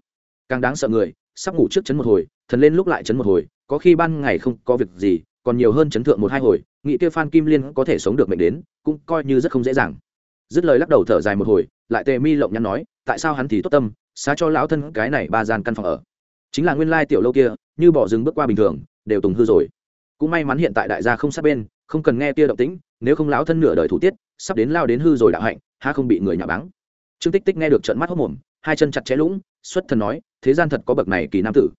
Càng đáng sợ người, sắp ngủ trước chấn một hồi, thần lên lúc lại chấn một hồi có khi ban ngày không có việc gì, còn nhiều hơn chấn thượng một hai hồi nghị kia phan kim liên có thể sống được mệnh đến, cũng coi như rất không dễ dàng. Dứt lời lắc đầu thở dài một hồi, lại tề mi lộng nhắn nói, tại sao hắn thì tốt tâm, xá cho lão thân cái này ba gian căn phòng ở. Chính là nguyên lai tiểu lâu kia, như bỏ rừng bước qua bình thường, đều tùng hư rồi. Cũng may mắn hiện tại đại gia không sát bên, không cần nghe tia động tĩnh, nếu không lão thân nửa đời thủ tiết, sắp đến lao đến hư rồi đạo hạnh ha không bị người nhà báng. Trương tích tích nghe được trận mắt hốc mồm, hai chân chặt chẽ lũng, xuất thần nói, thế gian thật có bậc này kỳ nam tử.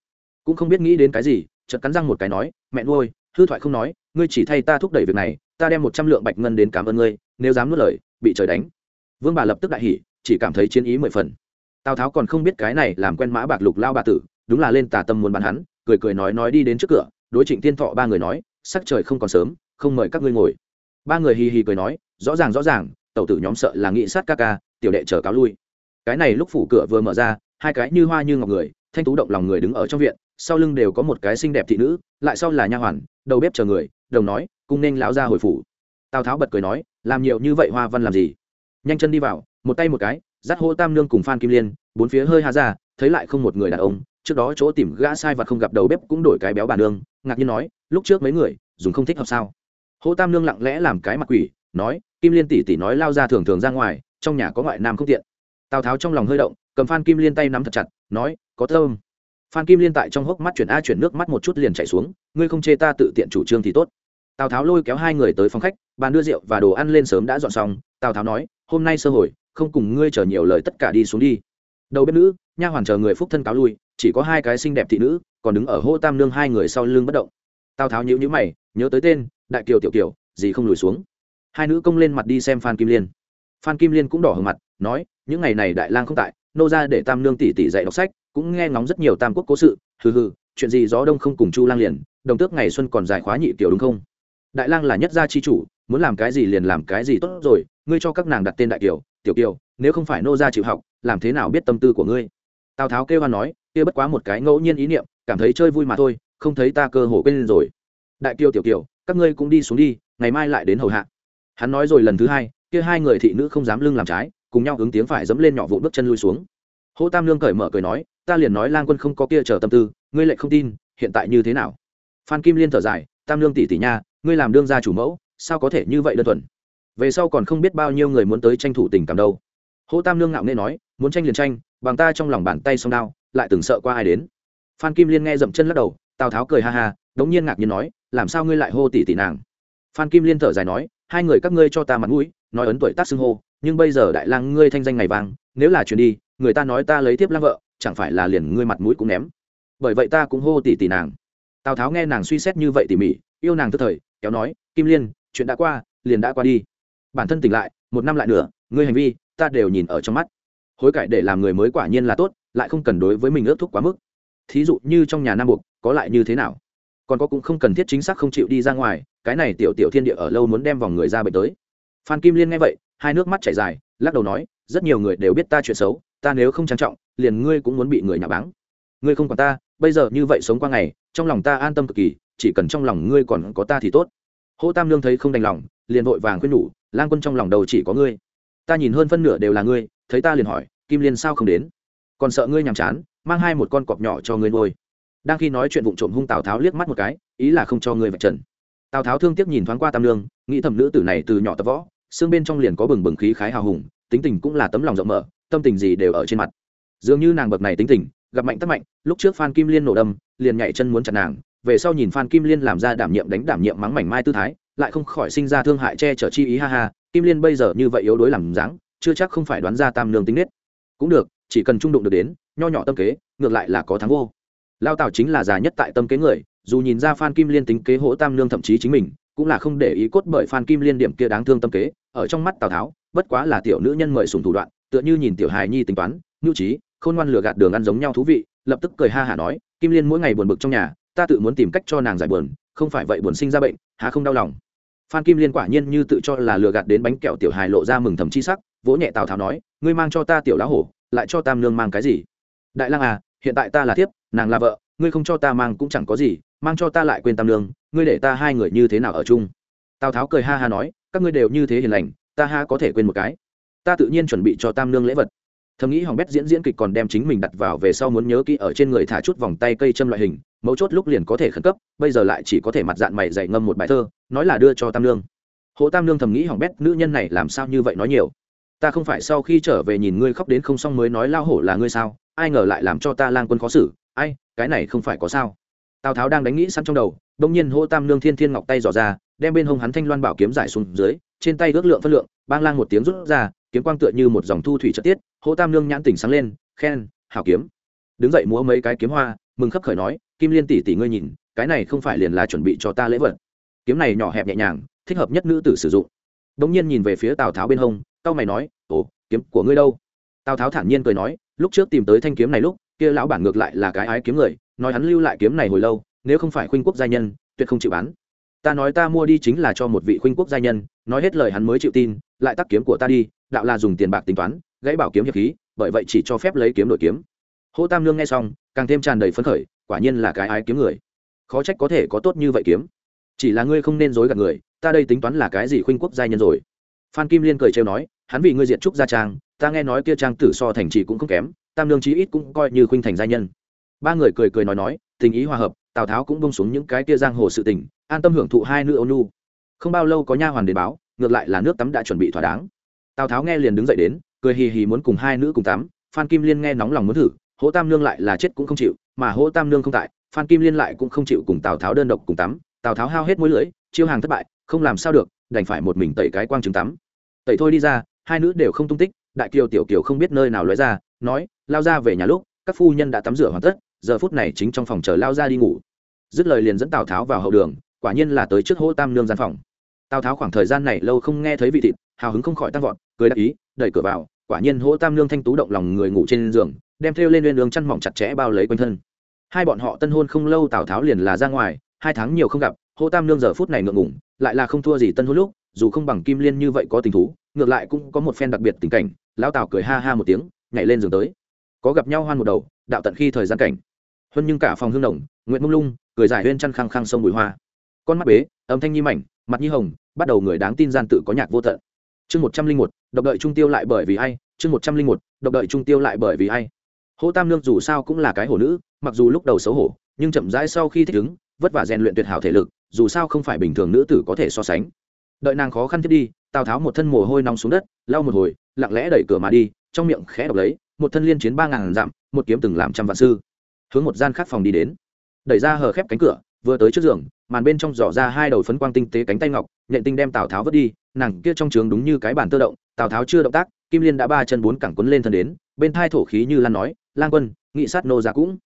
Cũng không biết nghĩ đến cái gì chợt cắn răng một cái nói, mẹ nuôi, hư thoại không nói, ngươi chỉ thay ta thúc đẩy việc này, ta đem một trăm lượng bạch ngân đến cảm ơn ngươi, nếu dám nuốt lời, bị trời đánh. Vương bà lập tức đại hỉ, chỉ cảm thấy chiến ý mười phần. Tào tháo còn không biết cái này làm quen mã bạc lục lao bà tử, đúng là lên tà tâm muốn bắn hắn, cười cười nói nói đi đến trước cửa, đối trịnh tiên thọ ba người nói, sắc trời không còn sớm, không mời các ngươi ngồi. Ba người hì hì cười nói, rõ ràng rõ ràng, tẩu tử nhóm sợ là nghị sát ca ca, tiểu đệ chờ cáo lui. Cái này lúc phủ cửa vừa mở ra, hai cái như hoa như ngọc người, thanh tú động lòng người đứng ở trong viện sau lưng đều có một cái xinh đẹp thị nữ, lại sau là nha hoàn, đầu bếp chờ người, đồng nói cung nên lão ra hồi phủ. Tào tháo bật cười nói, làm nhiều như vậy hoa văn làm gì? Nhanh chân đi vào, một tay một cái, dắt hô tam nương cùng phan kim liên, bốn phía hơi hà ra, thấy lại không một người đàn ông, trước đó chỗ tìm gã sai và không gặp đầu bếp cũng đổi cái béo bàn nương, ngạc nhiên nói, lúc trước mấy người, dùng không thích hợp sao? Hô tam nương lặng lẽ làm cái mặt quỷ, nói, kim liên tỷ tỷ nói lao ra thường thường ra ngoài, trong nhà có ngoại nam không tiện. Tào tháo trong lòng hơi động, cầm phan kim liên tay nắm thật chặt, nói, có thơm phan kim liên tại trong hốc mắt chuyển a chuyển nước mắt một chút liền chạy xuống, ngươi không chê ta tự tiện chủ trương thì tốt. Tào tháo lôi kéo hai người tới phòng khách, bàn đưa rượu và đồ ăn lên sớm đã dọn xong. Tào tháo nói, hôm nay sơ hồi, không cùng ngươi chờ nhiều lời tất cả đi xuống đi. Đầu bếp nữ, nha hoàn chờ người phúc thân cáo lui, chỉ có hai cái xinh đẹp thị nữ, còn đứng ở hô tam nương hai người sau lưng bất động. Tào tháo nhíu nhíu mày, nhớ tới tên, đại kiều tiểu kiều, gì không lùi xuống. Hai nữ công lên mặt đi xem phan kim liên. Phan kim liên cũng đỏ hở mặt, nói, những ngày này đại lang không tại, nô ra để tam nương tỷ tỷ dạy đọc sách cũng nghe ngóng rất nhiều tam quốc cố sự, hừ hừ, chuyện gì gió đông không cùng chu lang liền, đồng tước ngày xuân còn dài khóa nhị kiểu đúng không? Đại lang là nhất gia chi chủ, muốn làm cái gì liền làm cái gì tốt rồi, ngươi cho các nàng đặt tên đại kiều tiểu kiều, nếu không phải nô gia chịu học, làm thế nào biết tâm tư của ngươi? Tào tháo kêu hoan nói, kia bất quá một cái ngẫu nhiên ý niệm, cảm thấy chơi vui mà thôi, không thấy ta cơ hồ quên rồi. Đại kiều tiểu kiều, các ngươi cũng đi xuống đi, ngày mai lại đến hầu hạ. Hắn nói rồi lần thứ hai, kia hai người thị nữ không dám lưng làm trái, cùng nhau ứng tiếng phải dẫm lên nhỏ vụn bước chân lui xuống. Hô tam lương cởi mở cười nói ta liền nói lang quân không có kia chờ tâm tư, ngươi lại không tin, hiện tại như thế nào? Phan kim liên thở dài, tam lương tỷ tỷ nha, ngươi làm đương gia chủ mẫu, sao có thể như vậy đơn thuần? Về sau còn không biết bao nhiêu người muốn tới tranh thủ tình cảm đâu. Hô tam lương ngạo nghê nói, muốn tranh liền tranh, bằng ta trong lòng bàn tay song đao, lại từng sợ qua ai đến. Phan kim liên nghe dậm chân lắc đầu, tào tháo cười ha ha, đống nhiên ngạc nhiên nói, làm sao ngươi lại hô tỷ tỷ nàng? Phan kim liên thở dài nói, hai người các ngươi cho ta mặt mũi, nói ấn tuổi tác xưng hô, nhưng bây giờ đại lang ngươi thanh danh ngày vàng, nếu là chuyển đi, người ta nói ta lấy tiếp lang vợ chẳng phải là liền ngươi mặt mũi cũng ném. Bởi vậy ta cũng hô tỉ tỉ nàng. Tào tháo nghe nàng suy xét như vậy tỉ mỉ, yêu nàng tức thời, kéo nói, kim liên, chuyện đã qua, liền đã qua đi. Bản thân tỉnh lại, một năm lại nữa ngươi hành vi, ta đều nhìn ở trong mắt. Hối cải để làm người mới quả nhiên là tốt, lại không cần đối với mình ước thúc quá mức. Thí dụ như trong nhà nam buộc có lại như thế nào? Còn có cũng không cần thiết chính xác không chịu đi ra ngoài, cái này tiểu tiểu thiên địa ở lâu muốn đem vòng người ra bệnh tới. Phan kim liên nghe vậy, hai nước mắt chảy dài, lắc đầu nói, rất nhiều người đều biết ta chuyện xấu, ta nếu không trang trọng liền ngươi cũng muốn bị người nhà báng. Ngươi không còn ta, bây giờ như vậy sống qua ngày, trong lòng ta an tâm cực kỳ, chỉ cần trong lòng ngươi còn có ta thì tốt. Hô tam lương thấy không đành lòng, liền vội vàng khuyên nhủ, lang quân trong lòng đầu chỉ có ngươi. Ta nhìn hơn phân nửa đều là ngươi, thấy ta liền hỏi, kim liên sao không đến? Còn sợ ngươi nhàm chán, mang hai một con cọp nhỏ cho ngươi nuôi. Đang khi nói chuyện vụng trộm hung tào tháo liếc mắt một cái, ý là không cho ngươi vạch trần. Tào tháo thương tiếc nhìn thoáng qua tam lương nghĩ thầm nữ tử này từ nhỏ tập võ, xương bên trong liền có bừng bừng khí khái hào hùng, tính tình cũng là tấm lòng rộng mở, tâm tình gì đều ở trên mặt dường như nàng bậc này tính tình, gặp mạnh tắc mạnh, lúc trước phan kim liên nổ đâm, liền nhảy chân muốn chặt nàng, về sau nhìn phan kim liên làm ra đảm nhiệm đánh đảm nhiệm mắng mảnh mai tư thái, lại không khỏi sinh ra thương hại che chở chi ý, ha ha, kim liên bây giờ như vậy yếu đuối làm dáng, chưa chắc không phải đoán ra tam nương tính nết. Cũng được, chỉ cần trung đụng được đến, nho nhỏ tâm kế, ngược lại là có thắng vô. Lao tào chính là già nhất tại tâm kế người, dù nhìn ra phan kim liên tính kế hỗ tam nương thậm chí chính mình, cũng là không để ý cốt bởi phan kim liên điểm kia đáng thương tâm kế, ở trong mắt tào tháo, bất quá là tiểu nữ nhân mời sùng thủ đoạn, tựa như nhìn tiểu hài nhi tính toán, nhu trí khôn ngoan lừa gạt đường ăn giống nhau thú vị, lập tức cười ha hả nói, kim liên mỗi ngày buồn bực trong nhà, ta tự muốn tìm cách cho nàng giải buồn, không phải vậy buồn sinh ra bệnh, há không đau lòng. Phan kim liên quả nhiên như tự cho là lừa gạt đến bánh kẹo tiểu hài lộ ra mừng thầm chi sắc, vỗ nhẹ tào tháo nói, ngươi mang cho ta tiểu lá hổ, lại cho tam nương mang cái gì? Đại lang à hiện tại ta là thiếp, nàng là vợ, ngươi không cho ta mang cũng chẳng có gì, mang cho ta lại quên tam nương, ngươi để ta hai người như thế nào ở chung? Tào tháo cười ha ha nói, các ngươi đều như thế hiền lành, ta ha có thể quên một cái. Ta tự nhiên chuẩn bị cho tam nương lễ vật thầm nghĩ hỏng bét diễn diễn kịch còn đem chính mình đặt vào về sau muốn nhớ kỹ ở trên người thả chút vòng tay cây châm loại hình, mấu chốt lúc liền có thể khẩn cấp, bây giờ lại chỉ có thể mặt dạng mày dạy ngâm một bài thơ, nói là đưa cho tam lương hồ tam lương thầm nghĩ hỏng bét, nữ nhân này làm sao như vậy nói nhiều? Ta không phải sau khi trở về nhìn ngươi khóc đến không xong mới nói lao hổ là ngươi sao, ai ngờ lại làm cho ta lang quân khó xử, ai, cái này không phải có sao. Tào tháo đang đánh nghĩ sẵn trong đầu đông nhiên hô tam lương thiên thiên ngọc tay dò ra, đem bên hông hắn thanh loan bảo kiếm giải xuống dưới, trên tay ước lượng phân lượng, bang lang một tiếng rút ra kiếm quang tựa như một dòng thu thủy trợ tiết Hồ tam nương nhãn tỉnh sáng lên, khen, hảo kiếm. Đứng dậy múa mấy cái kiếm hoa, mừng khấp khởi nói, kim liên tỷ tỷ ngươi nhìn, cái này không phải liền là chuẩn bị cho ta lễ vật. Kiếm này nhỏ hẹp nhẹ nhàng, thích hợp nhất nữ tử sử dụng. Đống nhiên nhìn về phía tào tháo bên hông tao mày nói, ồ, kiếm của ngươi đâu? Tào tháo thản nhiên cười nói, lúc trước tìm tới thanh kiếm này lúc, kia lão bản ngược lại là cái ái kiếm người, nói hắn lưu lại kiếm này hồi lâu, nếu không phải khuynh quốc gia nhân, tuyệt không chịu bán. Ta nói ta mua đi chính là cho một vị khuynh quốc gia nhân, nói hết lời hắn mới chịu tin, lại tắt kiếm của ta đi đạo là dùng tiền bạc tính toán, gãy bảo kiếm hiệp khí, bởi vậy chỉ cho phép lấy kiếm đổi kiếm. Hô tam lương nghe xong, càng thêm tràn đầy phấn khởi, quả nhiên là cái ái kiếm người. Khó trách có thể có tốt như vậy kiếm. Chỉ là ngươi không nên dối gạt người, ta đây tính toán là cái gì khuynh quốc gia nhân rồi? Phan kim liên cười trêu nói, hắn vì ngươi diệt trúc gia trang, ta nghe nói kia trang tử so thành trì cũng không kém, tam lương chí ít cũng coi như khuynh thành gia nhân. Ba người cười cười nói nói, tình ý hòa hợp, tào tháo cũng bông xuống những cái kia giang hồ sự tình, an tâm hưởng thụ hai nữ ôn nu không bao lâu có nha hoàn đến báo, ngược lại là nước tắm đã chuẩn bị thỏa đáng tào tháo nghe liền đứng dậy đến, cười hì hì muốn cùng hai nữ cùng tắm, phan kim liên nghe nóng lòng muốn thử, hỗ tam nương lại là chết cũng không chịu, mà hỗ tam nương không tại, phan kim liên lại cũng không chịu cùng tào tháo đơn độc cùng tắm. Tào tháo hao hết mối lưỡi, chiêu hàng thất bại, không làm sao được, đành phải một mình tẩy cái quang trứng tắm. Tẩy thôi đi ra, hai nữ đều không tung tích, đại kiều tiểu kiều không biết nơi nào lóe ra, nói, lao ra về nhà lúc, các phu nhân đã tắm rửa hoàn tất, giờ phút này chính trong phòng chờ lao ra đi ngủ. Dứt lời liền dẫn tào tháo vào hậu đường, quả nhiên là tới trước hỗ tam nương gian phòng. Tào tháo khoảng thời gian này lâu không nghe thấy vị thịt, hào hứng không khỏi tăng vọt cười đáp ý, đẩy cửa vào, quả nhiên hỗ tam nương thanh tú động lòng người ngủ trên giường, đem theo lên lên đường chăn mỏng chặt chẽ bao lấy quanh thân. Hai bọn họ tân hôn không lâu tào tháo liền là ra ngoài, hai tháng nhiều không gặp, hỗ tam nương giờ phút này ngượng ngủng lại là không thua gì tân hôn lúc, dù không bằng kim liên như vậy có tình thú, ngược lại cũng có một phen đặc biệt tình cảnh, lão tào cười ha ha một tiếng, nhảy lên giường tới. Có gặp nhau hoan một đầu, đạo tận khi thời gian cảnh. Huân nhưng cả phòng hương đồng nguyễn mông lung, cười giải huyên chăn khăng khăng sông bùi hoa. Con mắt bế, âm thanh nhi mảnh, mặt nhi hồng, bắt đầu người đáng tin gian tự có nhạc vô tận chương một trăm linh một, độc đợi trung tiêu lại bởi vì ai chương một trăm linh một, độc đợi trung tiêu lại bởi vì ai hỗ tam nương dù sao cũng là cái hổ nữ, mặc dù lúc đầu xấu hổ, nhưng chậm rãi sau khi thích ứng, vất vả rèn luyện tuyệt hảo thể lực, dù sao không phải bình thường nữ tử có thể so sánh. Đợi nàng khó khăn thiết đi, tào tháo một thân mồ hôi nóng xuống đất, lau một hồi, lặng lẽ đẩy cửa mà đi, trong miệng khẽ đọc lấy, một thân liên chiến ba ngàn dặm, một kiếm từng làm trăm vạn sư. Hướng một gian khác phòng đi đến. Đẩy ra hờ khép cánh cửa, vừa tới trước giường, màn bên trong giỏ ra hai đầu phấn quang tinh tế cánh tay ngọc, nhện tinh đem tào tháo vứt đi nàng kia trong trướng đúng như cái bàn tơ động, tào tháo chưa động tác, kim liên đã ba chân bốn cẳng quấn lên thân đến, bên thai thổ khí như lan nói, lang quân, nghị sát nô ra cũng.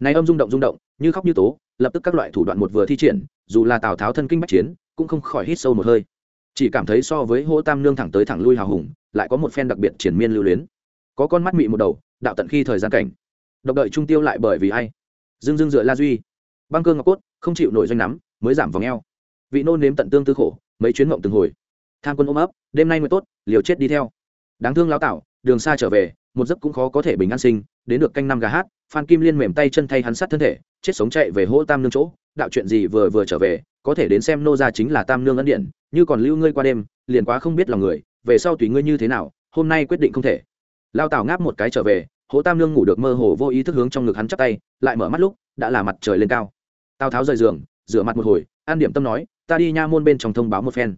Này âm rung động rung động, như khóc như tố, lập tức các loại thủ đoạn một vừa thi triển, dù là tào tháo thân kinh bách chiến, cũng không khỏi hít sâu một hơi. Chỉ cảm thấy so với hỗ tam nương thẳng tới thẳng lui hào hùng, lại có một phen đặc biệt triển miên lưu luyến. Có con mắt mị một đầu, đạo tận khi thời gian cảnh. Độc đợi trung tiêu lại bởi vì ai? Dưng dưng dựa la duy. Băng cơ ngọc cốt, không chịu nổi doanh nắm, mới giảm vòng eo. Vị nôn nếm tận tương tư khổ, mấy chuyến ngộng từng hồi tham quân ôm ấp, đêm nay mới tốt, liều chết đi theo. Đáng thương lão tảo, đường xa trở về, một giấc cũng khó có thể bình an sinh, đến được canh năm gà hát, phan kim liên mềm tay chân thay hắn sát thân thể, chết sống chạy về hỗ tam nương chỗ, đạo chuyện gì vừa vừa trở về, có thể đến xem nô gia chính là tam nương ân điện như còn lưu ngươi qua đêm, liền quá không biết lòng người, về sau tùy ngươi như thế nào, hôm nay quyết định không thể. Lao tào ngáp một cái trở về hỗ tam nương ngủ được mơ hồ vô ý thức hướng trong ngực hắn chắp tay, lại mở mắt lúc, đã là mặt trời lên cao. Tào tháo rời giường, rửa mặt một hồi, an điểm tâm nói, ta đi nha môn bên trong thông báo một phen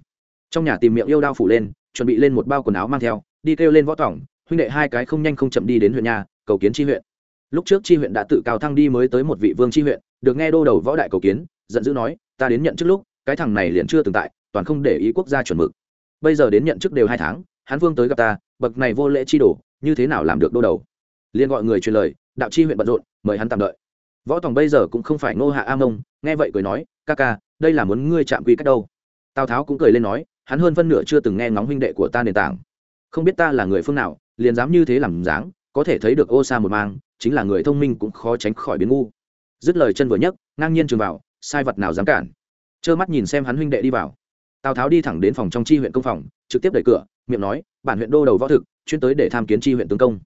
trong nhà tìm miệng yêu đao phủ lên, chuẩn bị lên một bao quần áo mang theo, đi kêu lên võ tỏng, huynh đệ hai cái không nhanh không chậm đi đến huyện nhà, cầu kiến tri huyện. Lúc trước tri huyện đã tự cao thăng đi mới tới một vị vương tri huyện, được nghe đô đầu võ đại cầu kiến, giận dữ nói, ta đến nhận trước lúc, cái thằng này liền chưa từng tại, toàn không để ý quốc gia chuẩn mực. Bây giờ đến nhận chức đều hai tháng hán vương tới gặp ta, bậc này vô lễ chi đổ như thế nào làm được đô đầu? Liền gọi người truyền lời, đạo chi huyện bận rộn, mời hắn tạm đợi. Võ tòng bây giờ cũng không phải ngô hạ a mông nghe vậy cười nói, ca ca, đây là muốn ngươi chạm quy cách đâu? Tào tháo cũng cười lên nói hắn hơn phân nửa chưa từng nghe ngóng huynh đệ của ta nền tảng. Không biết ta là người phương nào, liền dám như thế làm dáng, có thể thấy được ô sa một mang, chính là người thông minh cũng khó tránh khỏi biến ngu. Dứt lời chân vừa nhấc, ngang nhiên trường vào, sai vật nào dám cản. Trơ mắt nhìn xem hắn huynh đệ đi vào. Tào tháo đi thẳng đến phòng trong tri huyện công phòng, trực tiếp đẩy cửa, miệng nói, bản huyện đô đầu võ thực, chuyên tới để tham kiến tri huyện tướng công.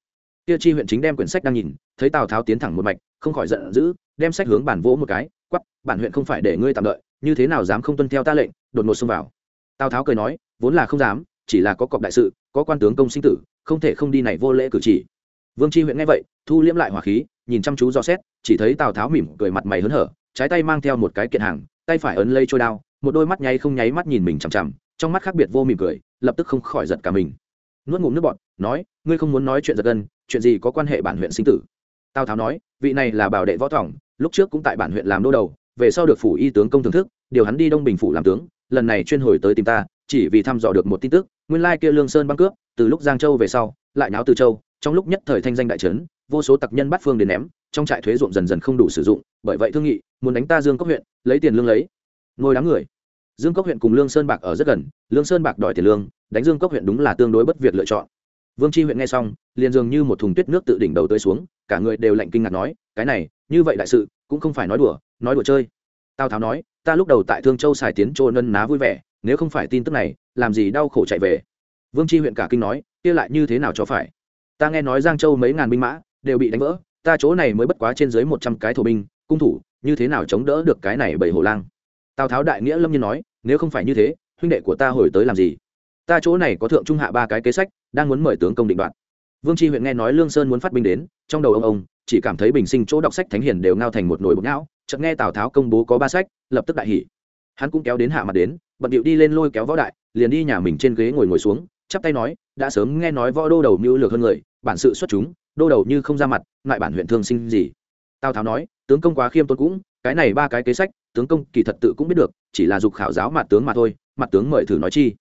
Kia tri huyện chính đem quyển sách đang nhìn, thấy tào tháo tiến thẳng một mạch, không khỏi giận dữ, đem sách hướng bản vỗ một cái quắp bản huyện không phải để ngươi tạm đợi, như thế nào dám không tuân theo ta lệnh? Đột ngột xông vào tào tháo cười nói, vốn là không dám, chỉ là có cọc đại sự, có quan tướng công sinh tử, không thể không đi này vô lễ cử chỉ. Vương tri huyện nghe vậy, thu liễm lại hỏa khí, nhìn chăm chú dò xét, chỉ thấy tào tháo mỉm cười mặt mày hớn hở, trái tay mang theo một cái kiện hàng, tay phải ấn lây trôi đao, một đôi mắt nháy không nháy mắt nhìn mình chằm chằm, trong mắt khác biệt vô mỉm cười, lập tức không khỏi giật cả mình. Nuốt ngụm nước bọt, nói, ngươi không muốn nói chuyện giật gân, chuyện gì có quan hệ bản huyện sinh tử? Tào tháo nói, vị này là bảo đệ võ thỏng lúc trước cũng tại bản huyện làm đô đầu, về sau được phủ y tướng công thưởng thức, điều hắn đi đông bình phủ làm tướng lần này chuyên hồi tới tìm ta, chỉ vì thăm dò được một tin tức, nguyên lai kia lương sơn băng cướp, từ lúc giang châu về sau, lại náo từ châu, trong lúc nhất thời thanh danh đại trấn, vô số tặc nhân bắt phương đến ném, trong trại thuế ruộng dần dần không đủ sử dụng, bởi vậy thương nghị, muốn đánh ta dương cốc huyện, lấy tiền lương lấy. Ngồi đám người. Dương cốc huyện cùng lương sơn bạc ở rất gần, lương sơn bạc đòi tiền lương, đánh dương cốc huyện đúng là tương đối bất việc lựa chọn. Vương tri huyện nghe xong, liền dường như một thùng tuyết nước tự đỉnh đầu tới xuống, cả người đều lạnh kinh ngạc nói, cái này, như vậy đại sự, cũng không phải nói đùa nói đùa chơi. Tào tháo nói ta lúc đầu tại thương châu xài tiến chỗ nân ná vui vẻ, nếu không phải tin tức này, làm gì đau khổ chạy về? Vương tri huyện cả kinh nói, kia lại như thế nào cho phải? Ta nghe nói giang châu mấy ngàn binh mã đều bị đánh vỡ, ta chỗ này mới bất quá trên dưới một trăm cái thổ binh, cung thủ, như thế nào chống đỡ được cái này bảy hổ lang? Tào tháo đại nghĩa lâm nhiên nói, nếu không phải như thế, huynh đệ của ta hồi tới làm gì? Ta chỗ này có thượng trung hạ ba cái kế sách, đang muốn mời tướng công định đoạt. Vương tri huyện nghe nói lương sơn muốn phát binh đến, trong đầu ông ông chỉ cảm thấy bình sinh chỗ đọc sách thánh hiền đều ngao thành một nồi bột não chợt nghe tào tháo công bố có ba sách, lập tức đại hỉ. Hắn cũng kéo đến hạ mặt đến, bận điệu đi lên lôi kéo võ đại, liền đi nhà mình trên ghế ngồi ngồi xuống, chắp tay nói, đã sớm nghe nói võ đô đầu mưu lược hơn người, bản sự xuất chúng, đô đầu như không ra mặt, ngại bản huyện thương sinh gì? Tào tháo nói, tướng công quá khiêm tốn cũng, cái này ba cái kế sách, tướng công kỳ thật tự cũng biết được, chỉ là dục khảo giáo mặt tướng mà thôi mặt tướng mời thử nói chi.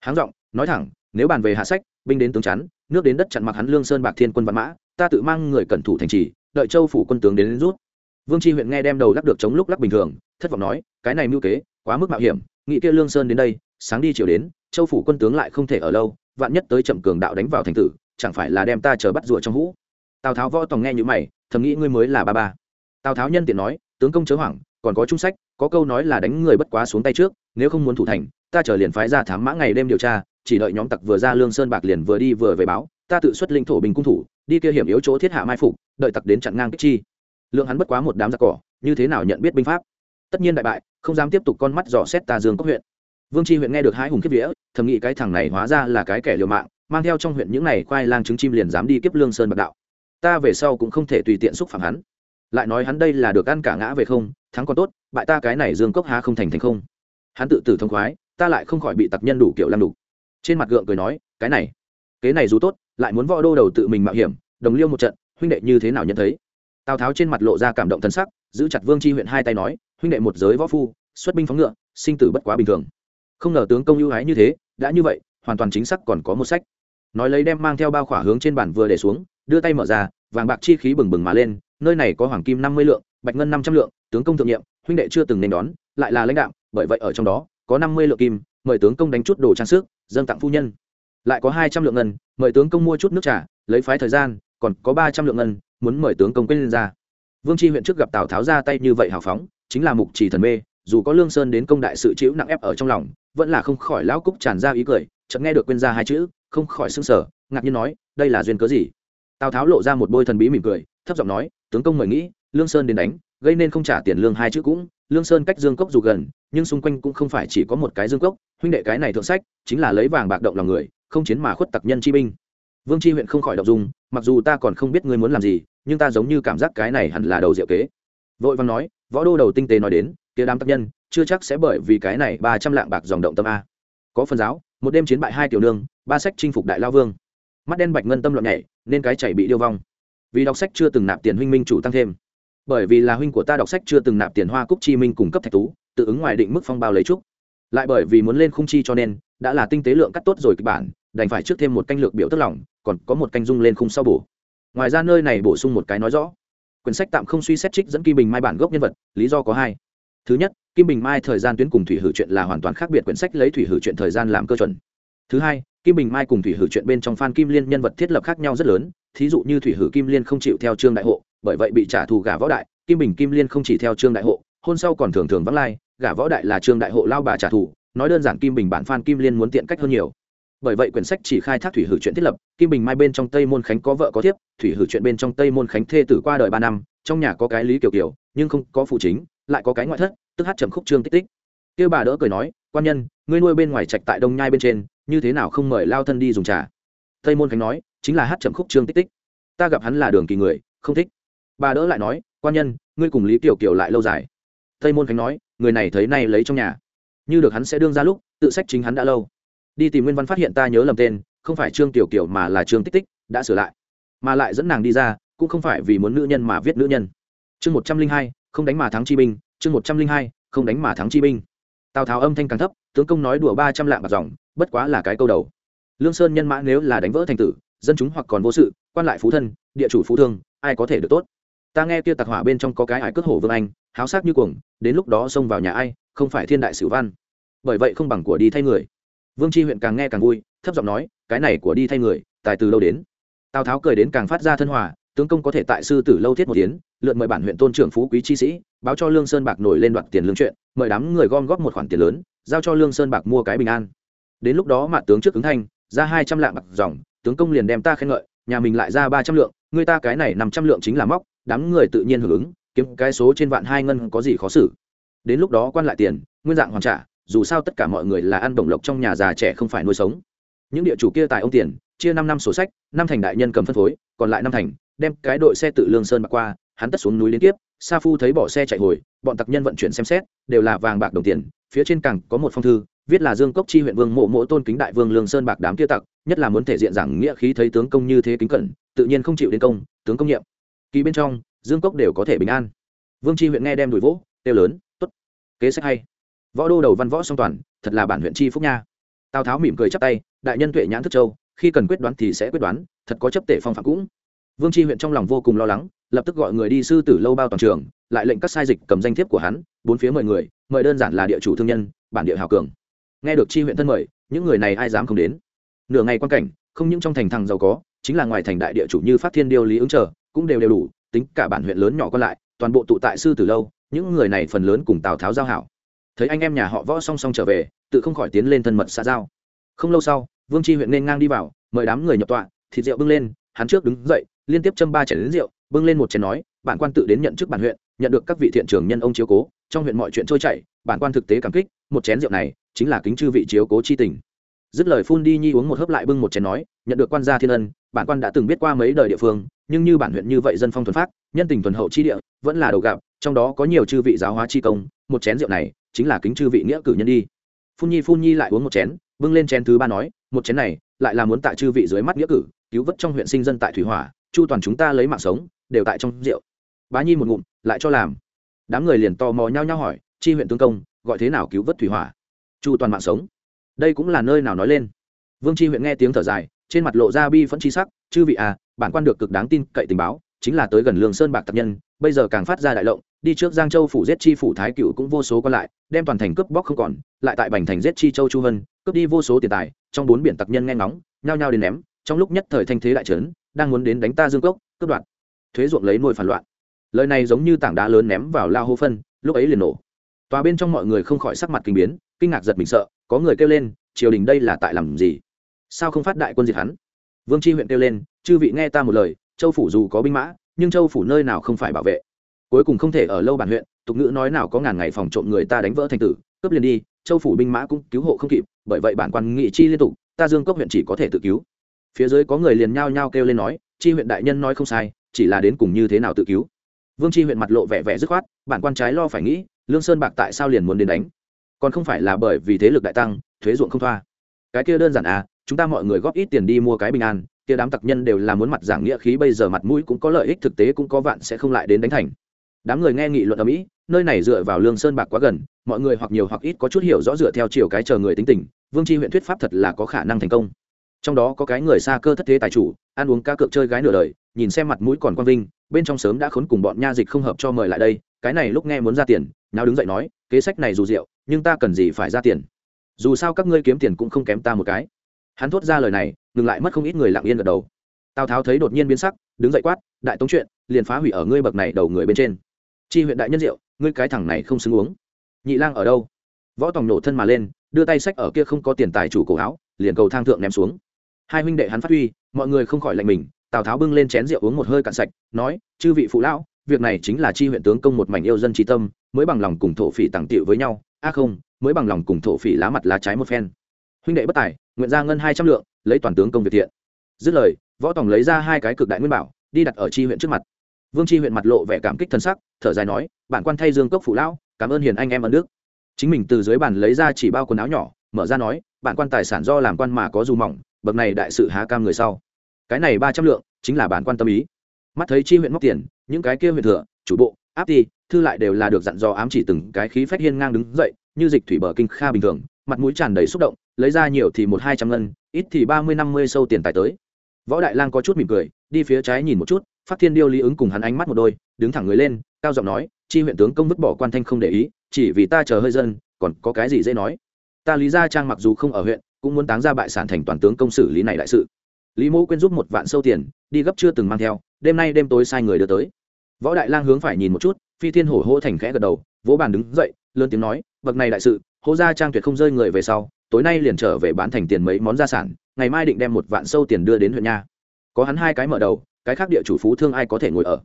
Háng giọng, nói thẳng, nếu bàn về hạ sách, binh đến tướng chắn, nước đến đất chặn mặc hắn lương sơn bạc thiên quân văn mã ta tự mang người cẩn thủ thành trì đợi châu phủ quân tướng đến, đến rút. Vương tri huyện nghe đem đầu lắc được chống lúc lắc bình thường thất vọng nói cái này mưu kế quá mức mạo hiểm nghị kia lương sơn đến đây sáng đi chiều đến châu phủ quân tướng lại không thể ở lâu vạn nhất tới chậm cường đạo đánh vào thành tử chẳng phải là đem ta chờ bắt rùa trong hũ. Tào tháo võ tòng nghe như mày thầm nghĩ ngươi mới là ba ba. Tào tháo nhân tiện nói tướng công chớ hoảng còn có trung sách có câu nói là đánh người bất quá xuống tay trước nếu không muốn thủ thành ta chờ liền phái ra thám mã ngày đêm điều tra chỉ đợi nhóm tặc vừa ra lương sơn bạc liền vừa đi vừa về báo ta tự xuất linh thổ bình cung thủ, đi kia hiểm yếu chỗ thiết hạ mai phục, đợi tặc đến chặn ngang kích chi. Lượng hắn bất quá một đám giặc cỏ, như thế nào nhận biết binh pháp? Tất nhiên đại bại, không dám tiếp tục con mắt dò xét ta dương cốc huyện. Vương tri huyện nghe được hai hùng kiếp vía, thầm nghĩ cái thằng này hóa ra là cái kẻ liều mạng, mang theo trong huyện những này khoai lang trứng chim liền dám đi kiếp lương sơn bạc đạo. Ta về sau cũng không thể tùy tiện xúc phạm hắn. Lại nói hắn đây là được ăn cả ngã về không, thắng còn tốt, bại ta cái này dương cốc há không thành thành không. Hắn tự tử thông khoái, ta lại không khỏi bị tặc nhân đủ kiểu làm đủ trên mặt gượng cười nói, cái này kế này dù tốt lại muốn võ đô đầu tự mình mạo hiểm, đồng liêu một trận, huynh đệ như thế nào nhận thấy? Tào tháo trên mặt lộ ra cảm động thân sắc, giữ chặt vương chi huyện hai tay nói, huynh đệ một giới võ phu, xuất binh phóng ngựa, sinh tử bất quá bình thường. Không ngờ tướng công ưu ái như thế, đã như vậy, hoàn toàn chính xác còn có một sách. Nói lấy đem mang theo bao khỏa hướng trên bàn vừa để xuống, đưa tay mở ra, vàng bạc chi khí bừng bừng mà lên, nơi này có hoàng kim năm mươi lượng, bạch ngân năm trăm lượng, tướng công thượng nhiệm, huynh đệ chưa từng nên đón, lại là lãnh đạo, bởi vậy ở trong đó, có năm mươi lượng kim, mời tướng công đánh chút đồ trang sức, dâng tặng phu nhân lại có hai trăm lượng ngân, mời tướng công mua chút nước trà, lấy phái thời gian, còn có ba trăm lượng ngân, muốn mời tướng công quên lên ra. Vương tri huyện trước gặp tào tháo ra tay như vậy hào phóng, chính là mục trì thần mê, dù có lương sơn đến công đại sự chịu nặng ép ở trong lòng, vẫn là không khỏi lão cúc tràn ra ý cười, chợt nghe được quên ra hai chữ, không khỏi sưng sở ngạc nhiên nói, đây là duyên cớ gì? Tào tháo lộ ra một bôi thần bí mỉm cười, thấp giọng nói, tướng công mời nghĩ, lương sơn đến đánh, gây nên không trả tiền lương hai chữ cũng, lương sơn cách dương cốc dù gần, nhưng xung quanh cũng không phải chỉ có một cái dương cốc, huynh đệ cái này thượng sách, chính là lấy vàng bạc động lòng người không chiến mà khuất tặc nhân chi binh. Vương tri huyện không khỏi động dung, mặc dù ta còn không biết ngươi muốn làm gì, nhưng ta giống như cảm giác cái này hẳn là đầu diệu kế. Vội văn nói, võ đô đầu tinh tế nói đến, kia đám tác nhân, chưa chắc sẽ bởi vì cái này ba trăm lạng bạc dòng động tâm a. Có phần giáo, một đêm chiến bại hai tiểu nương, ba sách chinh phục đại lao vương. Mắt đen bạch ngân tâm loạn nhảy, nên cái chảy bị điêu vong. Vì đọc sách chưa từng nạp tiền huynh minh chủ tăng thêm. Bởi vì là huynh của ta đọc sách chưa từng nạp tiền hoa cúc chi minh cung cấp thạch tú, tự ứng ngoài định mức phong bao lấy trúc. Lại bởi vì muốn lên khung chi cho nên, đã là tinh tế lượng cắt tốt rồi kịch bản đành phải trước thêm một canh lược biểu tức lòng, còn có một canh dung lên khung sau bổ. Ngoài ra nơi này bổ sung một cái nói rõ. Quyển sách tạm không suy xét trích dẫn kim bình mai bản gốc nhân vật, lý do có hai. Thứ nhất, kim bình mai thời gian tuyến cùng thủy hử chuyện là hoàn toàn khác biệt quyển sách lấy thủy hử chuyện thời gian làm cơ chuẩn. Thứ hai, kim bình mai cùng thủy hử chuyện bên trong phan kim liên nhân vật thiết lập khác nhau rất lớn, thí dụ như thủy hử kim liên không chịu theo trương đại hộ, bởi vậy bị trả thù gả võ đại, kim bình kim liên không chỉ theo trương đại hộ, hôn sau còn thường thường vắng lai, gả võ đại là trương đại hộ lao bà trả thù, nói đơn giản kim bình bản phan kim liên muốn tiện cách hơn nhiều bởi vậy quyển sách chỉ khai thác thủy hử chuyện thiết lập, kim bình mai bên trong tây môn khánh có vợ có thiếp, thủy hử chuyện bên trong tây môn khánh thê tử qua đời ba năm, trong nhà có cái lý kiểu kiểu nhưng không có phụ chính, lại có cái ngoại thất, tức hát trầm khúc trương tích tích. Kêu bà đỡ cười nói, quan nhân, ngươi nuôi bên ngoài trạch tại đông nhai bên trên, như thế nào không mời lao thân đi dùng trà? Tây môn khánh nói, chính là hát trầm khúc trương tích tích. Ta gặp hắn là đường kỳ người, không thích. Bà đỡ lại nói, quan nhân, ngươi cùng lý tiểu kiều lại lâu dài. Tây môn khánh nói, người này thấy nay lấy trong nhà. Như được hắn sẽ đương ra lúc, tự sách chính hắn đã lâu đi tìm nguyên văn phát hiện ta nhớ lầm tên, không phải trương tiểu kiểu mà là trương tích tích, đã sửa lại. Mà lại dẫn nàng đi ra, cũng không phải vì muốn nữ nhân mà viết nữ nhân. Chương một trăm linh hai, không đánh mà thắng chi binh, chương một trăm linh hai, không đánh mà thắng chi binh. Tào tháo âm thanh càng thấp, tướng công nói đùa ba trăm lạng bạc dòng, bất quá là cái câu đầu. Lương sơn nhân mã nếu là đánh vỡ thành tử, dân chúng hoặc còn vô sự, quan lại phú thân, địa chủ phú thương, ai có thể được tốt? Ta nghe kia tạc hỏa bên trong có cái ải cất hổ vương anh, háo sắc như cuồng, đến lúc đó xông vào nhà ai, không phải thiên đại sử văn. Bởi vậy không bằng của đi thay người vương tri huyện càng nghe càng vui thấp giọng nói cái này của đi thay người tài từ lâu đến? Tào tháo cười đến càng phát ra thân hòa tướng công có thể tại sư tử lâu thiết một tiếng, lượn mời bản huyện tôn trưởng phú quý chi sĩ báo cho lương sơn bạc nổi lên đoạt tiền lương chuyện mời đám người gom góp một khoản tiền lớn giao cho lương sơn bạc mua cái bình an. Đến lúc đó mạ tướng trước ứng thanh ra hai trăm lạng bạc dòng tướng công liền đem ta khen ngợi nhà mình lại ra ba trăm lượng người ta cái này năm trăm lượng chính là móc đám người tự nhiên hưởng ứng kiếm cái số trên vạn hai ngân có gì khó xử. Đến lúc đó quan lại tiền nguyên dạng hoàn trả dù sao tất cả mọi người là ăn bổng lộc trong nhà già trẻ không phải nuôi sống. Những địa chủ kia tài ông tiền, chia năm năm sổ sách, năm thành đại nhân cầm phân phối, còn lại năm thành, đem cái đội xe tự lương sơn bạc qua, hắn tất xuống núi liên tiếp, sa phu thấy bỏ xe chạy hồi, bọn tặc nhân vận chuyển xem xét, đều là vàng bạc đồng tiền, phía trên càng có một phong thư, viết là dương cốc chi huyện vương mộ mộ tôn kính đại vương lương sơn bạc đám kia tặc, nhất là muốn thể diện rằng nghĩa khí thấy tướng công như thế kính cẩn, tự nhiên không chịu đến công, tướng công nhiệm. Kỳ bên trong, dương cốc đều có thể bình an. Vương chi huyện nghe đem đuổi vỗ tiêu lớn, tốt, kế sách hay võ đô đầu văn võ song toàn thật là bản huyện Tri phúc nha. Tào tháo mỉm cười chắp tay đại nhân tuệ nhãn thức châu khi cần quyết đoán thì sẽ quyết đoán thật có chấp tể phong phạm cũng. Vương tri huyện trong lòng vô cùng lo lắng lập tức gọi người đi sư tử lâu bao toàn trường lại lệnh các sai dịch cầm danh thiếp của hắn bốn phía mời người mời đơn giản là địa chủ thương nhân bản địa hào cường. Nghe được Tri huyện thân mời những người này ai dám không đến. Nửa ngày quan cảnh không những trong thành thằng giàu có chính là ngoài thành đại địa chủ như phát thiên điêu lý ứng trở, cũng đều đều đủ tính cả bản huyện lớn nhỏ còn lại toàn bộ tụ tại sư tử lâu những người này phần lớn cùng tào tháo giao hảo thấy anh em nhà họ võ song song trở về, tự không khỏi tiến lên thân mật xã giao. Không lâu sau, vương tri huyện nên ngang đi vào, mời đám người nhập tọa, thịt rượu bưng lên, hắn trước đứng dậy, liên tiếp châm ba chén đến rượu, bưng lên một chén nói, bản quan tự đến nhận chức bản huyện, nhận được các vị thiện trưởng nhân ông chiếu cố, trong huyện mọi chuyện trôi chảy, bản quan thực tế cảm kích, một chén rượu này chính là kính chư vị chiếu cố chi tình. Dứt lời phun đi nhi uống một hớp lại bưng một chén nói, nhận được quan gia thiên ân, bản quan đã từng biết qua mấy đời địa phương, nhưng như bản huyện như vậy dân phong thuần phát nhân tình thuần hậu chi địa, vẫn là đầu gặp, trong đó có nhiều chư vị giáo hóa chi công một chén rượu này chính là kính chư vị nghĩa cử nhân đi. Phun nhi phun nhi lại uống một chén, bưng lên chén thứ ba nói, một chén này lại là muốn tại chư vị dưới mắt nghĩa cử, cứu vớt trong huyện sinh dân tại thủy hỏa, chu toàn chúng ta lấy mạng sống, đều tại trong rượu. Bá nhi một ngụm, lại cho làm. Đám người liền tò mò nhau nhau hỏi, chi huyện tướng công, gọi thế nào cứu vớt thủy hỏa? Chu toàn mạng sống. Đây cũng là nơi nào nói lên? Vương tri huyện nghe tiếng thở dài, trên mặt lộ ra bi phẫn chi sắc, chư vị à bản quan được cực đáng tin cậy tình báo, chính là tới gần lương sơn bạc tập nhân, bây giờ càng phát ra đại lộng đi trước giang châu phủ giết chi phủ thái cựu cũng vô số còn lại, đem toàn thành cướp bóc không còn, lại tại bành thành giết chi châu chu vân cướp đi vô số tiền tài, trong bốn biển tặc nhân nghe ngóng, nhao nhao đến ném, trong lúc nhất thời thanh thế đại trấn đang muốn đến đánh ta dương cốc, cướp đoạt. Thuế ruộng lấy nuôi phản loạn. Lời này giống như tảng đá lớn ném vào lao hô phân, lúc ấy liền nổ. Tòa bên trong mọi người không khỏi sắc mặt kinh biến, kinh ngạc giật mình sợ, có người kêu lên, triều đình đây là tại làm gì? Sao không phát đại quân diệt hắn? Vương tri huyện kêu lên, chư vị nghe ta một lời, châu phủ dù có binh mã, nhưng châu phủ nơi nào không phải bảo vệ? Cuối cùng không thể ở lâu bản huyện, tục ngữ nói nào có ngàn ngày phòng trộm người ta đánh vỡ thành tử, cướp liền đi, châu phủ binh mã cũng cứu hộ không kịp, bởi vậy bản quan nghị chi liên tục, ta dương cốc huyện chỉ có thể tự cứu. Phía dưới có người liền nhao nhao kêu lên nói, chi huyện đại nhân nói không sai, chỉ là đến cùng như thế nào tự cứu. Vương chi huyện mặt lộ vẻ vẻ dứt khoát, bản quan trái lo phải nghĩ, lương sơn bạc tại sao liền muốn đến đánh? Còn không phải là bởi vì thế lực đại tăng, thuế ruộng không thoa. Cái kia đơn giản à chúng ta mọi người góp ít tiền đi mua cái bình an, kia đám tặc nhân đều là muốn mặt giảng nghĩa khí, bây giờ mặt mũi cũng có lợi ích thực tế cũng có vạn sẽ không lại đến đánh thành đám người nghe nghị luận ở mỹ nơi này dựa vào lương sơn bạc quá gần, mọi người hoặc nhiều hoặc ít có chút hiểu rõ dựa theo chiều cái chờ người tính tình, vương tri huyện thuyết pháp thật là có khả năng thành công. Trong đó có cái người xa cơ thất thế tài chủ, ăn uống ca cược chơi gái nửa đời, nhìn xem mặt mũi còn quang vinh, bên trong sớm đã khốn cùng bọn nha dịch không hợp cho mời lại đây, cái này lúc nghe muốn ra tiền, nào đứng dậy nói, kế sách này dù rượu, nhưng ta cần gì phải ra tiền. Dù sao các ngươi kiếm tiền cũng không kém ta một cái. Hắn thốt ra lời này, ngừng lại mất không ít người lặng yên gật đầu. Tào tháo thấy đột nhiên biến sắc, đứng dậy quát, đại tống chuyện, liền phá hủy ở ngươi bậc này đầu người bên trên chi huyện đại nhân rượu, ngươi cái thằng này không xứng uống. Nhị lang ở đâu? Võ tòng nổ thân mà lên, đưa tay sách ở kia không có tiền tài chủ cổ áo, liền cầu thang thượng ném xuống. Hai huynh đệ hắn phát huy, mọi người không khỏi lạnh mình, tào tháo bưng lên chén rượu uống một hơi cạn sạch, nói, chư vị phụ lão, việc này chính là chi huyện tướng công một mảnh yêu dân trí tâm, mới bằng lòng cùng thổ phỉ tặng tiệu với nhau, a không, mới bằng lòng cùng thổ phỉ lá mặt lá trái một phen. Huynh đệ bất tài, nguyện ra ngân hai trăm lượng, lấy toàn tướng công việc thiện. Dứt lời, võ tòng lấy ra hai cái cực đại nguyên bảo, đi đặt ở chi huyện trước mặt vương chi huyện mặt lộ vẻ cảm kích thân sắc, thở dài nói, bản quan thay dương cốc phụ lão, cảm ơn hiền anh em ở đức. Chính mình từ dưới bàn lấy ra chỉ bao quần áo nhỏ, mở ra nói, bản quan tài sản do làm quan mà có dù mỏng, bậc này đại sự há cam người sau. Cái này ba trăm lượng, chính là bản quan tâm ý. Mắt thấy chi huyện móc tiền, những cái kia huyện thừa, chủ bộ, áp ti, thư lại đều là được dặn dò ám chỉ từng cái khí phách hiên ngang đứng dậy, như dịch thủy bờ kinh kha bình thường, mặt mũi tràn đầy xúc động, lấy ra nhiều thì một hai trăm ngân, ít thì ba mươi năm mươi sâu tiền tài tới. Võ đại lang có chút mỉm cười, đi phía trái nhìn một chút phát thiên điêu lý ứng cùng hắn ánh mắt một đôi, đứng thẳng người lên, cao giọng nói, chi huyện tướng công vứt bỏ quan thanh không để ý, chỉ vì ta chờ hơi dân, còn có cái gì dễ nói? Ta lý gia trang mặc dù không ở huyện, cũng muốn táng ra bại sản thành toàn tướng công xử lý này đại sự. Lý mẫu quên giúp một vạn sâu tiền, đi gấp chưa từng mang theo, đêm nay đêm tối sai người đưa tới. Võ đại lang hướng phải nhìn một chút, phi thiên hổ hô thành khẽ gật đầu, vỗ bàn đứng dậy, lớn tiếng nói, bậc này đại sự, hô gia trang tuyệt không rơi người về sau, tối nay liền trở về bán thành tiền mấy món gia sản, ngày mai định đem một vạn sâu tiền đưa đến huyện nha. Có hắn hai cái mở đầu cái khác địa chủ phú thương ai có thể ngồi ở?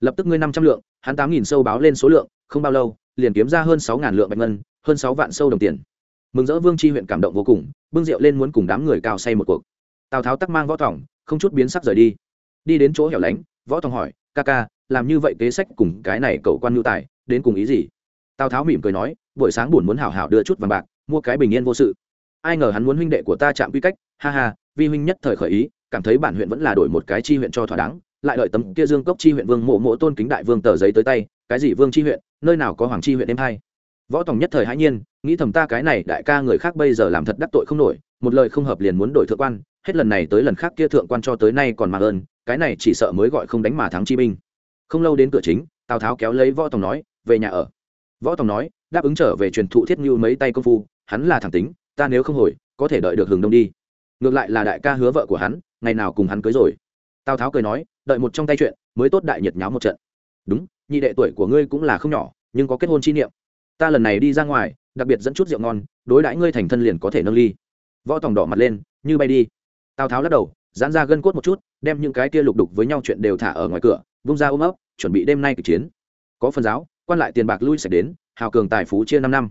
Lập tức ngươi năm trăm lượng, hắn tám nghìn sâu báo lên số lượng, không bao lâu, liền kiếm ra hơn sáu ngàn lượng bạch ngân, hơn sáu vạn sâu đồng tiền. Mừng rỡ vương tri huyện cảm động vô cùng, bưng rượu lên muốn cùng đám người cao say một cuộc. Tào tháo tắc mang võ thỏng, không chút biến sắc rời đi. Đi đến chỗ hẻo lánh, võ thỏng hỏi, ca ca, làm như vậy kế sách cùng cái này cậu quan nhu tài, đến cùng ý gì? Tào tháo mỉm cười nói, buổi sáng buồn muốn hảo hảo đưa chút vàng bạc, mua cái bình yên vô sự. Ai ngờ hắn muốn huynh đệ của ta chạm quy cách, ha ha, vi huynh nhất thời khởi ý cảm thấy bản huyện vẫn là đổi một cái chi huyện cho thỏa đáng, lại đợi tấm kia dương cốc chi huyện vương mộ mộ tôn kính đại vương tờ giấy tới tay, cái gì vương chi huyện, nơi nào có hoàng chi huyện em hai. Võ tòng nhất thời hãi nhiên, nghĩ thầm ta cái này đại ca người khác bây giờ làm thật đắc tội không nổi, một lời không hợp liền muốn đổi thượng quan, hết lần này tới lần khác kia thượng quan cho tới nay còn mạng ơn, cái này chỉ sợ mới gọi không đánh mà thắng chi binh. Không lâu đến cửa chính, tào tháo kéo lấy võ tòng nói, về nhà ở. Võ tòng nói, đáp ứng trở về truyền thụ thiết như mấy tay công phu, hắn là thẳng tính, ta nếu không hồi, có thể đợi được hừng đông đi. Ngược lại là đại ca hứa vợ của hắn ngày nào cùng hắn cưới rồi? Tào tháo cười nói, đợi một trong tay chuyện, mới tốt đại nhiệt nháo một trận. Đúng, nhị đệ tuổi của ngươi cũng là không nhỏ, nhưng có kết hôn chi niệm. Ta lần này đi ra ngoài, đặc biệt dẫn chút rượu ngon, đối đãi ngươi thành thân liền có thể nâng ly. Võ tòng đỏ mặt lên, như bay đi. Tào tháo lắc đầu, giãn ra gân cốt một chút, đem những cái kia lục đục với nhau chuyện đều thả ở ngoài cửa, vung ra ôm ấp, chuẩn bị đêm nay kịch chiến. Có phần giáo, quan lại tiền bạc lui sạch đến, hào cường tài phú chia năm năm.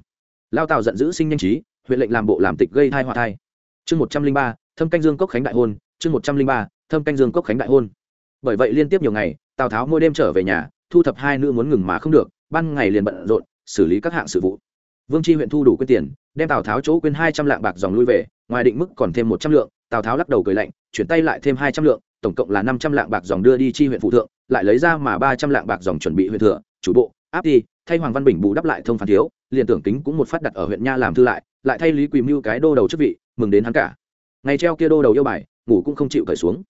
Lao tào giận dữ sinh nhanh trí, huyện lệnh làm bộ làm tịch gây thai họa thai chương một trăm linh ba, thâm canh dương cốc khánh đại hôn chương một trăm linh ba, thâm canh dương cốc khánh đại hôn. Bởi vậy liên tiếp nhiều ngày, tào tháo mỗi đêm trở về nhà, thu thập hai nữ muốn ngừng mà không được, ban ngày liền bận rộn, xử lý các hạng sự vụ. Vương tri huyện thu đủ quyên tiền, đem tào tháo chỗ quyên hai trăm lạng bạc dòng lui về, ngoài định mức còn thêm một trăm lượng, tào tháo lắc đầu cười lạnh, chuyển tay lại thêm hai trăm lượng, tổng cộng là năm trăm lạng bạc dòng đưa đi chi huyện phụ thượng, lại lấy ra mà ba trăm lạng bạc dòng chuẩn bị huyện thừa, chủ bộ, áp đi, thay hoàng văn bình bù đắp lại thông phản thiếu, liền tưởng tính cũng một phát đặt ở huyện nha làm thư lại lại thay lý quỳ mưu cái đô đầu chức vị, mừng đến hắn cả ngày treo kia đô đầu yêu bài, ngủ cũng không chịu cởi xuống.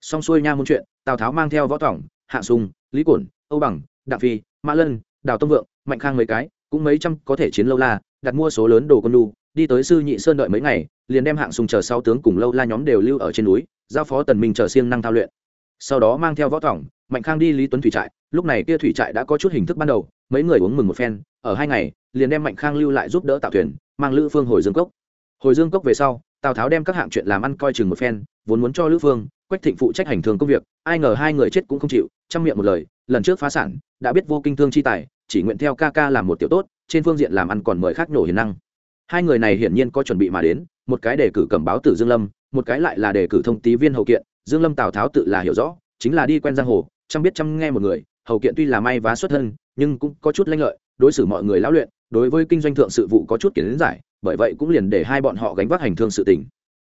Xong xuôi nha môn chuyện, tào tháo mang theo võ tỏng hạ sùng, lý cổn, âu bằng, đặng phi, mã lân, đào tông vượng, mạnh khang mấy cái, cũng mấy trăm có thể chiến lâu la, đặt mua số lớn đồ con đu đi tới sư nhị sơn đợi mấy ngày, liền đem hạng sùng chờ sau tướng cùng lâu la nhóm đều lưu ở trên núi, giao phó tần minh chờ siêng năng thao luyện. Sau đó mang theo võ thỏng mạnh khang đi lý tuấn thủy trại, lúc này kia thủy trại đã có chút hình thức ban đầu, mấy người uống mừng một phen, ở hai ngày, liền đem mạnh khang lưu lại giúp đỡ tạo thuyền, mang lữ phương hồi dương cốc. Hồi dương cốc về sau tào tháo đem các hạng chuyện làm ăn coi chừng một phen, vốn muốn cho lữ phương, quách thịnh phụ trách hành thường công việc, ai ngờ hai người chết cũng không chịu, chăm miệng một lời, lần trước phá sản, đã biết vô kinh thương chi tài, chỉ nguyện theo ca ca làm một tiểu tốt, trên phương diện làm ăn còn mời khác nhổ hiền năng. Hai người này hiển nhiên có chuẩn bị mà đến, một cái đề cử cầm báo tử dương lâm, một cái lại là đề cử thông tí viên hậu kiện, dương lâm tào tháo tự là hiểu rõ, chính là đi quen giang hồ, chăm biết chăm nghe một người hậu kiện tuy là may vá xuất thân, nhưng cũng có chút lanh lợi, đối xử mọi người lão luyện, đối với kinh doanh thượng sự vụ có chút kiến giải bởi vậy cũng liền để hai bọn họ gánh vác hành thương sự tình.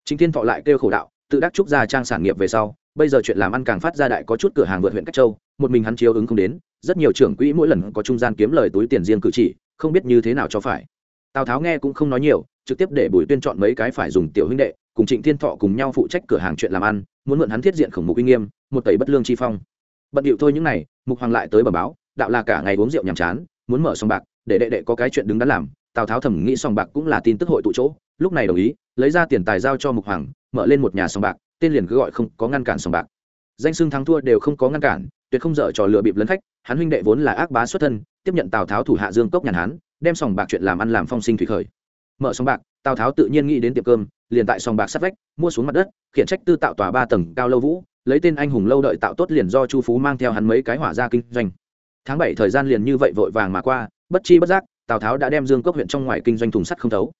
Chính thiên thọ lại kêu khổ đạo, tự đắc trúc ra trang sản nghiệp về sau, bây giờ chuyện làm ăn càng phát ra đại có chút cửa hàng vượt huyện cách châu, một mình hắn chiếu ứng không đến, rất nhiều trưởng quỹ mỗi lần có trung gian kiếm lời túi tiền riêng cử chỉ, không biết như thế nào cho phải. Tào tháo nghe cũng không nói nhiều, trực tiếp để bùi tuyên chọn mấy cái phải dùng tiểu huynh đệ, cùng trịnh thiên thọ cùng nhau phụ trách cửa hàng chuyện làm ăn, muốn mượn hắn thiết diện khổng mục uy nghiêm, một tẩy bất lương chi phong. Bận điệu thôi những này, mục hoàng lại tới bờ báo, đạo là cả ngày uống rượu nhàm chán, muốn mở sòng bạc, để đệ đệ có cái chuyện đứng đắn làm tào tháo thẩm nghĩ sòng bạc cũng là tin tức hội tụ chỗ, lúc này đồng ý, lấy ra tiền tài giao cho mục hoàng, mở lên một nhà sòng bạc, tên liền cứ gọi không có ngăn cản sòng bạc. Danh xưng thắng thua đều không có ngăn cản, tuyệt không dở trò lừa bịp lấn khách, hắn huynh đệ vốn là ác bá xuất thân, tiếp nhận tào tháo thủ hạ dương cốc nhàn hán, đem sòng bạc chuyện làm ăn làm phong sinh thủy khởi. Mở sòng bạc, tào tháo tự nhiên nghĩ đến tiệm cơm, liền tại sòng bạc sát vách, mua xuống mặt đất, khiển trách tư tạo tòa ba tầng cao lâu vũ, lấy tên anh hùng lâu đợi tạo tốt liền do chu phú mang theo hắn mấy cái hỏa ra kinh doanh. Tháng bảy thời gian liền như vậy vội vàng mà qua, bất chi bất giác tào tháo đã đem dương cốc huyện trong ngoài kinh doanh thùng sắt không thấu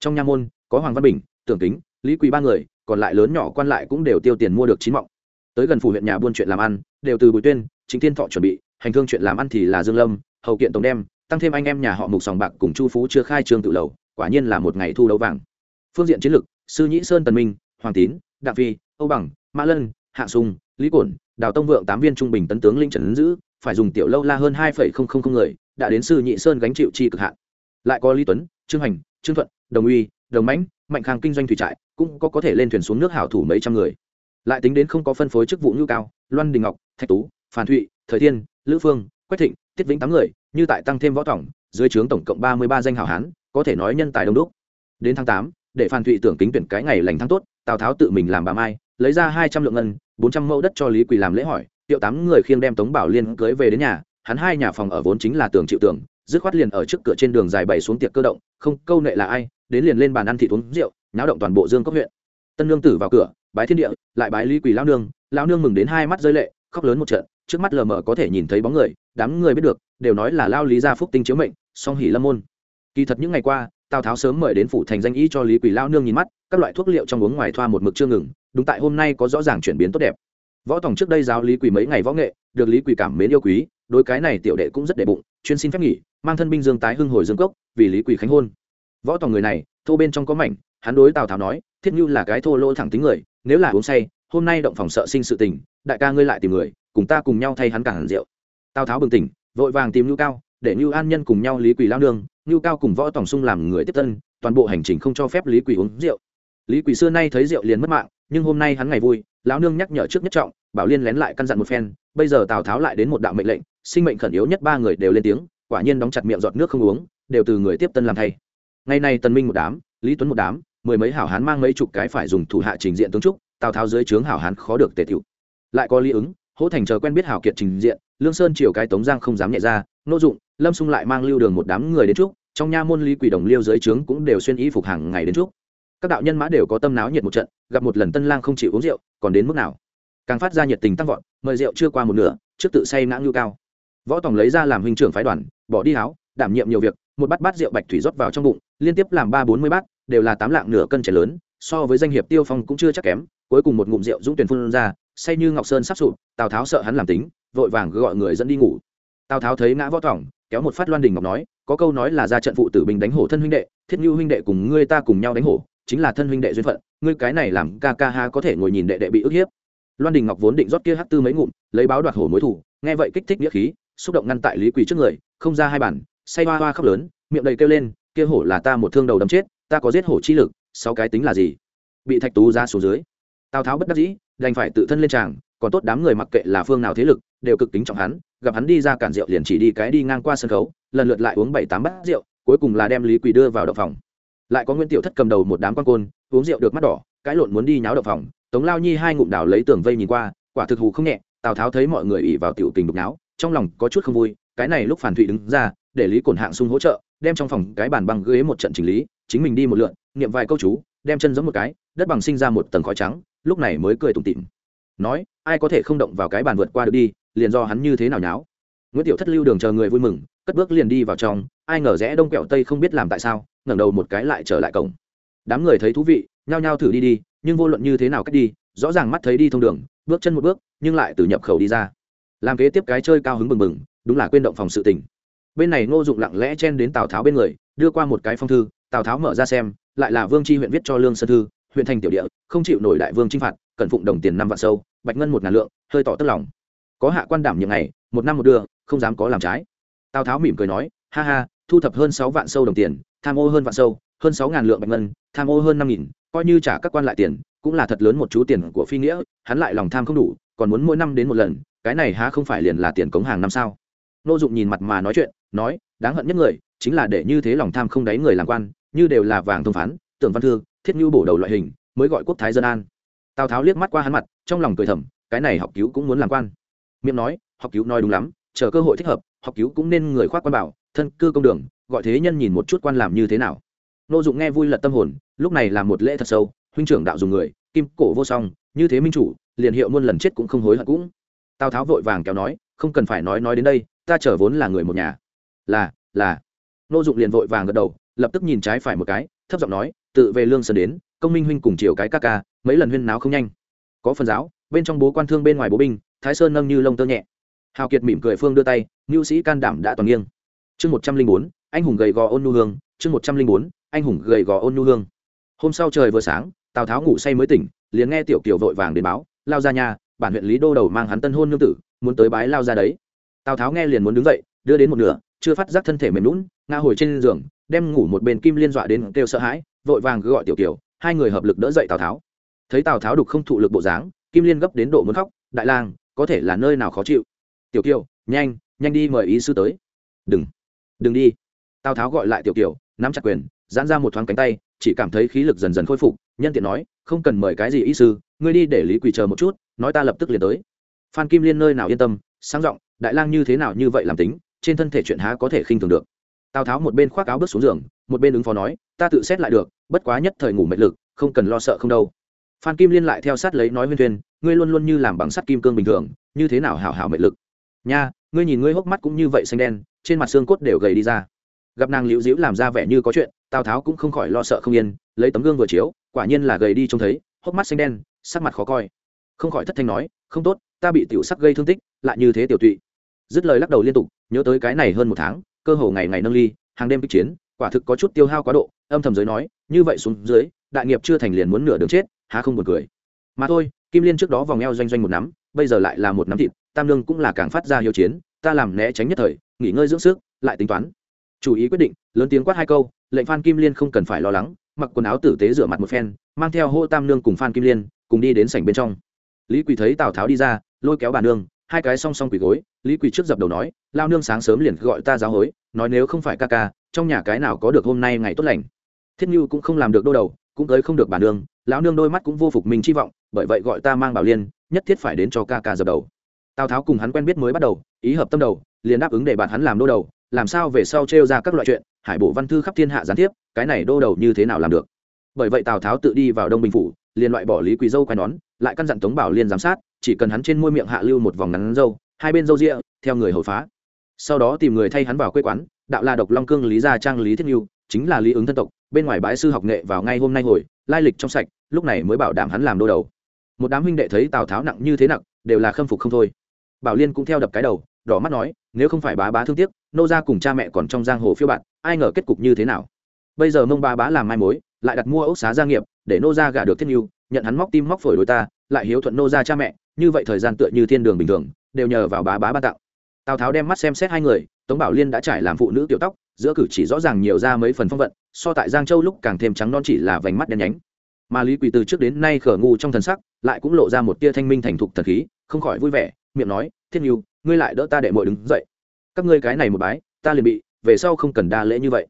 trong nha môn có hoàng văn bình tưởng kính lý quý ba người còn lại lớn nhỏ quan lại cũng đều tiêu tiền mua được chín mọng tới gần phủ huyện nhà buôn chuyện làm ăn đều từ bùi tuyên chính thiên thọ chuẩn bị hành thương chuyện làm ăn thì là dương lâm hầu kiện tổng đem tăng thêm anh em nhà họ mục sòng bạc cùng chu phú chưa khai trương tự lầu quả nhiên là một ngày thu đấu vàng phương diện chiến lược sư nhĩ sơn tần minh hoàng tín đặng phi âu bằng mã lân hạ sùng lý cổn đào tông vượng tám viên trung bình tấn tướng linh trần giữ phải dùng tiểu lâu la hơn hai người đã đến sư nhị sơn gánh chịu chi cực hạn. Lại có lý tuấn, trương hành trương thuận, đồng uy, đồng mãnh, mạnh khang kinh doanh thủy trại, cũng có có thể lên thuyền xuống nước hảo thủ mấy trăm người. Lại tính đến không có phân phối chức vụ nhu cao, loan đình ngọc, thạch tú phản thụy, thời thiên, lữ phương, quách thịnh, tiết vĩnh tám người, như tại tăng thêm võ tổng, dưới trướng tổng cộng ba mươi ba danh hảo hán, có thể nói nhân tài đông đúc. Đến tháng tám, để phan thụy tưởng tính tuyển cái ngày lành tháng tốt, tào tháo tự mình làm bà mai, lấy ra hai trăm lượng ngân, bốn trăm mẫu đất cho lý quỳ làm lễ hỏi hiệu tám người khiêng đem tống bảo liên cưới về đến nhà hắn hai nhà phòng ở vốn chính là tường chịu tường, dứt khoát liền ở trước cửa trên đường dài bày xuống tiệc cơ động, không, câu nệ là ai, đến liền lên bàn ăn thịt uống rượu náo động toàn bộ dương cấp huyện. Tân nương tử vào cửa, bái thiên địa, lại bái lý quỳ lao nương lao nương mừng đến hai mắt rơi lệ, khóc lớn một trận, trước mắt lờ mờ có thể nhìn thấy bóng người, đám người biết được, đều nói là lao lý gia phúc tinh chiếu mệnh, song hỉ lâm môn. Kỳ thật những ngày qua, tào tháo sớm mời đến phủ thành danh ý cho lý quỳ lao nương nhìn mắt, các loại thuốc liệu trong uống ngoài thoa một mực chưa ngừng, đúng tại hôm nay có rõ ràng chuyển biến tốt đẹp. Võ tòng trước đây giáo lý quỳ mấy ngày võ nghệ, được lý quỳ cảm mến yêu quý đối cái này tiểu đệ cũng rất đệ bụng, chuyên xin phép nghỉ, mang thân binh dương tái hưng hồi dương cốc, vì lý quỳ khánh hôn. Võ tòng người này, thô bên trong có mảnh, hắn đối tào tháo nói, thiết như là cái thô lỗ thẳng tính người, nếu là uống say, hôm nay động phòng sợ sinh sự tình, đại ca ngươi lại tìm người, cùng ta cùng nhau thay hắn cản rượu. Tào tháo bừng tỉnh, vội vàng tìm nhu cao, để nhu an nhân cùng nhau lý quỳ lao nương nhu cao cùng võ tòng sung làm người tiếp tân toàn bộ hành trình không cho phép lý quỳ uống rượu. Lý quỳ xưa nay thấy rượu liền mất mạng, nhưng hôm nay hắn ngày vui, lão nương nhắc nhở trước nhất trọng bảo liên lén lại căn dặn một phen, bây giờ tào tháo lại đến một đạo mệnh lệnh, sinh mệnh khẩn yếu nhất ba người đều lên tiếng, quả nhiên đóng chặt miệng giọt nước không uống, đều từ người tiếp tân làm thay. Ngày nay tần minh một đám, lý tuấn một đám, mười mấy hảo hán mang mấy chục cái phải dùng thủ hạ trình diện tướng trúc, tào tháo dưới trướng hảo hán khó được tề tiểu lại có lý ứng, hỗ thành chờ quen biết hảo kiệt trình diện, lương sơn triều cái tống giang không dám nhẹ ra, nô dụng, lâm xung lại mang lưu đường một đám người đến trúc, trong nha môn lý quỷ đồng liêu dưới trướng cũng đều xuyên y phục hàng ngày đến trúc. Các đạo nhân mã đều có tâm náo nhiệt một trận, gặp một lần tân lang không chịu uống rượu, còn đến mức nào? Càng phát ra nhiệt tình tăng vọt, mời rượu chưa qua một nửa, trước tự say ngã ngưu cao. Võ tòng lấy ra làm huynh trưởng phái đoàn, bỏ đi háo, đảm nhiệm nhiều việc, một bát bát rượu bạch thủy rót vào trong bụng, liên tiếp làm ba bốn mươi bát, đều là tám lạng nửa cân trẻ lớn, so với danh hiệp tiêu phong cũng chưa chắc kém, cuối cùng một ngụm rượu dũng tuyển phun ra, say như ngọc sơn sắp sụp, tào tháo sợ hắn làm tính, vội vàng gọi người dẫn đi ngủ. Tào tháo thấy ngã võ tòng, kéo một phát loan đình ngọc nói, có câu nói là ra trận phụ tử bình đánh hổ thân huynh đệ, thiết như huynh đệ cùng ngươi ta cùng nhau đánh hổ, chính là thân huynh đệ duyên phận, ngươi cái này làm ca ca ha có thể ngồi nhìn đệ đệ bị ức hiếp loan đình ngọc vốn định rót kia hát tư mấy ngụm, lấy báo đoạt hổ mối thủ, nghe vậy kích thích nghĩa khí, xúc động ngăn tại lý quỳ trước người, không ra hai bản say hoa hoa khóc lớn, miệng đầy kêu lên, kia hổ là ta một thương đầu đấm chết, ta có giết hổ chi lực, sáu cái tính là gì? Bị thạch tú ra xuống dưới, tào tháo bất đắc dĩ, đành phải tự thân lên tràng, còn tốt đám người mặc kệ là phương nào thế lực, đều cực tính trọng hắn, gặp hắn đi ra cản rượu liền chỉ đi cái đi ngang qua sân khấu, lần lượt lại uống bảy tám bát rượu, cuối cùng là đem lý quỳ đưa vào động phòng. Lại có nguyễn tiểu thất cầm đầu một đám quan côn, uống rượu được mắt đỏ cãi lộn muốn đi nháo động phòng, tống lao nhi hai ngụm đào lấy tường vây nhìn qua, quả thực hù không nhẹ, tào tháo thấy mọi người ỉ vào tiểu tình đục náo trong lòng có chút không vui, cái này lúc phản thụy đứng ra, để lý cổn hạng sung hỗ trợ, đem trong phòng cái bàn băng ghế một trận chỉnh lý, chính mình đi một lượn, niệm vài câu chú, đem chân giống một cái, đất bằng sinh ra một tầng khói trắng, lúc này mới cười tủm tỉm. Nói, ai có thể không động vào cái bàn vượt qua được đi, liền do hắn như thế nào nháo. Nguyễn tiểu thất lưu đường chờ người vui mừng, cất bước liền đi vào trong, ai ngờ rẽ đông quẹo tây không biết làm tại sao, ngẩng đầu một cái lại trở lại cổng. Đám người thấy thú vị nhao nhao thử đi đi, nhưng vô luận như thế nào cách đi, rõ ràng mắt thấy đi thông đường, bước chân một bước, nhưng lại từ nhập khẩu đi ra. Làm kế tiếp cái chơi cao hứng bừng bừng, đúng là quên động phòng sự tình. Bên này ngô dụng lặng lẽ chen đến tào tháo bên người, đưa qua một cái phong thư, tào tháo mở ra xem, lại là vương tri huyện viết cho lương sơn thư, huyện thành tiểu địa, không chịu nổi đại vương chinh phạt, cần phụng đồng tiền năm vạn sâu, bạch ngân một ngàn lượng, hơi tỏ tức lòng. Có hạ quan đảm những ngày, một năm một đưa, không dám có làm trái. Tào tháo mỉm cười nói, ha ha, thu thập hơn sáu vạn sâu đồng tiền, tham ô hơn vạn sâu, hơn sáu ngàn lượng bạch ngân, tham ô hơn năm nghìn coi như trả các quan lại tiền, cũng là thật lớn một chú tiền của phi nghĩa, hắn lại lòng tham không đủ, còn muốn mỗi năm đến một lần, cái này há không phải liền là tiền cống hàng năm sao? Nô dụng nhìn mặt mà nói chuyện, nói, đáng hận nhất người, chính là để như thế lòng tham không đáy người làm quan, như đều là vàng thông phán, tưởng văn thương thiết nhu bổ đầu loại hình, mới gọi quốc thái dân an. Tào tháo liếc mắt qua hắn mặt, trong lòng cười thầm, cái này học cứu cũng muốn làm quan. Miệng nói, học cứu nói đúng lắm, chờ cơ hội thích hợp, học cứu cũng nên người khoác quan bảo, thân cư công đường, gọi thế nhân nhìn một chút quan làm như thế nào. Nô dụng nghe vui lật tâm hồn lúc này là một lễ thật sâu, huynh trưởng đạo dùng người, kim cổ vô song, như thế minh chủ, liền hiệu muôn lần chết cũng không hối hận cũng. Tào tháo vội vàng kéo nói, không cần phải nói nói đến đây, ta chở vốn là người một nhà. Là là. Nô dụng liền vội vàng gật đầu, lập tức nhìn trái phải một cái, thấp giọng nói, tự về lương sơn đến, công minh huynh cùng chiều cái ca ca, mấy lần huyên náo không nhanh. Có phần giáo, bên trong bố quan thương bên ngoài bố binh, thái sơn nâng như lông tơ nhẹ. Hào kiệt mỉm cười phương đưa tay ngưu sĩ can đảm đã toàn nghiêng. Chương một trăm linh bốn, anh hùng gầy gò ôn nu hương, chương một trăm linh bốn, anh hùng gầy gò ôn nu hương hôm sau trời vừa sáng, tào tháo ngủ say mới tỉnh, liền nghe tiểu kiều vội vàng đến báo, lao ra nhà, bản huyện lý đô đầu mang hắn tân hôn nương tử, muốn tới bái lao ra đấy. Tào tháo nghe liền muốn đứng dậy, đưa đến một nửa, chưa phát giác thân thể mềm lún ngã hồi trên giường, đem ngủ một bên kim liên dọa đến kêu sợ hãi, vội vàng cứ gọi tiểu kiều, hai người hợp lực đỡ dậy tào tháo. Thấy tào tháo đục không thụ lực bộ dáng, kim liên gấp đến độ muốn khóc, đại lang, có thể là nơi nào khó chịu? Tiểu kiều, nhanh nhanh đi mời ý sư tới. Đừng đừng đi. Tào tháo gọi lại tiểu kiều, nắm chặt quyền, giãn ra một thoáng cánh tay chỉ cảm thấy khí lực dần dần khôi phục, nhân tiện nói, không cần mời cái gì y sư, ngươi đi để lý quỳ chờ một chút, nói ta lập tức liền tới. Phan kim liên nơi nào yên tâm, sáng giọng, đại lang như thế nào như vậy làm tính, trên thân thể chuyện há có thể khinh thường được. Tào tháo một bên khoác áo bước xuống giường, một bên ứng phó nói, ta tự xét lại được, bất quá nhất thời ngủ mệt lực, không cần lo sợ không đâu. Phan kim liên lại theo sát lấy nói huyên thuyên, ngươi luôn luôn như làm bằng sắt kim cương bình thường, như thế nào hảo hảo mệt lực? Nha, ngươi nhìn ngươi hốc mắt cũng như vậy xanh đen, trên mặt xương cốt đều gầy đi ra gặp nàng liễu diễu làm ra vẻ như có chuyện, tào tháo cũng không khỏi lo sợ không yên, lấy tấm gương vừa chiếu, quả nhiên là gầy đi trông thấy, hốc mắt xanh đen, sắc mặt khó coi. Không khỏi thất thanh nói, không tốt, ta bị tiểu sắc gây thương tích, lại như thế tiểu tụy. Dứt lời lắc đầu liên tục, nhớ tới cái này hơn một tháng, cơ hồ ngày ngày nâng ly, hàng đêm kích chiến, quả thực có chút tiêu hao quá độ, âm thầm giới nói, như vậy xuống dưới, đại nghiệp chưa thành liền muốn nửa đường chết, há không buồn cười. Mà thôi, kim liên trước đó vòng eo doanh doanh một nắm, bây giờ lại là một nắm thịt, tam lương cũng là càng phát ra hiếu chiến, ta làm né tránh nhất thời, nghỉ ngơi dưỡng sức, lại tính toán chủ ý quyết định, lớn tiếng quát hai câu, lệnh phan kim liên không cần phải lo lắng, mặc quần áo tử tế rửa mặt một phen, mang theo hô tam nương cùng phan kim liên, cùng đi đến sảnh bên trong. Lý quỳ thấy tào tháo đi ra, lôi kéo bà nương, hai cái song song quỳ gối, lý quỳ trước dập đầu nói, lao nương sáng sớm liền gọi ta giáo hối, nói nếu không phải ca ca, trong nhà cái nào có được hôm nay ngày tốt lành. Thiết như cũng không làm được đô đầu, cũng tới không được bà nương, lão nương đôi mắt cũng vô phục mình chi vọng, bởi vậy gọi ta mang bảo liên, nhất thiết phải đến cho ca ca dập đầu. Tào tháo cùng hắn quen biết mới bắt đầu, ý hợp tâm đầu, liền đáp ứng để bạn hắn làm đô đầu làm sao về sau trêu ra các loại chuyện, hải bộ văn thư khắp thiên hạ gián tiếp, cái này đô đầu như thế nào làm được? Bởi vậy tào tháo tự đi vào đông bình phủ, liền loại bỏ lý quý dâu quay nón, lại căn dặn tống bảo liên giám sát, chỉ cần hắn trên môi miệng hạ lưu một vòng ngắn dâu, hai bên dâu rịa, theo người hầu phá. Sau đó tìm người thay hắn vào quê quán, đạo là độc long cương lý gia trang lý thiết nhu chính là lý ứng thân tộc, bên ngoài bãi sư học nghệ vào ngay hôm nay hồi, lai lịch trong sạch, lúc này mới bảo đảm hắn làm đô đầu. Một đám huynh đệ thấy tào tháo nặng như thế nặng, đều là khâm phục không thôi. Bảo liên cũng theo đập cái đầu đỏ mắt nói nếu không phải bá bá thương tiếc nô ra cùng cha mẹ còn trong giang hồ phiêu bạt, ai ngờ kết cục như thế nào? Bây giờ mông bá bá làm mai mối lại đặt mua ốc xá gia nghiệp để nô ra gả được thiết yêu nhận hắn móc tim móc phổi đối ta lại hiếu thuận nô ra cha mẹ như vậy thời gian tựa như thiên đường bình thường đều nhờ vào bá bá ban tặng. Tào tháo đem mắt xem xét hai người tống bảo liên đã trải làm phụ nữ tiểu tóc giữa cử chỉ rõ ràng nhiều ra mấy phần phong vận so tại giang châu lúc càng thêm trắng non chỉ là vành mắt đen nhánh. Mà lý quỳ từ trước đến nay khở ngu trong thần sắc lại cũng lộ ra một tia thanh minh thành thục thần khí không khỏi vui vẻ miệng nói thiên yêu ngươi lại đỡ ta đệ mội đứng dậy. Các ngươi cái này một bái, ta liền bị, về sau không cần đa lễ như vậy.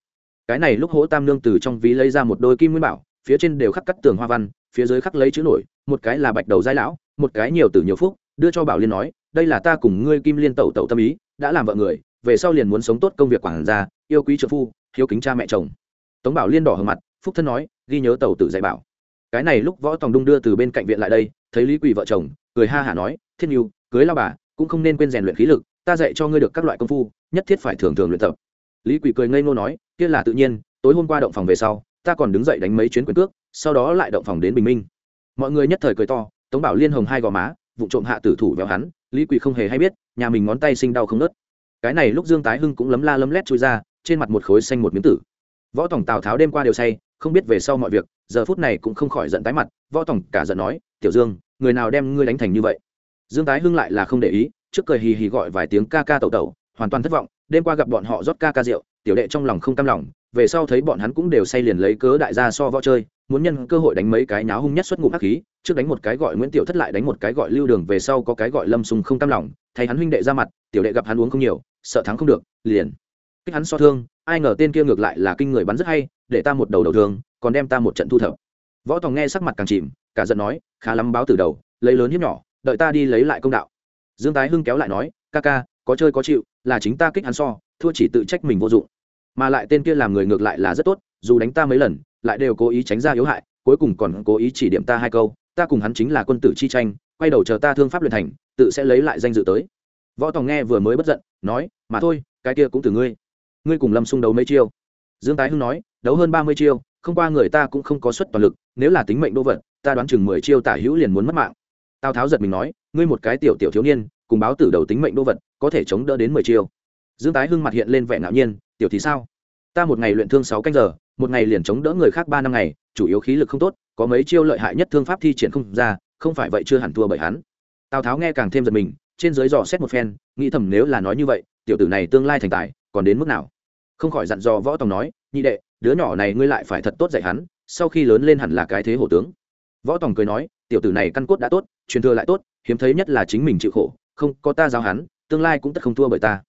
Cái này lúc hỗ tam nương từ trong ví lấy ra một đôi kim nguyên bảo, phía trên đều khắc cắt tường hoa văn, phía dưới khắc lấy chữ nổi, một cái là bạch đầu giai lão, một cái nhiều tử nhiều phúc, đưa cho bảo liên nói, đây là ta cùng ngươi kim liên tẩu tẩu tâm ý, đã làm vợ người, về sau liền muốn sống tốt công việc quản gia, yêu quý trợ phu, hiếu kính cha mẹ chồng. Tống bảo liên đỏ hờ mặt, phúc thân nói, ghi nhớ tẩu tử dạy bảo. Cái này lúc võ tòng đung đưa từ bên cạnh viện lại đây, thấy lý quỳ vợ chồng, cười ha hả nói, thiên yêu cưới lao bà cũng không nên quên rèn luyện khí lực, ta dạy cho ngươi được các loại công phu, nhất thiết phải thường thường luyện tập. Lý quỷ cười ngây ngô nói, kia là tự nhiên, tối hôm qua động phòng về sau, ta còn đứng dậy đánh mấy chuyến quyền cước, sau đó lại động phòng đến bình minh. Mọi người nhất thời cười to, tống bảo liên hồng hai gò má, vụ trộm hạ tử thủ vào hắn, lý quỷ không hề hay biết, nhà mình ngón tay sinh đau không nớt cái này lúc dương tái hưng cũng lấm la lấm lét trôi ra, trên mặt một khối xanh một miếng tử. Võ tổng tào tháo đêm qua đều say, không biết về sau mọi việc, giờ phút này cũng không khỏi giận tái mặt, võ tổng cả giận nói, tiểu dương, người nào đem ngươi đánh thành như vậy? Dương tái hưng lại là không để ý, trước cười hì hì gọi vài tiếng ca ca tẩu tẩu, hoàn toàn thất vọng, đêm qua gặp bọn họ rót ca ca rượu, tiểu đệ trong lòng không cam lòng, về sau thấy bọn hắn cũng đều say liền lấy cớ đại gia so võ chơi, muốn nhân cơ hội đánh mấy cái nháo hung nhất xuất ngụm hắc khí, trước đánh một cái gọi nguyễn tiểu thất lại đánh một cái gọi lưu đường, về sau có cái gọi lâm sùng không cam lòng thấy hắn huynh đệ ra mặt, tiểu đệ gặp hắn uống không nhiều, sợ thắng không được, liền kích hắn so thương, ai ngờ tên kia ngược lại là kinh người bắn rất hay, để ta một đầu đầu thương, còn đem ta một trận thu thập. Võ tòng nghe sắc mặt càng chìm, cả giận nói, khá lắm báo từ đầu, lấy lớn hiếp nhỏ đợi ta đi lấy lại công đạo. Dương tái hưng kéo lại nói, ca ca, có chơi có chịu, là chính ta kích hắn so, thua chỉ tự trách mình vô dụng. Mà lại tên kia làm người ngược lại là rất tốt, dù đánh ta mấy lần, lại đều cố ý tránh ra yếu hại, cuối cùng còn cố ý chỉ điểm ta hai câu, ta cùng hắn chính là quân tử chi tranh, quay đầu chờ ta thương pháp luyện thành, tự sẽ lấy lại danh dự tới. Võ tòng nghe vừa mới bất giận, nói, mà thôi, cái kia cũng từ ngươi. Ngươi cùng lâm xung đấu mấy chiêu. Dương tái hưng nói, đấu hơn ba mươi chiêu, không qua người ta cũng không có suất toàn lực, nếu là tính mệnh đô vật, ta đoán chừng mười chiêu tả hữu liền muốn mất mạng tào tháo giật mình nói, ngươi một cái tiểu tiểu thiếu niên, cùng báo tử đầu tính mệnh đô vật, có thể chống đỡ đến mười chiêu. Dương tái hưng mặt hiện lên vẻ ngạo nhiên, tiểu thì sao? Ta một ngày luyện thương sáu canh giờ, một ngày liền chống đỡ người khác ba năm ngày, chủ yếu khí lực không tốt, có mấy chiêu lợi hại nhất thương pháp thi triển không ra, không phải vậy chưa hẳn thua bởi hắn. Tào tháo nghe càng thêm giật mình, trên dưới dò xét một phen, nghĩ thầm nếu là nói như vậy, tiểu tử này tương lai thành tài, còn đến mức nào? Không khỏi dặn dò võ tòng nói, nhị đệ, đứa nhỏ này ngươi lại phải thật tốt dạy hắn, sau khi lớn lên hẳn là cái thế hổ tướng. Võ tòng cười nói tiểu tử này căn cốt đã tốt, truyền thừa lại tốt, hiếm thấy nhất là chính mình chịu khổ, không, có ta giáo hắn, tương lai cũng tất không thua bởi ta.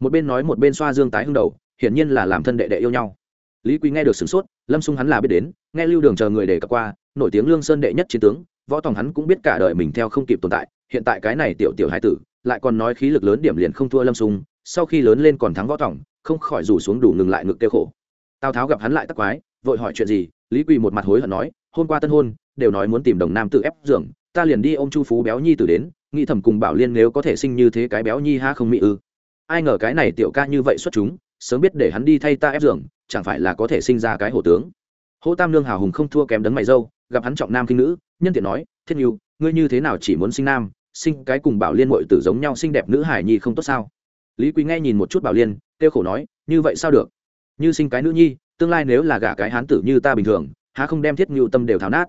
Một bên nói một bên xoa dương tái hưng đầu, hiển nhiên là làm thân đệ đệ yêu nhau. Lý quý nghe được sửng sốt, lâm xung hắn là biết đến, nghe lưu đường chờ người để cập qua, nổi tiếng lương sơn đệ nhất chiến tướng, võ tòng hắn cũng biết cả đời mình theo không kịp tồn tại, hiện tại cái này tiểu tiểu hải tử, lại còn nói khí lực lớn điểm liền không thua lâm xung sau khi lớn lên còn thắng võ tòng, không khỏi rủ xuống đủ ngừng lại ngực kêu khổ. Tào tháo gặp hắn lại tắc quái, vội hỏi chuyện gì, lý quỳ một mặt hối hận nói, hôm qua tân hôn đều nói muốn tìm đồng nam tự ép dưỡng ta liền đi ô m chu phú béo nhi tử đến, nghĩ thầm cùng bảo liên nếu có thể sinh như thế cái béo nhi ha không mỹ ư. Ai ngờ cái này tiểu ca như vậy xuất chúng, sớm biết để hắn đi thay ta ép dưỡng chẳng phải là có thể sinh ra cái hổ tướng. Hỗ tam lương hào hùng không thua kém đấng mày dâu, gặp hắn trọng nam kinh nữ, nhân tiện nói, thiết nhu ngươi như thế nào chỉ muốn sinh nam, sinh cái cùng bảo liên mội tử giống nhau xinh đẹp nữ hải nhi không tốt sao? Lý quý nghe nhìn một chút bảo liên, kêu khổ nói, như vậy sao được? Như sinh cái nữ nhi, tương lai nếu là gả cái hán tử như ta bình thường, há không đem thiết ngưu tâm đều tháo nát?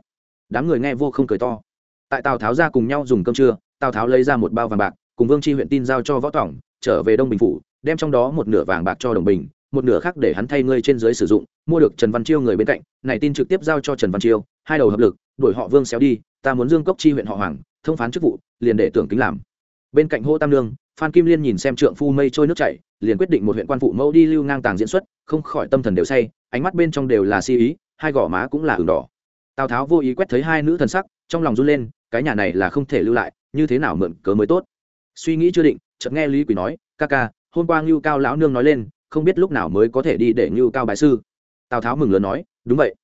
Đám người nghe vô không cười to. Tại tào tháo ra cùng nhau dùng cơm trưa, tào tháo lấy ra một bao vàng bạc, cùng vương tri huyện tin giao cho võ tổng trở về đông bình phủ, đem trong đó một nửa vàng bạc cho đồng bình, một nửa khác để hắn thay ngươi trên dưới sử dụng, mua được trần văn chiêu người bên cạnh, này tin trực tiếp giao cho trần văn chiêu, hai đầu hợp lực, đuổi họ vương xéo đi, ta muốn dương cốc chi huyện họ hoàng, thông phán chức vụ, liền để tưởng kính làm. Bên cạnh hô tam lương phan kim liên nhìn xem trượng phu mây trôi nước chảy, liền quyết định một huyện quan phụ mẫu đi lưu ngang tàng diễn xuất, không khỏi tâm thần đều say, ánh mắt bên trong đều là si ý, hai gò má cũng là ửng đỏ tào tháo vô ý quét thấy hai nữ thần sắc, trong lòng run lên, cái nhà này là không thể lưu lại, như thế nào mượn cớ mới tốt? Suy nghĩ chưa định, chợt nghe lý quỷ nói, ca ca, hôm qua ngưu cao lão nương nói lên, không biết lúc nào mới có thể đi để ngưu cao bái sư. Tào tháo mừng lớn nói, đúng vậy.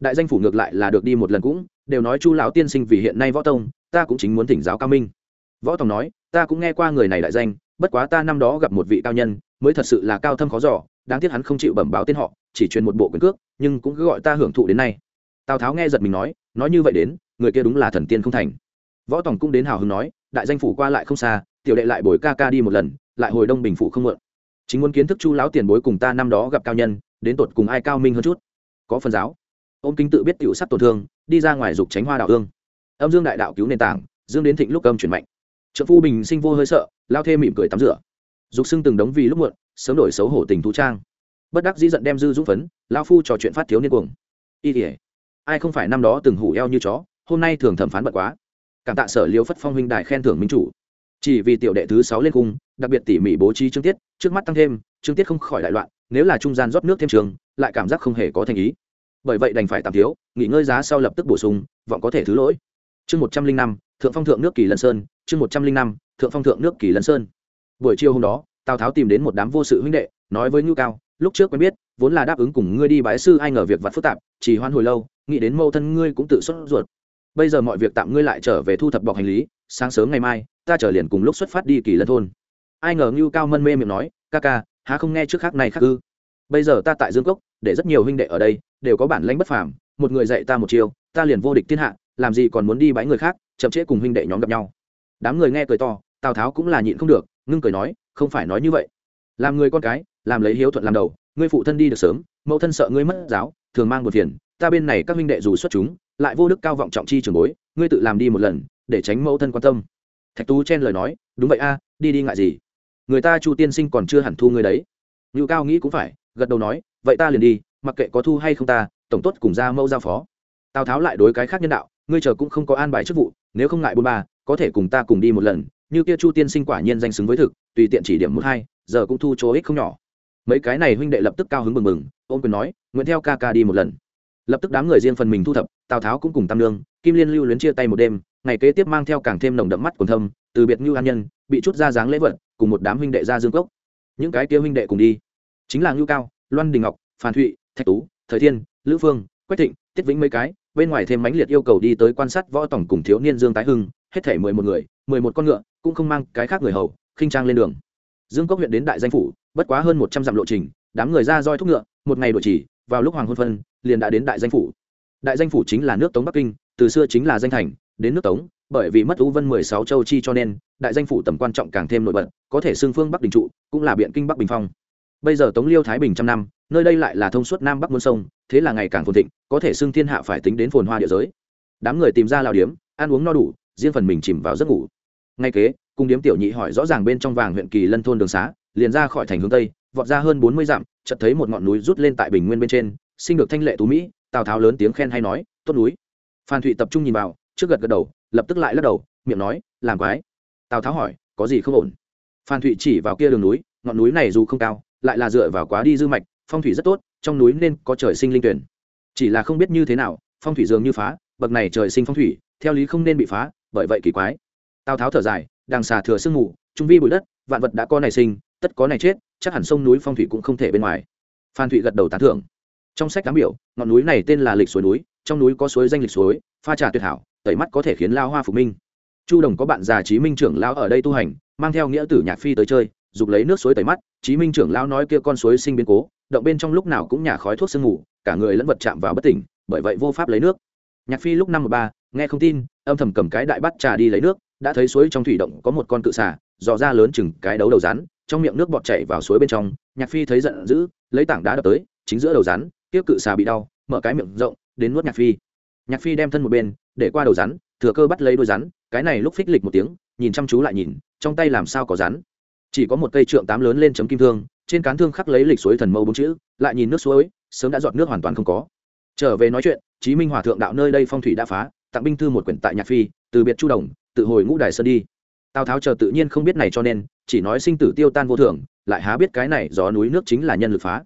Đại danh phủ ngược lại là được đi một lần cũng, đều nói chu lão tiên sinh vì hiện nay võ tông, ta cũng chính muốn thỉnh giáo cao minh. Võ tòng nói, ta cũng nghe qua người này đại danh, bất quá ta năm đó gặp một vị cao nhân, mới thật sự là cao thâm khó giỏ đáng tiếc hắn không chịu bẩm báo tên họ, chỉ truyền một bộ quyền cước, nhưng cũng cứ gọi ta hưởng thụ đến nay tào tháo nghe giật mình nói nói như vậy đến người kia đúng là thần tiên không thành võ tòng cũng đến hào hứng nói đại danh phủ qua lại không xa tiểu đệ lại bồi ca ca đi một lần lại hồi đông bình phủ không mượn chính muốn kiến thức chu lão tiền bối cùng ta năm đó gặp cao nhân đến tột cùng ai cao minh hơn chút có phần giáo ôm kính tự biết tiểu sắp tổn thương đi ra ngoài dục tránh hoa đạo hương. âm dương đại đạo cứu nền tảng dương đến thịnh lúc âm chuyển mạnh trợ phu bình sinh vô hơi sợ lao thê mỉm cười tắm rửa dục xưng từng đống vì lúc muộn sớm đổi xấu hổ tình thú trang bất đắc dĩ giận đem dư dũng phấn lao phu trò chuyện phát thiếu niên cuồng y tỉa ai không phải năm đó từng hủ eo như chó, hôm nay thường thẩm phán bận quá. Cảm tạ sở liêu phất phong huynh đài khen thưởng minh chủ. Chỉ vì tiểu đệ thứ sáu lên cung, đặc biệt tỉ mỉ bố trí chương tiết, trước mắt tăng thêm, chương tiết không khỏi đại loạn, nếu là trung gian rót nước thêm trường, lại cảm giác không hề có thành ý. Bởi vậy đành phải tạm thiếu, nghỉ ngơi giá sau lập tức bổ sung, vọng có thể thứ lỗi. Chương một trăm linh năm, thượng phong thượng nước kỳ lân sơn, chương một trăm linh năm, thượng phong thượng nước kỳ lân sơn. Buổi chiều hôm đó, tào tháo tìm đến một đám vô sự huynh đệ, nói với ngưu cao, lúc trước quen biết, vốn là đáp ứng cùng ngươi đi bãi sư ai ngờ việc vặt phức tạp, chỉ hoan hồi lâu nghĩ đến mâu thân ngươi cũng tự xuất ruột. Bây giờ mọi việc tạm ngươi lại trở về thu thập bọc hành lý, sáng sớm ngày mai, ta trở liền cùng lúc xuất phát đi kỳ lân thôn. Ai ngờ ngưu cao mân mê miệng nói, ca ca, há không nghe trước khác này khác ư? Bây giờ ta tại dương cốc, để rất nhiều huynh đệ ở đây, đều có bản lãnh bất phàm, một người dạy ta một chiều ta liền vô địch thiên hạ, làm gì còn muốn đi bãi người khác, chậm trễ cùng huynh đệ nhóm gặp nhau. Đám người nghe cười to, tào tháo cũng là nhịn không được, ngưng cười nói, không phải nói như vậy. Làm người con cái, làm lấy hiếu thuận làm đầu, ngươi phụ thân đi được sớm, mẫu thân sợ ngươi mất giáo, thường mang một phiền ta bên này các huynh đệ dù xuất chúng, lại vô đức cao vọng trọng chi trường bối, ngươi tự làm đi một lần, để tránh mẫu thân quan tâm. Thạch tú chen lời nói, đúng vậy a, đi đi ngại gì? Người ta chu tiên sinh còn chưa hẳn thu ngươi đấy. Ngự cao nghĩ cũng phải, gật đầu nói, vậy ta liền đi, mặc kệ có thu hay không ta, tổng tốt cùng ra mẫu giao phó. Tào tháo lại đối cái khác nhân đạo, ngươi chờ cũng không có an bài chức vụ, nếu không ngại bôn ba, có thể cùng ta cùng đi một lần, như kia chu tiên sinh quả nhiên danh xứng với thực, tùy tiện chỉ điểm một hai, giờ cũng thu chỗ ích không nhỏ. Mấy cái này huynh đệ lập tức cao hứng mừng mừng, ôm quyền nói, nguyện theo ca ca đi một lần lập tức đám người riêng phần mình thu thập, tào tháo cũng cùng tam lương kim liên lưu luyến chia tay một đêm, ngày kế tiếp mang theo càng thêm nồng đậm mắt quần thâm, từ biệt ngưu an nhân, bị chút ra dáng lễ vật, cùng một đám huynh đệ ra dương cốc. Những cái kia huynh đệ cùng đi, chính là ngưu cao, loan đình ngọc phan thụy, thạch tú, thời thiên, lữ phương, quách thịnh, tiết vĩnh mấy cái, bên ngoài thêm mãnh liệt yêu cầu đi tới quan sát võ tổng cùng thiếu niên dương tái hưng, hết thể mười một người, mười một con ngựa, cũng không mang cái khác người hầu, khinh trang lên đường. Dương cốc huyện đến đại danh phủ, bất quá hơn một trăm dặm lộ trình, đám người ra roi thúc ngựa, một ngày đội chỉ vào lúc hoàng hôn phân, liền đã đến đại danh phủ. Đại danh phủ chính là nước tống bắc kinh, từ xưa chính là danh thành, đến nước tống, bởi vì mất u vân mười sáu châu chi cho nên, đại danh phủ tầm quan trọng càng thêm nổi bật, có thể xưng phương bắc đình trụ, cũng là biện kinh bắc bình phong. Bây giờ tống liêu thái bình trăm năm, nơi đây lại là thông suốt nam bắc muôn sông, thế là ngày càng phồn thịnh, có thể xưng thiên hạ phải tính đến phồn hoa địa giới. Đám người tìm ra lào điếm, ăn uống no đủ, riêng phần mình chìm vào giấc ngủ. Ngay kế cùng điếm tiểu nhị hỏi rõ ràng bên trong vàng huyện kỳ lân thôn đường xá, liền ra khỏi thành hướng tây vọt ra hơn bốn mươi dặm, chợt thấy một ngọn núi rút lên tại bình nguyên bên trên, sinh được thanh lệ tú mỹ, tào tháo lớn tiếng khen hay nói, tốt núi. Phan thụy tập trung nhìn vào, trước gật gật đầu, lập tức lại lắc đầu, miệng nói, làm quái. Tào tháo hỏi, có gì không ổn? Phan thụy chỉ vào kia đường núi, ngọn núi này dù không cao, lại là dựa vào quá đi dư mạch, phong thủy rất tốt, trong núi nên có trời sinh linh tuyển. Chỉ là không biết như thế nào, phong thủy dường như phá, bậc này trời sinh phong thủy, theo lý không nên bị phá, bởi vậy kỳ quái. Tào tháo thở dài, đằng xà thừa sương mù, trung vi bụi đất, vạn vật đã có này sinh, tất có này chết chắc hẳn sông núi phong thủy cũng không thể bên ngoài. Phan thụy gật đầu tán thưởng. Trong sách cám biểu, ngọn núi này tên là lịch suối núi, trong núi có suối danh lịch suối, pha trà tuyệt hảo, tẩy mắt có thể khiến lao hoa phục minh. Chu đồng có bạn già Chí minh trưởng lao ở đây tu hành, mang theo nghĩa tử nhạc phi tới chơi, dục lấy nước suối tẩy mắt, Chí minh trưởng lao nói kia con suối sinh biến cố, động bên trong lúc nào cũng nhả khói thuốc sương ngủ cả người lẫn vật chạm vào bất tỉnh, bởi vậy vô pháp lấy nước. Nhạc phi lúc năm một ba, nghe không tin, âm thầm cầm cái đại bắt trà đi lấy nước, đã thấy suối trong thủy động có một con cự xà dò ra lớn chừng cái đấu đầu rắn, trong miệng nước bọt chảy vào suối bên trong, nhạc phi thấy giận dữ, lấy tảng đá đập tới, chính giữa đầu rắn tiếp cự xà bị đau, mở cái miệng rộng, đến nuốt nhạc phi. Nhạc phi đem thân một bên, để qua đầu rắn, thừa cơ bắt lấy đôi rắn, cái này lúc phích lịch một tiếng, nhìn chăm chú lại nhìn, trong tay làm sao có rắn. Chỉ có một cây trượng tám lớn lên chấm kim thương, trên cán thương khắc lấy lịch suối thần mâu bốn chữ, lại nhìn nước suối, sớm đã giọt nước hoàn toàn không có. Trở về nói chuyện, chí minh hòa thượng đạo nơi đây phong thủy đã phá, tặng binh thư một quyển tại nhạc phi, từ biệt chu đồng, tự hồi ngũ đài sơn đi tào tháo chờ tự nhiên không biết này cho nên, chỉ nói sinh tử tiêu tan vô thường, lại há biết cái này gió núi nước chính là nhân lực phá.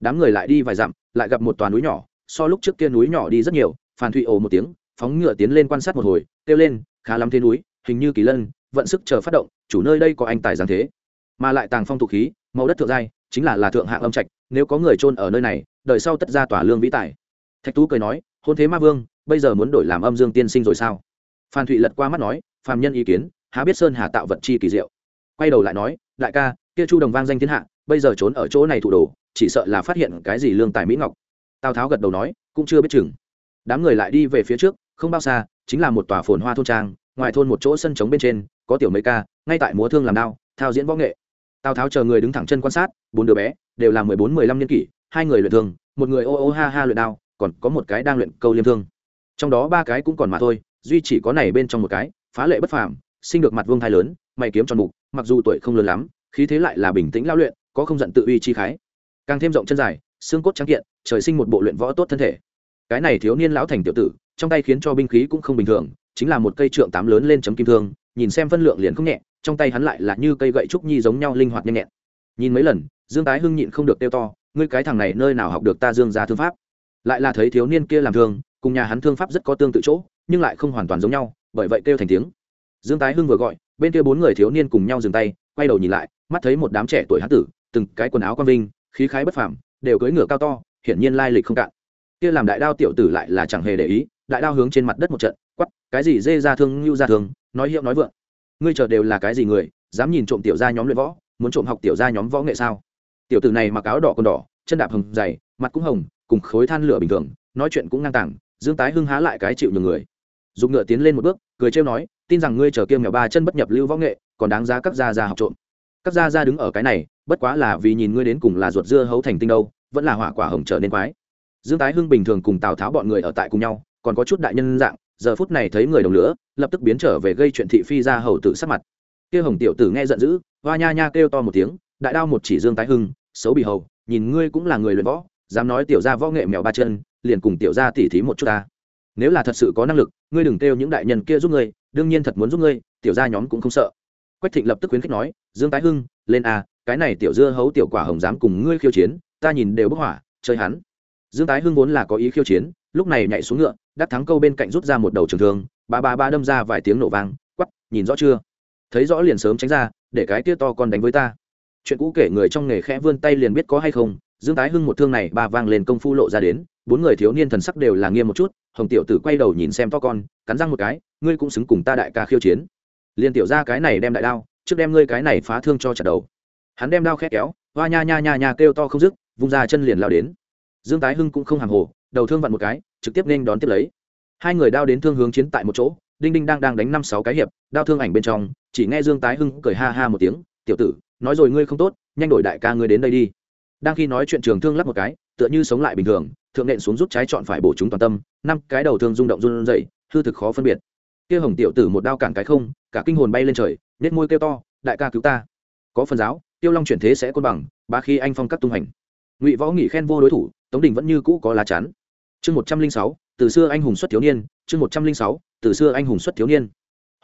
Đám người lại đi vài dặm, lại gặp một toàn núi nhỏ, so lúc trước kia núi nhỏ đi rất nhiều, phan thụy ồ một tiếng, phóng ngựa tiến lên quan sát một hồi, kêu lên, khá lắm thế núi, hình như kỳ lân, vận sức chờ phát động, chủ nơi đây có anh tài giáng thế. Mà lại tàng phong thụ khí, màu đất thượng giai, chính là là thượng hạng âm trạch, nếu có người trôn ở nơi này, đời sau tất ra tỏa lương vĩ tài. Thạch tú cười nói, hôn thế ma vương, bây giờ muốn đổi làm âm dương tiên sinh rồi sao? Phan thụy lật qua mắt nói, phàm nhân ý kiến há biết sơn hà tạo vật chi kỳ diệu. Quay đầu lại nói, đại ca, kia chu đồng vang danh thiên hạ, bây giờ trốn ở chỗ này thủ đồ, chỉ sợ là phát hiện cái gì lương tài mỹ ngọc. Tào tháo gật đầu nói, cũng chưa biết chừng. Đám người lại đi về phía trước, không bao xa, chính là một tòa phồn hoa thôn trang, ngoài thôn một chỗ sân trống bên trên, có tiểu mấy ca, ngay tại múa thương làm đao, thao diễn võ nghệ. Tào tháo chờ người đứng thẳng chân quan sát, bốn đứa bé, đều là mười bốn, mười lăm niên kỷ, hai người luyện thương, một người ô ô ha ha luyện đao, còn có một cái đang luyện câu liêm thương. Trong đó ba cái cũng còn mà thôi, duy chỉ có này bên trong một cái, phá lệ bất phàm sinh được mặt vương thai lớn, mày kiếm tròn mục, mặc dù tuổi không lớn lắm, khí thế lại là bình tĩnh lao luyện, có không giận tự uy chi khái. Càng thêm rộng chân dài, xương cốt trắng kiện, trời sinh một bộ luyện võ tốt thân thể. Cái này thiếu niên lão thành tiểu tử, trong tay khiến cho binh khí cũng không bình thường, chính là một cây trượng tám lớn lên chấm kim thương, nhìn xem phân lượng liền không nhẹ, trong tay hắn lại là như cây gậy trúc nhi giống nhau linh hoạt nhanh nhẹn. Nhìn mấy lần, dương tái hưng nhịn không được tiêu to, ngươi cái thằng này nơi nào học được ta dương ra thương pháp? Lại là thấy thiếu niên kia làm thương, cùng nhà hắn thương pháp rất có tương tự chỗ, nhưng lại không hoàn toàn giống nhau, bởi vậy kêu thành tiếng dương tái hưng vừa gọi, bên kia bốn người thiếu niên cùng nhau dừng tay, quay đầu nhìn lại, mắt thấy một đám trẻ tuổi hán tử, từng cái quần áo quang vinh, khí khái bất phàm, đều cưỡi ngựa cao to, hiển nhiên lai lịch không cạn. Kia làm đại đao tiểu tử lại là chẳng hề để ý, đại đao hướng trên mặt đất một trận quắp cái gì dê ra thương ngưu ra thương, nói hiệu nói vượng. Ngươi chờ đều là cái gì người, dám nhìn trộm tiểu gia nhóm luyện võ, muốn trộm học tiểu gia nhóm võ nghệ sao? Tiểu tử này mặc áo đỏ còn đỏ, chân đạp hồng dày, mặt cũng hồng, cùng khối than lửa bình thường, nói chuyện cũng ngang tàng, dương tái hưng há lại cái chịu nhường người. Dùng ngựa tiến lên một bước, cười trêu nói tin rằng ngươi chờ kiêm nghèo ba chân bất nhập lưu võ nghệ, còn đáng giá các gia gia học trộm. Các gia gia đứng ở cái này, bất quá là vì nhìn ngươi đến cùng là ruột dưa hấu thành tinh đâu, vẫn là hỏa quả hồng trở nên quái. Dương tái hưng bình thường cùng tào tháo bọn người ở tại cùng nhau, còn có chút đại nhân dạng, giờ phút này thấy người đồng lửa, lập tức biến trở về gây chuyện thị phi ra hầu tử sắc mặt. Kia hồng tiểu tử nghe giận dữ, hoa nha nha kêu to một tiếng, đại đao một chỉ dương tái hưng, xấu bị hầu, nhìn ngươi cũng là người luyện võ, dám nói tiểu gia võ nghệ mèo ba chân, liền cùng tiểu gia tỉ thí một chút ta nếu là thật sự có năng lực ngươi đừng kêu những đại nhân kia giúp ngươi đương nhiên thật muốn giúp ngươi tiểu gia nhóm cũng không sợ. Quách thịnh lập tức khuyến khích nói dương tái hưng lên à, cái này tiểu dưa hấu tiểu quả hồng dám cùng ngươi khiêu chiến ta nhìn đều bức hỏa chơi hắn. Dương tái hưng vốn là có ý khiêu chiến lúc này nhảy xuống ngựa đắc thắng câu bên cạnh rút ra một đầu trường thương ba ba ba đâm ra vài tiếng nổ vang quắp nhìn rõ chưa? Thấy rõ liền sớm tránh ra để cái tia to con đánh với ta. Chuyện cũ kể người trong nghề khẽ vươn tay liền biết có hay không dương tái hưng một thương này ba vang lên công phu lộ ra đến, bốn người thiếu niên thần sắc đều là nghiêm một chút, hồng tiểu tử quay đầu nhìn xem to con, cắn răng một cái, ngươi cũng xứng cùng ta đại ca khiêu chiến. Liền tiểu ra cái này đem đại đao, trước đem ngươi cái này phá thương cho chặt đầu. Hắn đem đao khét kéo, hoa nha nha nha nha kêu to không dứt, vung ra chân liền lao đến. Dương tái hưng cũng không hàng hồ, đầu thương vặn một cái, trực tiếp nên đón tiếp lấy. Hai người đao đến thương hướng chiến tại một chỗ, đinh đinh đang đang đánh năm sáu cái hiệp, đao thương ảnh bên trong, chỉ nghe dương tái hưng cười ha ha một tiếng, tiểu tử, nói rồi ngươi không tốt, nhanh đổi đại ca ngươi đến đây đi đang khi nói chuyện trường thương lắp một cái, tựa như sống lại bình thường, thượng nện xuống rút trái chọn phải bổ chúng toàn tâm, năm cái đầu thương rung động run dậy hư thực khó phân biệt. Kia hồng tiểu tử một đao cản cái không, cả kinh hồn bay lên trời nết môi kêu to, đại ca cứu ta. Có phần giáo, tiêu long chuyển thế sẽ côn bằng, ba khi anh phong cắt tung hành. Ngụy võ nghỉ khen vô đối thủ, tống đình vẫn như cũ có lá chắn. Chương một trăm linh sáu, từ xưa anh hùng xuất thiếu niên, chương một trăm linh sáu, từ xưa anh hùng xuất thiếu niên.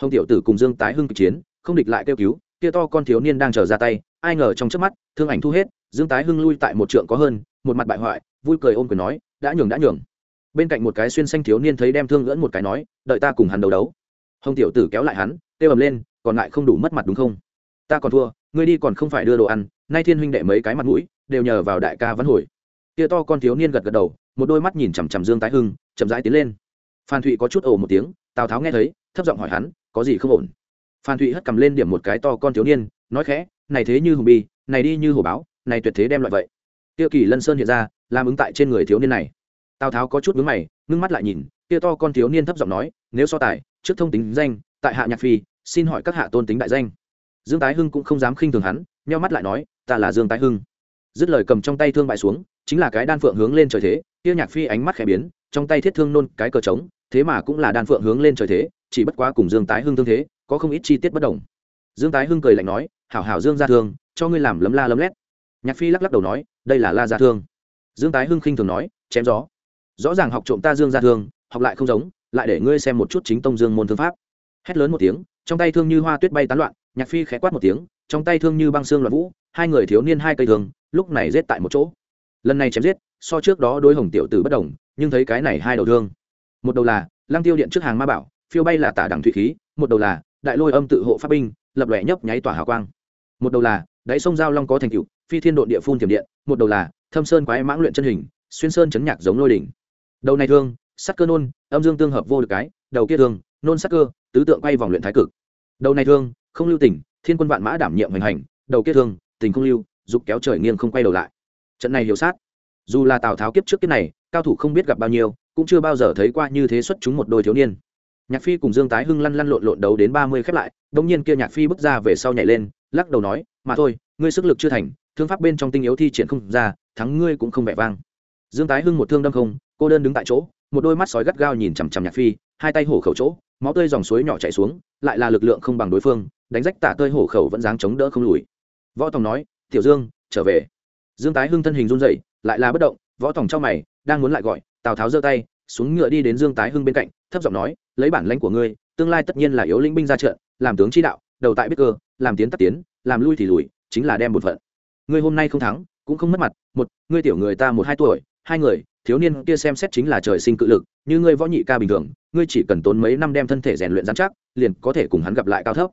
Hồng tiểu tử cùng dương tái hưng kịch chiến, không địch lại kêu cứu, kia to con thiếu niên đang chờ ra tay ai ngờ trong trước mắt, thương ảnh thu hết, dương tái hưng lui tại một trượng có hơn, một mặt bại hoại, vui cười ôm cười nói, đã nhường đã nhường. Bên cạnh một cái xuyên xanh thiếu niên thấy đem thương ngỡn một cái nói, đợi ta cùng hắn đấu đấu. Hồng tiểu tử kéo lại hắn, kêu ầm lên, còn lại không đủ mất mặt đúng không? Ta còn thua, ngươi đi còn không phải đưa đồ ăn, nay thiên huynh đệ mấy cái mặt mũi, đều nhờ vào đại ca văn hồi. Kia to con thiếu niên gật gật đầu, một đôi mắt nhìn chằm chằm dương tái hưng, chậm rãi tiến lên. Phan thụy có chút ồ một tiếng, tào tháo nghe thấy, thấp giọng hỏi hắn, có gì không ổn? Phan thụy hất cầm lên điểm một cái to con thiếu niên, nói khẽ này thế như hùng bi, này đi như hổ báo, này tuyệt thế đem loại vậy. Tiêu kỳ lân sơn hiện ra, làm ứng tại trên người thiếu niên này. Tào tháo có chút vướng mày, ngưng mắt lại nhìn, kia to con thiếu niên thấp giọng nói, nếu so tài, trước thông tính danh, tại hạ nhạc phi, xin hỏi các hạ tôn tính đại danh. Dương tái hưng cũng không dám khinh thường hắn, nheo mắt lại nói, ta là dương tái hưng. Dứt lời cầm trong tay thương bại xuống, chính là cái đan phượng hướng lên trời thế, kia nhạc phi ánh mắt khẽ biến, trong tay thiết thương nôn cái cờ trống, thế mà cũng là đan phượng hướng lên trời thế, chỉ bất quá cùng dương tái hưng thương thế, có không ít chi tiết bất đồng. Dương tái hưng cười lạnh nói hảo hảo dương ra thương, cho ngươi làm lấm la lấm lét. Nhạc phi lắc lắc đầu nói, đây là la gia thương. Dương tái hưng khinh thường nói, chém gió. Rõ ràng học trộm ta dương gia thương, học lại không giống, lại để ngươi xem một chút chính tông dương môn thương pháp. Hét lớn một tiếng, trong tay thương như hoa tuyết bay tán loạn, nhạc phi khẽ quát một tiếng, trong tay thương như băng xương loạn vũ, hai người thiếu niên hai cây thương, lúc này giết tại một chỗ. Lần này chém giết, so trước đó đối hồng tiểu tử bất đồng, nhưng thấy cái này hai đầu thương. Một đầu là lăng tiêu điện trước hàng ma bảo, phiêu bay là tả đẳng thủy khí, một đầu là đại lôi âm tự hộ pháp binh, lập lòe nhấp nháy tỏa hào quang một đầu là, đáy sông giao long có thành cựu phi thiên độ địa phun tiềm điện. Một đầu là, thâm sơn quái mãng luyện chân hình, xuyên sơn chấn nhạc giống lôi đỉnh. Đầu này thương, sắc cơ nôn, âm dương tương hợp vô được cái, đầu kia thương, nôn sắc cơ, tứ tượng quay vòng luyện thái cực. Đầu này thương, không lưu tỉnh, thiên quân vạn mã đảm nhiệm hoành hành. Đầu kia thương, tình không lưu, dục kéo trời nghiêng không quay đầu lại. Trận này hiểu sát. Dù là tào tháo kiếp trước kiếp này, cao thủ không biết gặp bao nhiêu, cũng chưa bao giờ thấy qua như thế xuất chúng một đôi thiếu niên. Nhạc phi cùng dương tái hưng lăn lăn lộn lộn đấu đến ba mươi khép lại đông nhiên kia nhạc phi bước ra về sau nhảy lên lắc đầu nói, mà thôi, ngươi sức lực chưa thành, thương pháp bên trong tinh yếu thi triển không ra, thắng ngươi cũng không vẻ vang. Dương tái hưng một thương đâm không, cô đơn đứng tại chỗ, một đôi mắt sói gắt gao nhìn chằm chằm nhạc phi, hai tay hổ khẩu chỗ, máu tươi dòng suối nhỏ chảy xuống, lại là lực lượng không bằng đối phương, đánh rách tả tơi hổ khẩu vẫn dáng chống đỡ không lùi. Võ tòng nói, tiểu dương, trở về. Dương tái hưng thân hình run rẩy, lại là bất động, võ tòng trong mày, đang muốn lại gọi, tào tháo giơ tay, xuống ngựa đi đến dương tái hưng bên cạnh, thấp giọng nói, lấy bản lãnh của ngươi, tương lai tất nhiên là yếu lĩnh binh ra trận, làm tướng chi đạo đầu tại biết cơ, làm tiến tắt tiến, làm lui thì lùi, chính là đem một phận. Ngươi hôm nay không thắng, cũng không mất mặt, một, ngươi tiểu người ta một hai tuổi, hai người, thiếu niên kia xem xét chính là trời sinh cự lực, như ngươi võ nhị ca bình thường, ngươi chỉ cần tốn mấy năm đem thân thể rèn luyện giám chắc, liền có thể cùng hắn gặp lại cao thấp.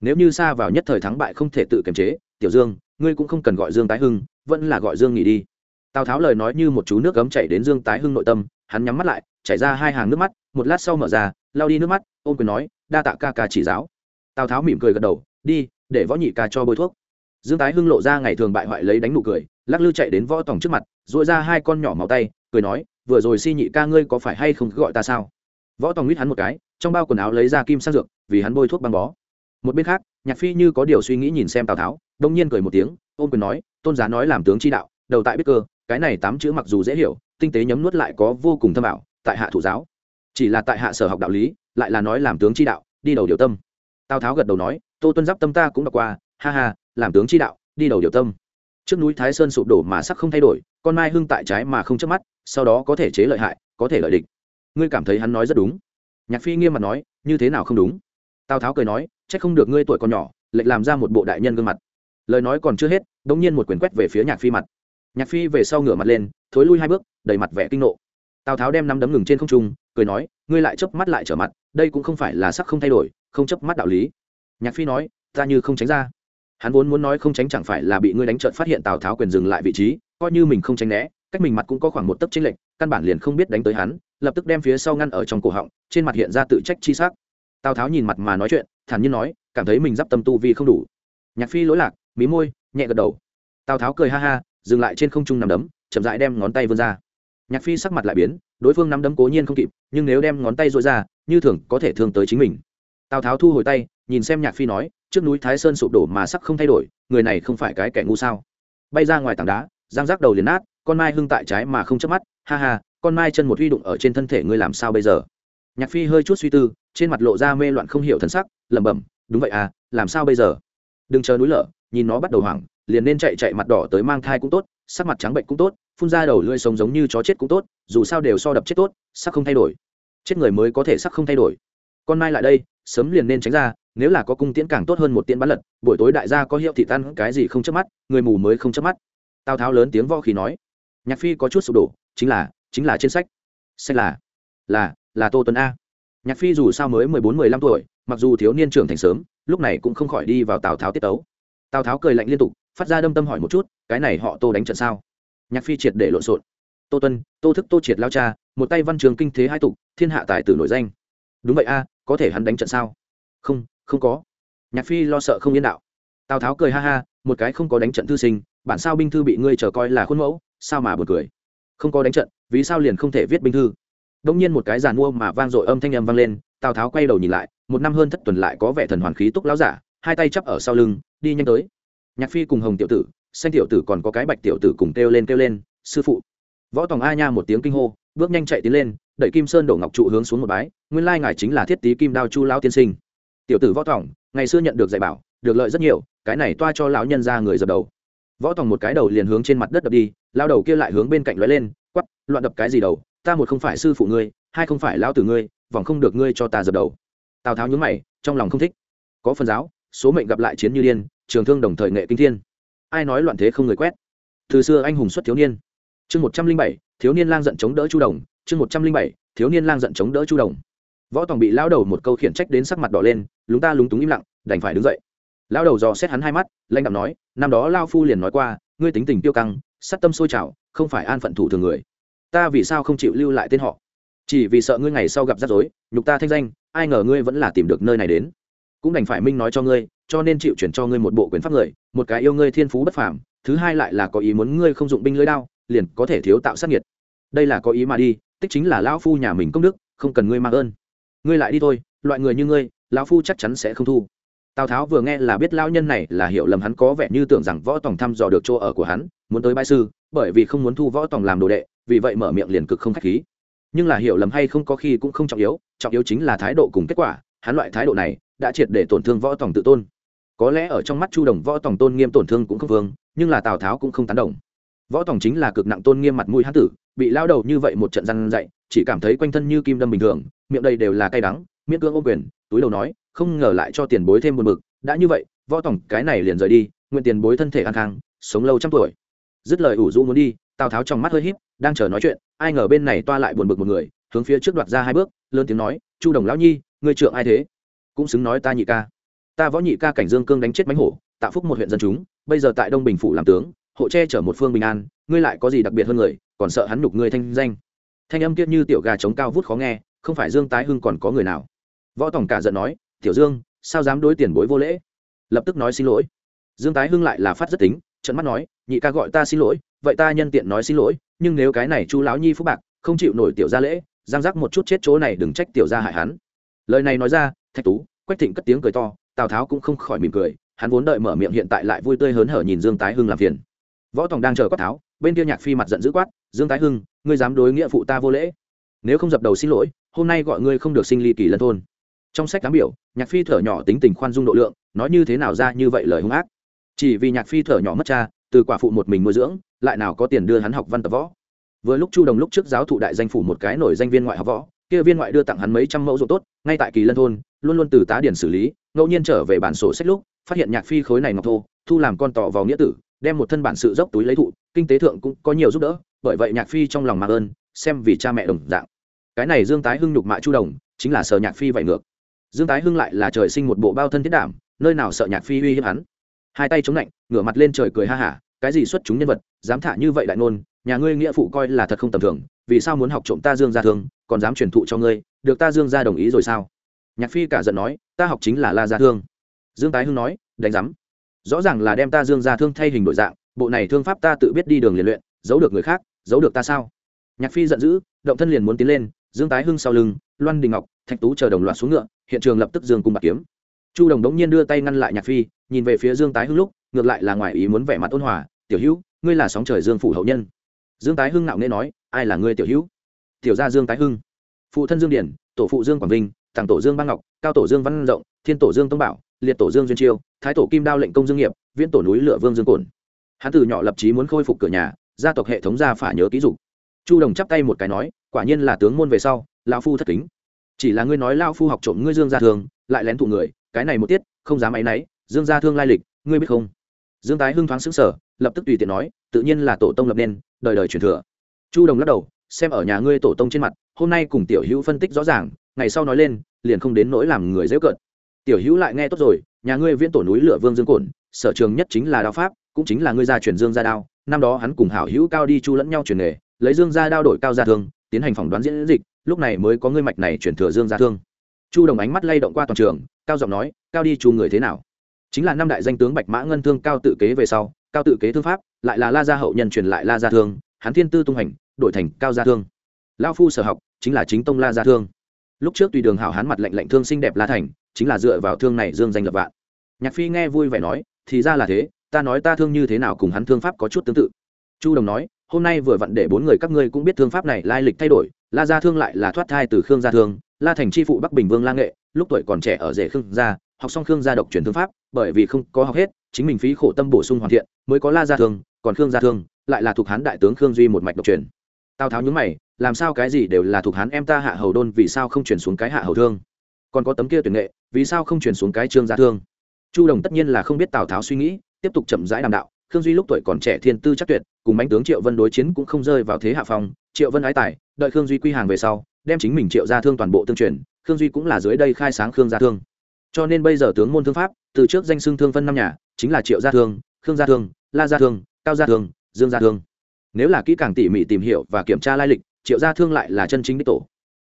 Nếu như xa vào nhất thời thắng bại không thể tự kiềm chế, tiểu dương, ngươi cũng không cần gọi dương tái hưng, vẫn là gọi dương nghỉ đi. Tào tháo lời nói như một chú nước gấm chảy đến dương tái hưng nội tâm, hắn nhắm mắt lại, chảy ra hai hàng nước mắt, một lát sau mở ra lao đi nước mắt ôm quyền nói, đa tạ ca ca chỉ giáo tào tháo mỉm cười gật đầu đi để võ nhị ca cho bôi thuốc dương tái hưng lộ ra ngày thường bại hoại lấy đánh nụ cười lắc lư chạy đến võ tòng trước mặt dội ra hai con nhỏ máu tay cười nói vừa rồi si nhị ca ngươi có phải hay không gọi ta sao võ tòng nguyết hắn một cái trong bao quần áo lấy ra kim sang dược vì hắn bôi thuốc băng bó một bên khác nhạc phi như có điều suy nghĩ nhìn xem tào tháo đông nhiên cười một tiếng ôm quyền nói tôn giá nói làm tướng chi đạo đầu tại biết cơ cái này tám chữ mặc dù dễ hiểu tinh tế nhấm nuốt lại có vô cùng thâm ảo tại hạ thủ giáo chỉ là tại hạ sở học đạo lý lại là nói làm tướng chi đạo đi đầu điều tâm tào tháo gật đầu nói, tô tuân giáp tâm ta cũng đọc qua, ha ha, làm tướng chi đạo, đi đầu điều tâm. Trước núi thái sơn sụp đổ mà sắc không thay đổi, con mai hưng tại trái mà không chớp mắt, sau đó có thể chế lợi hại, có thể lợi địch. Ngươi cảm thấy hắn nói rất đúng. Nhạc phi nghiêm mặt nói, như thế nào không đúng? Tào tháo cười nói c h ắ c không được ngươi tuổi còn nhỏ, lệnh làm ra một bộ đại nhân gương mặt. Lời nói còn chưa hết đ ỗ n g nhiên một quyền quét về phía nhạc phi mặt. Nhạc phi về sau ngửa mặt lên, thối lui hai bước, đầy mặt vẻ kinh nộ. Tào tháo đem năm đấm ngừng trên không trung, cười nói, ngươi lại chớp mắt lại trở mặt, đây cũng không phải là sắc không thay đổi không chấp mắt đạo lý. Nhạc phi nói, ta như không tránh ra. Hắn vốn muốn nói không tránh chẳng phải là bị ngươi đánh trợn phát hiện tào tháo quyền dừng lại vị trí, coi như mình không tránh né, cách mình mặt cũng có khoảng một tấc chênh lệch, căn bản liền không biết đánh tới hắn, lập tức đem phía sau ngăn ở trong cổ họng, trên mặt hiện ra tự trách chi sắc. Tào tháo nhìn mặt mà nói chuyện, thản nhiên nói, cảm thấy mình d i p tâm tu vi không đủ. Nhạc phi lỗi lạc, mí môi, nhẹ gật đầu. Tào tháo cười ha ha, dừng lại trên không trung nằm đấm, chậm rãi đem ngón tay vươn ra. Nhạc phi sắc mặt lại biến, đối phương nắm đấm cố nhiên không kịp, nhưng nếu đem ngón tay dội ra, như thường có thể thương tới chính mình tào tháo thu hồi tay, nhìn xem nhạc phi nói, trước núi thái sơn sụp đổ mà sắc không thay đổi, người này không phải cái kẻ ngu sao? Bay ra ngoài tảng đá giang rác đầu liền nát, con mai hưng tại trái mà không chớp mắt, ha ha, con mai chân một huy đụng ở trên thân thể ngươi làm sao bây giờ? Nhạc phi hơi chút suy tư, trên mặt lộ ra mê loạn không hiểu thân sắc, lẩm bẩm, đúng vậy à làm sao bây giờ? Đừng chờ núi lở, nhìn nó bắt đầu hoảng, liền nên chạy chạy mặt đỏ tới mang thai cũng tốt, sắc mặt trắng bệnh cũng tốt, phun ra đầu lưỡi sống giống như chó chết cũng tốt, dù sao đều so đập chết tốt, sắc không thay đổi. Chết người mới có thể sắc không thay đổi con mai lại đây, sớm liền nên tránh ra, nếu là có cung tiễn càng tốt hơn một tiễn bắn lật, buổi tối đại gia có hiệu thị tan cái gì không chớp mắt, người mù mới không chớp mắt. Tào tháo lớn tiếng vo khí nói. Nhạc phi có chút sụp đổ, chính là chính là trên sách. Sách là là là tô tuấn a. Nhạc phi dù sao mới mười bốn, mười lăm tuổi, mặc dù thiếu niên trưởng thành sớm, lúc này cũng không khỏi đi vào tào tháo tiết tấu. Tào tháo cười lạnh liên tục, phát ra đâm tâm hỏi một chút, cái này họ tô đánh trận sao? Nhạc phi triệt để lộn xộn. Tô tuân tô thức, tô triệt lao cha, một tay văn trường kinh thế hai tục, thiên hạ tài tử nổi danh. Đúng vậy a có thể hắn đánh trận sao? Không không có. Nhạc phi lo sợ không yên đạo. Tào tháo cười ha ha, một cái không có đánh trận thư sinh, bản sao binh thư bị ngươi chờ coi là khuôn mẫu, sao mà buồn cười? Không có đánh trận, vì sao liền không thể viết binh thư? Đông nhiên một cái giàn mua mà vang dội âm thanh âm vang lên, tào tháo quay đầu nhìn lại, một năm hơn thất tuần lại có vẻ thần hoàn khí túc láo giả, hai tay chắp ở sau lưng, đi nhanh tới. Nhạc phi cùng hồng tiểu tử, xanh tiểu tử còn có cái bạch tiểu tử cùng kêu lên kêu lên, sư phụ. Võ tòng a nha một tiếng kinh hô bước nhanh chạy tiến lên, đẩy kim sơn đổ ngọc trụ hướng xuống một bái, nguyên lai ngài chính là thiết tý kim đao chu lão tiên sinh. Tiểu tử võ tòng ngày xưa nhận được dạy bảo, được lợi rất nhiều, cái này toa cho lão nhân ra người dập đầu. Võ tòng một cái đầu liền hướng trên mặt đất đập đi lao đầu kia lại hướng bên cạnh lóe lên quắp loạn đập cái gì đầu, ta một không phải sư phụ ngươi, hai không phải lao tử ngươi, vòng không được ngươi cho ta dập đầu. Tào tháo nhướng mày, trong lòng không thích. Có phần giáo, số mệnh gặp lại chiến như điên, trường thương đồng thời nghệ kinh thiên. Ai nói loạn thế không người quét? Từ xưa anh hùng xuất thiếu niên. Chương một trăm linh bảy thiếu niên lang giận chống đỡ chu đồng, chương một trăm linh bảy, thiếu niên lang giận chống đỡ chu đồng. Võ tòng bị lao đầu một câu khiển trách đến sắc mặt đỏ lên, lúng ta lúng túng im lặng, đành phải đứng dậy. Lao đầu dò xét hắn hai mắt lanh đạm nói, năm đó lao phu liền nói qua, ngươi tính tình tiêu căng, sát tâm sôi trào, không phải an phận thủ thường người. Ta vì sao không chịu lưu lại tên họ? Chỉ vì sợ ngươi ngày sau gặp rắc rối, nhục ta thanh danh, ai ngờ ngươi vẫn là tìm được nơi này đến. Cũng đành phải minh nói cho ngươi, cho nên chịu chuyển cho ngươi một bộ quyền pháp người, một cái yêu ngươi thiên phú bất phàm, thứ hai lại là có ý muốn ngươi không dụng binh lưới đao liền có thể thiếu tạo sát nhiệt đây là có ý mà đi, tích chính là lão phu nhà mình công đức, không cần ngươi mang ơn. Ngươi lại đi thôi, loại người như ngươi, lão phu chắc chắn sẽ không thu. Tào tháo vừa nghe là biết lão nhân này là hiểu lầm hắn có vẻ như tưởng rằng võ tòng thăm dò được chỗ ở của hắn, muốn tới bãi sư, bởi vì không muốn thu võ tòng làm đồ đệ, vì vậy mở miệng liền cực không khách khí. Nhưng là hiểu lầm hay không có khi cũng không trọng yếu trọng yếu chính là thái độ cùng kết quả, hắn loại thái độ này đã triệt để tổn thương võ tòng tự tôn. Có lẽ ở trong mắt chu đồng võ tòng tôn nghiêm tổn thương cũng không vương, nhưng là tào tháo cũng không tán đồng võ tòng chính là cực nặng tôn nghiêm mặt mũi hán tử, bị lao đầu như vậy một trận răn dậy chỉ cảm thấy quanh thân như kim đâm bình thường, miệng đây đều là cay đắng miễn cưỡng ô quyền, túi đầu nói, không ngờ lại cho tiền bối thêm một mực đã như vậy, võ tòng, cái này liền rời đi, nguyện tiền bối thân thể an khang, sống lâu trăm tuổi. Dứt lời ủ rũ muốn đi, tào tháo trong mắt hơi híp, đang chờ nói chuyện, ai ngờ bên này toa lại buồn bực một người, hướng phía trước đoạt ra hai bước, lớn tiếng nói, chu đồng lão nhi người trượng ai thế? Cũng xứng nói ta nhị ca. Ta võ nhị ca cảnh dương cương đánh chết mánh hổ, tạo phúc một huyện dân chúng, bây giờ tại đông bình phủ làm tướng hộ che chở một phương bình an, ngươi lại có gì đặc biệt hơn người, còn sợ hắn nhục ngươi thanh danh. Thanh âm kiết như tiểu gà trống cao vút khó nghe, không phải dương tái hưng còn có người nào. Võ tổng cả giận nói, tiểu dương, sao dám đối tiền bối vô lễ? Lập tức nói xin lỗi. Dương tái hưng lại là phát rất tính trận mắt nói, nhị ca gọi ta xin lỗi, vậy ta nhân tiện nói xin lỗi, nhưng nếu cái này chu lão nhi phúc bạc, không chịu nổi tiểu gia lễ, giang giác một chút chết chỗ này đừng trách tiểu gia hại hắn. Lời này nói ra, thạch tú, quách thịnh cất tiếng cười to, tào tháo cũng không khỏi mỉm cười, hắn vốn đợi mở miệng hiện tại lại vui tươi hớn hở nhìn dương tái hưng làm phiền võ tòng đang chờ quát tháo, bên kia nhạc phi mặt giận dữ quát, dương Thái hưng, ngươi dám đối nghĩa phụ ta vô lễ? Nếu không dập đầu xin lỗi, hôm nay gọi ngươi không được sinh ly kỳ lân thôn. Trong sách cám biểu, nhạc phi thở nhỏ tính tình khoan dung độ lượng, nói như thế nào ra như vậy lời hung ác. Chỉ vì nhạc phi thở nhỏ mất cha, từ quả phụ một mình nuôi dưỡng, lại nào có tiền đưa hắn học văn tập võ. Vừa lúc chu đồng lúc trước giáo thụ đại danh phủ một cái nổi danh viên ngoại học võ, kia viên ngoại đưa tặng hắn mấy trăm mẫu ruộng tốt, ngay tại kỳ lân thôn, luôn luôn từ tá điển xử lý, ngẫu nhiên trở về bản sổ sách lúc, phát hiện nhạc phi khối này ngọc thô, thu làm con tỏ vào nghĩa tử đem một thân bản sự dốc túi lấy thụ, kinh tế thượng cũng có nhiều giúp đỡ, bởi vậy nhạc phi trong lòng mạc ơn, xem vì cha mẹ đồng dạng. Cái này dương tái hưng nhục mạ chu đồng, chính là sợ nhạc phi vậy ngược. Dương tái hưng lại là trời sinh một bộ bao thân thiết đảm, nơi nào sợ nhạc phi uy hiếp hắn. Hai tay chống lạnh, ngửa mặt lên trời cười ha hả, cái gì xuất chúng nhân vật, dám thả như vậy đại ngôn, nhà ngươi nghĩa phụ coi là thật không tầm thường, vì sao muốn học trộm ta dương gia thương, còn dám truyền thụ cho ngươi, được ta dương gia đồng ý rồi sao? Nhạc phi cả giận nói, ta học chính là la gia thương. Dương tái hưng nói, đánh giám rõ ràng là đem ta dương gia thương thay hình đổi dạng, bộ này thương pháp ta tự biết đi đường liền luyện, giấu được người khác, giấu được ta sao? Nhạc phi giận dữ, động thân liền muốn tiến lên, dương tái hưng sau lưng, loan đình ngọc, thạch tú chờ đồng loạt xuống ngựa, hiện trường lập tức dương cùng bạc kiếm. Chu đồng đống nhiên đưa tay ngăn lại nhạc phi, nhìn về phía dương tái hưng lúc, ngược lại là ngoài ý muốn vẻ mặt ôn hòa, tiểu hữu, ngươi là sóng trời dương phủ hậu nhân. Dương tái hưng nạo nghe nói, ai là ngươi, tiểu hữu? Tiểu gia dương tái hưng. Phụ thân dương điển, tổ phụ dương quảng vinh tàng tổ dương bang ngọc, cao tổ dương văn rộng, thiên tổ dương tông bảo liệt tổ dương duyên chiêu thái tổ kim đao lệnh công dương nghiệp viễn tổ núi lửa vương dương cồn, hắn từ nhỏ lập chí muốn khôi phục cửa nhà gia tộc hệ thống gia phả nhớ ký dục. Chu đồng chắp tay một cái nói quả nhiên là tướng môn về sau lão phu thất kính. Chỉ là ngươi nói lão phu học trộm ngươi dương gia thương lại lén thụ người cái này một tiết không dám áy náy dương gia thương lai lịch ngươi biết không? Dương tái hưng thoáng xứng sở lập tức tùy tiện nói tự nhiên là tổ tông lập nên đời đời truyền thừa. Chu đồng lắc đầu xem ở nhà ngươi tổ tông trên mặt hôm nay cùng tiểu hữu phân tích rõ ràng ngày sau nói lên liền không đến nỗi làm người dễ cợt tiểu hữu lại nghe tốt rồi, nhà ngươi viễn tổ núi lửa vương dương cổn, sở trường nhất chính là đao pháp, cũng chính là ngươi gia truyền dương gia đao, năm đó hắn cùng hảo hữu cao đi chu lẫn nhau truyền nghề, lấy dương gia đao đổi cao gia thương, tiến hành phỏng đoán diễn dịch, lúc này mới có ngươi mạch này chuyển thừa dương gia thương. Chu đồng ánh mắt lay động qua toàn trường, cao giọng nói, cao đi chu người thế nào? Chính là năm đại danh tướng bạch mã ngân thương cao tự kế về sau, cao tự kế thương pháp, lại là la gia hậu nhân truyền lại la gia thương, hắn thiên tư tung hành đổi thành cao gia thương. Lao phu sở học, chính là chính tông la gia thương. Lúc trước tùy đường hảo hán mặt lệnh lệnh thương xinh đẹp la thành chính là dựa vào thương này dương danh lập vạn. Nhạc phi nghe vui vẻ nói, thì ra là thế, ta nói ta thương như thế nào cùng hắn thương pháp có chút tương tự. Chu đồng nói, hôm nay vừa vặn để bốn người các ngươi cũng biết thương pháp này lai lịch thay đổi, la gia thương lại là thoát thai từ khương gia thương, la thành tri phụ bắc bình vương la nghệ, lúc tuổi còn trẻ ở rể khương gia, học xong khương gia độc truyền thương pháp, bởi vì không có học hết, chính mình phí khổ tâm bổ sung hoàn thiện, mới có la gia thương, còn khương gia thương, lại là thuộc hán đại tướng khương duy một mạch độc truyền. Tào tháo nhúng mày, làm sao cái gì đều là thuộc hán em ta hạ hầu đôn, vì sao không chuyển xuống cái hạ hầu thương? Còn có tấm kia tuyển nghệ, vì sao không chuyển xuống cái trương gia thương? Chu đồng tất nhiên là không biết tào tháo suy nghĩ, tiếp tục chậm rãi đàm đạo, khương duy lúc tuổi còn trẻ thiên tư chắc tuyệt, cùng bánh tướng triệu vân đối chiến cũng không rơi vào thế hạ phong, triệu vân ái tài, đợi khương duy quy hàng về sau, đem chính mình triệu gia thương toàn bộ tương truyền, khương duy cũng là dưới đây khai sáng khương gia thương. Cho nên bây giờ tướng môn thương pháp, từ trước danh xưng thương phân năm nhà, chính là triệu gia thương, khương gia thương, la gia thương, cao gia thương, dương gia thương. Nếu là kỹ càng tỉ mỉ tìm hiểu và kiểm tra lai lịch, triệu gia thương lại là chân chính đích tổ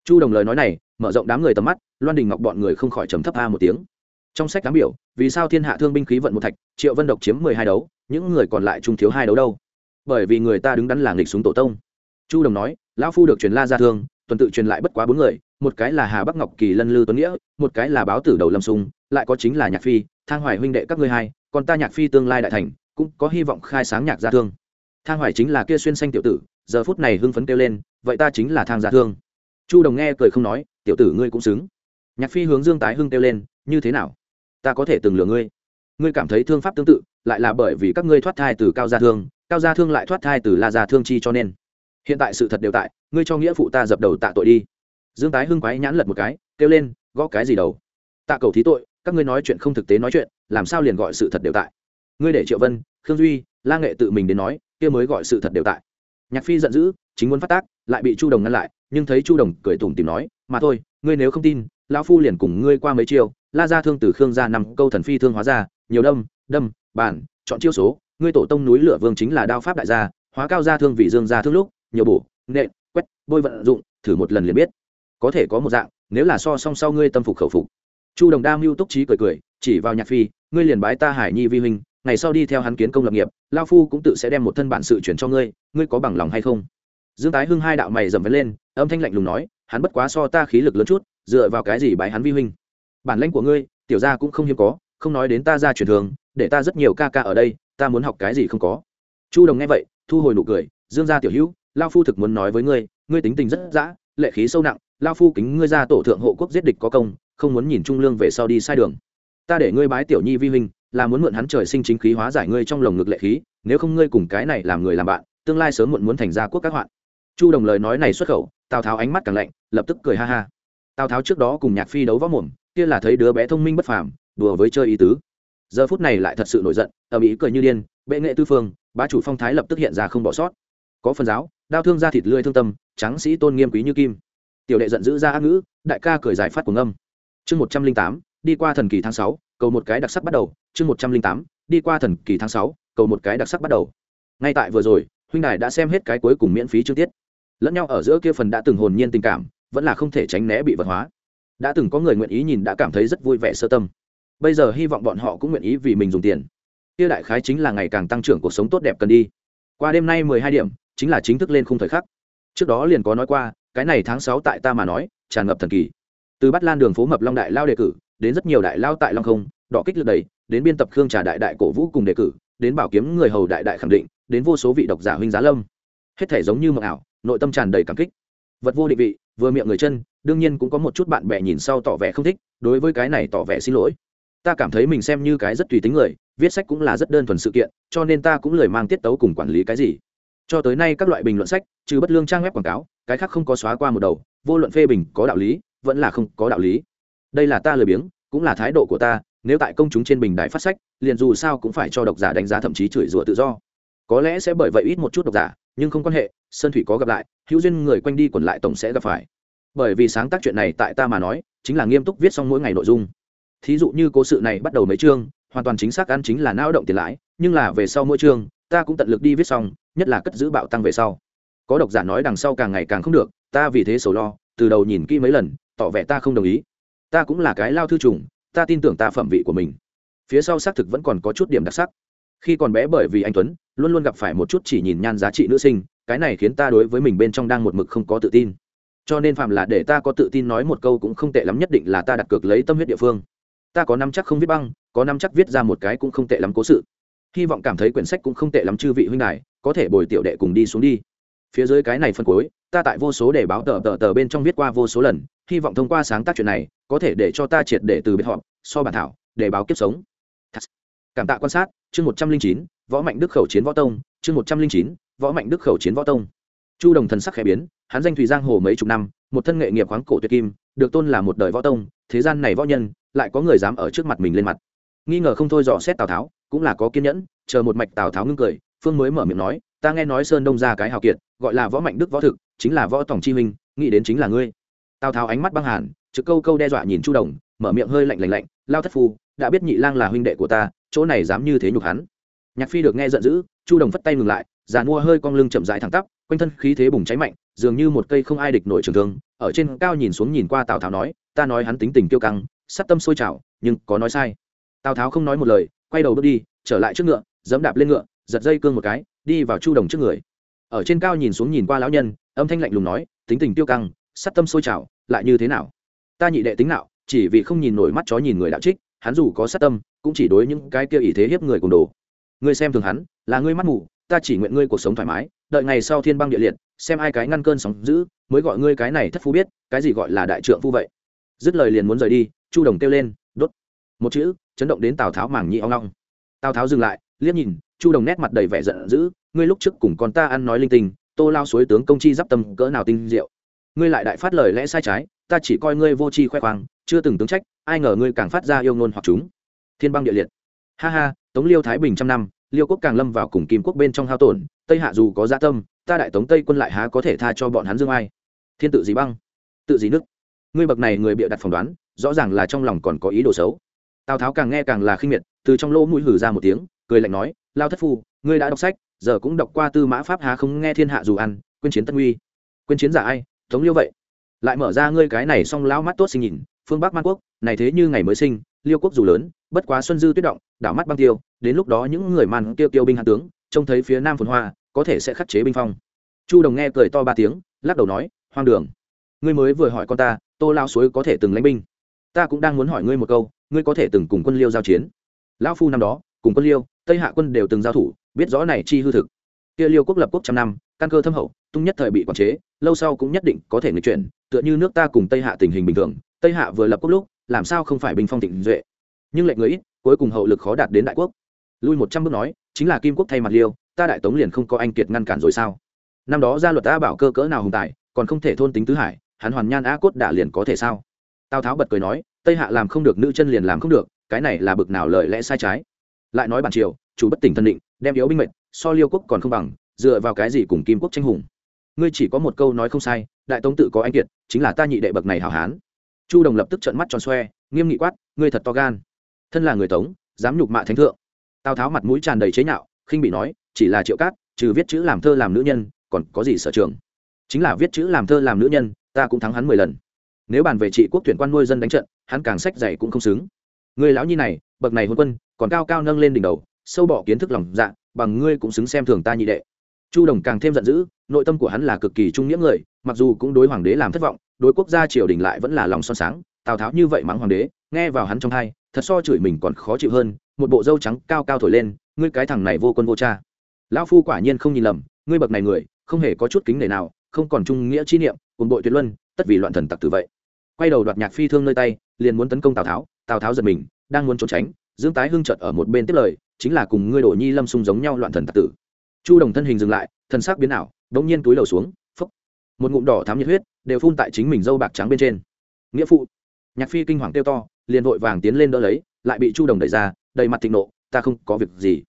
chu đồng lời nói này, mở rộng đám người tầm mắt, loan đình ngọc bọn người không khỏi trầm thấp a một tiếng. Trong sách cám biểu, vì sao thiên hạ thương binh khí vận một thạch, triệu vân độc chiếm mười hai đấu, những người còn lại trung thiếu hai đấu đâu? Bởi vì người ta đứng đắn là nghịch súng tổ tông. Chu đồng nói, lão phu được truyền la gia thương, tuần tự truyền lại bất quá bốn người, một cái là hà bắc ngọc kỳ lân lư tuấn nghĩa, một cái là báo tử đầu lâm sung, lại có chính là nhạc phi, thang hoài huynh đệ các ngươi hai, còn ta nhạc phi tương lai đại thành, cũng có hy vọng khai sáng nhạc gia thương. Thang hoài chính là kia xuyên xanh tiểu tử, giờ phút này hưng phấn kêu lên, vậy ta chính là thang gia thương chu đồng nghe cười không nói, tiểu tử ngươi cũng xứng. Nhạc phi hướng dương tái hưng kêu lên, như thế nào? Ta có thể từng lừa ngươi. Ngươi cảm thấy thương pháp tương tự, lại là bởi vì các ngươi thoát thai từ cao gia thương, cao gia thương lại thoát thai từ la gia thương chi cho nên. Hiện tại sự thật đều tại, ngươi cho nghĩa phụ ta dập đầu tạ tội đi. Dương tái hưng quái nhãn lật một cái, kêu lên, gõ cái gì đầu? Tạ cầu thí tội, các ngươi nói chuyện không thực tế nói chuyện, làm sao liền gọi sự thật đều tại? Ngươi để triệu vân, khương duy, la nghệ tự mình đến nói, kia mới gọi sự thật đều tại. Nhạc phi giận dữ, chính muốn phát tác, lại bị chu đồng ngăn lại nhưng thấy chu đồng cười tủm tìm nói, mà thôi, ngươi nếu không tin, lão phu liền cùng ngươi qua mấy chiêu, la ra thương từ khương ra năm câu thần phi thương hóa ra, nhiều đâm đâm bản chọn chiêu số, ngươi tổ tông núi lửa vương chính là đao pháp đại gia, hóa cao gia thương vị dương gia thương lúc, nhiều bổ, nện, quét, bôi vận dụng, thử một lần liền biết. Có thể có một dạng, nếu là so song sau ngươi tâm phục khẩu phục. Chu đồng đa mưu túc trí cười cười, chỉ vào nhạc phi, ngươi liền bái ta hải nhi vi huynh, ngày sau đi theo hắn kiến công lập nghiệp lao phu cũng tự sẽ đem một thân bản sự chuyển cho ngươi ngươi có bằng lòng hay không? Dương tái hưng hai đạo mày dầm vấn lên, âm thanh lạnh lùng nói, hắn bất quá so ta khí lực lớn chút, dựa vào cái gì bái hắn vi huynh? Bản lãnh của ngươi, tiểu gia cũng không hiếm có, không nói đến ta ra truyền thường, để ta rất nhiều ca ca ở đây, ta muốn học cái gì không có. Chu đồng nghe vậy, thu hồi nụ cười, dương gia tiểu hữu lao phu thực muốn nói với ngươi ngươi tính tình rất dã, lệ khí sâu nặng lao phu kính ngươi ra tổ thượng hộ quốc giết địch có công, không muốn nhìn trung lương về sau đi sai đường. Ta để ngươi bái tiểu nhi vi huynh, là muốn mượn hắn trời sinh chính khí hóa giải ngươi trong lồng ngực lệ khí, nếu không ngươi cùng cái này làm người làm bạn, tương lai sớm muộn muốn thành gia quốc các hoạn chu đồng lời nói này xuất khẩu, tào tháo ánh mắt càng lạnh, lập tức cười ha ha. Tào tháo trước đó cùng nhạc phi đấu võ mồm, kia là thấy đứa bé thông minh bất phàm, đùa với chơi ý tứ. Giờ phút này lại thật sự nổi giận, ầm ĩ cười như điên, bệ nghệ tư phương, bá chủ phong thái lập tức hiện ra không bỏ sót. Có phần giáo, đao thương ra thịt lươi thương tâm, tráng sĩ tôn nghiêm quý như kim. Tiểu đệ giận dữ ra ác ngữ, đại ca cười giải phát của ngâm chương một trăm linh tám, đi qua thần kỳ tháng sáu, cầu một cái đặc sắc bắt đầu. Chương một trăm linh tám, đi qua thần kỳ tháng sáu, cầu một cái đặc sắc bắt đầu. Ngay tại vừa rồi, huynh đài đã xem hết cái cuối cùng miễn phí chương tiết lẫn nhau ở giữa kia phần đã từng hồn nhiên tình cảm, vẫn là không thể tránh né bị vật hóa. Đã từng có người nguyện ý nhìn đã cảm thấy rất vui vẻ sơ tâm. Bây giờ hy vọng bọn họ cũng nguyện ý vì mình dùng tiền. Kia đại khái chính là ngày càng tăng trưởng cuộc sống tốt đẹp cần đi. Qua đêm nay mười hai điểm, chính là chính thức lên khung thời khắc. Trước đó liền có nói qua, cái này tháng sáu tại ta mà nói, tràn ngập thần kỳ. Từ bắt lan đường phố mập long đại lao đề cử, đến rất nhiều đại lao tại long không, đỏ kích lượt đầy, đến biên tập khương trà đại đại cổ vũ cùng đề cử, đến bảo kiếm người hầu đại đại khẳng định, đến vô số vị độc giả huynh giá lâm. Hết thể giống như mộng ảo nội tâm tràn đầy cảm kích. Vật vô định vị, vừa miệng người chân, đương nhiên cũng có một chút bạn bè nhìn sau tỏ vẻ không thích, đối với cái này tỏ vẻ xin lỗi. Ta cảm thấy mình xem như cái rất tùy tính người, viết sách cũng là rất đơn thuần sự kiện, cho nên ta cũng lời mang tiết tấu cùng quản lý cái gì. Cho tới nay các loại bình luận sách, trừ bất lương trang web quảng cáo, cái khác không có xóa qua một đầu, vô luận phê bình có đạo lý, vẫn là không có đạo lý. Đây là ta lười biếng, cũng là thái độ của ta, nếu tại công chúng trên bình đài phát sách, liền dù sao cũng phải cho độc giả đánh giá thậm chí chửi rủa tự do. Có lẽ sẽ bởi vậy ít một chút độc giả nhưng không quan hệ, sơn thủy có gặp lại, hữu duyên người quanh đi quẩn lại tổng sẽ gặp phải. Bởi vì sáng tác chuyện này tại ta mà nói, chính là nghiêm túc viết xong mỗi ngày nội dung. Thí dụ như cố sự này bắt đầu mấy chương, hoàn toàn chính xác ăn chính là não động tiền lãi, nhưng là về sau mỗi chương, ta cũng tận lực đi viết xong, nhất là cất giữ bạo tăng về sau. Có độc giả nói đằng sau càng ngày càng không được, ta vì thế sầu lo, từ đầu nhìn kỹ mấy lần, tỏ vẻ ta không đồng ý. Ta cũng là cái lao thư trùng, ta tin tưởng ta phẩm vị của mình. Phía sau xác thực vẫn còn có chút điểm đặc sắc khi còn bé bởi vì anh tuấn, luôn luôn gặp phải một chút chỉ nhìn nhan giá trị nữ sinh, cái này khiến ta đối với mình bên trong đang một mực không có tự tin. Cho nên phạm là để ta có tự tin nói một câu cũng không tệ lắm, nhất định là ta đặt cược lấy tâm huyết địa phương. Ta có năm chắc không viết băng, có năm chắc viết ra một cái cũng không tệ lắm cố sự. Hy vọng cảm thấy quyển sách cũng không tệ lắm chư vị huynh đài, có thể bồi tiểu đệ cùng đi xuống đi. Phía dưới cái này phân cuối, ta tại vô số để báo tờ tờ tờ bên trong viết qua vô số lần, hy vọng thông qua sáng tác chuyện này, có thể để cho ta triệt để từ biệt họ so bản thảo, để báo kiếp sống cảm tạ quan sát, chương một trăm linh chín, võ mạnh đức khẩu chiến võ tông, chương một trăm linh chín, võ mạnh đức khẩu chiến võ tông. Chu đồng thần sắc khẽ biến, hắn danh thùy giang hồ mấy chục năm, một thân nghệ nghiệp khoáng cổ tuyệt kim, được tôn là một đời võ tông, thế gian này võ nhân, lại có người dám ở trước mặt mình lên mặt. Nghi ngờ không thôi dò xét tào tháo, cũng là có kiên nhẫn, chờ một mạch tào tháo ngưng cười, phương mới mở miệng nói, ta nghe nói sơn đông ra cái hào kiệt, gọi là võ mạnh đức võ thực, chính là võ tổng chi huynh, nghĩ đến chính là ngươi. Tào tháo ánh mắt băng hàn, trực câu câu đe dọa nhìn chu đồng, mở miệng hơi lạnh lạnh lạnh, lao thất phu, đã biết nhị lang là huynh đệ của ta chỗ này dám như thế nhục hắn. Nhạc phi được nghe giận dữ, chu đồng phất tay ngừng lại, già mua hơi cong lưng chậm rãi thẳng tắp, quanh thân khí thế bùng cháy mạnh, dường như một cây không ai địch nổi trường thương, ở trên cao nhìn xuống nhìn qua tào tháo nói, ta nói hắn tính tình kiêu căng, sát tâm sôi trào, nhưng có nói sai. Tào tháo không nói một lời, quay đầu bước đi, trở lại trước ngựa dẫm đạp lên ngựa, giật dây cương một cái, đi vào chu đồng trước người. Ở trên cao nhìn xuống nhìn qua lão nhân, âm thanh lạnh lùng nói, tính tình tiêu căng, sát tâm sôi trào, lại như thế nào? Ta nhị đệ tính nào chỉ vì không nhìn nổi mắt chó nhìn người đạo trích hắn dù có sát tâm, cũng chỉ đối những cái kia ý thế hiếp người cùng đồ. Ngươi xem thường hắn, là ngươi mắt mù, ta chỉ nguyện ngươi cuộc sống thoải mái, đợi ngày sau thiên băng địa liệt, xem ai cái ngăn cơn sóng dữ, mới gọi ngươi cái này thất phu biết, cái gì gọi là đại trượng phu vậy. Dứt lời liền muốn rời đi, chu đồng kêu lên, đốt. Một chữ, chấn động đến tào tháo mảng nhị ong long tào tháo dừng lại, liếc nhìn, chu đồng nét mặt đầy vẻ giận dữ, ngươi lúc trước cùng con ta ăn nói linh tinh, tô lao suối tướng công chi d tâm cỡ nào tinh diệu. Ngươi lại đại phát lời lẽ sai trái ta chỉ coi ngươi vô tri khoe khoang, chưa từng tướng trách, ai ngờ ngươi càng phát ra yêu ngôn hoặc chúng. Thiên băng địa liệt. Ha ha, tống liêu thái bình trăm năm, liêu quốc càng lâm vào cùng kim quốc bên trong hao tổn, tây hạ dù có gia tâm, ta đại tống tây quân lại há có thể tha cho bọn hắn dương ai? Thiên tự gì băng, tự gì nước ngươi bậc này người bịa đặt phỏng đoán, rõ ràng là trong lòng còn có ý đồ xấu. Tào tháo càng nghe càng là khinh miệt, từ trong lỗ mũi hử ra một tiếng, cười lạnh nói, lao thất phu, ngươi đã đọc sách, giờ cũng đọc qua tư mã pháp há không nghe thiên hạ dù ăn, quên chiến tân uy. Quên chiến giả ai? Tống liêu vậy lại mở ra ngươi cái này xong lão mắt tốt sinh nhìn, phương bắc man quốc, này thế như ngày mới sinh, liêu quốc dù lớn, bất quá xuân dư tuyết động, đảo mắt băng tiêu, đến lúc đó những người man tiêu tiêu binh hạ tướng, trông thấy phía nam phồn hoa, có thể sẽ khắc chế binh phong. Chu đồng nghe cười to ba tiếng, lắc đầu nói, hoang đường, ngươi mới vừa hỏi con ta, tô lao suối có thể từng lãnh binh. Ta cũng đang muốn hỏi ngươi một câu, ngươi có thể từng cùng quân liêu giao chiến? Lão phu năm đó, cùng quân liêu, tây hạ quân đều từng giao thủ, biết rõ này chi hư thực. Kia liêu quốc lập quốc trăm năm căn cơ thâm hậu, tung nhất thời bị quản chế, lâu sau cũng nhất định có thể người chuyển, tựa như nước ta cùng tây hạ tình hình bình thường, tây hạ vừa lập quốc lúc, làm sao không phải bình phong thịnh duệ? Nhưng lệnh người ít, cuối cùng hậu lực khó đạt đến đại quốc. Lui một trăm bước nói, chính là kim quốc thay mặt liêu, ta đại tống liền không có anh kiệt ngăn cản rồi sao? Năm đó ra luật ta bảo cơ cỡ nào hùng tài, còn không thể thôn tính tứ hải, hắn hoàn nhan á cốt đả liền có thể sao? Tào tháo bật cười nói, tây hạ làm không được, nữ chân liền làm không được, cái này là bực nào lời lẽ sai trái. Lại nói bản triều, chủ bất tỉnh thân định, đem yếu binh mệnh, so liêu quốc còn không bằng dựa vào cái gì cùng kim quốc tranh hùng? Ngươi chỉ có một câu nói không sai, đại tống tự có anh kiệt, chính là ta nhị đệ bậc này hảo hán. Chu đồng lập tức trợn mắt tròn xoe, nghiêm nghị quát, ngươi thật to gan. Thân là người tống, dám nhục mạ thánh thượng. Tào tháo mặt mũi tràn đầy chế nhạo, khinh bị nói, chỉ là triệu cát, trừ viết chữ làm thơ làm nữ nhân, còn có gì sở trường? Chính là viết chữ làm thơ làm nữ nhân, ta cũng thắng hắn mười lần. Nếu bàn về trị quốc tuyển quan nuôi dân đánh trận, hắn càng sách dày cũng không xứng. Người lão nhi này, bậc này hôn quân, còn cao cao nâng lên đỉnh đầu, sâu bỏ kiến thức lòng dạ bằng ngươi cũng xứng xem thường ta nhị đệ chu đồng càng thêm giận dữ, nội tâm của hắn là cực kỳ trung nghĩa người, mặc dù cũng đối hoàng đế làm thất vọng, đối quốc gia triều đình lại vẫn là lòng son sáng, tào tháo như vậy mắng hoàng đế, nghe vào hắn trong hai thật so chửi mình còn khó chịu hơn, một bộ dâu trắng cao cao thổi lên, ngươi cái thằng này vô quân vô cha. Lão phu quả nhiên không nhìn lầm, ngươi bậc này người, không hề có chút kính nể nào, không còn trung nghĩa chi niệm cùng bội tuyệt luân, tất vì loạn thần tặc tử vậy. Quay đầu đoạt nhạc phi thương nơi tay, liền muốn tấn công tào tháo tào tháo giật mình, đang muốn trốn tránh, dương tái hưng chợt ở một bên tiếp lời, chính là cùng ngươi đổ nhi lâm sung giống nhau loạn thần tặc tử chu đồng thân hình dừng lại, thân xác biến ảo, đống nhiên túi đầu xuống phấp một ngụm đỏ thám nhiệt huyết đều phun tại chính mình dâu bạc trắng bên trên. Nghĩa phụ. Nhạc phi kinh hoàng kêu to, liền vội vàng tiến lên đỡ lấy, lại bị chu đồng đẩy ra, đầy mặt thịnh nộ, ta không có việc gì.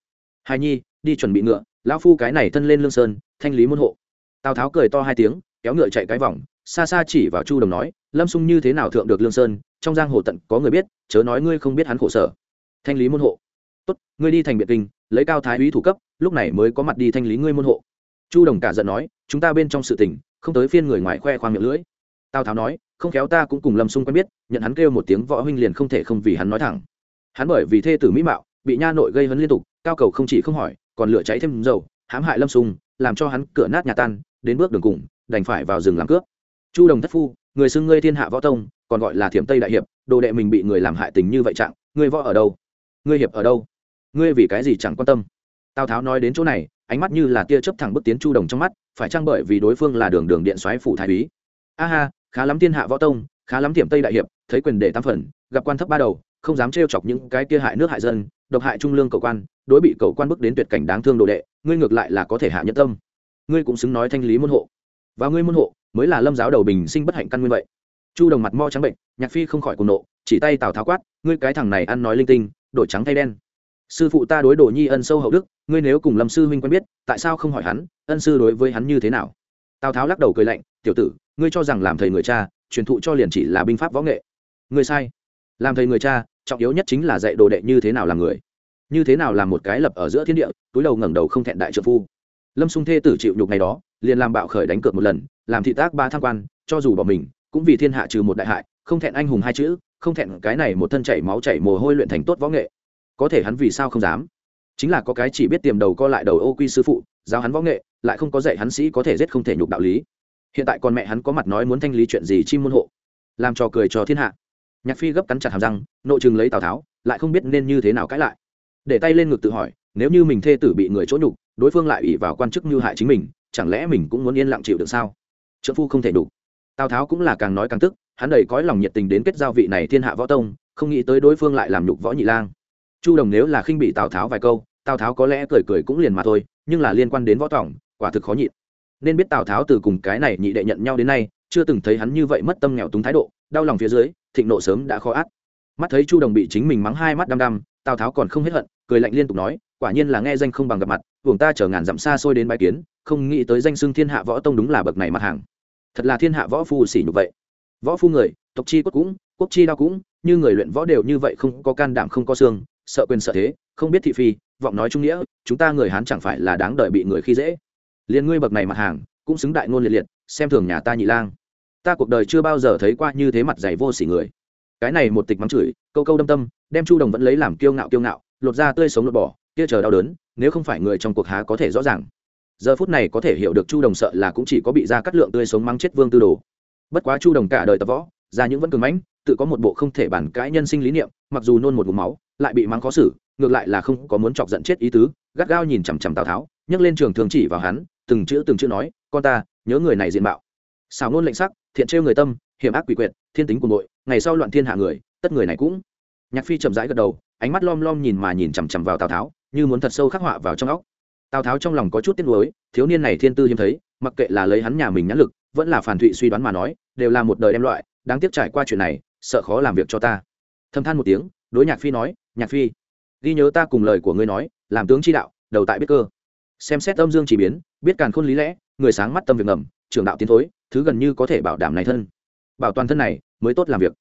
Hài nhi, đi chuẩn bị ngựa, lão phu cái này thân lên lương sơn, thanh lý môn hộ. Tào tháo cười to hai tiếng, kéo ngựa chạy cái vòng, xa xa chỉ vào chu đồng nói, lâm sung như thế nào thượng được lương sơn, trong giang hồ tận có người biết, chớ nói ngươi không biết hắn khổ sở. Thanh lý môn hộ. Tốt, ngươi đi thành biệt kinh, lấy cao thái úy thủ cấp lúc này mới có mặt đi thanh lý ngươi môn hộ. Chu đồng cả giận nói chúng ta bên trong sự tình không tới phiên người ngoài khoe khoang miệng lưỡi. Tào tháo nói không khéo ta cũng cùng lâm xung quen biết nhận hắn kêu một tiếng võ huynh liền không thể không vì hắn nói thẳng. Hắn bởi vì thê tử mỹ mạo bị nha nội gây hấn liên tục cao cầu không chỉ không hỏi còn lửa cháy thêm dầu hãm hại lâm xung, làm cho hắn cửa nát nhà tan đến bước đường cùng đành phải vào rừng làm cướp. Chu đồng thất phu người xưng ngươi thiên hạ võ tông còn gọi là thiểm tây đại hiệp đồ đệ mình bị người làm hại tình như vậy trạng ngươi võ ở đâu? Ngươi hiệp ở đâu? Ngươi vì cái gì chẳng quan tâm? Tào tháo nói đến chỗ này, ánh mắt như là tia chớp thẳng bước tiến chu đồng trong mắt, phải chăng bởi vì đối phương là đường đường điện soái phủ thái úy? A ha, khá lắm thiên hạ võ tông, khá lắm tiệm tây đại hiệp, thấy quyền đệ tam phần, gặp quan thấp ba đầu, không dám trêu chọc những cái kia hại nước hại dân, độc hại trung lương cầu quan, đối bị cầu quan bước đến tuyệt cảnh đáng thương đồ đệ, ngươi ngược lại là có thể hạ nhẫn tâm. Ngươi cũng xứng nói thanh lý môn hộ. Và ngươi môn hộ, mới là lâm giáo đầu bình sinh bất hạnh căn nguyên vậy. Chu đồng mặt mo trắng bệnh, nhạc phi không khỏi cùng nộ, chỉ tay tào tháo quát, ngươi cái thằng này ăn nói linh tinh, đổi trắng thay đen sư phụ ta đối đồ nhi ân sâu hậu đức, ngươi nếu cùng lâm sư huynh quen biết, tại sao không hỏi hắn, ân sư đối với hắn như thế nào? Tào tháo lắc đầu cười lạnh, tiểu tử, ngươi cho rằng làm thầy người cha, truyền thụ cho liền chỉ là binh pháp võ nghệ. Ngươi sai. Làm thầy người cha, trọng yếu nhất chính là dạy đồ đệ như thế nào làm người. Như thế nào làm một cái lập ở giữa thiên địa, túi đầu ngẩng đầu không thẹn đại trợ phu. Lâm sung thê tử chịu nhục ngày đó, liền làm bạo khởi đánh cược một lần, làm thị tác ba tham quan, cho dù bỏ mình, cũng vì thiên hạ trừ một đại hại, không thẹn anh hùng hai chữ, không thẹn cái này một thân chảy máu chảy mồ hôi luyện thành tốt võ nghệ có thể hắn vì sao không dám? Chính là có cái chỉ biết tiềm đầu co lại đầu ô quy sư phụ, giáo hắn võ nghệ, lại không có dạy hắn sĩ có thể giết không thể nhục đạo lý. Hiện tại con mẹ hắn có mặt nói muốn thanh lý chuyện gì chim môn hộ? Làm trò cười cho thiên hạ. Nhạc phi gấp cắn chặt hàm răng, nội chừng lấy tào tháo, lại không biết nên như thế nào cãi lại. Để tay lên ngực tự hỏi, nếu như mình thê tử bị người chỗ nhục, đối phương lại ủy vào quan chức như hại chính mình, chẳng lẽ mình cũng muốn yên lặng chịu được sao? Trợ phu không thể đủ tào tháo cũng là càng nói càng tức, hắn đầy cõi lòng nhiệt tình đến kết giao vị này thiên hạ võ tông, không nghĩ tới đối phương lại làm nhục võ nhị lang chu đồng nếu là khinh bị tào tháo vài câu, tào tháo có lẽ cười cười cũng liền mà thôi, nhưng là liên quan đến võ tỏng, quả thực khó nhịn. Nên biết tào tháo từ cùng cái này nhị đệ nhận nhau đến nay, chưa từng thấy hắn như vậy mất tâm nghèo túng thái độ, đau lòng phía dưới, thịnh nộ sớm đã khó át. Mắt thấy chu đồng bị chính mình mắng hai mắt đăm đăm, tào tháo còn không hết hận, cười lạnh liên tục nói, quả nhiên là nghe danh không bằng gặp mặt buồng ta chở ngàn dặm xa xôi đến bãi kiến, không nghĩ tới danh xưng thiên hạ võ tông đúng là bậc này mặt hàng. Thật là thiên hạ võ phu xỉ nhục vậy. Võ phu người, tộc chi quốc cũng, quốc chi đao cũng, như người luyện võ đều như vậy không có can đảm không có xương sợ quyền sợ thế, không biết thị phi, vọng nói trung nghĩa, chúng ta người hán chẳng phải là đáng đợi bị người khi dễ. Liền ngươi bậc này mặt hàng, cũng xứng đại ngôn liệt liệt, xem thường nhà ta nhị lang. Ta cuộc đời chưa bao giờ thấy qua như thế mặt dày vô sỉ người. Cái này một tịch mắng chửi, câu câu đâm tâm, đem chu đồng vẫn lấy làm kiêu ngạo kiêu ngạo, lột ra tươi sống lột bỏ, kia chờ đau đớn, nếu không phải người trong cuộc há có thể rõ ràng. Giờ phút này có thể hiểu được chu đồng sợ là cũng chỉ có bị ra cắt lượng tươi sống mắng chết vương tư đồ. Bất quá chu đồng cả đời tập võ, ra những vẫn cường mãnh, tự có một bộ không thể bản cãi nhân sinh lý niệm, mặc dù nôn một ngụm máu lại bị mắng khó xử, ngược lại là không có muốn chọc giận chết ý tứ, gắt gao nhìn chằm chằm tào tháo, nhấc lên trường thường chỉ vào hắn, từng chữ từng chữ nói, con ta, nhớ người này diện mạo. Xào nôn lệnh sắc, thiện trêu người tâm, hiểm ác quỷ quyệt, thiên tính của nội ngày sau loạn thiên hạ người, tất người này cũng. Nhạc phi chậm rãi gật đầu, ánh mắt lom lom nhìn mà nhìn chằm chằm vào tào tháo, như muốn thật sâu khắc họa vào trong óc. Tào tháo trong lòng có chút tiếc nuối, thiếu niên này thiên tư hiếm thấy, mặc kệ là lấy hắn nhà mình nhãn lực, vẫn là phản thụy suy đoán mà nói, đều là một đời đem loại, đáng tiếc trải qua chuyện này, sợ khó làm việc cho ta. Thâm than một tiếng đối nhạc phi nói, nhạc phi, ghi nhớ ta cùng lời của ngươi nói, làm tướng chi đạo, đầu tại biết cơ. Xem xét âm dương chỉ biến, biết càn khôn lý lẽ, người sáng mắt tâm việc ngầm, trưởng đạo tiến thối, thứ gần như có thể bảo đảm này thân. Bảo toàn thân này, mới tốt làm việc.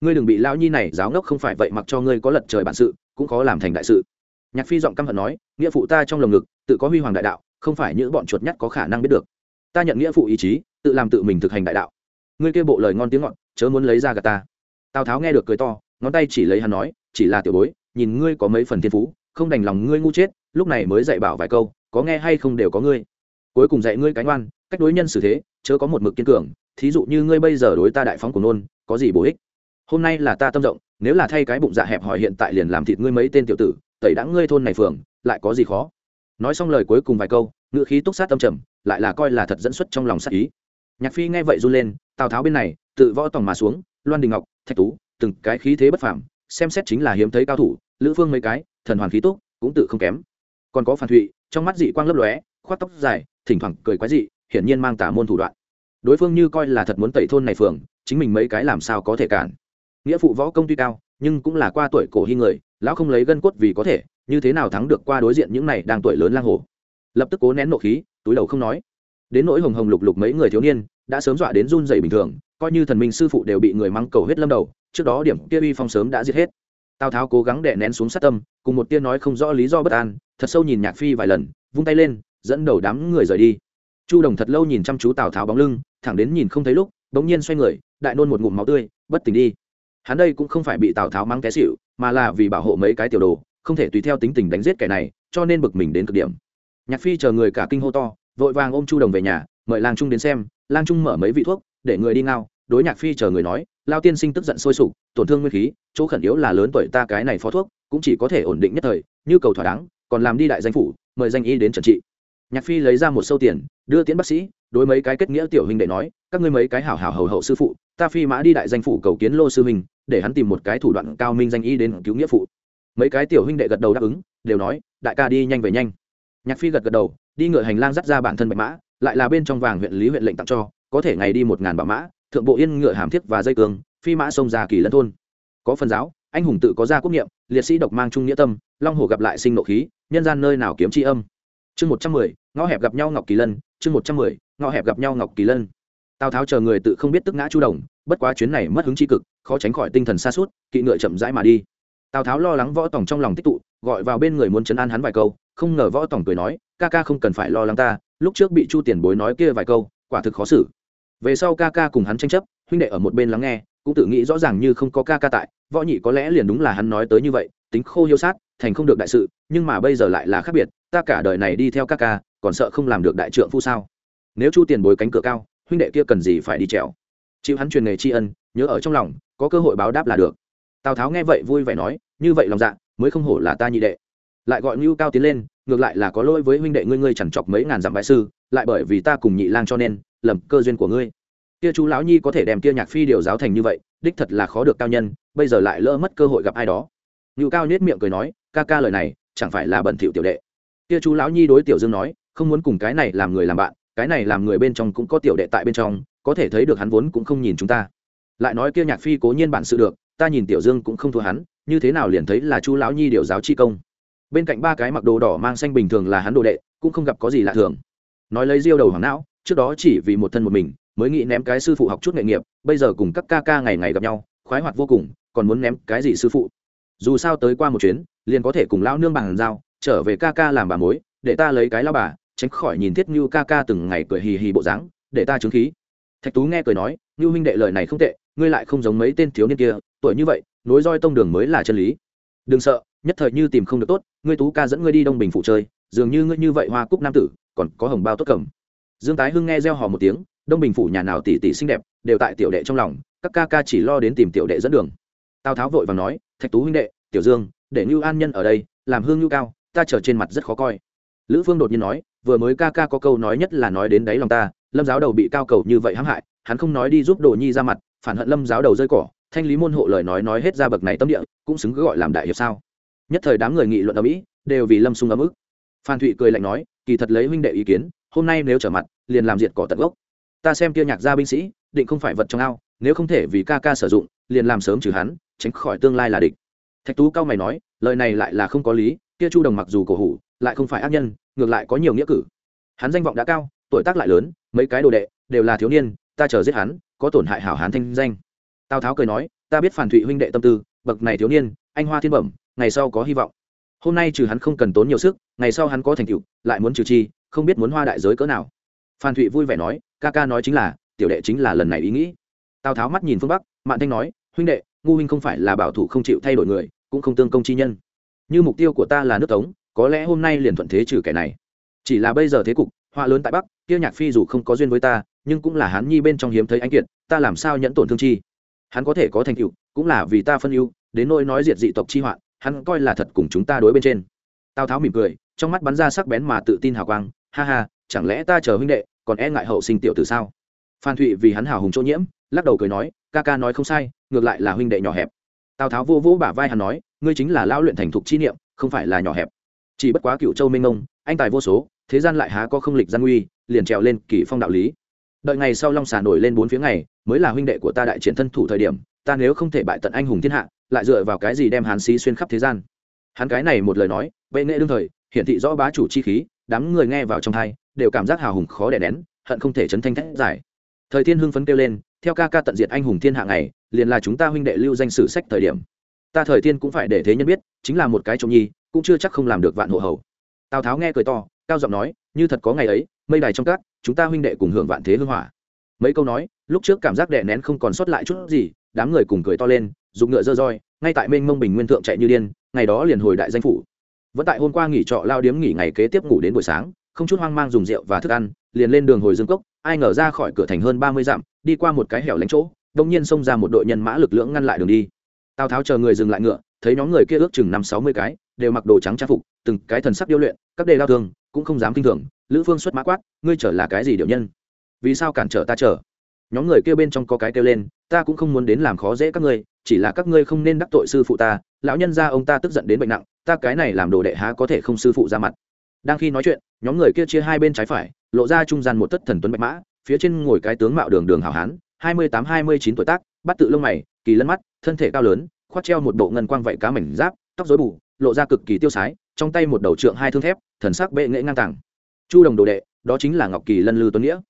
Ngươi đừng bị lão nhi này giáo ngốc không phải vậy mặc cho ngươi có lật trời bản sự, cũng khó làm thành đại sự. Nhạc phi giọng căm hận nói, nghĩa phụ ta trong lồng ngực, tự có huy hoàng đại đạo, không phải những bọn chuột nhắt có khả năng biết được. Ta nhận nghĩa phụ ý chí, tự làm tự mình thực hành đại đạo. Ngươi kêu bộ lời ngon tiếng ngọt, chớ muốn lấy ra gà ta. Tào tháo nghe được cười to ngón tay chỉ lấy hắn nói, chỉ là tiểu bối, nhìn ngươi có mấy phần thiên phú, không đành lòng ngươi ngu chết, lúc này mới dạy bảo vài câu, có nghe hay không đều có ngươi. Cuối cùng dạy ngươi cánh oan, cách đối nhân xử thế, chớ có một mực kiên cường, thí dụ như ngươi bây giờ đối ta đại phóng của nôn, có gì bổ ích? Hôm nay là ta tâm rộng nếu là thay cái bụng dạ hẹp hỏi hiện tại liền làm thịt ngươi mấy tên tiểu tử, tẩy đã ngươi thôn này phường, lại có gì khó? Nói xong lời cuối cùng vài câu ngự khí túc sát tâm trầm, lại là coi là thật dẫn xuất trong lòng sát ý. Nhạc phi nghe vậy run lên, tào tháo bên này, tự võ tòng mà xuống, loan đình ngọc, thạch tú từng cái khí thế bất phàm, xem xét chính là hiếm thấy cao thủ lữ phương mấy cái thần hoàn khí túc cũng tự không kém. Còn có phan thụy trong mắt dị quang lấp lóe khoát tóc dài thỉnh thoảng cười quái dị hiển nhiên mang tà môn thủ đoạn. Đối phương như coi là thật muốn tẩy thôn này phường chính mình mấy cái làm sao có thể cản. Nghĩa phụ võ công tuy cao nhưng cũng là qua tuổi cổ hi người lão không lấy gân cốt vì có thể như thế nào thắng được qua đối diện những này đang tuổi lớn lang hồ. Lập tức cố nén nộ khí túi đầu không nói. Đến nỗi hồng hồng lục lục mấy người thiếu niên đã sớm dọa đến run dày bình thường, coi như thần minh sư phụ đều bị người mắng cầu huyết lâm đầu, trước đó điểm kia uy phong sớm đã giết hết. Tào tháo cố gắng đè nén xuống sát tâm, cùng một tiên nói không rõ lý do bất an, thật sâu nhìn nhạc phi vài lần, vung tay lên, dẫn đầu đám người rời đi. Chu đồng thật lâu nhìn chăm chú tào tháo bóng lưng, thẳng đến nhìn không thấy lúc, bỗng nhiên xoay người, đại nôn một ngụm máu tươi, bất tỉnh đi. Hắn đây cũng không phải bị tào tháo mắng té xịu mà là vì bảo hộ mấy cái tiểu đồ, không thể tùy theo tính tình đánh giết kẻ này, cho nên bực mình đến cực điểm. Nhạc phi chờ người cả kinh hô to, vội vàng ôm chu đồng về nhà, mời làng trung đến xem lang trung mở mấy vị thuốc, để người đi ngao, đối nhạc phi chờ người nói, lao tiên sinh tức giận sôi sục, tổn thương nguyên khí, chỗ khẩn yếu là lớn tuổi ta cái này phó thuốc, cũng chỉ có thể ổn định nhất thời, như cầu thỏa đáng, còn làm đi đại danh phủ, mời danh y đến trần trị. Nhạc phi lấy ra một sâu tiền, đưa tiễn bác sĩ, đối mấy cái kết nghĩa tiểu huynh đệ nói, các ngươi mấy cái hảo hảo hầu hậu sư phụ, ta phi mã đi đại danh phủ cầu kiến lô sư huynh, để hắn tìm một cái thủ đoạn cao minh danh y đến cứu nghĩa phụ. Mấy cái tiểu huynh đệ gật đầu đáp ứng, đều nói, đại ca đi nhanh về nhanh. Nhạc phi gật gật đầu, đi ngựa hành lang dắt ra bản thân bạch mã lại là bên trong vàng huyện lý huyện lệnh tặng cho, có thể ngày đi một ngàn bạ mã, thượng bộ yên ngựa hàm thiết và dây cường phi mã sông già kỳ lân thôn. Có phần giáo, anh hùng tự có gia quốc niệm, liệt sĩ độc mang trung nghĩa tâm, long hồ gặp lại sinh nộ khí, nhân gian nơi nào kiếm tri âm. Chương một trăm mười, ngõ hẹp gặp nhau ngọc kỳ lân, chương một trăm mười, ngõ hẹp gặp nhau ngọc kỳ lân. Tào tháo chờ người tự không biết tức ngã chu đồng, bất quá chuyến này mất hứng tri cực, khó tránh khỏi tinh thần xa suốt kỵ ngựa chậm rãi mà đi. Tào tháo lo lắng võ tòng trong lòng tích tụ, gọi vào bên người muốn chấn an hắn vài câu, không ngờ võ tòng cười nói, ca ca không cần phải lo lắng ta lúc trước bị chu tiền bối nói kia vài câu, quả thực khó xử. Về sau ca ca cùng hắn tranh chấp, huynh đệ ở một bên lắng nghe, cũng tự nghĩ rõ ràng như không có ca ca tại, võ nhị có lẽ liền đúng là hắn nói tới như vậy, tính khô hiếu sát, thành không được đại sự, nhưng mà bây giờ lại là khác biệt, ta cả đời này đi theo ca ca, còn sợ không làm được đại trượng phu sao? Nếu chu tiền bối cánh cửa cao, huynh đệ kia cần gì phải đi trèo? Chịu hắn truyền nghề tri ân, nhớ ở trong lòng, có cơ hội báo đáp là được. Tào tháo nghe vậy vui vẻ nói, như vậy lòng dạ mới không hổ là ta nhị đệ. Lại gọi ngưu cao tiến lên ngược lại là có lỗi với huynh đệ ngươi ngươi chẳng chọc mấy ngàn dặm bại sư, lại bởi vì ta cùng nhị lang cho nên, lầm cơ duyên của ngươi. Kia chú lão nhi có thể đem kia nhạc phi điều giáo thành như vậy, đích thật là khó được cao nhân, bây giờ lại lỡ mất cơ hội gặp ai đó. Ngưu cao nhếch miệng cười nói, ca ca lời này, chẳng phải là bẩn thỉu tiểu đệ. Kia chú lão nhi đối tiểu dương nói, không muốn cùng cái này làm người làm bạn, cái này làm người bên trong cũng có tiểu đệ tại bên trong, có thể thấy được hắn vốn cũng không nhìn chúng ta. Lại nói kia nhạc phi cố nhiên bản sự được, ta nhìn tiểu dương cũng không thua hắn, như thế nào liền thấy là chú lão nhi điều giáo chi công bên cạnh ba cái mặc đồ đỏ mang xanh bình thường là hắn đồ đệ, cũng không gặp có gì lạ thường. Nói lấy diêu đầu hoàng não, trước đó chỉ vì một thân một mình, mới nghĩ ném cái sư phụ học chút nghệ nghiệp, bây giờ cùng các ca ca ngày ngày gặp nhau, khoái hoạt vô cùng, còn muốn ném cái gì sư phụ? Dù sao tới qua một chuyến, liền có thể cùng lão nương bằng giao, trở về ca ca làm bà mối, để ta lấy cái lao bà, tránh khỏi nhìn thiết như ca ca từng ngày cười hì hì bộ dáng, để ta chứng khí. Thạch tú nghe cười nói, như huynh đệ lời này không tệ, ngươi lại không giống mấy tên thiếu niên kia, tuổi như vậy, nối roi tông đường mới là chân lý. Đừng sợ, nhất thời như tìm không được tốt ngươi tú ca dẫn ngươi đi đông bình phụ chơi, dường như ngươi như vậy hoa cúc nam tử, còn có hồng bao tốt cầm. Dương tái hưng nghe reo hò một tiếng, đông bình phủ nhà nào tỷ tỷ xinh đẹp, đều tại tiểu đệ trong lòng, các ca ca chỉ lo đến tìm tiểu đệ dẫn đường. Tào tháo vội và nói, thạch tú huynh đệ, tiểu dương, để ngưu an nhân ở đây, làm hương ngưu cao, ta trở trên mặt rất khó coi. Lữ phương đột nhiên nói, vừa mới ca ca có câu nói nhất là nói đến đáy lòng ta, lâm giáo đầu bị cao cầu như vậy hãm hại, hắn không nói đi giúp đồ nhi ra mặt, phản hận lâm giáo đầu rơi cỏ, thanh lý môn hộ lời nói nói hết ra bậc này tâm địa, cũng xứng gọi làm đại hiệp sao? Nhất thời đám người nghị luận ở mỹ đều vì lâm sung ấm ức phan thụy cười lạnh nói kỳ thật lấy huynh đệ ý kiến hôm nay nếu trở mặt liền làm diệt cỏ tận gốc ta xem kia nhạc gia binh sĩ định không phải vật trong ao nếu không thể vì ca ca sử dụng liền làm sớm trừ hắn tránh khỏi tương lai là địch thạch tú cao mày nói lời này lại là không có lý kia chu đồng mặc dù cổ hủ lại không phải ác nhân ngược lại có nhiều nghĩa cử hắn danh vọng đã cao tuổi tác lại lớn mấy cái đồ đệ đều là thiếu niên ta chờ giết hắn có tổn hại hảo hán thanh danh tào tháo cười nói ta biết phản thụy huynh đệ tâm tư bậc này thiếu niên anh hoa thiên bẩm ngày sau có hy vọng. Hôm nay trừ hắn không cần tốn nhiều sức, ngày sau hắn có thành tựu, lại muốn trừ chi, không biết muốn hoa đại giới cỡ nào. Phan thụy vui vẻ nói, ca ca nói chính là, tiểu đệ chính là lần này ý nghĩ. Tào tháo mắt nhìn phương bắc, mạn thanh nói, huynh đệ, ngu huynh không phải là bảo thủ không chịu thay đổi người, cũng không tương công chi nhân. Như mục tiêu của ta là nước tống, có lẽ hôm nay liền thuận thế trừ kẻ này. Chỉ là bây giờ thế cục, họa lớn tại bắc, kia nhạc phi dù không có duyên với ta, nhưng cũng là hắn nhi bên trong hiếm thấy anh kiệt, ta làm sao nhẫn tổn thương chi? Hắn có thể có thành tựu, cũng là vì ta phân ưu, đến nỗi nói diệt dị tộc chi hoạn hắn coi là thật cùng chúng ta đối bên trên. Tào tháo mỉm cười, trong mắt bắn ra sắc bén mà tự tin hào quang. Ha ha, chẳng lẽ ta chờ huynh đệ, còn e ngại hậu sinh tiểu từ sao? Phan thụy vì hắn hào hùng chỗ nhiễm, lắc đầu cười nói, ca ca nói không sai, ngược lại là huynh đệ nhỏ hẹp. Tào tháo vô vỗ bả vai hắn nói, ngươi chính là lao luyện thành thục chi niệm, không phải là nhỏ hẹp. Chỉ bất quá cựu châu minh ông anh tài vô số, thế gian lại há có không lịch gian nguy, liền trèo lên kỷ phong đạo lý. Đợi ngày sau long xà nổi lên bốn phía ngày, mới là huynh đệ của ta đại triển thân thủ thời điểm, ta nếu không thể bại tận anh hùng thiên hạ lại dựa vào cái gì đem hàn xí xuyên khắp thế gian? Hắn cái này một lời nói, bệ nghệ đương thời, hiển thị rõ bá chủ chi khí, đám người nghe vào trong thai, đều cảm giác hào hùng khó đè nén, hận không thể chấn thanh thét giải. Thời thiên hưng phấn kêu lên, theo ca ca tận diệt anh hùng thiên hạ này, liền là chúng ta huynh đệ lưu danh sử sách thời điểm. Ta thời thiên cũng phải để thế nhân biết, chính là một cái trộm nhi, cũng chưa chắc không làm được vạn hộ hầu. Tào tháo nghe cười to, cao giọng nói, như thật có ngày ấy, mây đài trong các, chúng ta huynh đệ cùng hưởng vạn thế hưng hỏa. Mấy câu nói, lúc trước cảm giác đè nén không còn sót lại chút gì, đám người cùng cười to lên dùng ngựa dơ roi, ngay tại mênh mông bình nguyên thượng chạy như điên, ngày đó liền hồi đại danh phủ. Vẫn tại hôm qua nghỉ trọ lao điếm nghỉ ngày kế tiếp ngủ đến buổi sáng, không chút hoang mang dùng rượu và thức ăn, liền lên đường hồi dương cốc, ai ngờ ra khỏi cửa thành hơn ba mươi dặm, đi qua một cái hẻo lánh chỗ đông nhiên xông ra một đội nhân mã lực lưỡng ngăn lại đường đi. Tào tháo chờ người dừng lại ngựa, thấy nhóm người kia ước chừng năm sáu mươi cái, đều mặc đồ trắng trang phục, từng cái thần sắc điêu luyện, các đề lao thương, cũng không dám kinh thường, lữ phương xuất mã quát, ngươi trở là cái gì điệu nhân? Vì sao cản trở ta chờ? Nhóm người kia bên trong có cái kêu lên ta cũng không muốn đến làm khó dễ các ngươi, chỉ là các ngươi không nên đắc tội sư phụ ta, lão nhân ra ông ta tức giận đến bệnh nặng, ta cái này làm đồ đệ há có thể không sư phụ ra mặt. Đang khi nói chuyện, nhóm người kia chia hai bên trái phải, lộ ra trung gian một tất thần tuấn bạch mã, phía trên ngồi cái tướng mạo đường đường hảo hán, hai mươi tám, hai mươi chín tuổi tác, bắt tự lông mày, kỳ lân mắt, thân thể cao lớn, khoác treo một bộ ngân quang vậy cá mảnh giáp, tóc rối bù, lộ ra cực kỳ tiêu sái, trong tay một đầu trượng hai thương thép, thần sắc bệ nghệ ngang tàng. Chu đồng đồ đệ, đó chính là ngọc kỳ lân lư tuấn nghĩa.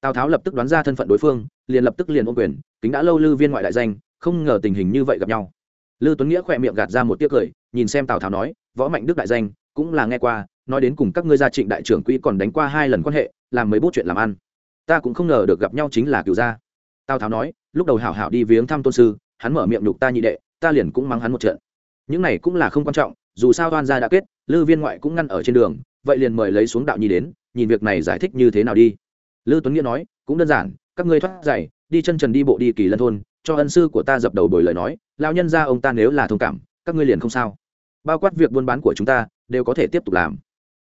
Tào tháo lập tức đoán ra thân phận đối phương liền lập tức liền ôm quyền, kính đã lâu lư viên ngoại đại danh, không ngờ tình hình như vậy gặp nhau. Lư tuấn nghĩa khỏe miệng gạt ra một tiếc cười, nhìn xem tào tháo nói, võ mạnh đức đại danh, cũng là nghe qua, nói đến cùng các ngươi gia trịnh đại trưởng quỹ còn đánh qua hai lần quan hệ, làm mấy bút chuyện làm ăn. Ta cũng không ngờ được gặp nhau chính là cựu gia. Tào tháo nói, lúc đầu hảo hảo đi viếng thăm tôn sư, hắn mở miệng nhục ta nhị đệ, ta liền cũng mắng hắn một trận. Những này cũng là không quan trọng, dù sao đoan gia đã kết, lư viên ngoại cũng ngăn ở trên đường, vậy liền mời lấy xuống đạo nhi đến, nhìn việc này giải thích như thế nào đi. Lư tuấn nghĩa nói, cũng đơn giản các ngươi thoát giày, đi chân trần đi bộ đi kỳ lân thôn, cho ân sư của ta dập đầu bồi lời nói lao nhân ra ông ta nếu là thông cảm, các ngươi liền không sao. Bao quát việc buôn bán của chúng ta, đều có thể tiếp tục làm.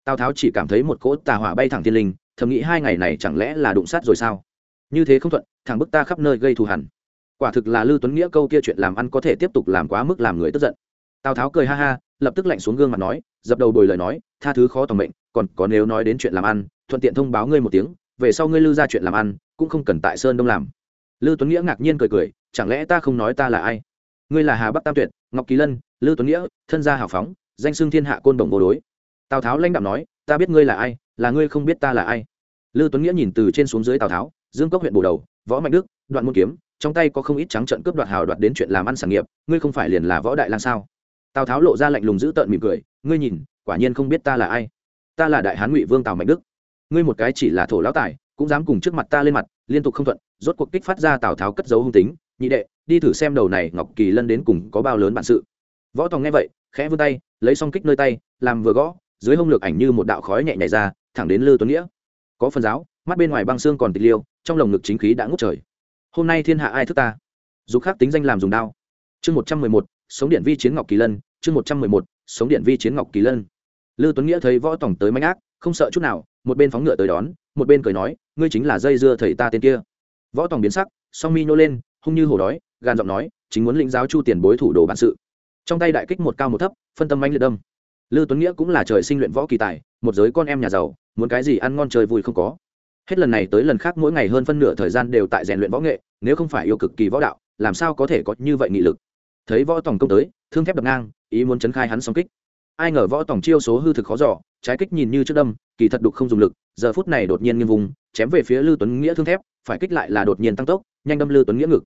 Tào tháo chỉ cảm thấy một cỗ tà hỏa bay thẳng thiên linh, thầm nghĩ hai ngày này chẳng lẽ là đụng sát rồi sao? Như thế không thuận thẳng bức ta khắp nơi gây thù hẳn quả thực là lưu tuấn nghĩa câu kia chuyện làm ăn có thể tiếp tục làm quá mức làm người tức giận. Tào tháo cười ha ha, lập tức lạnh xuống gương mặt nói, dập đầu bồi lời nói, tha thứ khó tòng mệnh, còn có nếu nói đến chuyện làm ăn, thuận tiện thông báo ngươi một tiếng về sau ngươi lưu ra chuyện làm ăn, cũng không cần tại sơn đông làm. Lưu tuấn nghĩa ngạc nhiên cười cười, chẳng lẽ ta không nói ta là ai? Ngươi là hà bắc tam tuyệt, ngọc kỳ lân lưu tuấn nghĩa, thân gia hào phóng, danh xưng thiên hạ côn đồng vô đối. Tào tháo lãnh đạo nói, ta biết ngươi là ai, là ngươi không biết ta là ai. Lưu tuấn nghĩa nhìn từ trên xuống dưới tào tháo, dương cốc huyện bồ đầu, võ mạnh đức, đoạn môn kiếm, trong tay có không ít trắng trận cướp đoạt hào đoạt đến chuyện làm ăn sản nghiệp, ngươi không phải liền là võ đại lang sao? Tào tháo lộ ra lạnh lùng giữ tợn mỉm cười, ngươi nhìn, quả nhiên không biết ta là ai. Ta là đại hán ngụy vương tào mạnh đức ngươi một cái chỉ là thổ lão tài, cũng dám cùng trước mặt ta lên mặt, liên tục không thuận, rốt cuộc kích phát ra tào tháo cất dấu hung tính. Nhị đệ, đi thử xem đầu này ngọc kỳ lân đến cùng có bao lớn bản sự. Võ tòng nghe vậy, khẽ vươn tay, lấy xong kích nơi tay, làm vừa gõ, dưới hông lược ảnh như một đạo khói nhẹ nhảy ra, thẳng đến lư tuấn nghĩa. Có phần giáo, mắt bên ngoài băng xương còn tịch liêu, trong lồng ngực chính khí đã ngút trời. Hôm nay thiên hạ ai thức ta? Dục khác tính danh làm dùng đao. Chương một trăm mười một, sống điện vi chiến ngọc kỳ lân. Chương một trăm mười một, sống điện vi chiến ngọc kỳ lân. Lư tuấn nghĩa thấy võ tổng tới manh ác không sợ chút nào, một bên phóng ngựa tới đón, một bên cười nói, ngươi chính là dây dưa thầy ta tên kia. Võ tổng biến sắc, song mi nhô lên, hung như hổ đói, gàn giọng nói, chính muốn lĩnh giáo chu tiền bối thủ đồ bản sự. Trong tay đại kích một cao một thấp, phân tâm anh liệt đâm. Lư tuấn nghĩa cũng là trời sinh luyện võ kỳ tài, một giới con em nhà giàu, muốn cái gì ăn ngon chơi vui không có. Hết lần này tới lần khác mỗi ngày hơn phân nửa thời gian đều tại rèn luyện võ nghệ, nếu không phải yêu cực kỳ võ đạo, làm sao có thể có như vậy nghị lực? Thấy võ tòng công tới, thương thép đập ngang, ý muốn chấn khai hắn song kích. Ai ngờ võ tòng chiêu số hư thực khó giỏ trái kích nhìn như trước đâm, kỳ thật đục không dùng lực, giờ phút này đột nhiên nghiêng vùng, chém về phía lư tuấn nghĩa thương thép, phải kích lại là đột nhiên tăng tốc, nhanh đâm lư tuấn nghĩa ngực.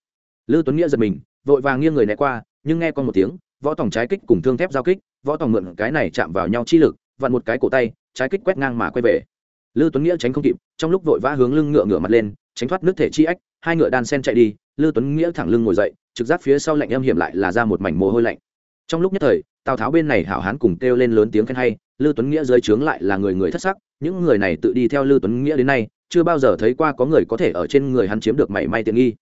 Lư tuấn nghĩa giật mình, vội vàng nghiêng người né qua, nhưng nghe con một tiếng, võ tòng trái kích cùng thương thép giao kích, võ tòng mượn cái này chạm vào nhau chi lực, vặn một cái cổ tay, trái kích quét ngang mà quay về. Lư tuấn nghĩa tránh không kịp, trong lúc vội vã hướng lưng ngựa ngựa mặt lên, tránh thoát nước thể chi ách, hai ngựa đan sen chạy đi lư tuấn nghĩa thẳng lưng ngồi dậy, trực giác phía sau lạnh âm hiểm lại là ra một mảnh mồ hôi lạnh trong lúc nhất thời, tào tháo bên này hảo hán cùng kêu lên lớn tiếng khen hay lư tuấn nghĩa dưới trướng lại là người người thất sắc, những người này tự đi theo lư tuấn nghĩa đến nay, chưa bao giờ thấy qua có người có thể ở trên người hắn chiếm được mảy may tiện nghi.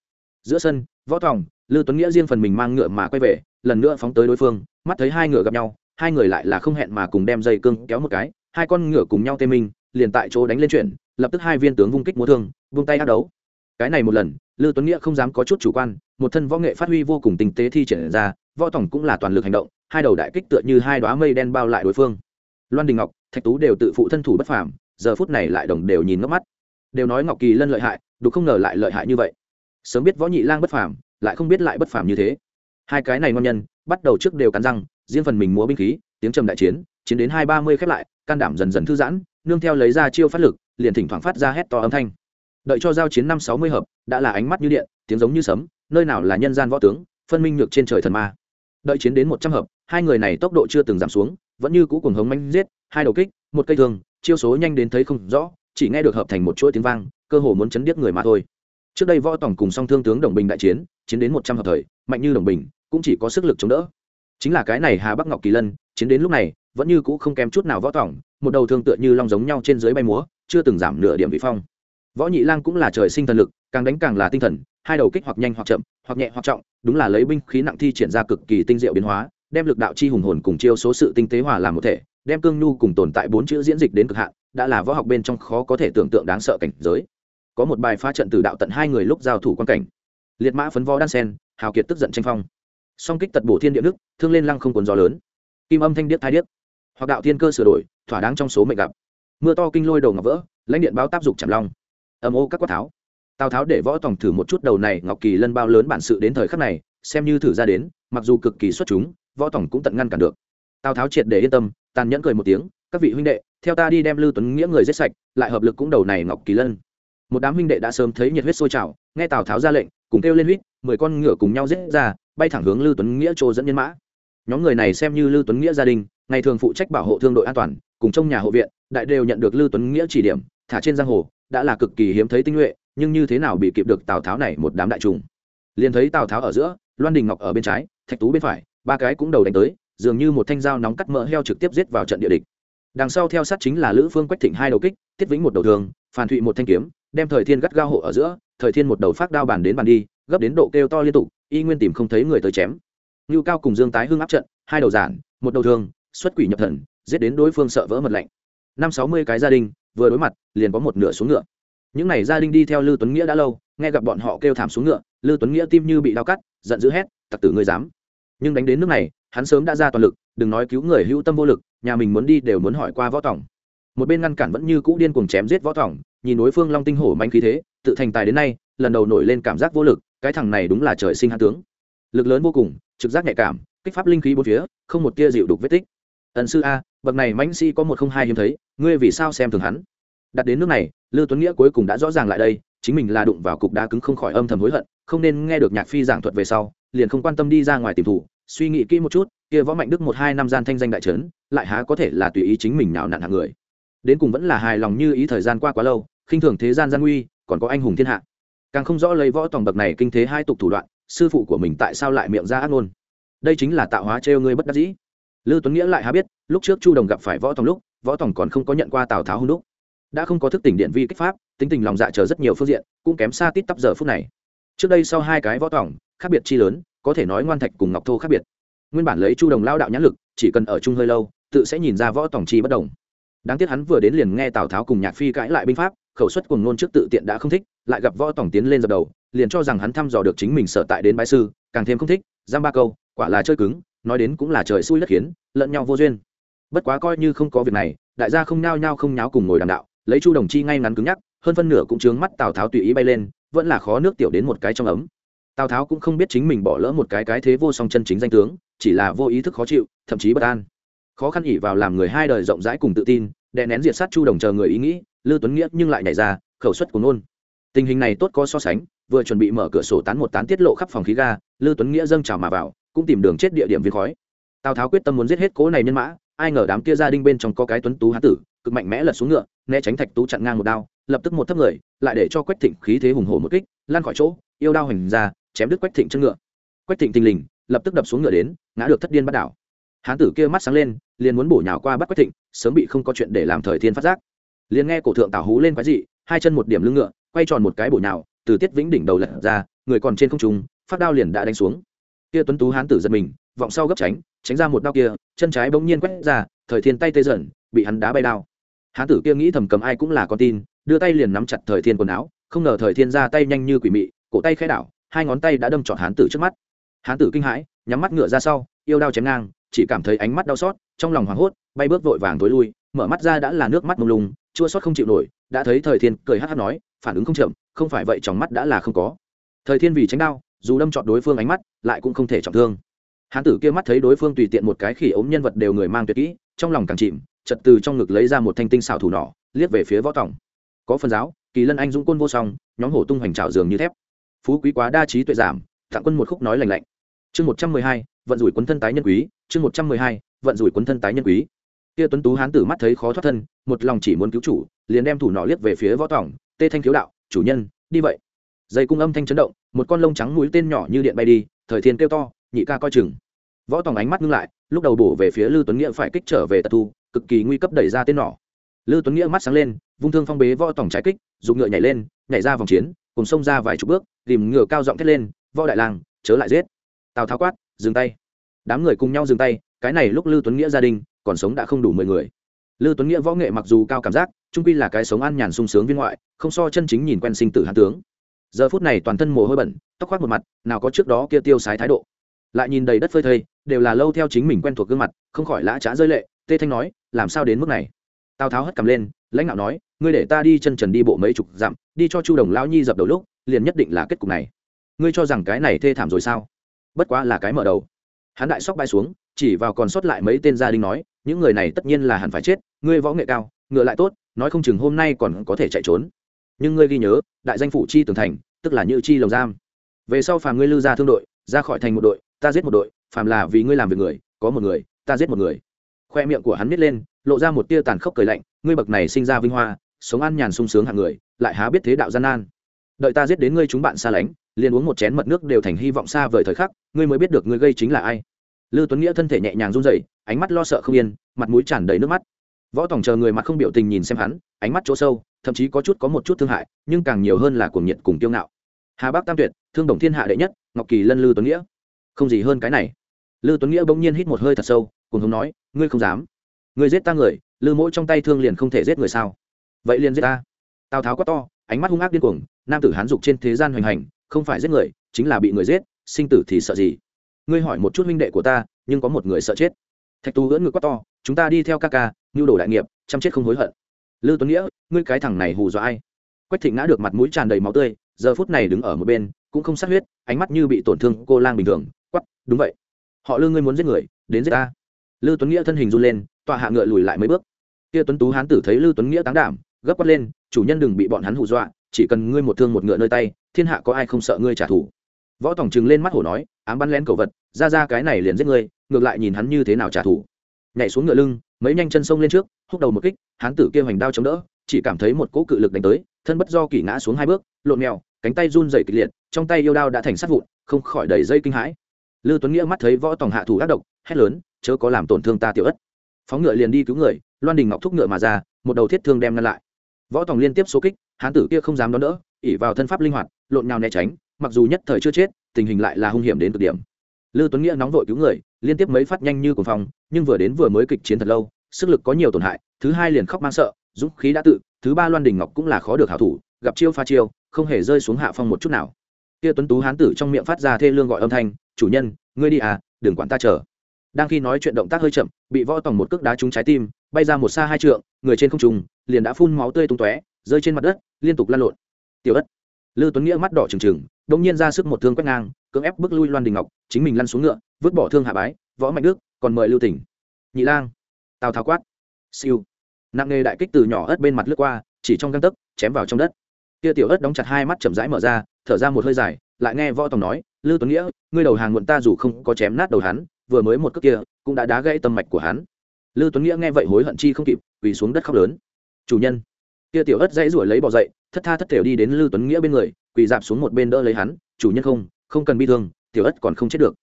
Giữa sân, võ tòng lư tuấn nghĩa riêng phần mình mang ngựa mà quay về, lần nữa phóng tới đối phương, mắt thấy hai ngựa gặp nhau, hai người lại là không hẹn mà cùng đem dây cương kéo một cái, hai con ngựa cùng nhau tê minh, liền tại chỗ đánh lên chuyển, lập tức hai viên tướng vung kích múa thương, vung tay ác đấu. Cái này một lần lư tuấn nghĩa không dám có chút chủ quan, một thân võ nghệ phát huy vô cùng tinh tế thi triển ra, võ tổng cũng là toàn lực hành động, hai đầu đại kích tựa như hai đoá mây đen bao lại đối phương. Loan đình ngọc, thạch tú đều tự phụ thân thủ bất phàm, giờ phút này lại đồng đều nhìn ngốc mắt. Đều nói ngọc kỳ lân lợi hại đủ không ngờ lại lợi hại như vậy. Sớm biết võ nhị lang bất phàm, lại không biết lại bất phàm như thế. Hai cái này ngon nhân, bắt đầu trước đều cắn răng, riêng phần mình múa binh khí, tiếng trầm đại chiến chiến đến hai ba mươi khép lại, can đảm dần dần thư giãn, nương theo lấy ra chiêu phát lực, liền thỉnh thoảng phát ra hét to âm thanh đợi cho giao chiến năm sáu mươi hợp, đã là ánh mắt như điện, tiếng giống như sấm, nơi nào là nhân gian võ tướng, phân minh nhược trên trời thần ma. Đợi chiến đến một trăm hợp, hai người này tốc độ chưa từng giảm xuống, vẫn như cũ cùng hống manh giết, hai đầu kích, một cây thương, chiêu số nhanh đến thấy không rõ, chỉ nghe được hợp thành một chuỗi tiếng vang, cơ hồ muốn chấn điếc người mà thôi. Trước đây võ tổng cùng song thương tướng đồng bình đại chiến chiến đến một trăm hợp thời, mạnh như đồng bình, cũng chỉ có sức lực chống đỡ. Chính là cái này hà bắc ngọc kỳ lân, chiến đến lúc này, vẫn như cũ không kém chút nào võ tổng, một đầu thương tựa như long giống nhau trên dưới bay múa, chưa từng giảm nửa điểm vị phong võ nhị lang cũng là trời sinh thần lực, càng đánh càng là tinh thần, hai đầu kích hoặc nhanh hoặc chậm, hoặc nhẹ hoặc trọng, đúng là lấy binh khí nặng thi triển ra cực kỳ tinh diệu biến hóa, đem lực đạo chi hùng hồn cùng chiêu số sự tinh tế hòa làm một thể, đem cương nhu cùng tồn tại bốn chữ diễn dịch đến cực hạn, đã là võ học bên trong khó có thể tưởng tượng đáng sợ cảnh giới. Có một bài phá trận từ đạo tận hai người lúc giao thủ quan cảnh. Liệt mã phấn võ đan sen, hào kiệt tức giận tranh phong. Song kích tật bổ thiên địa nước, thương lên lăng không cuốn gió lớn. Kim âm thanh điếc thai điếc. Hoặc đạo thiên cơ sửa đổi, thỏa đáng trong số mệnh gặp. Mưa to kinh lôi đầu ngọc vỡ, lãnh điện báo táp dục chạm long âm ô các quát tháo. Tào tháo để võ tòng thử một chút đầu này, ngọc kỳ lân bao lớn bản sự đến thời khắc này, xem như thử ra đến, mặc dù cực kỳ xuất chúng, võ tòng cũng tận ngăn cản được. Tào tháo triệt để yên tâm, tàn nhẫn cười một tiếng, các vị huynh đệ, theo ta đi đem lưu tuấn nghĩa người giết sạch, lại hợp lực cũng đầu này ngọc kỳ lân. Một đám huynh đệ đã sớm thấy nhiệt huyết sôi trào, nghe tào tháo ra lệnh, cùng kêu lên huýt mười con ngựa cùng nhau giết ra, bay thẳng hướng lưu tuấn nghĩa chỗ dẫn nhân mã. Nhóm người này xem như lưu tuấn nghĩa gia đình, ngày thường phụ trách bảo hộ thương đội an toàn, cùng trong nhà hộ viện, đại đều nhận được lưu tuấn nghĩa chỉ điểm, thả trên giang hồ đã là cực kỳ hiếm thấy tinh nhuệ, nhưng như thế nào bị kịp được tào tháo này một đám đại trùng? Liền thấy tào tháo ở giữa, loan đình ngọc ở bên trái, thạch tú bên phải, ba cái cũng đầu đánh tới, dường như một thanh dao nóng cắt mỡ heo trực tiếp giết vào trận địa địch. Đằng sau theo sát chính là lữ phương quách thịnh hai đầu kích, tiết vĩnh một đầu thường phản thụy một thanh kiếm, đem thời thiên gắt gao hộ ở giữa, thời thiên một đầu phát đao bàn đến bàn đi, gấp đến độ kêu to liên tục, y nguyên tìm không thấy người tới chém. Ngưu cao cùng dương tái hưng áp trận, hai đầu giản, một đầu thường xuất quỷ nhập thần, giết đến đối phương sợ vỡ mật lạnh. Năm sáu mươi cái gia đình vừa đối mặt, liền có một nửa xuống ngựa. Những n à y gia đình đi theo lư tuấn nghĩa đã lâu, nghe gặp bọn họ kêu thảm xuống ngựa, lư tuấn nghĩa tim như bị đau cắt, giận dữ hét, tặc tử ngươi dám! Nhưng đánh đến nước này, hắn sớm đã ra toàn lực, đừng nói cứu người hữu tâm vô lực, nhà mình muốn đi đều muốn hỏi qua võ tòng một bên ngăn cản vẫn như cũ điên cuồng chém giết võ tòng nhìn đối phương long tinh hổ manh khí thế, tự thành tài đến nay, lần đầu nổi lên cảm giác vô lực, cái thằng này đúng là trời sinh hạ tướng. Lực lớn vô cùng, trực giác nhạy cảm, kích pháp linh khí bốn phía, không một tia dịu đục vết tích. Ẩn sư a bậc này mãnh si có một không hai hiếm thấy, ngươi vì sao xem thường hắn? Đặt đến nước này lưu tuấn nghĩa cuối cùng đã rõ ràng lại đây, chính mình là đụng vào cục đá cứng không khỏi âm thầm hối hận, không nên nghe được nhạc phi giảng thuật về sau, liền không quan tâm đi ra ngoài tìm thủ, suy nghĩ kỹ một chút, kia võ mạnh đức một hai năm gian thanh danh đại trấn, lại há có thể là tùy ý chính mình nào nặn hạng người. Đến cùng vẫn là hài lòng như ý thời gian qua quá lâu, khinh thường thế gian gian nguy, còn có anh hùng thiên hạ. Càng không rõ lấy võ tòng bậc này kinh thế hai tục thủ đoạn, sư phụ của mình tại sao lại miệng ra ác ngôn? Đây chính là tạo hóa trêu ngươi bất đắc dĩ. Lưu Tuấn Nghĩa lại há biết, lúc trước Chu Đồng gặp phải Võ Tòng lúc, Võ Tòng còn không có nhận qua Tào Tháo hung đúc, đã không có thức tỉnh điện vi kích pháp, tính tình lòng dạ chờ rất nhiều phương diện, cũng kém xa tít tắp giờ phút này. Trước đây sau hai cái Võ Tòng, khác biệt chi lớn, có thể nói ngoan thạch cùng ngọc thô khác biệt. Nguyên bản lấy Chu Đồng lao đạo nhãn lực, chỉ cần ở chung hơi lâu, tự sẽ nhìn ra Võ Tòng chi bất đồng. Đáng tiếc hắn vừa đến liền nghe Tào Tháo cùng Nhạc Phi cãi lại binh pháp, khẩu suất cùng ngôn trước tự tiện đã không thích, lại gặp Võ Tòng tiến lên dập đầu, liền cho rằng hắn thăm dò được chính mình sở tại đến bái sư, càng thêm không thích, giam ba câu, quả là chơi cứng, nói đến cũng là trời xui đất khiến, lẫn nhau vô duyên. Bất quá coi như không có việc này, đại gia không nhao nhao không nháo cùng ngồi đàm đạo, lấy chu đồng chi ngay ngắn cứng nhắc, hơn phân nửa cũng chướng mắt tào tháo tùy ý bay lên, vẫn là khó nước tiểu đến một cái trong ấm. Tào tháo cũng không biết chính mình bỏ lỡ một cái cái thế vô song chân chính danh tướng, chỉ là vô ý thức khó chịu, thậm chí bất an. Khó khăn ỉ vào làm người hai đời rộng rãi cùng tự tin, đè nén diệt sát chu đồng chờ người ý nghĩ Lư tuấn nghĩa nhưng lại nhảy ra, khẩu suất của nôn tình hình này tốt có so sánh, vừa chuẩn bị mở cửa sổ tán một tán tiết lộ khắp phòng khí ga Lư tuấn nghĩa dâng trào mà vào cũng tìm đường chết địa điểm viên khói. Tào tháo quyết tâm muốn giết hết cố này nhân mã, ai ngờ đám kia gia đình bên trong có cái tuấn tú hán tử, cực mạnh mẽ lật xuống ngựa, né tránh thạch tú chặn ngang một đao, lập tức một thấp người, lại để cho quách thịnh khí thế hùng hổ một kích, lan khỏi chỗ, yêu đao hành ra, chém đứt quách thịnh chân ngựa. Quách thịnh tinh lình, lập tức đập xuống ngựa đến, ngã được thất điên bắt đảo. Hán tử kia mắt sáng lên, liền muốn bổ nhào qua bắt quách thịnh, sớm bị không có chuyện để làm thời thiên phát giác. Liền nghe cổ thượng tào hú lên quái dị, hai chân một điểm lưng ngựa, quay tròn một cái bổ nhào, từ tiết vĩnh đỉnh đầu lật ra, người còn trên không trung, phát đao liền đã đánh xuống kia tuấn tú hán tử giật mình vọng sau gấp tránh tránh ra một đao kia chân trái bỗng nhiên quét ra thời thiên tay tê dần bị hắn đá bay đao. Hán tử kia nghĩ thầm cầm ai cũng là con tin đưa tay liền nắm chặt thời thiên quần áo không ngờ thời thiên ra tay nhanh như quỷ mị cổ tay khai đảo hai ngón tay đã đâm trọn hán tử trước mắt. Hán tử kinh hãi nhắm mắt ngựa ra sau yêu đao chém ngang chỉ cảm thấy ánh mắt đau xót trong lòng hoảng hốt bay bước vội vàng tối lui mở mắt ra đã là nước mắt mông lung chua xót không chịu nổi đã thấy thời thiên cười hát hát nói phản ứng không chậm không phải vậy trong mắt đã là không có. Thời thiên vì tránh đau, dù đâm trọn đối phương ánh mắt lại cũng không thể trọng thương. Hán tử kia mắt thấy đối phương tùy tiện một cái khỉ ốm nhân vật đều người mang tuyệt kỹ, trong lòng càng chìm, chật từ trong ngực lấy ra một thanh tinh xảo thủ nỏ, liếc về phía võ tòng. Có phần giáo, kỳ lân anh dũng côn vô song, nhóm hổ tung hoành trào giường như thép. Phú quý quá đa trí tuệ giảm tặng quân một khúc nói lành lạnh. Chương một trăm mười hai, vận rủi quấn thân tái nhân quý, chương một trăm mười hai, vận rủi quấn thân tái nhân quý. Kia tuấn tú hán tử mắt thấy khó thoát thân, một lòng chỉ muốn cứu chủ, liền đem thủ nỏ liếc về phía võ tòng, tê thanh thiếu đạo, chủ nhân, đi vậy. Dây cung âm thanh chấn động, một con lông trắng mũi tên nhỏ như điện bay đi thời thiên kêu to, nhị ca coi chừng. Võ tòng ánh mắt ngưng lại, lúc đầu bổ về phía lư tuấn nghĩa phải kích trở về tật thu, cực kỳ nguy cấp đẩy ra tên nỏ. Lư tuấn nghĩa mắt sáng lên, vung thương phong bế võ tòng trái kích, dùng ngựa nhảy lên, nhảy ra vòng chiến, cùng xông ra vài chục bước, tìm ngựa cao giọng thét lên, võ đại lang chớ lại giết. Tào tháo quát, dừng tay. Đám người cùng nhau dừng tay, cái này lúc lư tuấn nghĩa gia đình, còn sống đã không đủ mười người. Lư tuấn nghĩa võ nghệ mặc dù cao cảm giác, trung quy là cái sống an nhàn sung sướng viên ngoại, không so chân chính nhìn quen sinh tử hán tướng. Giờ phút này toàn thân mồ hôi bẩn tóc khoác một mặt, nào có trước đó kia tiêu sái thái độ. Lại nhìn đầy đất phơi thây, đều là lâu theo chính mình quen thuộc gương mặt, không khỏi lã trá rơi lệ, tê thanh nói, làm sao đến mức này? Tào tháo hất cầm lên, lãnh đạo nói, ngươi để ta đi chân trần đi bộ mấy chục dặm, đi cho chu đồng lão nhi dập đầu lúc, liền nhất định là kết cục này. Ngươi cho rằng cái này thê thảm rồi sao? Bất quá là cái mở đầu. Hắn đại sóc bay xuống, chỉ vào còn sót lại mấy tên gia đình nói, những người này tất nhiên là hẳn phải chết, ngươi võ nghệ cao, ngựa lại tốt, nói không chừng hôm nay còn có thể chạy trốn. Nhưng ngươi ghi nhớ, đại danh phủ chi tường thành, tức là như chi lồng giam về sau phàm ngươi lưu ra thương đội ra khỏi thành một đội ta giết một đội phàm là vì ngươi làm việc người có một người ta giết một người khoe miệng của hắn nít lên lộ ra một tia tàn khốc cười lạnh ngươi bậc này sinh ra vinh hoa sống ăn nhàn sung sướng hạng người lại há biết thế đạo gian nan đợi ta giết đến ngươi chúng bạn xa lánh liền uống một chén mật nước đều thành hy vọng xa vời thời khắc ngươi mới biết được ngươi gây chính là ai Lưu Tuấn Nghĩa thân thể nhẹ nhàng run rẩy, ánh mắt lo sợ không yên, mặt mũi tràn đầy nước mắt. Võ Tòng chờ người mặt không biểu tình nhìn xem hắn, ánh mắt chỗ sâu, thậm chí có chút có một chút thương hại, nhưng càng nhiều hơn là cuồng nhiệt cùng kiêu ngạo. Hà Bắc Tam Tuyệt, thương đồng thiên hạ đệ nhất, Ngọc Kỳ Lân Lưu Tuấn Nghĩa. Không gì hơn cái này. Lưu Tuấn Nghĩa bỗng nhiên hít một hơi thật sâu, cùng hống nói, ngươi không dám. Ngươi giết ta người, Lưu Mỗi trong tay thương liền không thể giết người sao? Vậy liền giết ta. Tào Tháo quá to, ánh mắt hung ác điên cuồng, nam tử hán dục trên thế gian hoành hành, không phải giết người, chính là bị người giết, sinh tử thì sợ gì? ngươi hỏi một chút huynh đệ của ta nhưng có một người sợ chết thạch tú ưỡn ngược quá to chúng ta đi theo ca ca nhu đồ đại nghiệp chăm chết không hối hận lư tuấn nghĩa ngươi cái thằng này hù dọa ai quách thịnh ngã được mặt mũi tràn đầy máu tươi giờ phút này đứng ở một bên, cũng không sát huyết, ánh mắt như bị tổn thương cô lang bình thường quắp đúng vậy. Họ lư ngươi muốn giết người, đến giết ta. Lư tuấn nghĩa thân hình run lên, tọa hạ ngựa lùi lại mấy bước. Kia tuấn tú hán tử thấy lư tuấn nghĩa táng đảm, gấp quát lên, chủ nhân đừng bị bọn hắn hù dọa, chỉ cần ngươi một thương một ngựa nơi tay, thiên hạ có ai không sợ ngươi trả thù. Võ tổng trừng lên mắt hổ nói, ám bắn lén cầu vật, ra ra cái này liền giết ngươi, ngược lại nhìn hắn như thế nào trả thù. Nhảy xuống ngựa lưng, mấy nhanh chân sông lên trước, húc đầu một kích, hán tử kia hoành đao chống đỡ, chỉ cảm thấy một cỗ cự lực đánh tới thân bất do kỷ ngã xuống hai bước lộn mèo cánh tay run dày kịch liệt trong tay yêu đao đã thành sát vụn không khỏi đầy dây kinh hãi. Lưu tuấn nghĩa mắt thấy võ tòng hạ thủ ác độc hét lớn chớ có làm tổn thương ta tiểu ất. Phóng ngựa liền đi cứu người loan đình ngọc thúc ngựa mà ra một đầu thiết thương đem ngăn lại. Võ tòng liên tiếp số kích hán tử kia không dám đón đỡ ỉ vào thân pháp linh hoạt lộn nhào né tránh mặc dù nhất thời chưa chết tình hình lại là hung hiểm đến cực điểm. Lưu Tuấn Nghĩa nóng vội cứu người, liên tiếp mấy phát nhanh như cùng phòng nhưng vừa đến vừa mới kịch chiến thật lâu, sức lực có nhiều tổn hại, thứ hai liền khóc mang sợ, dũng khí đã tự, thứ ba Loan Đình Ngọc cũng là khó được hảo thủ, gặp chiêu pha chiêu, không hề rơi xuống hạ phong một chút nào. Kia Tuấn Tú hán tử trong miệng phát ra thê lương gọi âm thanh, "Chủ nhân, ngươi đi à, đừng quản ta chờ." Đang khi nói chuyện động tác hơi chậm, bị võ tòng một cước đá trúng trái tim, bay ra một xa hai trượng, người trên không trung, liền đã phun máu tươi tung tóe, rơi trên mặt đất, liên tục lăn lộn. Tiểu ất. Lưu Tuấn Nghĩa mắt đỏ trừng trừng, đột nhiên ra sức một thương quét ngang, cưỡng ép bước lui Loan Đình Ngọc, chính mình lăn xuống ngựa, vứt bỏ thương hạ bái, võ mạnh đức, còn mời Lưu Tỉnh. Nhị Lang, Tào Tháo quát. Siêu. Nặng nghề đại kích từ nhỏ ớt bên mặt lướt qua, chỉ trong găng tấc, chém vào trong đất. Kia tiểu ớt đóng chặt hai mắt chậm rãi mở ra, thở ra một hơi dài, lại nghe võ tòng nói, Lưu Tuấn Nghĩa, ngươi đầu hàng muộn ta dù không có chém nát đầu hắn, vừa mới một cước kia, cũng đã đá gãy tâm mạch của hắn. Lưu Tuấn Nghĩa nghe vậy hối hận chi không kịp, quỳ xuống đất khóc lớn. Chủ nhân. Kia tiểu ớt dãy ruổi lấy bỏ dậy, thất tha thất thểu đi đến Lưu Tuấn Nghĩa bên người, quỳ dạp xuống một bên đỡ lấy hắn, chủ nhân không không cần bi thương tiểu ớt còn không chết được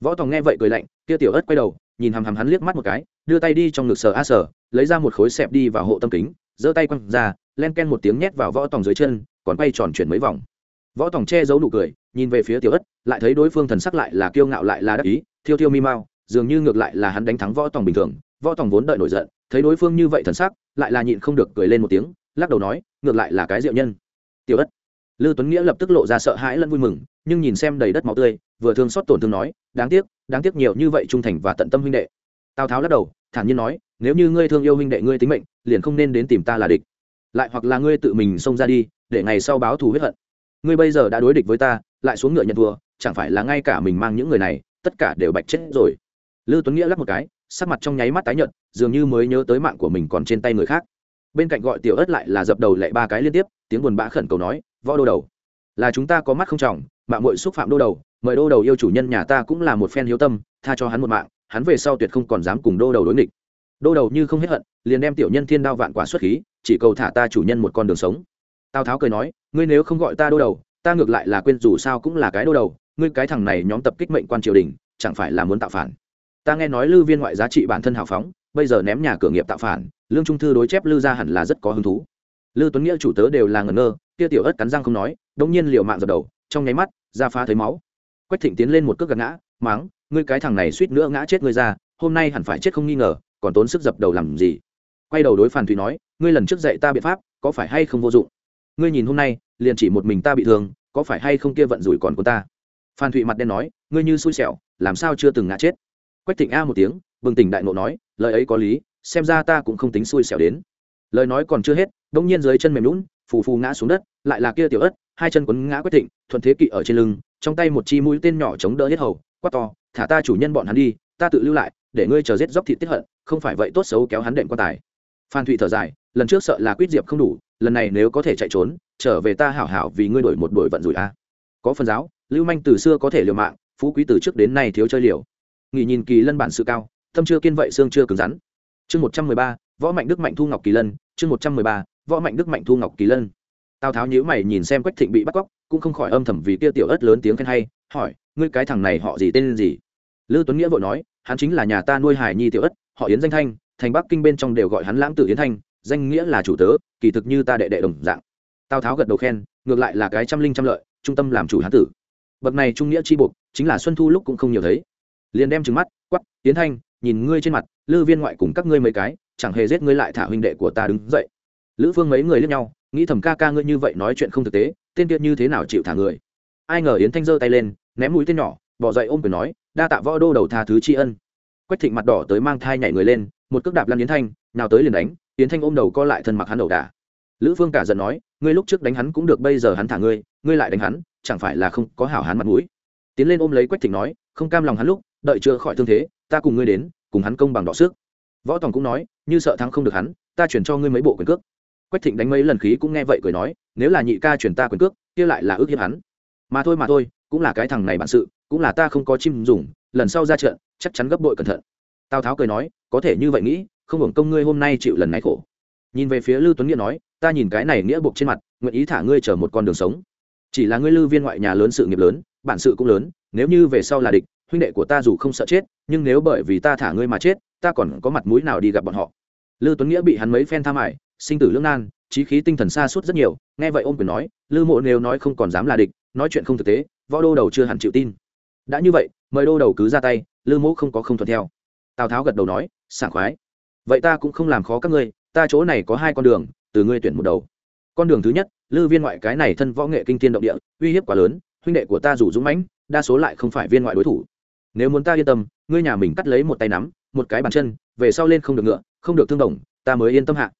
võ tòng nghe vậy cười lạnh kia tiểu ớt quay đầu nhìn hằm hằm hắn liếc mắt một cái đưa tay đi trong ngực sờ a sờ lấy ra một khối xẹp đi vào hộ tâm kính giơ tay quăng ra len ken một tiếng nhét vào võ tòng dưới chân còn quay tròn chuyển mấy vòng. Võ tòng che giấu nụ cười nhìn về phía tiểu ất lại thấy đối phương thần sắc lại là kiêu ngạo lại là đắc ý thiêu thiêu mi mau dường như ngược lại là hắn đánh thắng võ tòng bình thường. Võ tòng vốn đợi nổi giận thấy đối phương như vậy thần sắc lại là nhịn không được cười lên một tiếng lắc đầu nói ngược lại là cái diệu nhân. Tiểu ất lư Tuấn Nghĩa lập tức lộ ra sợ hãi lẫn vui mừng, nhưng nhìn xem đầy đất máu tươi, vừa thương xót tổn thương nói, đáng tiếc, đáng tiếc nhiều như vậy trung thành và tận tâm huynh đệ. Tào Tháo lắc đầu, thản nhiên nói, nếu như ngươi thương yêu huynh đệ ngươi tính mệnh, liền không nên đến tìm ta là địch. Lại hoặc là ngươi tự mình xông ra đi, để ngày sau báo thù huyết hận. Ngươi bây giờ đã đối địch với ta, lại xuống ngựa nhận thua, chẳng phải là ngay cả mình mang những người này, tất cả đều bạch chết rồi. Lưu Tuấn Nghĩa lắc một cái, sắc mặt trong nháy mắt tái nhợt, dường như mới nhớ tới mạng của mình còn trên tay người khác. Bên cạnh gọi tiểu ớt lại là dập đầu lại ba cái liên tiếp, tiếng buồn bã khẩn cầu nói, võ đô đầu là chúng ta có mắt không trọng mạng muội xúc phạm đô đầu mời đô đầu yêu chủ nhân nhà ta cũng là một phen hiếu tâm tha cho hắn một mạng hắn về sau tuyệt không còn dám cùng đô đầu đối nghịch. Đô đầu như không hết hận, liền đem tiểu nhân thiên đao vạn quả xuất khí, chỉ cầu thả ta chủ nhân một con đường sống. Tào tháo cười nói, ngươi nếu không gọi ta đô đầu, ta ngược lại là quên dù sao cũng là cái đô đầu, ngươi cái thằng này nhóm tập kích mệnh quan triều đình, chẳng phải là muốn tạo phản. Ta nghe nói lư viên ngoại giá trị bản thân hào phóng, bây giờ ném nhà cửa nghiệp tạo phản, lương trung thư đối chép lư ra hẳn là rất có hứng thú. Lư tuấn nghĩa chủ tớ đều là ngẩn ngơ, kia tiểu ớt cắn răng không nói, đống nhiên liều mạng dập đầu, trong nháy mắt ra phá thấy máu. Quách thịnh tiến lên một cước gạt ngã máng ngươi cái thằng này suýt nữa ngã chết ngươi ra, hôm nay hẳn phải chết không nghi ngờ, còn tốn sức dập đầu làm gì? Quay đầu đối phản thùy nói, ngươi lần trước dạy ta biện pháp, có phải hay không vô dụng? Ngươi nhìn hôm nay, liền chỉ một mình ta bị thương, có phải hay không kia vận rủi còn của ta? Phan thụy mặt đen nói, ngươi như xui xẻo, làm sao chưa từng ngã chết? Quách thịnh a một tiếng, bừng tỉnh đại nộ nói, lời ấy có lý, xem ra ta cũng không tính xui xẻo đến. Lời nói còn chưa hết đông nhiên dưới chân mềm lún phù phù ngã xuống đất, lại là kia tiểu ớt hai chân quấn ngã quách thịnh, thuận thế kỵ ở trên lưng, trong tay một chi mũi tên nhỏ chống đỡ hết hầu, quát to thả ta chủ nhân bọn hắn đi, ta tự lưu lại, để ngươi chờ giết dốc thịt tiết hận, không phải vậy tốt xấu kéo hắn đệm quan tài. Phan thụy thở dài, lần trước sợ là quyết diệp không đủ, lần này nếu có thể chạy trốn, trở về ta hảo hảo vì ngươi đổi một đổi vận rủi a. Có phần giáo, lưu manh từ xưa có thể liều mạng, phú quý từ trước đến nay thiếu chơi liều. Nghỉ nhìn kỳ lân bản sự cao, tâm chưa kiên vậy xương chưa cứng rắn. Chương một trăm mười ba, võ mạnh đức mạnh thu ngọc kỳ lân, chương một trăm mười ba, võ mạnh đức mạnh thu ngọc kỳ lân. Tào tháo nhíu mày nhìn xem quách thịnh bị bắt cóc, cũng không khỏi âm thầm vì kia tiểu ớt lớn tiếng khen hay, hỏi ngươi cái thằng này họ gì tên gì? Lư tuấn nghĩa vội nói, hắn chính là nhà ta nuôi hải nhi tiểu ất, họ yến danh thanh, thành bắc kinh bên trong đều gọi hắn lãng tử yến thanh, danh nghĩa là chủ tớ, kỳ thực như ta đệ đệ đồng dạng. Tào tháo gật đầu khen, ngược lại là cái trăm linh trăm lợi, trung tâm làm chủ hán tử. Bậc này trung nghĩa chi buộc, chính là xuân thu lúc cũng không nhiều thấy. Liền đem trừng mắt quắp tiến thanh, nhìn ngươi trên mặt lư viên ngoại cùng các ngươi mấy cái, chẳng hề giết ngươi lại thả huynh đệ của ta đứng dậy. Lữ phương mấy người lướt nhau, nghĩ thầm ca ca ngươi như vậy nói chuyện không thực tế, tên tiết như thế nào chịu thả người. Ai ngờ yến thanh giơ tay lên ném mũi tên nhỏ, bỏ dậy ôm quyền nói, đa tạ võ đô đầu tha thứ tri ân. Quách thịnh mặt đỏ tới mang thai nhảy người lên, một cước đạp lăn yến thanh, nào tới liền đánh, yến thanh ôm đầu co lại thân mặc hắn đầu đà. Lữ phương cả giận nói, ngươi lúc trước đánh hắn cũng được, bây giờ hắn thả ngươi ngươi lại đánh hắn, chẳng phải là không có hảo hắn mặt mũi? Tiến lên ôm lấy quách thịnh nói, không cam lòng hắn lúc, đợi chưa khỏi thương thế, ta cùng ngươi đến, cùng hắn công bằng đọ sức. Võ tòng cũng nói, như sợ thắng không được hắn, ta chuyển cho ngươi mấy bộ quyền cước. Quách thịnh đánh mấy lần khí cũng nghe vậy cười nói, nếu là nhị ca chuyển ta quyền cước, kia lại là ước hiếp hắn. Mà thôi mà thôi cũng là cái thằng này bản sự, cũng là ta không có chim dùng, lần sau ra trận, chắc chắn gấp bội cẩn thận. Tào tháo cười nói, có thể như vậy nghĩ, không hưởng công ngươi hôm nay chịu lần này khổ. Nhìn về phía lưu tuấn nghĩa nói, ta nhìn cái này nghĩa buộc trên mặt, nguyện ý thả ngươi chở một con đường sống. Chỉ là ngươi lưu viên ngoại nhà lớn sự nghiệp lớn, bản sự cũng lớn, nếu như về sau là địch, huynh đệ của ta dù không sợ chết, nhưng nếu bởi vì ta thả ngươi mà chết, ta còn có mặt mũi nào đi gặp bọn họ? Lưu tuấn nghĩa bị hắn mấy phen tham hại sinh tử lưỡng nan trí khí tinh thần xa suốt rất nhiều, nghe vậy ôm quyền nói lưu mộ nếu nói không còn dám là địch, nói chuyện không thực tế võ đô đầu chưa hẳn chịu tin. Đã như vậy, mời đô đầu cứ ra tay lưu mẫu không có không thuận theo. Tào tháo gật đầu nói, sảng khoái. Vậy ta cũng không làm khó các ngươi, ta chỗ này có hai con đường, từ ngươi tuyển một đầu. Con đường thứ nhất, lư viên ngoại cái này thân võ nghệ kinh thiên động địa, uy hiếp quá lớn, huynh đệ của ta dù dũng mãnh, đa số lại không phải viên ngoại đối thủ. Nếu muốn ta yên tâm, ngươi nhà mình cắt lấy một tay nắm, một cái bàn chân, về sau lên không được ngựa, không được thương đồng, ta mới yên tâm hạ.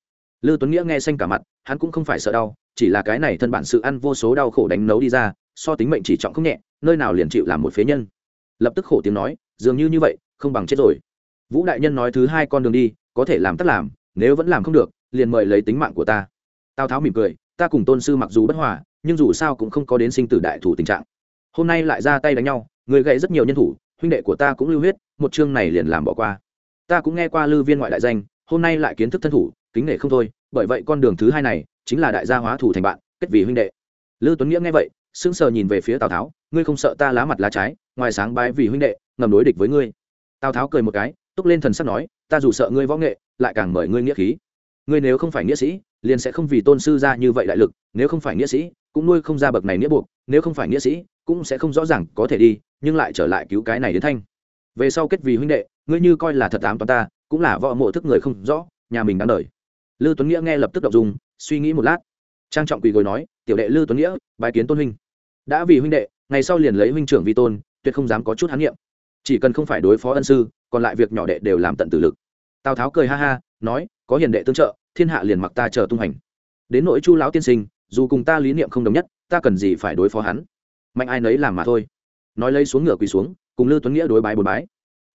Lư tuấn nghĩa nghe xanh cả mặt, hắn cũng không phải sợ đau, chỉ là cái này thân bản sự ăn vô số đau khổ đánh nấu đi ra so tính mệnh chỉ trọng không nhẹ, nơi nào liền chịu làm một phế nhân. Lập tức khổ tiếng nói, dường như như vậy, không bằng chết rồi. Vũ đại nhân nói thứ hai con đường đi, có thể làm tất làm, nếu vẫn làm không được, liền mời lấy tính mạng của ta. Tào tháo mỉm cười, ta cùng tôn sư mặc dù bất hòa, nhưng dù sao cũng không có đến sinh tử đại thủ tình trạng. Hôm nay lại ra tay đánh nhau, người gậy rất nhiều nhân thủ, huynh đệ của ta cũng lưu huyết, một chương này liền làm bỏ qua. Ta cũng nghe qua lưu viên ngoại đại danh, hôm nay lại kiến thức thân thủ, kính nể không thôi, bởi vậy con đường thứ hai này, chính là đại gia hóa thủ thành bạn, kết vì huynh đệ. Lưu tuấn nghĩa nghe vậy sững sờ nhìn về phía tào tháo, ngươi không sợ ta lá mặt lá trái, ngoài sáng bái vì huynh đệ, ngầm đối địch với ngươi? Tào tháo cười một cái, túc lên thần sắc nói, ta dù sợ ngươi võ nghệ, lại càng mời ngươi nghĩa khí. Ngươi nếu không phải nghĩa sĩ, liền sẽ không vì tôn sư ra như vậy đại lực, nếu không phải nghĩa sĩ, cũng nuôi không ra bậc này nghĩa buộc, nếu không phải nghĩa sĩ, cũng sẽ không rõ ràng có thể đi, nhưng lại trở lại cứu cái này đến thanh. Về sau kết vì huynh đệ, ngươi như coi là thật ám toàn ta, cũng là võ mộ thức người không rõ, nhà mình đáng đời. Lư tuấn nghĩa nghe lập tức đọc dùng suy nghĩ một lát. Trang trọng quỳ gối nói tiểu đệ lư tuấn nghĩa bài kiến tôn huynh. Đã vì huynh đệ, ngày sau liền lấy huynh trưởng vi tôn, tuyệt không dám có chút hán nghiệm. Chỉ cần không phải đối phó ân sư, còn lại việc nhỏ đệ đều làm tận tử lực. Tào tháo cười ha ha, nói, có hiền đệ tương trợ, thiên hạ liền mặc ta chờ tung hành. Đến nỗi chu lão tiên sinh, dù cùng ta lý niệm không đồng nhất, ta cần gì phải đối phó hắn? Mạnh ai nấy làm mà thôi. Nói lấy xuống ngựa quỳ xuống, cùng lư tuấn nghĩa đối bái bồn bái.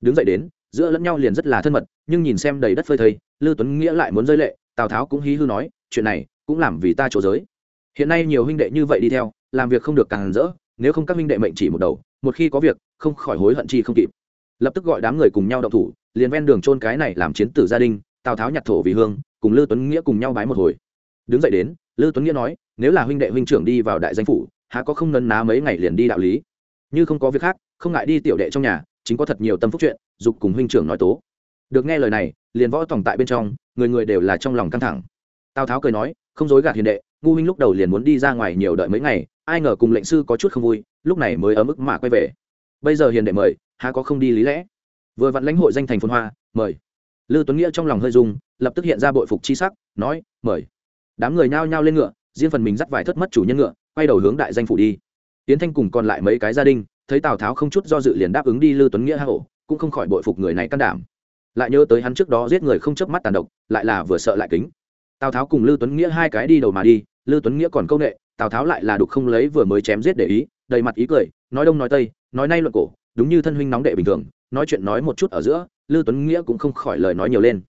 Đứng dậy đến, giữa lẫn nhau liền rất là thân mật, nhưng nhìn xem đầy đất phơi thây, lư tuấn nghĩa lại muốn rơi lệ, tào tháo cũng hí hư nói, chuyện này cũng làm vì ta chỗ giới hiện nay nhiều huynh đệ như vậy đi theo, làm việc không được càng rỡ, nếu không các huynh đệ mệnh chỉ một đầu, một khi có việc, không khỏi hối hận chi không kịp. Lập tức gọi đám người cùng nhau đậu thủ, liền ven đường trôn cái này làm chiến tử gia đình, tào tháo nhặt thổ vì hương, cùng lư tuấn nghĩa cùng nhau bái một hồi. Đứng dậy đến, lư tuấn nghĩa nói, nếu là huynh đệ huynh trưởng đi vào đại danh phủ, há có không nấn ná mấy ngày liền đi đạo lý? Như không có việc khác, không ngại đi tiểu đệ trong nhà, chính có thật nhiều tâm phúc chuyện, dục cùng huynh trưởng nói tố. Được nghe lời này, liền võ tổng tại bên trong, người người đều là trong lòng căng thẳng. Tào tháo cười nói, không dối gạt hiền đệ ngu huynh lúc đầu liền muốn đi ra ngoài nhiều đợi mấy ngày, ai ngờ cùng lệnh sư có chút không vui, lúc này mới ở mức mà quay về. Bây giờ hiền đệ mời, há có không đi lý lẽ? Vừa vặn lãnh hội danh thành phồn hoa, mời. Lư tuấn nghĩa trong lòng hơi dung lập tức hiện ra bội phục chi sắc, nói, mời. Đám người nhao nhao lên ngựa, riêng phần mình dắt vài thất mất chủ nhân ngựa, quay đầu hướng đại danh phủ đi. Tiến thanh cùng còn lại mấy cái gia đình, thấy tào tháo không chút do dự liền đáp ứng đi lưu tuấn nghĩa hạ hổ, cũng không khỏi bội phục người này can đảm. Lại nhớ tới hắn trước đó giết người không chớp mắt tàn độc, lại là vừa sợ lại kính. Tào tháo cùng lưu tuấn nghĩa hai cái đi đầu mà đi lưu tuấn nghĩa còn câu nghệ tào tháo lại là đục không lấy vừa mới chém giết để ý, đầy mặt ý cười, nói đông nói tây, nói nay luận cổ, đúng như thân huynh nóng đệ bình thường, nói chuyện nói một chút ở giữa lưu tuấn nghĩa cũng không khỏi lời nói nhiều lên.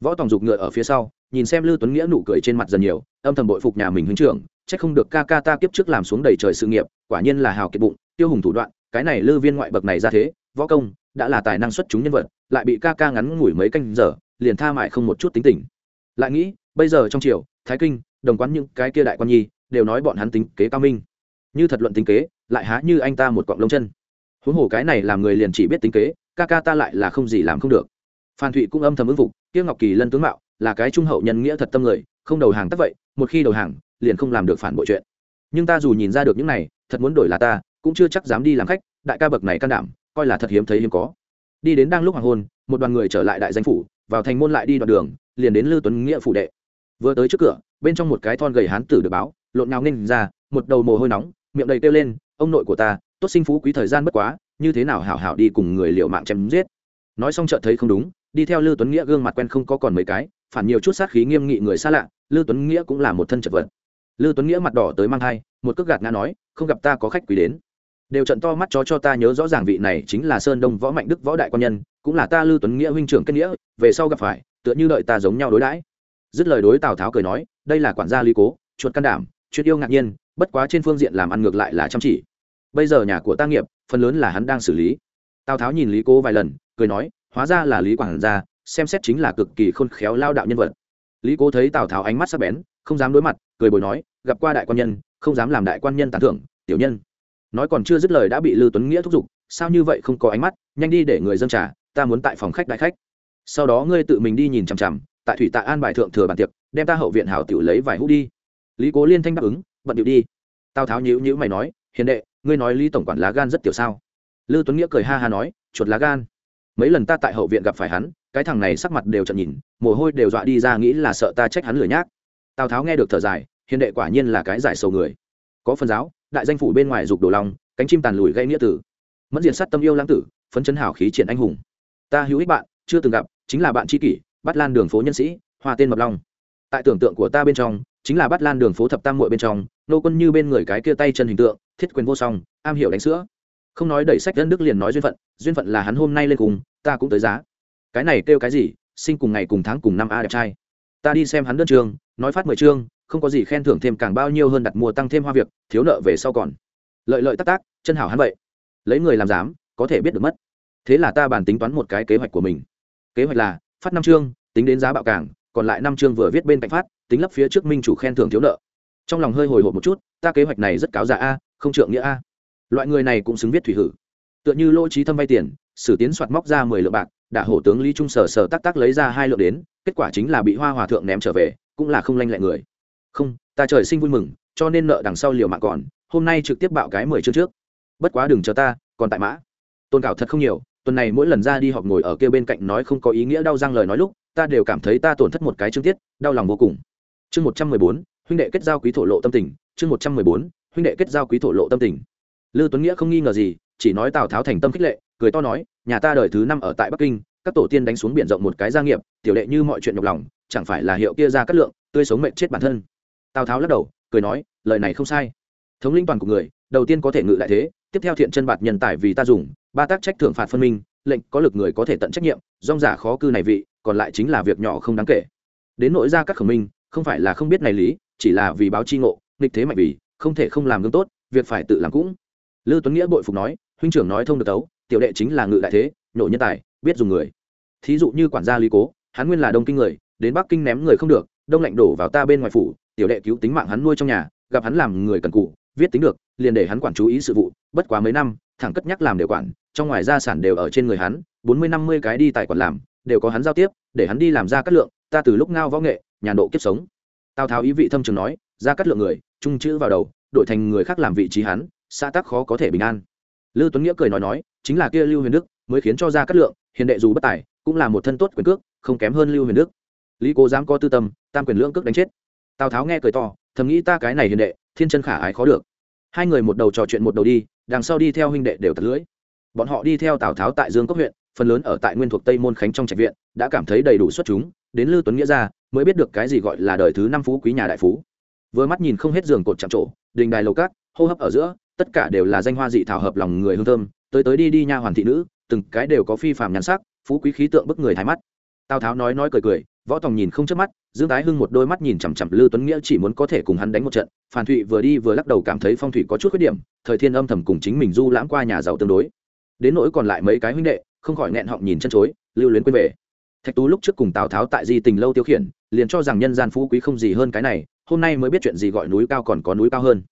Võ tòng dục ngựa ở phía sau, nhìn xem lưu tuấn nghĩa nụ cười trên mặt dần nhiều, âm thầm bội phục nhà mình huynh trưởng, chắc không được ca ca ta kiếp trước làm xuống đầy trời sự nghiệp, quả nhiên là hào kiệt bụng, tiêu hùng thủ đoạn, cái này lư viên ngoại bậc này ra thế, võ công, đã là tài năng xuất chúng nhân vật, lại bị ca ca ngắn ngủi mấy canh giờ, liền tha mại không một chút tính tình. Lại nghĩ, bây giờ trong triều, thái kinh đồng quán những cái kia đại quan nhi, đều nói bọn hắn tính kế cao minh. Như thật luận tính kế, lại há như anh ta một cọng lông chân. Huống hồ cái này làm người liền chỉ biết tính kế, ca ca ta lại là không gì làm không được. Phan thụy cũng âm thầm ứng phục tiêu ngọc kỳ lân tướng mạo, là cái trung hậu nhân nghĩa thật tâm người, không đầu hàng tất vậy, một khi đầu hàng, liền không làm được phản bội chuyện. Nhưng ta dù nhìn ra được những này, thật muốn đổi là ta, cũng chưa chắc dám đi làm khách, đại ca bậc này can đảm, coi là thật hiếm thấy hiếm có. Đi đến đang lúc hoàng hôn, một đoàn người trở lại đại danh phủ, vào thành môn lại đi đoạn đường, liền đến lư tuấn nghĩa phủ đệ. Vừa tới trước cửa bên trong một cái thon gầy hán tử được báo, lộn nào nghênh ra, một đầu mồ hôi nóng, miệng đầy kêu lên, ông nội của ta, tốt sinh phú quý thời gian bất quá, như thế nào hảo hảo đi cùng người liệu mạng chém giết? Nói xong chợt thấy không đúng, đi theo lư tuấn nghĩa gương mặt quen không có còn mấy cái, phản nhiều chút sát khí nghiêm nghị người xa lạ lư tuấn nghĩa cũng là một thân chật vật. Lư tuấn nghĩa mặt đỏ tới mang hai một cước gạt ngã nói, không gặp ta có khách quý đến. Đều trận to mắt chó cho ta nhớ rõ ràng vị này chính là sơn đông võ mạnh đức võ đại quan nhân, cũng là ta lư tuấn nghĩa huynh trưởng kết nghĩa, về sau gặp phải, tựa như đợi ta giống nhau đối đãi. Dứt lời đối tào tháo cười nói đây là quản gia lý cố, chuột can đảm chuyện yêu ngạc nhiên, bất quá trên phương diện làm ăn ngược lại là chăm chỉ. Bây giờ nhà của ta nghiệp, phần lớn là hắn đang xử lý. Tào tháo nhìn lý cố vài lần, cười nói, hóa ra là lý quản gia, xem xét chính là cực kỳ khôn khéo lao đạo nhân vật. Lý cố thấy tào tháo ánh mắt sắc bén, không dám đối mặt, cười bồi nói, gặp qua đại quan nhân, không dám làm đại quan nhân tán thưởng, tiểu nhân. Nói còn chưa dứt lời đã bị lưu tuấn nghĩa thúc giục, sao như vậy không có ánh mắt, nhanh đi để người dân trả ta muốn tại phòng khách đại khách. Sau đó ngươi tự mình đi nhìn chằm chằm, tại thủy tạ an bài thượng thừa bàn tiệc đem ta hậu viện hảo tiểu lấy vài hũ đi. Lý cố liên thanh đáp ứng, bận điệu đi. Tào tháo nhíu nhíu mày nói, hiền đệ, ngươi nói lý tổng quản lá gan rất tiểu sao? Lưu tuấn nghĩa cười ha ha nói, chuột lá gan. Mấy lần ta tại hậu viện gặp phải hắn, cái thằng này sắc mặt đều trận nhìn, mồ hôi đều dọa đi ra nghĩ là sợ ta trách hắn lười nhác. Tào tháo nghe được thở dài, hiền đệ quả nhiên là cái giải sầu người. Có phần giáo, đại danh phủ bên ngoài dục đồ lòng cánh chim tàn lùi gây nghĩa tử. Mẫn diện sát tâm yêu lãng tử, phấn chấn hảo khí triển anh hùng. Ta hữu ích bạn, chưa từng gặp, chính là bạn tri kỷ bắt lan đường phố nhân sĩ, hoa tên mập long tại tưởng tượng của ta bên trong, chính là bắt lan đường phố thập tam muội bên trong, nô quân như bên người cái kia tay chân hình tượng, thiết quyền vô song, am hiểu đánh sữa. Không nói đẩy sách dân đức liền nói duyên phận duyên phận là hắn hôm nay lên cùng, ta cũng tới giá. Cái này kêu cái gì, sinh cùng ngày cùng tháng cùng năm a đẹp trai. Ta đi xem hắn đơn trường, nói phát mười chương, không có gì khen thưởng thêm càng bao nhiêu hơn đặt mua tăng thêm hoa việc, thiếu nợ về sau còn. Lợi lợi tác tác chân hảo hắn vậy. Lấy người làm dám có thể biết được mất. Thế là ta bàn tính toán một cái kế hoạch của mình. Kế hoạch là, phát năm chương, tính đến giá bạo cảng còn lại năm chương vừa viết bên cạnh phát, tính lấp phía trước minh chủ khen thưởng thiếu nợ. Trong lòng hơi hồi hộp một chút, ta kế hoạch này rất cáo già a, không trượng nghĩa a. Loại người này cũng xứng viết thủy hử. Tựa như lỗ trí thâm vay tiền, sử tiến soạt móc ra mười lượng bạc đã hổ tướng lý trung sở sở tắc tắc lấy ra hai lượng đến, kết quả chính là bị hoa hòa thượng ném trở về, cũng là không lanh lẹ người. Không, ta trời sinh vui mừng, cho nên nợ đằng sau liều mạng còn, hôm nay trực tiếp bạo cái mười chương trước. Bất quá đừng chờ ta, còn tại mã. Tôn cảo thật không nhiều tuần này mỗi lần ra đi họp ngồi ở kia bên cạnh nói không có ý nghĩa đau răng lời nói lúc, ta đều cảm thấy ta tổn thất một cái chương tiết, đau lòng vô cùng. Chương một trăm mười bốn, huynh đệ kết giao quý thổ lộ tâm tình. Chương một trăm mười bốn, huynh đệ kết giao quý thổ lộ tâm tình. Lư tuấn nghĩa không nghi ngờ gì, chỉ nói tào tháo thành tâm khích lệ, cười to nói, nhà ta đời thứ năm ở tại bắc kinh, các tổ tiên đánh xuống biển rộng một cái gia nghiệp, tiểu đệ như mọi chuyện nhọc lòng, chẳng phải là hiệu kia ra cắt lượng, tươi sống mệnh chết bản thân. Tào tháo lắc đầu, cười nói, lời này không sai. Thống linh toàn của người, đầu tiên có thể ngự lại thế tiếp theo thiện chân bạt nhân tài vì ta dùng, ba tác trách thưởng phạt phân minh, lệnh có lực người có thể tận trách nhiệm dong giả khó cư này vị, còn lại chính là việc nhỏ không đáng kể. Đến nội ra các khẩu minh, không phải là không biết này lý, chỉ là vì báo chi ngộ, nghịch thế mạnh vì, không thể không làm gương tốt, việc phải tự làm cũng. Lư tuấn nghĩa bội phục nói, huynh trưởng nói thông được tấu, tiểu đệ chính là ngự đại thế nhổ nhân tài, biết dùng người. Thí dụ như quản gia lý cố, hắn nguyên là đông kinh người, đến bắc kinh ném người không được, đông lạnh đổ vào ta bên ngoài phủ, tiểu đệ cứu tính mạng hắn nuôi trong nhà, gặp hắn làm người cần cụ viết tính được, liền để hắn quản chú ý sự vụ, bất quá mấy năm, thẳng cất nhắc làm đều quản, trong ngoài gia sản đều ở trên người hắn, bốn mươi, năm mươi cái đi tài quản làm, đều có hắn giao tiếp, để hắn đi làm ra cát lượng, ta từ lúc ngao võ nghệ nhà độ kiếp sống. Tào tháo ý vị thâm trường nói, ra cát lượng người, trung chữ vào đầu, đổi thành người khác làm vị trí hắn, xã tắc khó có thể bình an. Lưu tuấn nghĩa cười nói nói, chính là kia lưu huyền đức, mới khiến cho ra cát lượng, hiền đệ dù bất tài, cũng là một thân tốt quyền cước, không kém hơn lưu huyền đức. Lý cố dám có tư tâm, tam quyền lưỡng cước đánh chết. Tào tháo nghe cười to, thầm nghĩ ta cái này hiền đệ, thiên chân khả ái khó được hai người một đầu trò chuyện một đầu đi, đằng sau đi theo huynh đệ đều thật lưỡi. Bọn họ đi theo tào tháo tại dương cốc huyện, phần lớn ở tại nguyên thuộc tây môn khánh trong trạch viện, đã cảm thấy đầy đủ xuất chúng, đến lư tuấn nghĩa ra, mới biết được cái gì gọi là đời thứ năm phú quý nhà đại phú. Vừa mắt nhìn không hết giường cột chạm trổ, đình đài lầu cát hô hấp ở giữa, tất cả đều là danh hoa dị thảo hợp lòng người hương thơm, tới tới đi đi nha hoàn thị nữ, từng cái đều có phi phàm nhắn sắc, phú quý khí tượng bức người thái mắt. Tào tháo nói nói cười cười võ tòng nhìn không chớp mắt, dương tái hưng một đôi mắt nhìn chằm chằm lư tuấn nghĩa chỉ muốn có thể cùng hắn đánh một trận. Phan thụy vừa đi vừa lắc đầu cảm thấy phong thủy có chút khuyết điểm, thời thiên âm thầm cùng chính mình du lãm qua nhà giàu tương đối. Đến nỗi còn lại mấy cái huynh đệ, không khỏi nghẹn họng nhìn chân chối, lưu luyến quên về. Thạch tú lúc trước cùng tào tháo tại di tình lâu tiêu khiển, liền cho rằng nhân gian phú quý không gì hơn cái này, hôm nay mới biết chuyện gì gọi núi cao còn có núi cao hơn.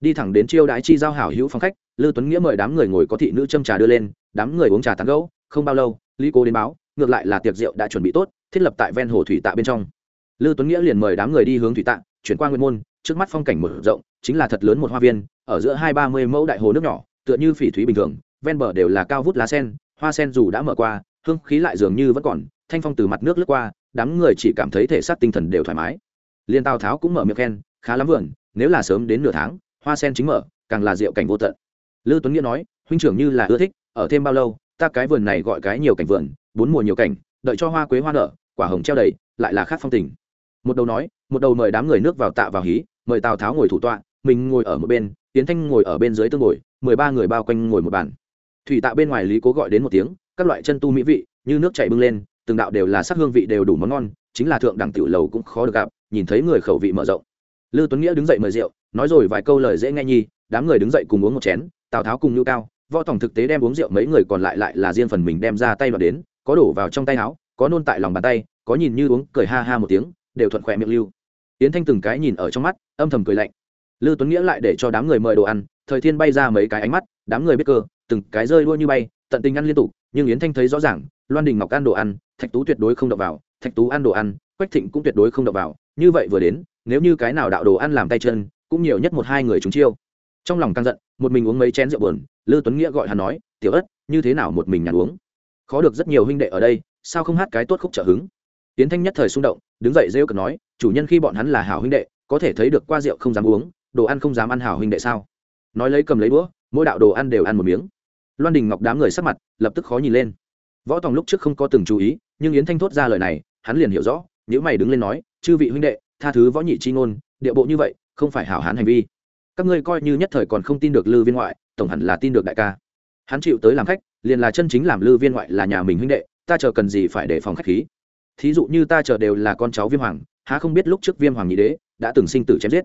Đi thẳng đến chiêu đãi chi giao hảo hữu phong khách lưu tuấn nghĩa mời đám người ngồi có thị nữ châm trà đưa lên, đám người uống trà tán gẫu, không bao lâu, lý cố đến báo, ngược lại là tiệc rượu đã chuẩn bị tốt thiết lập tại ven hồ thủy tạ bên trong. Lư tuấn nghĩa liền mời đám người đi hướng thủy tạ, chuyển qua nguyên môn, trước mắt phong cảnh mở rộng, chính là thật lớn một hoa viên, ở giữa hai ba mươi mẫu đại hồ nước nhỏ, tựa như phỉ thúy bình thường, ven bờ đều là cao vút lá sen, hoa sen dù đã mở qua, hương khí lại dường như vẫn còn, thanh phong từ mặt nước lướt qua, đám người chỉ cảm thấy thể xác tinh thần đều thoải mái. Liên tào tháo cũng mở miệng khen, khá lắm vườn, nếu là sớm đến nửa tháng, hoa sen chính mở, càng là rượu cảnh vô tận. Lư tuấn nghĩa nói, huynh trưởng như là ưa thích, ở thêm bao lâu, ta cái vườn này gọi cái nhiều cảnh vườn, bốn mùa nhiều cảnh đợi cho hoa quế hoa nở, quả hồng treo đầy, lại là khác phong tình. Một đầu nói, một đầu mời đám người nước vào tạ vào hí, mời tào tháo ngồi thủ tọa, mình ngồi ở một bên, tiến thanh ngồi ở bên dưới tương ngồi, mười ba người bao quanh ngồi một bàn. Thủy tạ bên ngoài lý cố gọi đến một tiếng, các loại chân tu mỹ vị, như nước chảy bưng lên, từng đạo đều là sắc hương vị đều đủ món ngon, chính là thượng đẳng tiểu lầu cũng khó được gặp, nhìn thấy người khẩu vị mở rộng. Lư tuấn nghĩa đứng dậy mời rượu, nói rồi vài câu lời dễ nghe nhi, đám người đứng dậy cùng uống một chén, tào tháo cùng nhu cao, võ tổng thực tế đem uống rượu mấy người còn lại lại là riêng phần mình đem ra tay vào đến có đổ vào trong tay áo, có nôn tại lòng bàn tay, có nhìn như uống, cười ha ha một tiếng, đều thuận khỏe miệng lưu. Yến thanh từng cái nhìn ở trong mắt, âm thầm cười lạnh. Lư tuấn nghĩa lại để cho đám người mời đồ ăn, thời thiên bay ra mấy cái ánh mắt, đám người biết cơ, từng cái rơi đua như bay, tận tình ăn liên tục, nhưng yến thanh thấy rõ ràng, loan đình ngọc ăn đồ ăn, thạch tú tuyệt đối không đập vào, thạch tú ăn đồ ăn, quách thịnh cũng tuyệt đối không đập vào, như vậy vừa đến, nếu như cái nào đạo đồ ăn làm tay chân, cũng nhiều nhất một hai người chúng chiêu. Trong lòng căng giận, một mình uống mấy chén rượu buồn, lư tuấn nghĩa gọi hắn nói, tiểu ất, như thế nào một mình nhàn uống? Khó được rất nhiều huynh đệ ở đây, sao không hát cái tốt khúc trợ hứng? Tiến thanh nhất thời xung động, đứng dậy rêu cực nói, chủ nhân khi bọn hắn là hảo huynh đệ, có thể thấy được qua rượu không dám uống, đồ ăn không dám ăn hảo huynh đệ sao? Nói lấy cầm lấy đũa, mỗi đạo đồ ăn đều ăn một miếng. Loan đình ngọc đám người sắc mặt, lập tức khó nhìn lên. Võ tòng lúc trước không có từng chú ý, nhưng yến thanh thốt ra lời này, hắn liền hiểu rõ nếu mày đứng lên nói, chư vị huynh đệ, tha thứ võ nhị chi ngôn, địa bộ như vậy, không phải hảo hán hành vi. Các ngươi coi như nhất thời còn không tin được lư viên ngoại, tổng hẳn là tin được đại ca. Hắn chịu tới làm khách liền là chân chính làm lư viên ngoại là nhà mình huynh đệ, ta chờ cần gì phải đề phòng khách khí. Thí dụ như ta chờ đều là con cháu viêm hoàng, há không biết lúc trước viêm hoàng nhị đế đã từng sinh tử chém giết.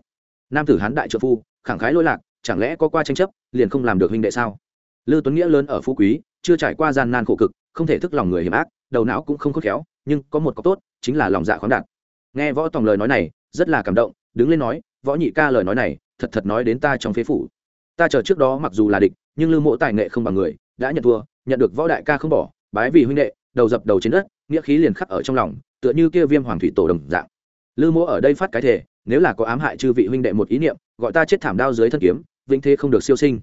Nam tử hán đại trợ phu, khẳng khái lỗi lạc, chẳng lẽ có qua tranh chấp, liền không làm được huynh đệ sao? Lư tuấn nghĩa lớn ở phú quý, chưa trải qua gian nan khổ cực, không thể thức lòng người hiểm ác, đầu não cũng không khôn khéo, nhưng có một có tốt, chính là lòng dạ khoáng đạt. Nghe võ tòng lời nói này, rất là cảm động, đứng lên nói, võ nhị ca lời nói này, thật thật nói đến ta trong phế phủ. Ta chờ trước đó mặc dù là địch, nhưng lư mộ tài nghệ không bằng người, đã nhận thua nhận được võ đại ca không bỏ, bái vì huynh đệ, đầu dập đầu trên đất, nghĩa khí liền khắc ở trong lòng, tựa như kia viêm hoàng thủy tổ đồng dạng. Lư mỗ ở đây phát cái thể nếu là có ám hại chư vị huynh đệ một ý niệm, gọi ta chết thảm đao dưới thân kiếm, vĩnh thế không được siêu sinh.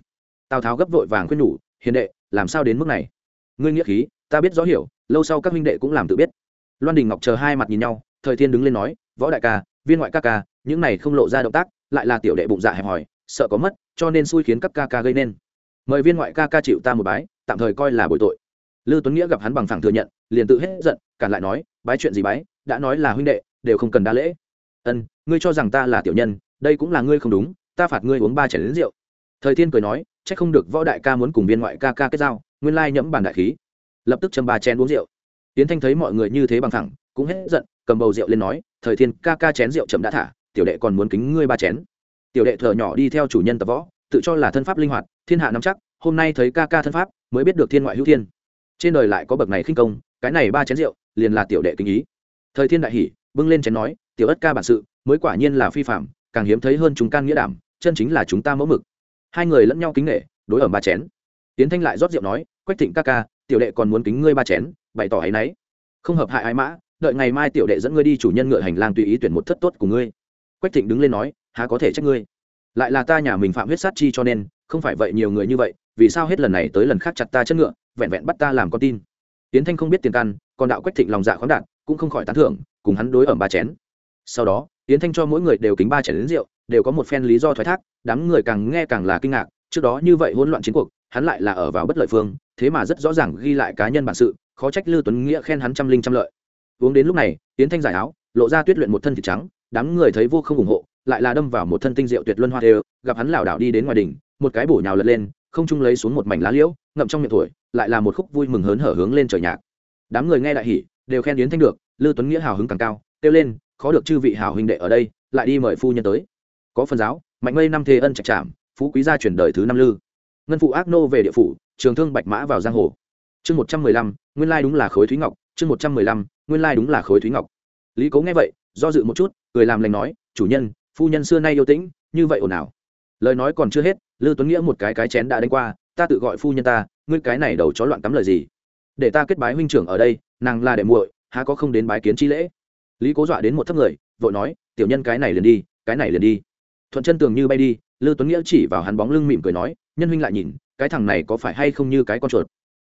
Tào tháo gấp vội vàng khuyên nhủ, hiền đệ, làm sao đến mức này? Ngươi nghĩa khí, ta biết rõ hiểu, lâu sau các huynh đệ cũng làm tự biết. Loan đình ngọc chờ hai mặt nhìn nhau, thời thiên đứng lên nói, võ đại ca, viên ngoại ca ca, những này không lộ ra động tác, lại là tiểu đệ bụng dạ hẹp hòi, sợ có mất, cho nên xui khiến các ca ca gây nên. Mời viên ngoại ca ca chịu ta một bái tạm thời coi là bồi tội. Lư tuấn nghĩa gặp hắn bằng phẳng thừa nhận, liền tự hết giận, cản lại nói, bái chuyện gì bái, đã nói là huynh đệ, đều không cần đa lễ. Ân, ngươi cho rằng ta là tiểu nhân, đây cũng là ngươi không đúng, ta phạt ngươi uống ba chén đến rượu. Thời thiên cười nói c h ắ c không được võ đại ca muốn cùng viên ngoại ca ca kết giao, nguyên lai nhẫm bàn đại khí. Lập tức châm ba chén uống rượu. Tiến thanh thấy mọi người như thế bằng thẳng cũng hết giận, cầm bầu rượu lên nói, thời thiên, ca ca chén rượu chậm đã thả, tiểu đệ còn muốn kính ngươi ba chén. Tiểu đệ thợ nhỏ đi theo chủ nhân tập võ, tự cho là thân pháp linh hoạt, thiên hạ nắm chắc hôm nay thấy ca ca thân pháp, mới biết được thiên ngoại hữu thiên. Trên đời lại có bậc này khinh công, cái này ba chén rượu, liền là tiểu đệ kinh ý. Thời thiên đại hỉ bưng lên chén nói, tiểu ất ca bản sự, mới quả nhiên là phi phạm càng hiếm thấy hơn chúng can nghĩa đảm, chân chính là chúng ta mẫu mực. Hai người lẫn nhau kính nghệ đối ở ba chén. Tiến thanh lại rót rượu nói, quách thịnh ca ca, tiểu đệ còn muốn kính ngươi ba chén, bày tỏ áy náy. Không hợp hại ái mã, đợi ngày mai tiểu đệ dẫn ngươi đi chủ nhân ngựa hành lang tùy ý tuyển một thất tốt của ngươi. Quách thịnh đứng lên nói, há có thể trách ngươi? Lại là ta nhà mình phạm huyết sát chi cho nên, không phải vậy nhiều người như vậy vì sao hết lần này tới lần khác chặt ta chân ngựa, vẹn vẹn bắt ta làm con tin. Tiến thanh không biết tiền căn, còn đạo quách thịnh lòng dạ khoáng đạt, cũng không khỏi tán thưởng, cùng hắn đối ẩm ba chén. Sau đó, tiến thanh cho mỗi người đều kính ba chén đến rượu, đều có một phen lý do thoái thác, đám người càng nghe càng là kinh ngạc, trước đó như vậy hỗn loạn chiến cuộc, hắn lại là ở vào bất lợi phương, thế mà rất rõ ràng ghi lại cá nhân bản sự, khó trách lưu tuấn nghĩa khen hắn trăm linh trăm lợi. Uống đến lúc này, tiến thanh giải áo, lộ ra tuyết luyện một thân thịt trắng, đám người thấy vô không ủng hộ, lại là đâm vào một thân tinh rượu tuyệt luân hoa đều, gặp hắn lảo đảo đi đến ngoài đỉnh, một cái bổ nhào lật lên không trung lấy xuống một mảnh lá liễu, ngậm trong miệng thổi, lại là một khúc vui mừng hớn hở hướng lên trời nhạc. Đám người nghe đại hỉ, đều khen yến thanh được lưu tuấn nghĩa hào hứng càng cao, kêu lên, khó được chư vị hào huynh đệ ở đây, lại đi mời phu nhân tới. Có phần giáo, mạnh mây năm thế ân trạch trảm phú quý gia truyền đời thứ năm lư. Ngân phụ ác nô về địa phủ, trường thương bạch mã vào giang hồ. Chương một trăm mười lăm, nguyên lai đúng là khối thúy ngọc, chương một trăm mười lăm, nguyên lai đúng là khối thúy ngọc. Lý cố nghe vậy, do dự một chút, cười làm lành nói, chủ nhân, phu nhân xưa nay yêu tĩnh, như vậy ồn ào lời nói còn chưa hết, lư tuấn nghĩa một cái cái chén đã đánh qua, ta tự gọi phu nhân ta, ngươi cái này đầu chó loạn cắm lời gì? Để ta kết bái huynh trưởng ở đây, nàng là đệ muội, há có không đến bái kiến chi lễ? Lý cố dọa đến một thấp người, vội nói, tiểu nhân cái này liền đi, cái này liền đi. Thuận chân tường như bay đi, lư tuấn nghĩa chỉ vào hắn bóng lưng mỉm cười nói, nhân huynh lại nhìn, cái thằng này có phải hay không như cái con chuột?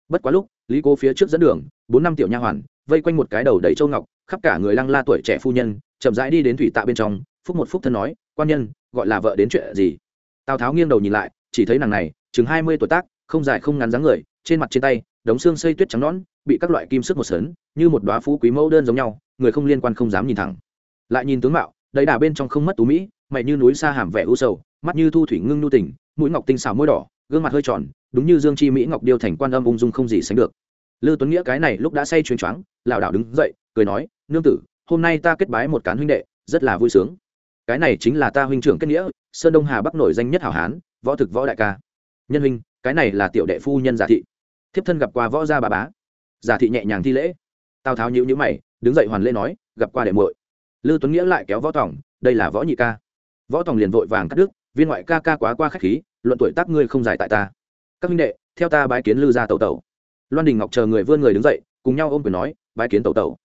Bất quá lúc, lý cố phía trước dẫn đường, bốn năm tiểu nha hoàn, vây quanh một cái đầu đầy châu ngọc, khắp cả người lăng la tuổi trẻ phu nhân, chậm rãi đi đến thủy tạ bên trong, phúc một phúc thân nói, quan nhân, gọi là vợ đến chuyện gì? Tào tháo nghiêng đầu nhìn lại, chỉ thấy nàng này, chừng hai mươi tuổi tác, không dài không ngắn dáng người, trên mặt trên tay, đống xương xây tuyết trắng nõn, bị các loại kim sức một sớn như một đoá phú quý mẫu đơn giống nhau, người không liên quan không dám nhìn thẳng. Lại nhìn tướng mạo đầy đà bên trong không mất tú mỹ, mày như núi xa hàm vẻ u sầu, mắt như thu thủy ngưng nhu tình, mũi ngọc tinh xào môi đỏ, gương mặt hơi tròn, đúng như dương chi mỹ ngọc điêu thành quan âm ung dung không gì sánh được. Lư tuấn nghĩa cái này lúc đã say chuyến choáng, lảo đảo đứng dậy, cười nói, nương tử, hôm nay ta kết bái một cán huynh đệ, rất là vui sướng cái này chính là ta huynh trưởng kết nghĩa, sơn đông hà bắc nổi danh nhất hảo hán, võ thực võ đại ca. Nhân huynh, cái này là tiểu đệ phu nhân giả thị. Thiếp thân gặp qua võ gia bà bá. Giả thị nhẹ nhàng thi lễ. Tào tháo nhữ nhữ mày, đứng dậy hoàn lễ nói, gặp qua đệ muội. Lư tuấn nghĩa lại kéo võ tòng, đây là võ nhị ca. Võ tòng liền vội vàng cắt đứt, viên ngoại ca ca quá qua khách khí, luận tuổi tác ngươi không dài tại ta. Các huynh đệ, theo ta bái kiến lư gia tẩu tẩu. Loan đình ngọc chờ người vươn người đứng dậy, cùng nhau ôm quyền nói, bái kiến tẩu tẩu.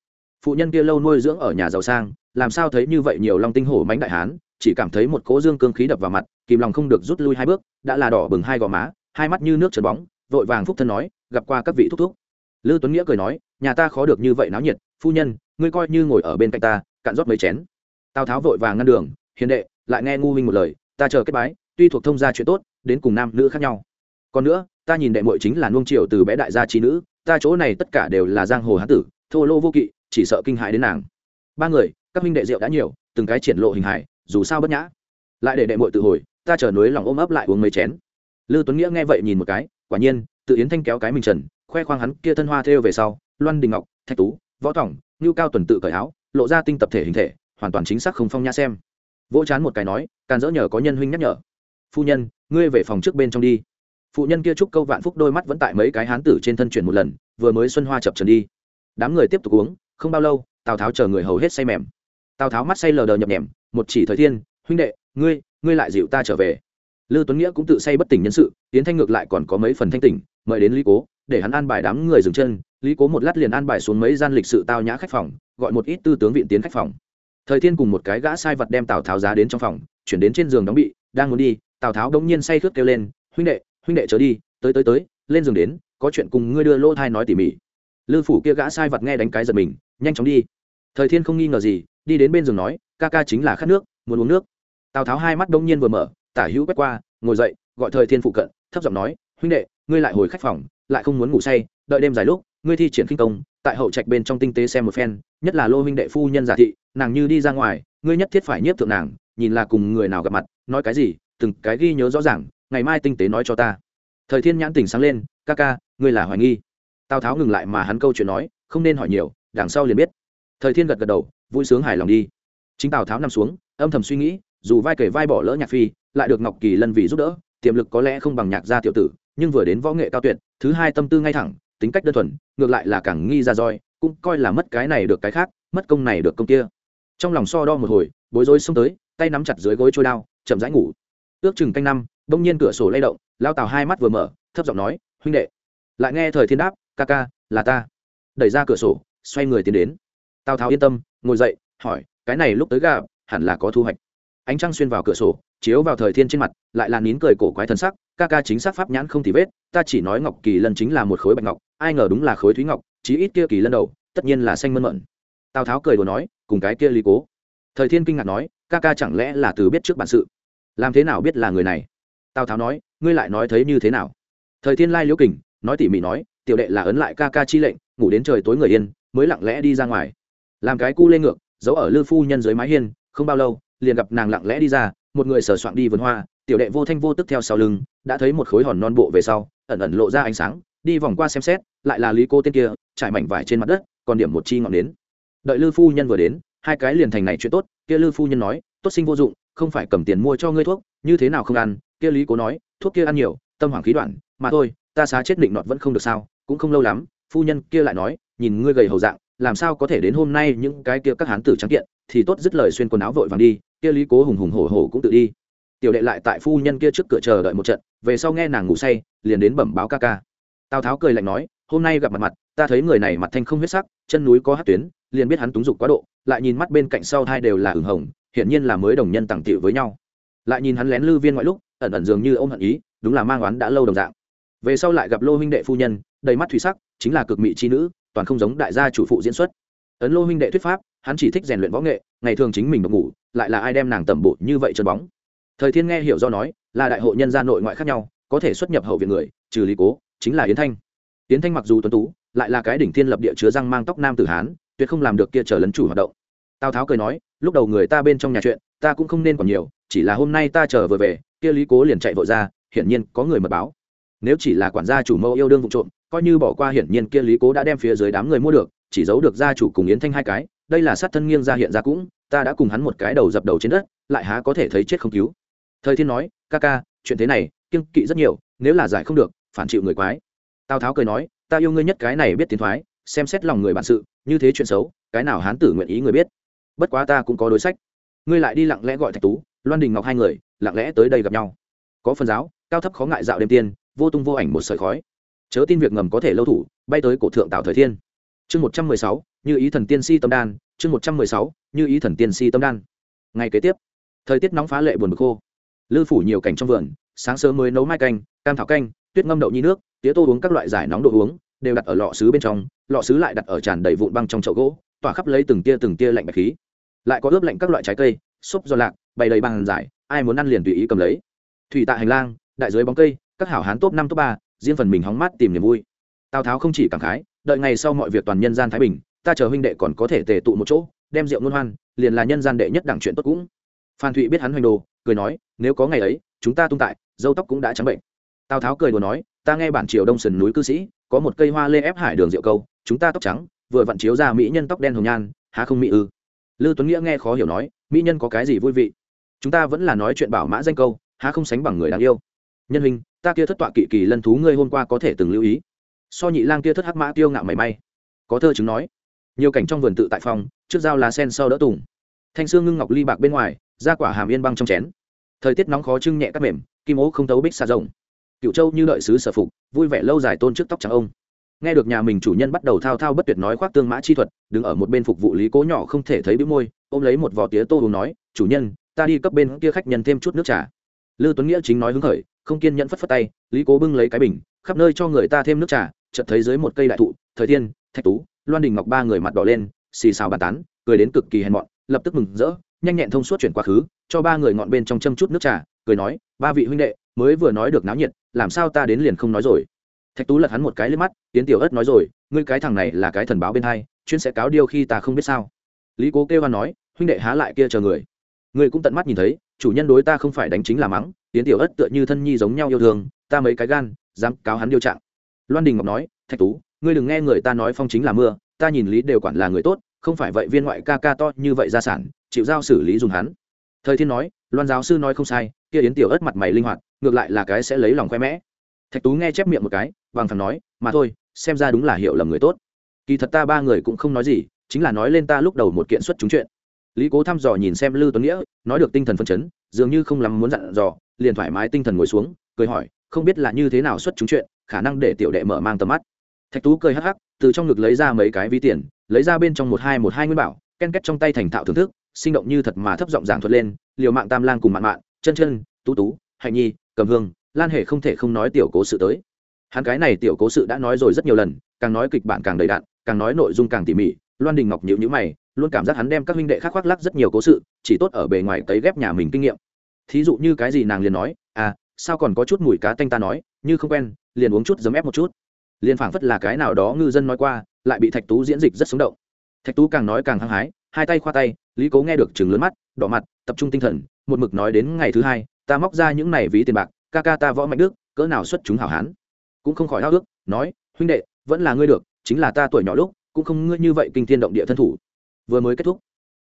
Phụ nhân kia lâu nuôi dưỡng ở nhà giàu sang làm sao thấy như vậy nhiều long tinh hổ mánh đại hán, chỉ cảm thấy một cỗ dương cương khí đập vào mặt, kìm lòng không được rút lui hai bước, đã là đỏ bừng hai gò má, hai mắt như nước trượt bóng, vội vàng phúc thân nói, gặp qua các vị thúc thúc. Lư tuấn nghĩa cười nói, nhà ta khó được như vậy náo nhiệt, phu nhân, ngươi coi như ngồi ở bên cạnh ta, cạn rót mấy chén. Tào tháo vội vàng ngăn đường, hiền đệ, lại nghe ngu minh một lời, ta chờ kết bái, tuy thuộc thông gia chuyện tốt, đến cùng nam nữ khác nhau. Còn nữa, ta nhìn đệ muội chính là nuông triều từ bé đại gia trí nữ, ta chỗ này tất cả đều là giang hồ hán tử, thô lô vô kỵ, chỉ sợ kinh hại đến nàng. Ba người các minh đệ rượu đã nhiều, từng cái triển lộ hình hài, dù sao bất nhã. Lại để đệ muội tự hồi, ta chờ núi lòng ôm ấp lại uống mấy chén. Lư tuấn nghĩa nghe vậy nhìn một cái, quả nhiên, tự yến thanh kéo cái mình trần, khoe khoang hắn kia thân hoa thêu về sau, loan đình ngọc, thạch tú, võ tỏng ngưu cao tuần tự cởi áo, lộ ra tinh tập thể hình thể, hoàn toàn chính xác không phong nhã xem. Vỗ chán một cái nói, càn dỡ nhờ có nhân huynh nhắc nhở. Phu nhân, ngươi về phòng trước bên trong đi. Phụ nhân kia chúc câu vạn phúc đôi mắt vẫn tại mấy cái hán tử trên thân chuyển một lần, vừa mới xuân hoa chập trần đi. Đám người tiếp tục uống, không bao lâu, tào tháo chờ người hầu hết say mềm tào tháo mắt say lờ đờ nhập nhèm, một chỉ thời thiên, huynh đệ, ngươi ngươi lại dịu ta trở về. Lư tuấn nghĩa cũng tự say bất tỉnh nhân sự tiến thanh ngược lại còn có mấy phần thanh tỉnh, mời đến lý cố, để hắn an bài đám người dừng chân. Lý cố một lát liền an bài xuống mấy gian lịch sự tao nhã khách phòng, gọi một ít tư tướng viện tiến khách phòng. Thời thiên cùng một cái gã sai vật đem tào tháo giá đến trong phòng, chuyển đến trên giường đóng bị, đang muốn đi, tào tháo đống nhiên say khướt kêu lên, huynh đệ huynh đệ trở đi, tới tới tới, lên giường đến, có chuyện cùng ngươi đưa lô thai nói tỉ mỉ. Lư phủ kia gã sai vật nghe đánh cái giật mình, nhanh chóng đi. Thời thiên không nghi ngờ gì đi đến bên giường nói, ca ca chính là khát nước, muốn uống nước. Tào tháo hai mắt đông nhiên vừa mở, tả hữu quét qua, ngồi dậy, gọi thời thiên phụ cận, thấp giọng nói, huynh đệ, ngươi lại hồi khách phòng, lại không muốn ngủ say, đợi đêm dài lúc, ngươi thi triển kinh công, tại hậu trạch bên trong tinh tế xem một phen, nhất là lô huynh đệ phu nhân giả thị, nàng như đi ra ngoài, ngươi nhất thiết phải nhiếp thượng nàng, nhìn là cùng người nào gặp mặt, nói cái gì, từng cái ghi nhớ rõ ràng, ngày mai tinh tế nói cho ta. Thời thiên nhãn tỉnh sáng lên, ca ca, ngươi là hoài nghi. Tào tháo ngừng lại mà hắn câu chuyện nói, không nên hỏi nhiều, đằng sau liền biết. Thời thiên gật gật đầu vui sướng hài lòng đi. Chính tào tháo nằm xuống, âm thầm suy nghĩ, dù vai kể vai bỏ lỡ nhạc phi, lại được ngọc kỳ lân vì giúp đỡ, tiềm lực có lẽ không bằng nhạc gia tiểu tử, nhưng vừa đến võ nghệ cao tuyệt, thứ hai tâm tư ngay thẳng, tính cách đơn thuần, ngược lại là càng nghi ra roi, cũng coi là mất cái này được cái khác, mất công này được công kia. Trong lòng so đo một hồi, bối rối xông tới, tay nắm chặt dưới gối trôi đao, chậm rãi ngủ. Ước chừng canh năm, bỗng nhiên cửa sổ lay động, lao tào hai mắt vừa mở, thấp giọng nói, huynh đệ. Lại nghe thời thiên đáp, ca ca, là ta. Đẩy ra cửa sổ, xoay người tiến đến. Tào tháo yên tâm ngồi dậy, hỏi, cái này lúc tới gà hẳn là có thu hoạch. Ánh trăng xuyên vào cửa sổ, chiếu vào thời thiên trên mặt, lại là nín cười cổ quái thân sắc, ca ca chính xác pháp nhãn không thì vết, ta chỉ nói ngọc kỳ lân chính là một khối bạch ngọc, ai ngờ đúng là khối thúy ngọc, chí ít kia kỳ lân đầu, tất nhiên là xanh mơn mận. Tào tháo cười đồ nói, cùng cái kia lý cố. Thời thiên kinh ngạc nói, ca ca chẳng lẽ là từ biết trước bản sự? Làm thế nào biết là người này? Tào tháo nói, ngươi lại nói thấy như thế nào? Thời thiên lai liễu kình, nói tỉ mỉ nói, tiểu đệ là ấn lại ca ca chi lệnh, ngủ đến trời tối người yên, mới lặng lẽ đi ra ngoài làm cái cu lên ngược, giấu ở lư phu nhân dưới mái hiên, không bao lâu, liền gặp nàng lặng lẽ đi ra, một người sờ soạn đi vườn hoa, tiểu đệ vô thanh vô tức theo sau lưng, đã thấy một khối hòn non bộ về sau, ẩn ẩn lộ ra ánh sáng, đi vòng qua xem xét, lại là lý cô tên kia, trải mảnh vải trên mặt đất, còn điểm một chi ngọn đến đợi lư phu nhân vừa đến, hai cái liền thành này chuyện tốt, kia lư phu nhân nói, tốt sinh vô dụng, không phải cầm tiền mua cho ngươi thuốc, như thế nào không ăn? Kia lý cố nói, thuốc kia ăn nhiều, tâm hoàng khí đoạn, mà thôi, ta xá chết định nọt vẫn không được sao, cũng không lâu lắm. Phu nhân kia lại nói, nhìn ngươi gầy hầu dạng làm sao có thể đến hôm nay những cái kia các hán tử trắng kiện, thì tốt dứt lời xuyên quần áo vội vàng đi, kia lý cố hùng hùng hổ hổ cũng tự đi. Tiểu đệ lại tại phu nhân kia trước cửa chờ đợi một trận, về sau nghe nàng ngủ say, liền đến bẩm báo ca ca. Tào tháo cười lạnh nói, hôm nay gặp mặt mặt, ta thấy người này mặt thanh không huyết sắc, chân núi có hát tuyến, liền biết hắn túng dục quá độ, lại nhìn mắt bên cạnh sau hai đều là hửng hồng, hiển nhiên là mới đồng nhân tặng tiệu với nhau. Lại nhìn hắn lén lư viên ngoại lúc, ẩn ẩn dường như ông hận ý, đúng là mang oán đã lâu đồng dạng. Về sau lại gặp lô huynh đệ phu nhân, đầy mắt thủy sắc, chính là cực mỹ chi nữ toàn không giống đại gia chủ phụ diễn xuất. Ấn lô huynh đệ thuyết pháp, hắn chỉ thích rèn luyện võ nghệ, ngày thường chính mình độc ngủ, lại là ai đem nàng tẩm bộ như vậy chân bóng. Thời thiên nghe hiểu do nói, là đại hội nhân gia nội ngoại khác nhau, có thể xuất nhập hậu viện người, trừ lý cố, chính là yến thanh. Yến thanh mặc dù tuấn tú, lại là cái đỉnh thiên lập địa chứa răng mang tóc nam tử hán, tuyệt không làm được kia trở lấn chủ hoạt động. Tào tháo cười nói, lúc đầu người ta bên trong nhà chuyện, ta cũng không nên còn nhiều, chỉ là hôm nay ta trở vừa về, kia lý cố liền chạy vội ra, hiển nhiên có người mật báo. Nếu chỉ là quản gia chủ mẫu yêu đương vụ trộm coi như bỏ qua hiển nhiên kia lý cố đã đem phía dưới đám người mua được, chỉ giấu được gia chủ cùng yến thanh hai cái, đây là sát thân nghiêng ra hiện ra cũng, ta đã cùng hắn một cái đầu dập đầu trên đất, lại há có thể thấy chết không cứu. Thời thiên nói, ca ca, chuyện thế này, kiêng kỵ rất nhiều, nếu là giải không được, phản chịu người quái. Tào tháo cười nói, ta yêu ngươi nhất cái này biết tiến thoái, xem xét lòng người bản sự, như thế chuyện xấu, cái nào hán tử nguyện ý người biết? Bất quá ta cũng có đối sách. Ngươi lại đi lặng lẽ gọi thạch tú, loan đình ngọc hai người, lặng lẽ tới đây gặp nhau. Có phần giáo, cao thấp khó ngại dạo đêm tiên, vô tung vô ảnh một sợi khói chớ tin việc ngầm có thể lâu thủ, bay tới cổ thượng tạo thời thiên. Chương một trăm mười sáu, như ý thần tiên si tâm đan, chương một trăm mười sáu, như ý thần tiên si tâm đan. Ngày kế tiếp, thời tiết nóng phá lệ buồn bực khô. Lư phủ nhiều cảnh trong vườn, sáng sớm mới nấu mai canh, cam thảo canh, tuyết ngâm đậu nhi nước, tía tô uống các loại giải nóng đồ uống, đều đặt ở lọ sứ bên trong, lọ sứ lại đặt ở tràn đầy vụn băng trong chậu gỗ, tỏa khắp lấy từng tia từng tia lạnh bạch khí. Lại có ướp lạnh các loại trái cây xúc do lạc, bày đầy bằng giải, ai muốn ăn liền tùy ý cầm lấy. Thủy tạ hành lang, đại dưới bóng cây, các hảo hán top năm, top ba riêng phần mình hóng mát tìm niềm vui. Tào tháo không chỉ cảm khái, đợi ngày sau mọi việc toàn nhân gian thái bình, ta chờ huynh đệ còn có thể tề tụ một chỗ, đem rượu ngôn hoan, liền là nhân gian đệ nhất đẳng chuyện tốt cũng. Phan thụy biết hắn hoành đồ, cười nói, nếu có ngày ấy, chúng ta tung tại, dâu tóc cũng đã trắng bệnh. Tào tháo cười đồ nói, ta nghe bản triều đông sườn núi cư sĩ, có một cây hoa lê ép hải đường rượu câu, chúng ta tóc trắng, vừa vặn chiếu ra mỹ nhân tóc đen hồng nhan, há không mỹ ư? Lư tuấn nghĩa nghe khó hiểu nói, mỹ nhân có cái gì vui vị? Chúng ta vẫn là nói chuyện bảo mã danh câu, há không sánh bằng người đáng yêu nhân hình ta kia thất tọa kỵ kỳ lân thú ngươi hôm qua có thể từng lưu ý. So nhị lang kia thất hắc mã tiêu ngạo mảy may. Có thơ chứng nói. Nhiều cảnh trong vườn tự tại phòng, trước dao lá sen sau đỡ tùng. Thanh xương ngưng ngọc ly bạc bên ngoài, ra quả hàm yên băng trong chén. Thời tiết nóng khó trưng nhẹ các mềm, kim ố không tấu bích xa rồng cựu châu như đợi sứ sở phục, vui vẻ lâu dài tôn trước tóc trắng ông. Nghe được nhà mình chủ nhân bắt đầu thao thao bất tuyệt nói khoác tương mã chi thuật, đứng ở một bên phục vụ lý cố nhỏ không thể thấy bĩu môi, ôm lấy một vò tía tô hùng nói, chủ nhân, ta đi cấp bên kia khách nhân thêm chút nước trà. Lư tuấn nghĩa chính nói hứng khởi không kiên nhẫn phất phất tay, lý cố bưng lấy cái bình, khắp nơi cho người ta thêm nước trà, chợt thấy dưới một cây đại thụ, thời thiên, thạch tú, loan đình ngọc ba người mặt đỏ lên, xì xào bàn tán, cười đến cực kỳ hèn mọn, lập tức mừng rỡ, nhanh nhẹn thông suốt chuyển quá khứ, cho ba người ngọn bên trong châm chút nước trà, cười nói, ba vị huynh đệ, mới vừa nói được náo nhiệt, làm sao ta đến liền không nói rồi? Thạch tú lật hắn một cái lên mắt tiến tiểu ớt nói rồi, ngươi cái thằng này là cái thần báo bên hai, chuyên sẽ cáo điêu khi ta không biết sao. Lý cố kêu hoan nói, huynh đệ há lại kia chờ người. Ngươi cũng tận mắt nhìn thấy, chủ nhân đối ta không phải đánh chính là mắng tiến tiểu ất tựa như thân nhi giống nhau yêu thương, ta mấy cái gan, dám cáo hắn điều trạng. Loan đình ngọc nói, thạch tú, ngươi đừng nghe người ta nói phong chính là mưa, ta nhìn lý đều quản là người tốt, không phải vậy viên ngoại ca ca to như vậy gia sản, chịu giao xử lý dùng hắn. Thời thiên nói, loan giáo sư nói không sai, kia yến tiểu ất mặt mày linh hoạt, ngược lại là cái sẽ lấy lòng khoe mẽ. Thạch tú nghe chép miệng một cái, bằng thằng nói, mà thôi, xem ra đúng là hiểu lầm người tốt. Kỳ thật ta ba người cũng không nói gì, chính là nói lên ta lúc đầu một kiện xuất chúng chuyện. Lý cố thăm dò nhìn xem lư tuấn nghĩa, nói được tinh thần phân chấn, dường như không lắm muốn dặn dò liền thoải mái tinh thần ngồi xuống, cười hỏi, không biết là như thế nào xuất chúng chuyện, khả năng để tiểu đệ mở mang tầm mắt. Thạch tú cười hắc hắc, từ trong ngực lấy ra mấy cái ví tiền, lấy ra bên trong một hai một hai nguyên bảo, ken kết trong tay thành thạo thưởng thức, sinh động như thật mà thấp giọng giảng thuật lên, liều mạng tam lang cùng mạn mạn, chân chân, tú tú, hạnh nhi, cầm hương, lan hề không thể không nói tiểu cố sự tới. Hắn cái này tiểu cố sự đã nói rồi rất nhiều lần, càng nói kịch bản càng đầy đạn càng nói nội dung càng tỉ mỉ, loan đình ngọc nhịu nhữ mày, luôn cảm giác hắn đem các huynh đệ khác khoác lắc rất nhiều cố sự, chỉ tốt ở bề ngoài cấy ghép nhà mình kinh nghiệm thí dụ như cái gì nàng liền nói à sao còn có chút mùi cá tanh ta nói, như không quen, liền uống chút giấm ép một chút. Liền phảng phất là cái nào đó ngư dân nói qua, lại bị thạch tú diễn dịch rất sống động. Thạch tú càng nói càng hăng hái, hai tay khoa tay, lý cố nghe được chừng lớn mắt, đỏ mặt, tập trung tinh thần, một mực nói đến ngày thứ hai, ta móc ra những này ví tiền bạc, ca ca ta võ mạnh đức, cỡ nào xuất chúng hảo hán. Cũng không khỏi háo ước nói, huynh đệ, vẫn là ngươi được, chính là ta tuổi nhỏ lúc, cũng không ngươi như vậy kinh thiên động địa thân thủ. Vừa mới kết thúc,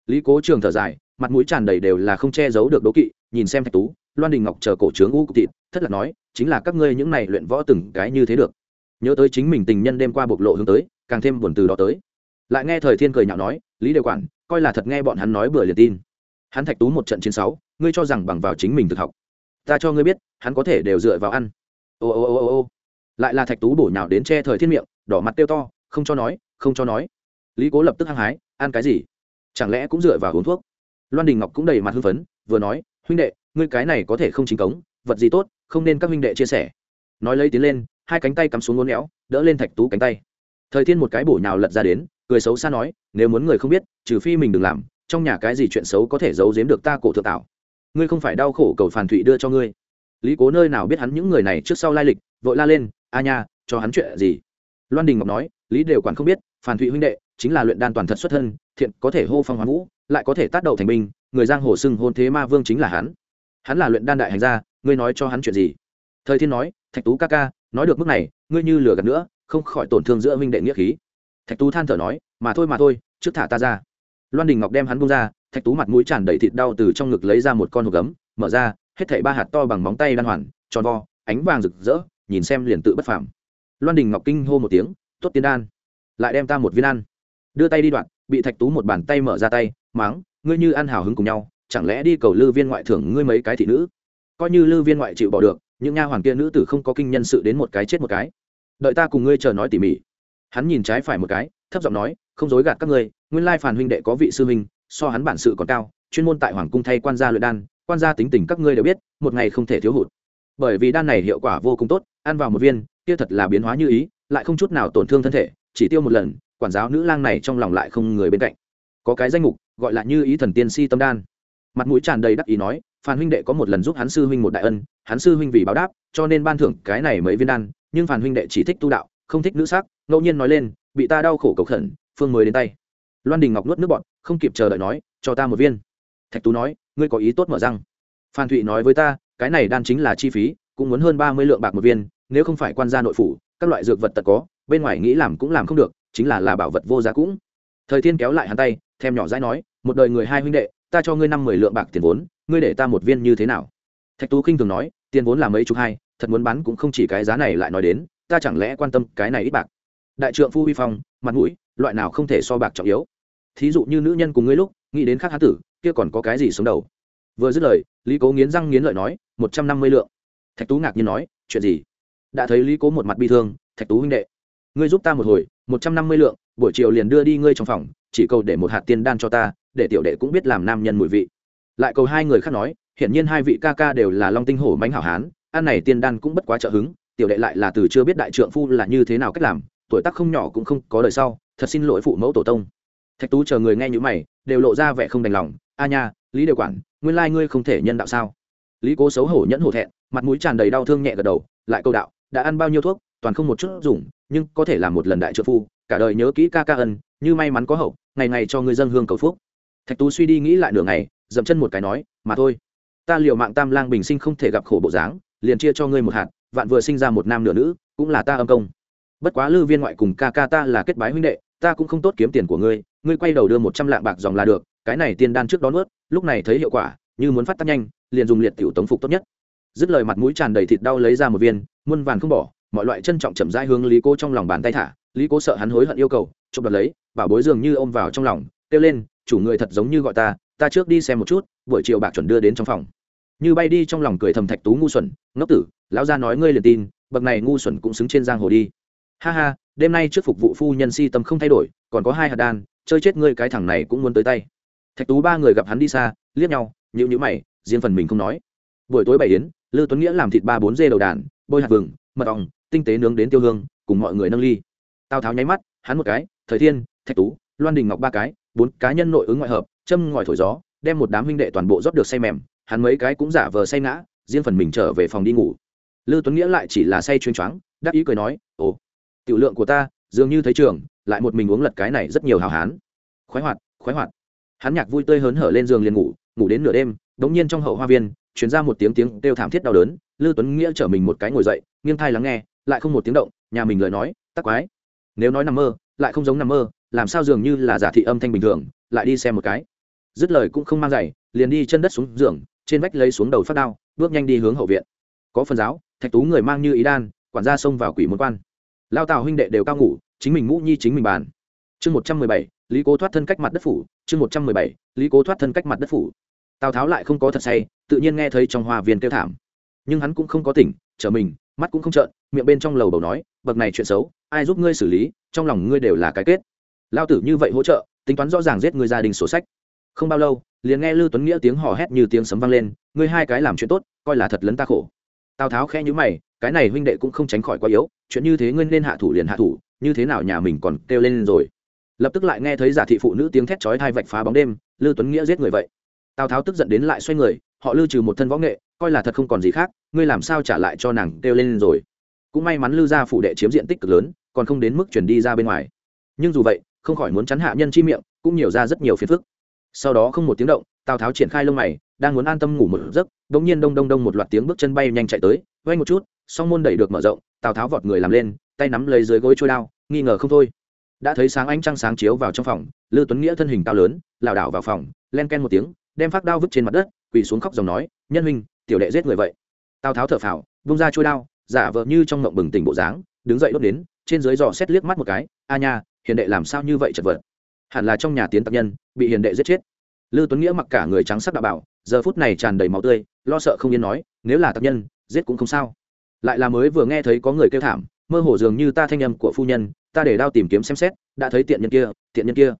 lý cố trường thở dài mặt mũi tràn đầy đều là không che giấu được đố kỵ, nhìn xem thạch tú, loan đình ngọc chờ cổ trướng u cục thịt, thất là nói, chính là các ngươi những này luyện võ từng cái như thế được. Nhớ tới chính mình tình nhân đêm qua bộc lộ hướng tới, càng thêm buồn từ đó tới. Lại nghe thời thiên cười nhạo nói, lý đều quản, coi là thật nghe bọn hắn nói bừa liền tin. Hắn thạch tú một trận chiến sáu, ngươi cho rằng bằng vào chính mình thực học. Ta cho ngươi biết, hắn có thể đều dựa vào ăn. Ô ô ô ô ô. Lại là thạch tú bổ nhào đến che thời thiên miệng, đỏ mặt tiêu to, không cho nói, không cho nói. Lý cố lập tức hăng hái, ăn cái gì? Chẳng lẽ cũng dựa vào uống thuốc? Loan đình ngọc cũng đầy mặt hưng phấn, vừa nói, huynh đệ, ngươi cái này có thể không chính cống, vật gì tốt, không nên các huynh đệ chia sẻ. Nói lấy tiến lên, hai cánh tay cắm xuống ngốn éo, đỡ lên thạch tú cánh tay. Thời thiên một cái bổ nhào lật ra đến, cười xấu xa nói, nếu muốn người không biết, trừ phi mình đừng làm, trong nhà cái gì chuyện xấu có thể giấu giếm được ta cổ thượng tạo. Ngươi không phải đau khổ cầu phản thụy đưa cho ngươi. Lý cố nơi nào biết hắn những người này trước sau lai lịch, vội la lên, a nha, cho hắn chuyện gì? Loan đình ngọc nói, lý đều quản không biết, phản thụy huynh đệ chính là luyện đan toàn thật xuất thân, thiện, có thể hô phong hoán vũ, lại có thể tác đầu thành binh, người giang hồ xưng hôn thế ma vương chính là hắn. Hắn là luyện đan đại hành gia, ngươi nói cho hắn chuyện gì? Thời thiên nói, thạch tú ca ca, nói được mức này, ngươi như lừa gạt nữa, không khỏi tổn thương giữa huynh đệ nghĩa khí. Thạch tú than thở nói, mà thôi mà thôi, trước thả ta ra. Loan đình ngọc đem hắn bung ra, thạch tú mặt mũi tràn đầy thịt đau từ trong ngực lấy ra một con hộp gấm, mở ra, hết thảy ba hạt to bằng móng tay đan hoàn, tròn vo, ánh vàng rực rỡ, nhìn xem liền tự bất phàm. Loan đình ngọc kinh hô một tiếng, tốt tiên đan, lại đem ta một viên ăn đưa tay đi đoạn, bị thạch tú một bàn tay mở ra tay, máng, ngươi như ăn hào hứng cùng nhau, chẳng lẽ đi cầu lư viên ngoại thưởng ngươi mấy cái thị nữ? Coi như lư viên ngoại chịu bỏ được, những nha hoàn kia nữ tử không có kinh nhân sự đến một cái chết một cái. Đợi ta cùng ngươi chờ nói tỉ mỉ. Hắn nhìn trái phải một cái, thấp giọng nói, không dối gạt các ngươi, nguyên lai phản huynh đệ có vị sư huynh, so hắn bản sự còn cao, chuyên môn tại hoàng cung thay quan gia luyện đan, quan gia tính tình các ngươi đều biết, một ngày không thể thiếu hụt. Bởi vì đan này hiệu quả vô cùng tốt, ăn vào một viên, kia thật là biến hóa như ý, lại không chút nào tổn thương thân thể, chỉ tiêu một lần quản giáo nữ lang này trong lòng lại không người bên cạnh. Có cái danh mục, gọi là như ý thần tiên si tâm đan. Mặt mũi tràn đầy đắc ý nói phan huynh đệ có một lần giúp hắn sư huynh một đại ân, hắn sư huynh vì báo đáp, cho nên ban thưởng cái này mấy viên đan, nhưng phan huynh đệ chỉ thích tu đạo, không thích nữ sắc, ngẫu nhiên nói lên, bị ta đau khổ cầu khẩn, phương mới đến tay. Loan đình ngọc nuốt nước bọn không kịp chờ đợi nói, cho ta một viên. Thạch tú nói, ngươi có ý tốt mở răng. Phan thụy nói với ta, cái này đan chính là chi phí, cũng muốn hơn ba mươi lượng bạc một viên, nếu không phải quan gia nội phủ, các loại dược vật tật có, bên ngoài nghĩ làm cũng làm không được chính là là bảo vật vô giá cũng. Thời thiên kéo lại hắn tay, thèm nhỏ dãi nói, một đời người hai huynh đệ, ta cho ngươi năm mười lượng bạc tiền vốn, ngươi để ta một viên như thế nào? Thạch tú khinh thường nói, tiền vốn là mấy chục hai, thật muốn bán cũng không chỉ cái giá này lại nói đến, ta chẳng lẽ quan tâm cái này ít bạc? Đại trượng phu huy phong, mặt mũi, loại nào không thể so bạc trọng yếu. Thí dụ như nữ nhân cùng ngươi lúc, nghĩ đến khác hán tử, kia còn có cái gì sống đầu? Vừa dứt lời, lý cố nghiến răng nghiến lợi nói, một trăm năm mươi lượng. Thạch tú ngạc nhiên nói, chuyện gì? Đã thấy lý cố một mặt bi thương, thạch tú huynh đệ ngươi giúp ta một hồi, một trăm năm mươi lượng, buổi chiều liền đưa đi ngươi trong phòng, chỉ cầu để một hạt tiên đan cho ta, để tiểu đệ cũng biết làm nam nhân mùi vị. Lại cầu hai người khác nói, hiển nhiên hai vị ca ca đều là long tinh hổ mánh hảo hán, ăn này tiên đan cũng bất quá trợ hứng, tiểu đệ lại là từ chưa biết đại trượng phu là như thế nào cách làm, tuổi tác không nhỏ cũng không có đời sau, thật xin lỗi phụ mẫu tổ tông. Thạch tú chờ người nghe như mày, đều lộ ra vẻ không đành lòng, a nha, lý đều quản, nguyên lai ngươi không thể nhân đạo sao? Lý cố xấu hổ nhẫn hổ thẹn, mặt mũi tràn đầy đau thương nhẹ gật đầu, lại câu đạo, đã ăn bao nhiêu thuốc, toàn không một chút dùng nhưng có thể làm một lần đại trợ phu, cả đời nhớ kỹ ca ca ân, như may mắn có hậu, ngày ngày cho ngươi dân hương cầu phúc. Thạch tú suy đi nghĩ lại nửa ngày, dậm chân một cái nói, mà thôi, ta liệu mạng tam lang bình sinh không thể gặp khổ bộ dáng, liền chia cho ngươi một hạt, vạn vừa sinh ra một nam nửa nữ, cũng là ta âm công. Bất quá lư viên ngoại cùng ca ca ta là kết bái huynh đệ, ta cũng không tốt kiếm tiền của ngươi ngươi quay đầu đưa một trăm lạng bạc dòng là được, cái này tiên đan trước đó nuốt, lúc này thấy hiệu quả, như muốn phát tác nhanh, liền dùng liệt tiểu tống phục tốt nhất. Dứt lời mặt mũi tràn đầy thịt đau lấy ra một viên, muôn vàn không bỏ mọi loại trân trọng chậm rãi hướng lý cố trong lòng bàn tay thả, lý cố sợ hắn hối hận yêu cầu, chụp đoạt lấy bảo bối dường như ôm vào trong lòng, kêu lên, chủ người thật giống như gọi ta ta trước đi xem một chút, buổi chiều bạc chuẩn đưa đến trong phòng. Như bay đi trong lòng cười thầm thạch tú ngu xuẩn, ngốc tử, lão gia nói ngươi liền tin, bậc này ngu xuẩn cũng xứng trên giang hồ đi. Ha ha, đêm nay trước phục vụ phu nhân si tâm không thay đổi, còn có hai hạt đan, chơi chết ngươi cái thằng này cũng muốn tới tay. Thạch tú ba người gặp hắn đi xa, liếc nhau nhữ nhữ mày, riêng phần mình không nói. Buổi tối bảy yến, lư tuấn nghĩa làm thịt ba bốn dê đầu đàn, bôi hạt vừng, mật ong tinh tế nướng đến tiêu hương, cùng mọi người nâng ly. Tào tháo nháy mắt, hắn một cái, thời thiên, thạch tú, loan đình ngọc ba cái, bốn cá nhân nội ứng ngoại hợp, châm ngòi thổi gió, đem một đám huynh đệ toàn bộ rót được say mềm, hắn mấy cái cũng giả vờ say ngã, riêng phần mình trở về phòng đi ngủ. Lư tuấn nghĩa lại chỉ là say chuyên choáng, đắc ý cười nói, ồ, tiểu lượng của ta, dường như thấy trường, lại một mình uống lật cái này rất nhiều hào hán. Khoái hoạt khoái hoạt. Hắn nhạc vui tươi hớn hở lên giường liền ngủ ngủ đến nửa đêm, đống nhiên trong hậu hoa viên chuyển ra một tiếng tiếng kêu thảm thiết đau đớn, lư tuấn nghĩa chở mình một cái ngồi dậy, nghiêng thai lắng nghe lại không một tiếng động, nhà mình lời nói, tắc quái. Nếu nói nằm mơ, lại không giống nằm mơ, làm sao dường như là giả thị âm thanh bình thường, lại đi xem một cái. Dứt lời cũng không mang giày, liền đi chân đất xuống giường, trên vách lấy xuống đầu phát đao, bước nhanh đi hướng hậu viện. Có phần giáo, thạch tú người mang như ý đan, quản gia xông vào quỷ môn quan. Lao tào huynh đệ đều cao ngủ, chính mình ngũ nhi chính mình bàn. Chương một trăm mười bảy, lý cố thoát thân cách mặt đất phủ, chương một trăm mười bảy, lý cố thoát thân cách mặt đất phủ. Tào tháo lại không có thật say, tự nhiên nghe thấy trong hòa viên kêu thảm. Nhưng hắn cũng không có tỉnh, trở mình mắt cũng không trợn, miệng bên trong lầu bầu nói, bậc này chuyện xấu, ai giúp ngươi xử lý, trong lòng ngươi đều là cái kết. Lao tử như vậy hỗ trợ, tính toán rõ ràng giết người gia đình sổ sách. Không bao lâu, liền nghe lưu tuấn nghĩa tiếng hò hét như tiếng sấm vang lên, ngươi hai cái làm chuyện tốt, coi là thật lấn ta khổ. Tào tháo khẽ nhữ mày, cái này huynh đệ cũng không tránh khỏi quá yếu, chuyện như thế ngươi nên hạ thủ liền hạ thủ, như thế nào nhà mình còn kêu lên rồi. Lập tức lại nghe thấy giả thị phụ nữ tiếng thét chói thai vạch phá bóng đêm, lưu tuấn nghĩa giết người vậy. Tào tháo tức giận đến lại xoay người họ lưu trừ một thân võ nghệ, coi là thật không còn gì khác, ngươi làm sao trả lại cho nàng kêu lên rồi? Cũng may mắn lưu gia phủ đệ chiếm diện tích cực lớn, còn không đến mức chuyển đi ra bên ngoài. Nhưng dù vậy, không khỏi muốn chắn hạ nhân chi miệng, cũng nhiều ra rất nhiều phiền phức. Sau đó không một tiếng động, tào tháo triển khai lông mày, đang muốn an tâm ngủ một giấc đ ỗ n g nhiên đông đông đông một loạt tiếng bước chân bay nhanh chạy tới vay một chút, song môn đẩy được mở rộng, tào tháo vọt người làm lên, tay nắm lấy dưới gối trôi đao, nghi ngờ không thôi. Đã thấy sáng ánh trăng sáng chiếu vào trong phòng, lư tuấn nghĩa thân hình cao lớn, lảo đảo vào phòng, len ken một tiếng, đem phát đao vứt trên mặt đất quỳ xuống khóc dòng nói, nhân huynh, tiểu đệ giết người vậy. Tào tháo thở phào, vung ra trôi đao, giả vờ như trong ngộng bừng tỉnh bộ dáng, đứng dậy đốt đến, trên dưới dò xét liếc mắt một cái, a nha, hiền đệ làm sao như vậy chật vật? Hẳn là trong nhà tiến tập nhân, bị hiền đệ giết chết. Lư tuấn nghĩa mặc cả người trắng sắc đạo bảo, giờ phút này tràn đầy máu tươi, lo sợ không yên nói, nếu là tập nhân, giết cũng không sao. Lại là mới vừa nghe thấy có người kêu thảm, mơ hồ dường như ta thanh âm của phu nhân, ta để đao tìm kiếm xem xét, đã thấy tiện nhân kia, tiện nhân kia.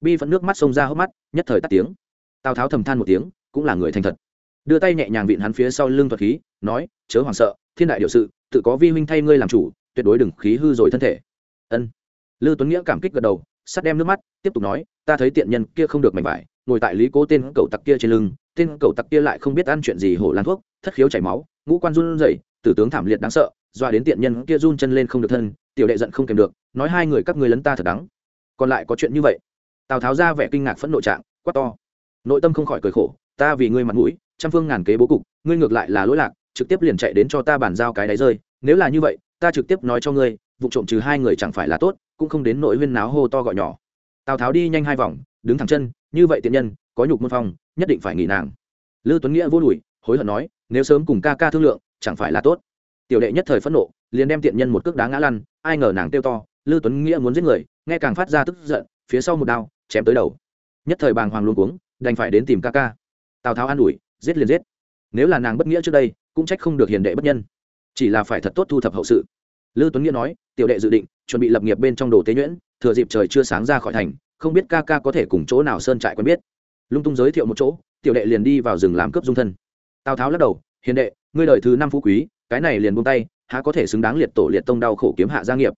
Bi vẫn nước mắt xông ra hốc mắt, nhất thời tắt tiếng. Tào tháo thầm than một tiếng cũng là người thành thật. Đưa tay nhẹ nhàng vịn hắn phía sau lưng thuật khí, nói, chớ hoảng sợ, thiên đại điều sự, tự có vi huynh thay ngươi làm chủ, tuyệt đối đừng khí hư rồi thân thể. Ân. Lư tuấn nghĩa cảm kích gật đầu, sắt đem nước mắt, tiếp tục nói, ta thấy tiện nhân kia không được mảnh vải, ngồi tại lý cố tên cậu tặc kia trên lưng, tên cậu tặc kia lại không biết ăn chuyện gì hổ lan thuốc, thất khiếu chảy máu, ngũ quan run rẩy, tử tướng thảm liệt đáng sợ, doa đến tiện nhân kia run chân lên không được thân, tiểu đệ giận không kèm được, nói hai người các ngươi lấn ta thật đắng. Còn lại có chuyện như vậy. Tào tháo ra vẻ kinh ngạc phẫn nộ trạng, quát to. Nội tâm không khỏi cười khổ ta vì ngươi mặt mũi, trăm phương ngàn kế bố cục, ngươi ngược lại là lỗi lạc, trực tiếp liền chạy đến cho ta bàn giao cái đáy rơi. Nếu là như vậy, ta trực tiếp nói cho ngươi, vụ trộm trừ hai người chẳng phải là tốt, cũng không đến nỗi huyên náo hô to gọi nhỏ. Tào tháo đi nhanh hai vòng, đứng thẳng chân, như vậy tiện nhân, có nhục môn phong, nhất định phải nghỉ nàng. Lư tuấn nghĩa vô lùi hối hận nói, nếu sớm cùng ca ca thương lượng, chẳng phải là tốt. Tiểu đệ nhất thời phẫn nộ, liền đem tiện nhân một cước đá ngã lăn, ai ngờ nàng tiêu to, lư tuấn nghĩa muốn giết người, nghe càng phát ra tức giận, phía sau một đao, chém tới đầu. Nhất thời bàng hoàng luôn cuống, đành phải đến tìm ca ca tào tháo an ủi giết liền giết nếu là nàng bất nghĩa trước đây cũng trách không được hiền đệ bất nhân chỉ là phải thật tốt thu thập hậu sự lư tuấn nghĩa nói tiểu đệ dự định chuẩn bị lập nghiệp bên trong đồ tế nhuyễn thừa dịp trời chưa sáng ra khỏi thành không biết ca ca có thể cùng chỗ nào sơn trại quen biết lung tung giới thiệu một chỗ tiểu đệ liền đi vào rừng làm cướp dung thân tào tháo lắc đầu hiền đệ ngươi đời thứ năm phú quý cái này liền buông tay há có thể xứng đáng liệt tổ liệt tông đau khổ kiếm hạ gia nghiệp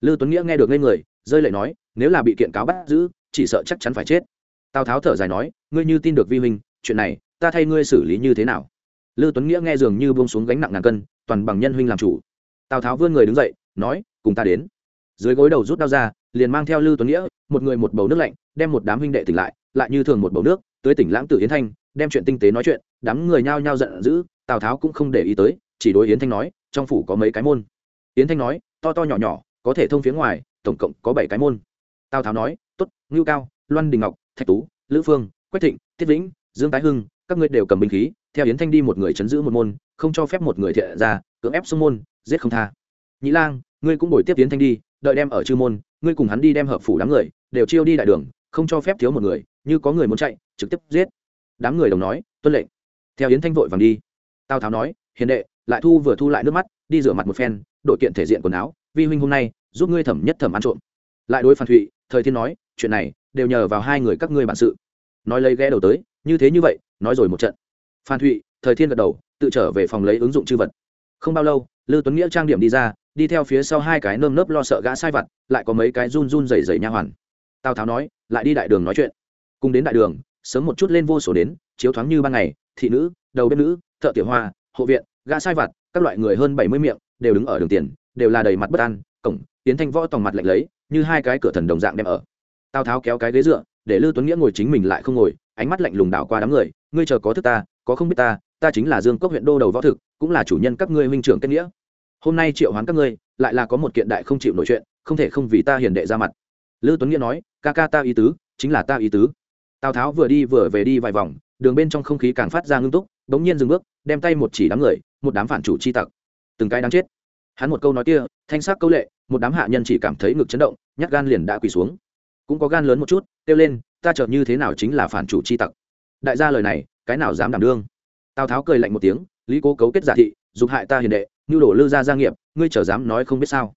lư tuấn nghĩa nghe được ngây người rơi lệ nói nếu là bị kiện cáo bắt giữ chỉ sợ chắc chắn phải chết tào tháo thở dài nói ngươi như tin được vi huynh chuyện này, ta thay ngươi xử lý như thế nào? Lư tuấn nghĩa nghe dường như buông xuống gánh nặng ngàn cân, toàn bằng nhân huynh làm chủ. Tào tháo vươn người đứng dậy, nói, cùng ta đến. Dưới gối đầu rút đao ra, liền mang theo lư tuấn nghĩa, một người một bầu nước lạnh, đem một đám huynh đệ tỉnh lại lại như thường một bầu nước, tới tỉnh lãng tử yến thanh, đem chuyện tinh tế nói chuyện, đám người nhao nhao giận dữ, tào tháo cũng không để ý tới, chỉ đối yến thanh nói, trong phủ có mấy cái môn. Yến thanh nói, to to nhỏ nhỏ, có thể thông phía ngoài, tổng cộng có bảy cái môn. Tào tháo nói t ố t ngưu cao, loan đình ngọc, thạch tú, lữ phương, quách thịnh, tiết vĩnh dương tái hưng, các ngươi đều cầm binh khí, theo yến thanh đi một người chấn giữ một môn, không cho phép một người thiện ra, cưỡng ép xung môn, giết không tha. Nhĩ lang, ngươi cũng đổi tiếp yến thanh đi, đợi đem ở chư môn, ngươi cùng hắn đi đem hợp phủ đám người, đều chiêu đi đại đường, không cho phép thiếu một người, như có người muốn chạy, trực tiếp giết. Đám người đồng nói, tuân lệnh. Theo yến thanh vội vàng đi. Tào tháo nói, hiền đệ, lại thu vừa thu lại nước mắt, đi rửa mặt một phen đội kiện thể diện quần áo, vi huynh hôm nay, giúp ngươi thẩm nhất thẩm ăn trộm. Lại đối phan thụy, thời thiên nói, chuyện này, đều nhờ vào hai người các ngươi bản sự. Nói lấy ghé đầu tới như thế như vậy, nói rồi một trận. Phan thụy, thời thiên gật đầu, tự trở về phòng lấy ứng dụng chư vật. Không bao lâu, lư tuấn nghĩa trang điểm đi ra, đi theo phía sau hai cái nơm nớp lo sợ gã sai vặt, lại có mấy cái run run rẩy rẩy nha hoàn. Tào tháo nói, lại đi đại đường nói chuyện. Cùng đến đại đường, sớm một chút lên vô số đến, chiếu thoáng như ban ngày, thị nữ, đầu bếp nữ, thợ tiểu hoa, hộ viện, gã sai vặt, các loại người hơn bảy mươi miệng, đều đứng ở đường tiền, đều là đầy mặt bất an, cổng, tiến thanh võ tòng mặt lạnh lấy, như hai cái cửa thần đồng dạng đem ở. Tào tháo kéo cái ghế dựa, để lưu tuấn nghĩa ngồi chính mình lại không ngồi ánh mắt lạnh lùng đảo qua đám người, ngươi chờ có thức ta, có không biết ta ta chính là dương cốc huyện đô đầu võ thực, cũng là chủ nhân các ngươi huynh trưởng kết nghĩa. Hôm nay triệu hoán các ngươi, lại là có một kiện đại không chịu nổi chuyện, không thể không vì ta hiền đệ ra mặt. Lư tuấn nghĩa nói, ca ca ta ý tứ, chính là ta ý tứ. Tào tháo vừa đi vừa về đi vài vòng, đường bên trong không khí càng phát ra ngưng túc, bỗng nhiên dừng bước, đem tay một chỉ đám người, một đám phản chủ chi tặc. Từng cái đáng chết. Hắn một câu nói kia, thanh sắc câu lệ, một đám hạ nhân chỉ cảm thấy ngực chấn động, nhát gan liền đã quỳ xuống cũng có gan lớn một chút, kêu lên, ta chợt như thế nào chính là phản chủ chi tặc. Đại gia lời này, cái nào dám đảm đương? Tào tháo cười lạnh một tiếng, lý cố cấu kết giả thị, dục hại ta hiền đệ như đổ lư ra gia nghiệp, ngươi chờ dám nói không biết sao.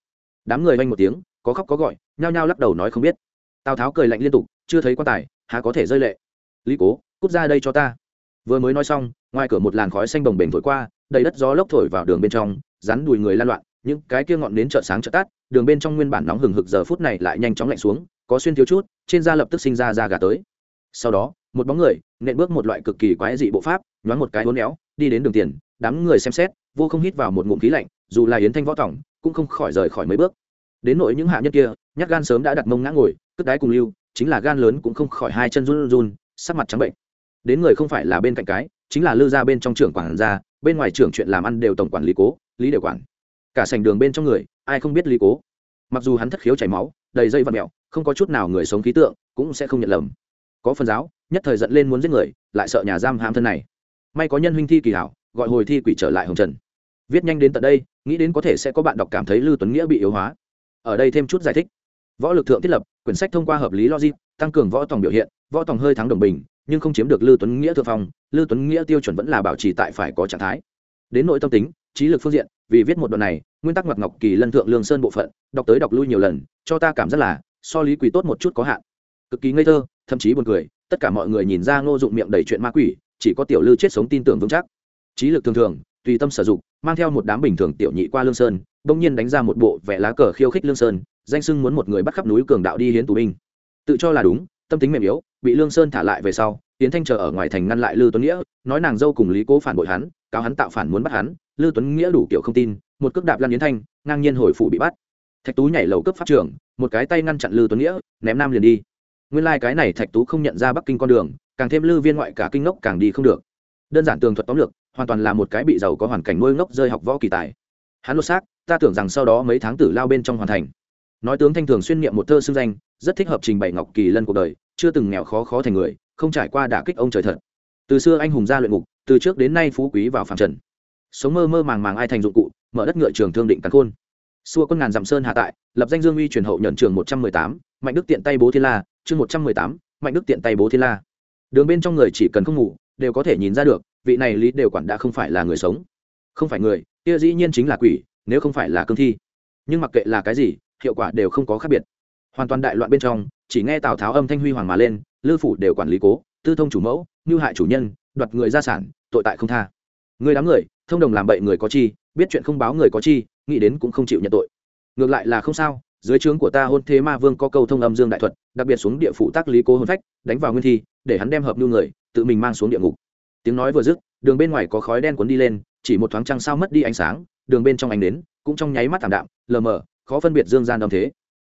Đám người vanh một tiếng, có khóc có gọi, nhao nhao lắc đầu nói không biết. Tào tháo cười lạnh liên tục, chưa thấy quan tài, há có thể rơi lệ? Lý cố, cút ra đây cho ta. Vừa mới nói xong, ngoài cửa một làn khói xanh bồng bềnh thổi qua, đầy đất gió lốc thổi vào đường bên trong, rắn đùi người lan loạn, những cái kia ngọn nến chợ sáng chợ tắt, đường bên trong nguyên bản nóng hừng hực giờ phút này lại nhanh chóng lạnh xuống có xuyên thiếu chút, trên da lập tức sinh ra da gà tới. Sau đó, một bóng người, nện bước một loại cực kỳ quái dị bộ pháp, nhoáng một cái hố néo đi đến đường tiền, đám người xem xét, vô không hít vào một ngụm khí lạnh, dù là yến thanh võ tỏng cũng không khỏi rời khỏi mấy bước. Đến nội những hạ nhân kia, nhát gan sớm đã đặt mông ngã ngồi, cất đái cùng lưu, chính là gan lớn cũng không khỏi hai chân run run, sắc mặt trắng bệnh. Đến người không phải là bên cạnh cái, chính là lư ra bên trong trưởng quản gia, bên ngoài trưởng chuyện làm ăn đều tổng quản lý cố, lý đều quản. Cả sành đường bên trong người, ai không biết lý cố? Mặc dù hắn thất khiếu chảy máu, đầy dây vặn mẹo không có chút nào người sống khí tượng, cũng sẽ không nhận lầm. Có phần giáo, nhất thời giận lên muốn giết người, lại sợ nhà giam ham thân này. May có nhân huynh thi kỳ hảo, gọi hồi thi quỷ trở lại hồng trần. Viết nhanh đến tận đây, nghĩ đến có thể sẽ có bạn đọc cảm thấy lưu tuấn nghĩa bị yếu hóa. Ở đây thêm chút giải thích. Võ lực thượng thiết lập, quyển sách thông qua hợp lý logic, tăng cường võ tòng biểu hiện, võ tòng hơi thắng đồng bình, nhưng không chiếm được lưu tuấn nghĩa thượng phong, lưu tuấn nghĩa tiêu chuẩn vẫn là bảo trì tại phải có trạng thái. Đến nội tâm tính, trí lực phương diện vì viết một đoạn này, nguyên tắc mặt ngọc kỳ lân thượng lương sơn bộ phận, đọc tới đọc lui nhiều lần, cho ta cảm giác là, so lý quỷ tốt một chút có hạn. Cực kỳ ngây thơ, thậm chí buồn cười, tất cả mọi người nhìn ra ngô dụng miệng đầy chuyện ma quỷ, chỉ có tiểu lư chết sống tin tưởng vững chắc. Trí lực thường thường, tùy tâm sử dụng, mang theo một đám bình thường tiểu nhị qua lương sơn, bỗng nhiên đánh ra một bộ vẽ lá cờ khiêu khích lương sơn, danh sưng muốn một người bắt khắp núi cường đạo đi hiến tù binh. Tự cho là đúng, tâm tính mềm yếu, bị lương sơn thả lại về sau tiến thanh chờ ở ngoài thành ngăn lại lư tuấn nghĩa, nói nàng dâu cùng lý cố phản bội hắn, cáo hắn tạo phản muốn bắt hắn lư tuấn nghĩa đủ kiểu không tin, một cước đạp lan yến thanh, ngang nhiên hồi phủ bị bắt. Thạch tú nhảy lầu cấp pháp trưởng, một cái tay ngăn chặn lư tuấn nghĩa, ném nam liền đi. Nguyên lai、like、cái này thạch tú không nhận ra bắc kinh con đường, càng thêm lư viên ngoại cả kinh ngốc càng đi không được. Đơn giản tường thuật tóm lược, hoàn toàn là một cái bị giàu có hoàn cảnh nuôi ngốc rơi học võ kỳ tài. Hắn lột xác, ta tưởng rằng sau đó mấy tháng tử lao bên trong hoàn thành. Nói tướng thanh thường xuyên niệm một thơ xưng danh, rất thích hợp trình bày ngọc kỳ lân cuộc đời, chưa từng nghèo khó khó thành người, không trải qua đả kích ông trời thật. Từ xưa anh hùng ra luyện ngục, từ trước đến nay phú quý vào phạm trần sống mơ mơ màng màng ai thành dụng cụ, mở đất ngựa trường thương định cắn khôn. Xua quân ngàn dặm sơn hạ tại, lập danh dương uy truyền hậu nhận trường một trăm mười tám, mạnh đức tiện tay bố thiên la, chương một trăm mười tám, mạnh đức tiện tay bố thiên la. Đường bên trong người chỉ cần không ngủ, đều có thể nhìn ra được, vị này lý đều quản đã không phải là người sống. Không phải người, kia dĩ nhiên chính là quỷ, nếu không phải là cương thi. Nhưng mặc kệ là cái gì, hiệu quả đều không có khác biệt. Hoàn toàn đại loạn bên trong, chỉ nghe tào tháo âm thanh huy hoàng mà lên, lư phủ đều quản lý cố, tư thông chủ mẫu, như hại chủ nhân, đoạt người gia sản, tội tại không tha. Người đám người thông đồng làm bậy người có chi, biết chuyện không báo người có chi, nghĩ đến cũng không chịu nhận tội. Ngược lại là không sao, dưới trướng của ta hôn thế ma vương có câu thông âm dương đại thuật, đặc biệt xuống địa phủ tác lý cố hôn phách, đánh vào nguyên thi, để hắn đem hợp nhu người, tự mình mang xuống địa ngục. Tiếng nói vừa dứt, đường bên ngoài có khói đen cuốn đi lên, chỉ một thoáng trăng sao mất đi ánh sáng, đường bên trong ánh đến cũng trong nháy mắt thảm đạm, lờ mờ, khó phân biệt dương gian đồng thế.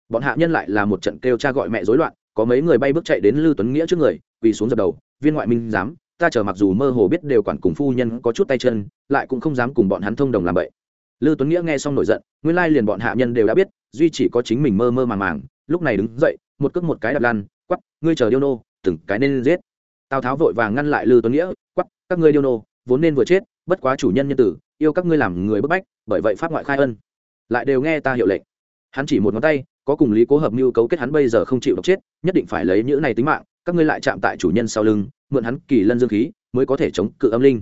Bọn hạ nhân lại là một trận kêu cha gọi mẹ rối loạn, có mấy người bay bước chạy đến lưu tuấn nghĩa trước người, quỳ xuống dập đầu, viên ngoại minh dám ta chờ mặc dù mơ hồ biết đều quản cùng phu nhân có chút tay chân, lại cũng không dám cùng bọn hắn thông đồng làm vậy. Lưu tuấn nghĩa nghe xong nổi giận, nguyên lai liền bọn hạ nhân đều đã biết, duy chỉ có chính mình mơ mơ màng màng, lúc này đứng dậy, một cước một cái đạp lan quắp ngươi chờ điêu nô, từng cái nên giết. Tào tháo vội vàng ngăn lại lưu tuấn nghĩa quắp các ngươi điêu nô, vốn nên vừa chết, bất quá chủ nhân nhân tử, yêu các ngươi làm người bức bách, bởi vậy pháp ngoại khai ân. Lại đều nghe ta hiệu lệnh. Hắn chỉ một ngón tay, có cùng lý cố hợp mưu cấu kết hắn bây giờ không chịu độc chết, nhất định phải lấy những này tính mạng các ngươi lại chạm tại chủ nhân sau lưng, mượn hắn kỳ lân dương khí, mới có thể chống cự âm linh.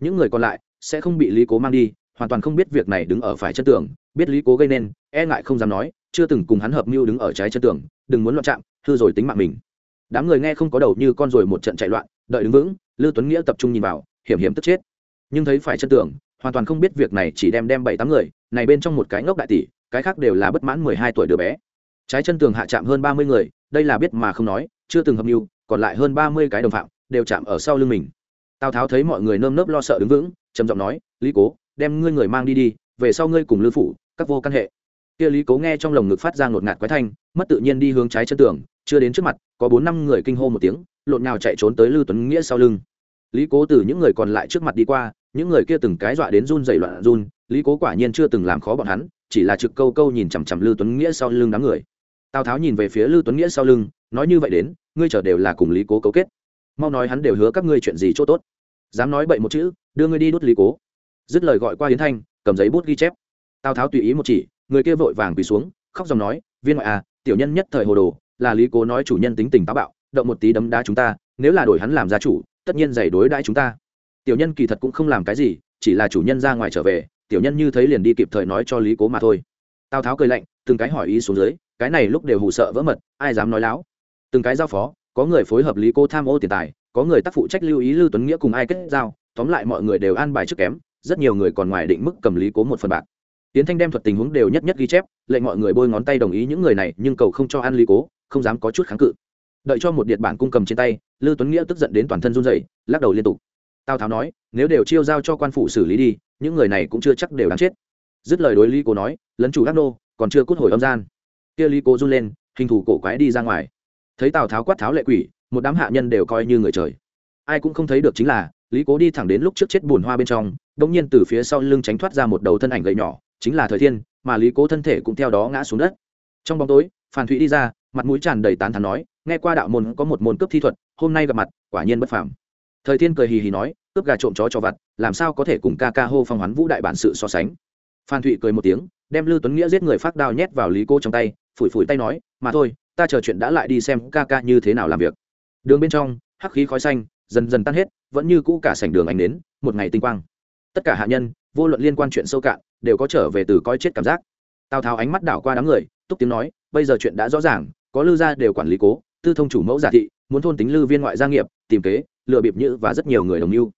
Những người còn lại sẽ không bị lý cố mang đi, hoàn toàn không biết việc này đứng ở phải chân tường, biết lý cố gây nên e ngại không dám nói, chưa từng cùng hắn hợp mưu đứng ở trái chân tường, đừng muốn loạn chạm, hư rồi tính mạng mình. Đám người nghe không có đầu như con rồi một trận chạy loạn, đợi đứng vững lư tuấn nghĩa tập trung nhìn vào, hiểm hiểm tức chết. Nhưng thấy phải chân tường, hoàn toàn không biết việc này chỉ đem đem bảy tám người, này bên trong một cái ngốc đại tỷ, cái khác đều là bất mãn mười hai tuổi đứa bé. Trái chân tường hạ chạm hơn ba mươi người, đây là biết mà không nói chưa từng hợp mưu, còn lại hơn ba mươi cái đồng phạm đều chạm ở sau lưng mình. Tào tháo thấy mọi người nơm nớp lo sợ đứng vững, trầm giọng nói, lý cố, đem ngươi người mang đi đi, về sau ngươi cùng lư phủ, các vô căn hệ. Kia lý cố nghe trong lồng ngực phát ra ngột ngạt quái thanh, mất tự nhiên đi hướng trái chân tường, chưa đến trước mặt, có bốn năm người kinh hô một tiếng, lộn nhào chạy trốn tới lư tuấn nghĩa sau lưng. Lý cố từ những người còn lại trước mặt đi qua, những người kia từng cái dọa đến run dày loạn run, lý cố quả nhiên chưa từng làm khó bọn hắn, chỉ là trực câu câu nhìn chằm chằm lư tuấn nghĩa sau lưng đám người. Tào tháo nhìn về phía lư tuấn nghĩa sau lưng nói như vậy đến, ngươi chờ đều là cùng lý cố cấu kết. Mau nói hắn đều hứa các ngươi chuyện gì chỗ tốt. Dám nói bậy một chữ, đưa ngươi đi đốt lý cố. Dứt lời gọi qua hiến thanh, cầm giấy bút ghi chép. Tào tháo tùy ý một chỉ, người kia vội vàng quỳ xuống, khóc dòng nói, viên ngoại à tiểu nhân nhất thời hồ đồ, là lý cố nói chủ nhân tính tình táo bạo, động một tí đấm đá chúng ta, nếu là đổi hắn làm gia chủ, tất nhiên giày đối đãi chúng ta. Tiểu nhân kỳ thật cũng không làm cái gì, chỉ là chủ nhân ra ngoài trở về, tiểu nhân như thấy liền đi kịp thời nói cho lý cố mà thôi. Tào tháo cười lạnh, từng cái hỏi ý xuống dưới, cái này lúc đều hù sợ vỡ mật, ai dám nói láo? Từng cái giao phó, có người phối hợp lý cô tham ô tiền tài, có người tác phụ trách lưu ý lưu tuấn nghĩa cùng ai kết giao, tóm lại mọi người đều an bài trước kém, rất nhiều người còn ngoài định mức cầm lý cố một phần bạc. Tiến thanh đem thuật tình huống đều nhất nhất ghi chép, lệnh mọi người bôi ngón tay đồng ý những người này, nhưng cầu không cho ăn lý cố, không dám có chút kháng cự. Đợi cho một điện bản cung cầm trên tay, lưu tuấn nghĩa tức giận đến toàn thân run rẩy, lắc đầu liên tục. Tào tháo nói, nếu đều chiêu giao cho quan phủ xử lý đi, những người này cũng chưa chắc đều đáng chết. Dứt lời đối lý cố nói, lấn chủ đắc nô, còn chưa cút hồi âm gian. Kia lý cố run lên, hình thủ cổ quái đi ra ngoài thấy tào tháo quát tháo lệ quỷ, một đám hạ nhân đều coi như người trời. Ai cũng không thấy được chính là, lý cố đi thẳng đến lúc trước chết bùn hoa bên trong, đông nhiên từ phía sau lưng tránh thoát ra một đầu thân ảnh gầy nhỏ, chính là thời thiên, mà lý cố thân thể cũng theo đó ngã xuống đất. Trong bóng tối phan thụy đi ra, mặt mũi tràn đầy tán thán nói, nghe qua đạo môn có một môn cướp thi thuật, hôm nay gặp mặt, quả nhiên bất phàm. Thời thiên cười hì hì nói, cướp gà trộm chó cho vặt, làm sao có thể cùng ca ca hô phong hoán vũ đại bản sự so sánh. Phan thụy cười một tiếng, đem lưu tuấn nghĩa giết người phát đao nhét vào lý cô trong tay, phủi phủi tay nói, mà thôi ta chờ chuyện đã lại đi xem ca ca như thế nào làm việc. Đường bên trong, hắc khí khói xanh, dần dần tan hết, vẫn như cũ cả sảnh đường ánh đến một ngày tinh quang. Tất cả hạ nhân, vô luận liên quan chuyện sâu cạn, đều có trở về từ coi chết cảm giác. Tào tháo ánh mắt đảo qua đám người, túc tiếng nói, bây giờ chuyện đã rõ ràng, có lư gia đều quản lý cố, tư thông chủ mẫu giả thị, muốn thôn tính lư viên ngoại gia nghiệp, tìm kế, lừa bịp nhữ và rất nhiều người đồng mưu.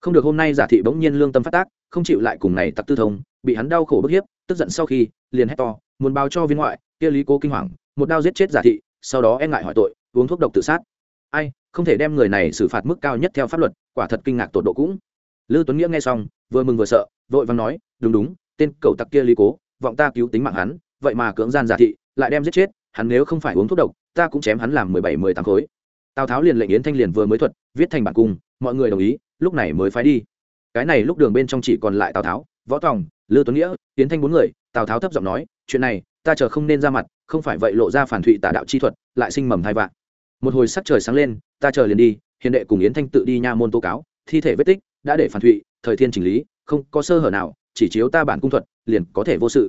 Không được hôm nay giả thị bỗng nhiên lương tâm phát tác, không chịu lại cùng này tặc tư thông, bị hắn đau khổ bức hiếp, tức giận sau khi, liền hét to muốn báo cho viên ngoại, kia lý cố kinh hoàng, một đao giết chết giả thị, sau đó e ngại hỏi tội, uống thuốc độc tự sát. Ai, không thể đem người này xử phạt mức cao nhất theo pháp luật, quả thật kinh ngạc tột độ cũng. Lư tuấn nghĩa nghe xong, vừa mừng vừa sợ, vội vàng nói, đúng đúng, tên cậu tặc kia lý cố, vọng ta cứu tính mạng hắn, vậy mà cưỡng gian giả thị, lại đem giết chết, hắn nếu không phải uống thuốc độc, ta cũng chém hắn làm mười bảy, mười tám khối. Tào tháo liền lệnh yến thanh liền vừa mới thuật, viết thành bản cung, mọi người đồng ý, lúc này mới phái đi. Cái này lúc đường bên trong chỉ còn lại tào tháo, võ tòng lư tuấn nghĩa yến thanh bốn người, tào tháo thấp giọng nói, chuyện này, ta chờ không nên ra mặt, không phải vậy lộ ra phản thụy tà đạo chi thuật, lại sinh mầm hai vạn một hồi sắc trời sáng lên, ta chờ liền đi, hiền đệ cùng yến thanh tự đi nha môn tố cáo, thi thể vết tích đã để phản thụy, thời thiên chỉnh lý, không có sơ hở nào, chỉ chiếu ta bản cung thuật, liền có thể vô sự.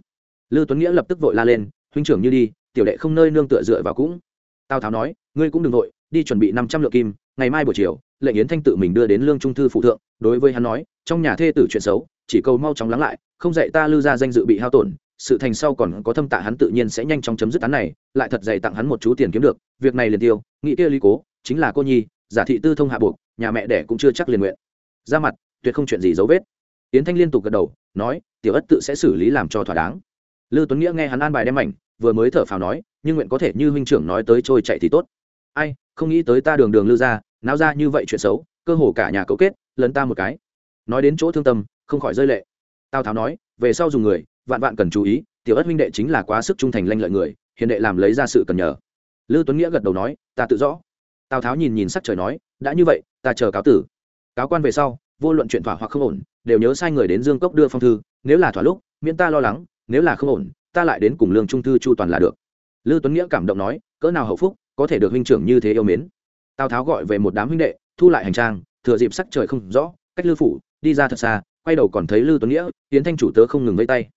Lư tuấn nghĩa lập tức vội la lên, huynh trưởng như đi, tiểu đệ không nơi nương tựa dựa vào cũng. Tào tháo nói, ngươi cũng đừng vội, đi chuẩn bị năm trăm lượng kim, ngày mai buổi chiều, lệnh yến thanh tự mình đưa đến lương trung thư phụ thượng, đối với hắn nói, trong nhà thê tử chuyện xấu, chỉ cầu mau chóng lắng lại không dạy ta lư ra danh dự bị hao tổn, sự thành sau còn có thâm tạ hắn tự nhiên sẽ nhanh chóng chấm dứt án này, lại thật dày tặng hắn một chú tiền kiếm được, việc này liền tiêu, nghĩ kia lý cố, chính là cô nhi, giả thị tư thông hạ buộc, nhà mẹ đẻ cũng chưa chắc liền nguyện. Ra mặt, tuyệt không chuyện gì dấu vết. Tiến thanh liên tục gật đầu, nói, tiểu ất tự sẽ xử lý làm cho thỏa đáng. Lư tuấn nghĩa nghe hắn an bài đem ảnh, vừa mới thở phào nói, nhưng nguyện có thể như huynh trưởng nói tới trôi chạy thì tốt. Ai, không nghĩ tới ta đường đường lư ra, náo ra như vậy chuyện xấu, cơ hồ cả nhà cấu kết, lấn ta một cái. Nói đến chỗ thương tâm, không khỏi rơi lệ tào tháo nói, về sau dùng người, vạn vạn cần chú ý, tiểu ất huynh đệ chính là quá sức trung thành lanh lợi người, hiền đệ làm lấy ra sự cần nhờ. Lư tuấn nghĩa gật đầu nói, ta tự rõ. Tào tháo nhìn nhìn sắc trời nói, đã như vậy, ta chờ cáo tử. Cáo quan về sau, vô luận chuyện thỏa hoặc không ổn, đều nhớ sai người đến dương cốc đưa phong thư, nếu là thỏa lúc, miễn ta lo lắng, nếu là không ổn, ta lại đến cùng lương trung thư chu toàn là được. Lư tuấn nghĩa cảm động nói, cỡ nào hậu phúc, có thể được huynh trưởng như thế yêu mến. Tào tháo gọi về một đám huynh đệ, thu lại hành trang, thừa dịp sắc trời không rõ, cách lư phủ, đi ra thật xa quay đầu còn thấy lư tuấn nghĩa tiến thanh chủ tớ không ngừng vây tay.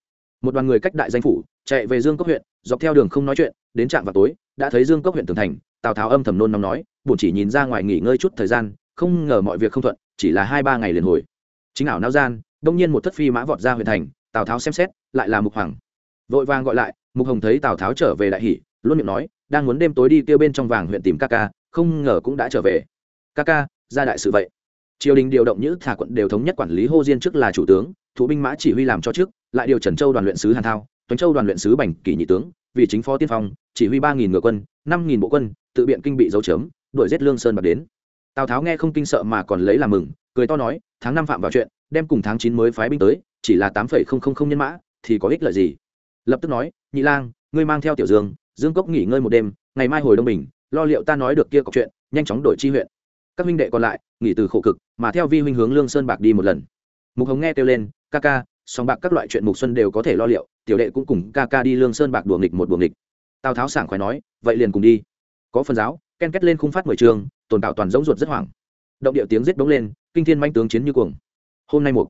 Một đoàn người cách đại danh phủ, chạy về dương cốc huyện, dọc theo đường không nói chuyện, đến trạm vào tối, đã thấy dương cốc huyện tường thành, tào tháo âm thầm nôn nóng nói bổn chỉ nhìn ra ngoài nghỉ ngơi chút thời gian, không ngờ mọi việc không thuận, chỉ là hai ba ngày liền hồi. Chính ảo nao gian, đông nhiên một thất phi mã vọt ra huyện thành, tào tháo xem xét, lại là mục hoàng. Vội vàng gọi lại, mục hồng thấy tào tháo trở về đại hỷ luôn miệng nói, đang muốn đêm tối đi kêu bên trong vàng huyện tìm ca ca, không ngờ cũng đã trở về. Ca ca, ra đại sự vậy triều đình điều động nhữ thả quận đều thống nhất quản lý hô diên trước là chủ tướng, thủ binh mã chỉ huy làm cho trước, lại điều trần châu đoàn luyện sứ hàn thao tuấn châu đoàn luyện sứ bành kỷ nhị tướng, vì chính phó tiên phong, chỉ huy ba nghìn ngựa quân, năm nghìn bộ quân, tự biện kinh bị dấu chấm, đuổi giết lương sơn bạc đến. Tào tháo nghe không kinh sợ mà còn lấy làm mừng, cười to nói, tháng năm phạm vào chuyện, đem cùng tháng chín mới phái binh tới, chỉ là tám phẩy không không không nhân mã, thì có ích lợi gì? Lập tức nói, nhị lang, ngươi mang theo tiểu dương dương cốc nghỉ ngơi một đêm, ngày mai hồi đông bình, lo liệu ta nói được kia có chuyện, nhanh chóng đổi chi huyện các huynh đệ còn lại, nghỉ từ khổ cực, mà theo vi huynh hướng lương sơn bạc đi một lần. Mục hồng nghe kêu lên, ca ca, song bạc các loại chuyện mục xuân đều có thể lo liệu, tiểu đệ cũng cùng ca ca đi lương sơn bạc đùa nghịch một đùa nghịch. Tào tháo sảng khoái nói, vậy liền cùng đi. Có phần giáo, ken kết lên khung phát mười trường, tồn tạo toàn giống ruột rất hoảng. Động điệu tiếng giết bóng lên, kinh thiên manh tướng chiến như cuồng. Hôm nay mục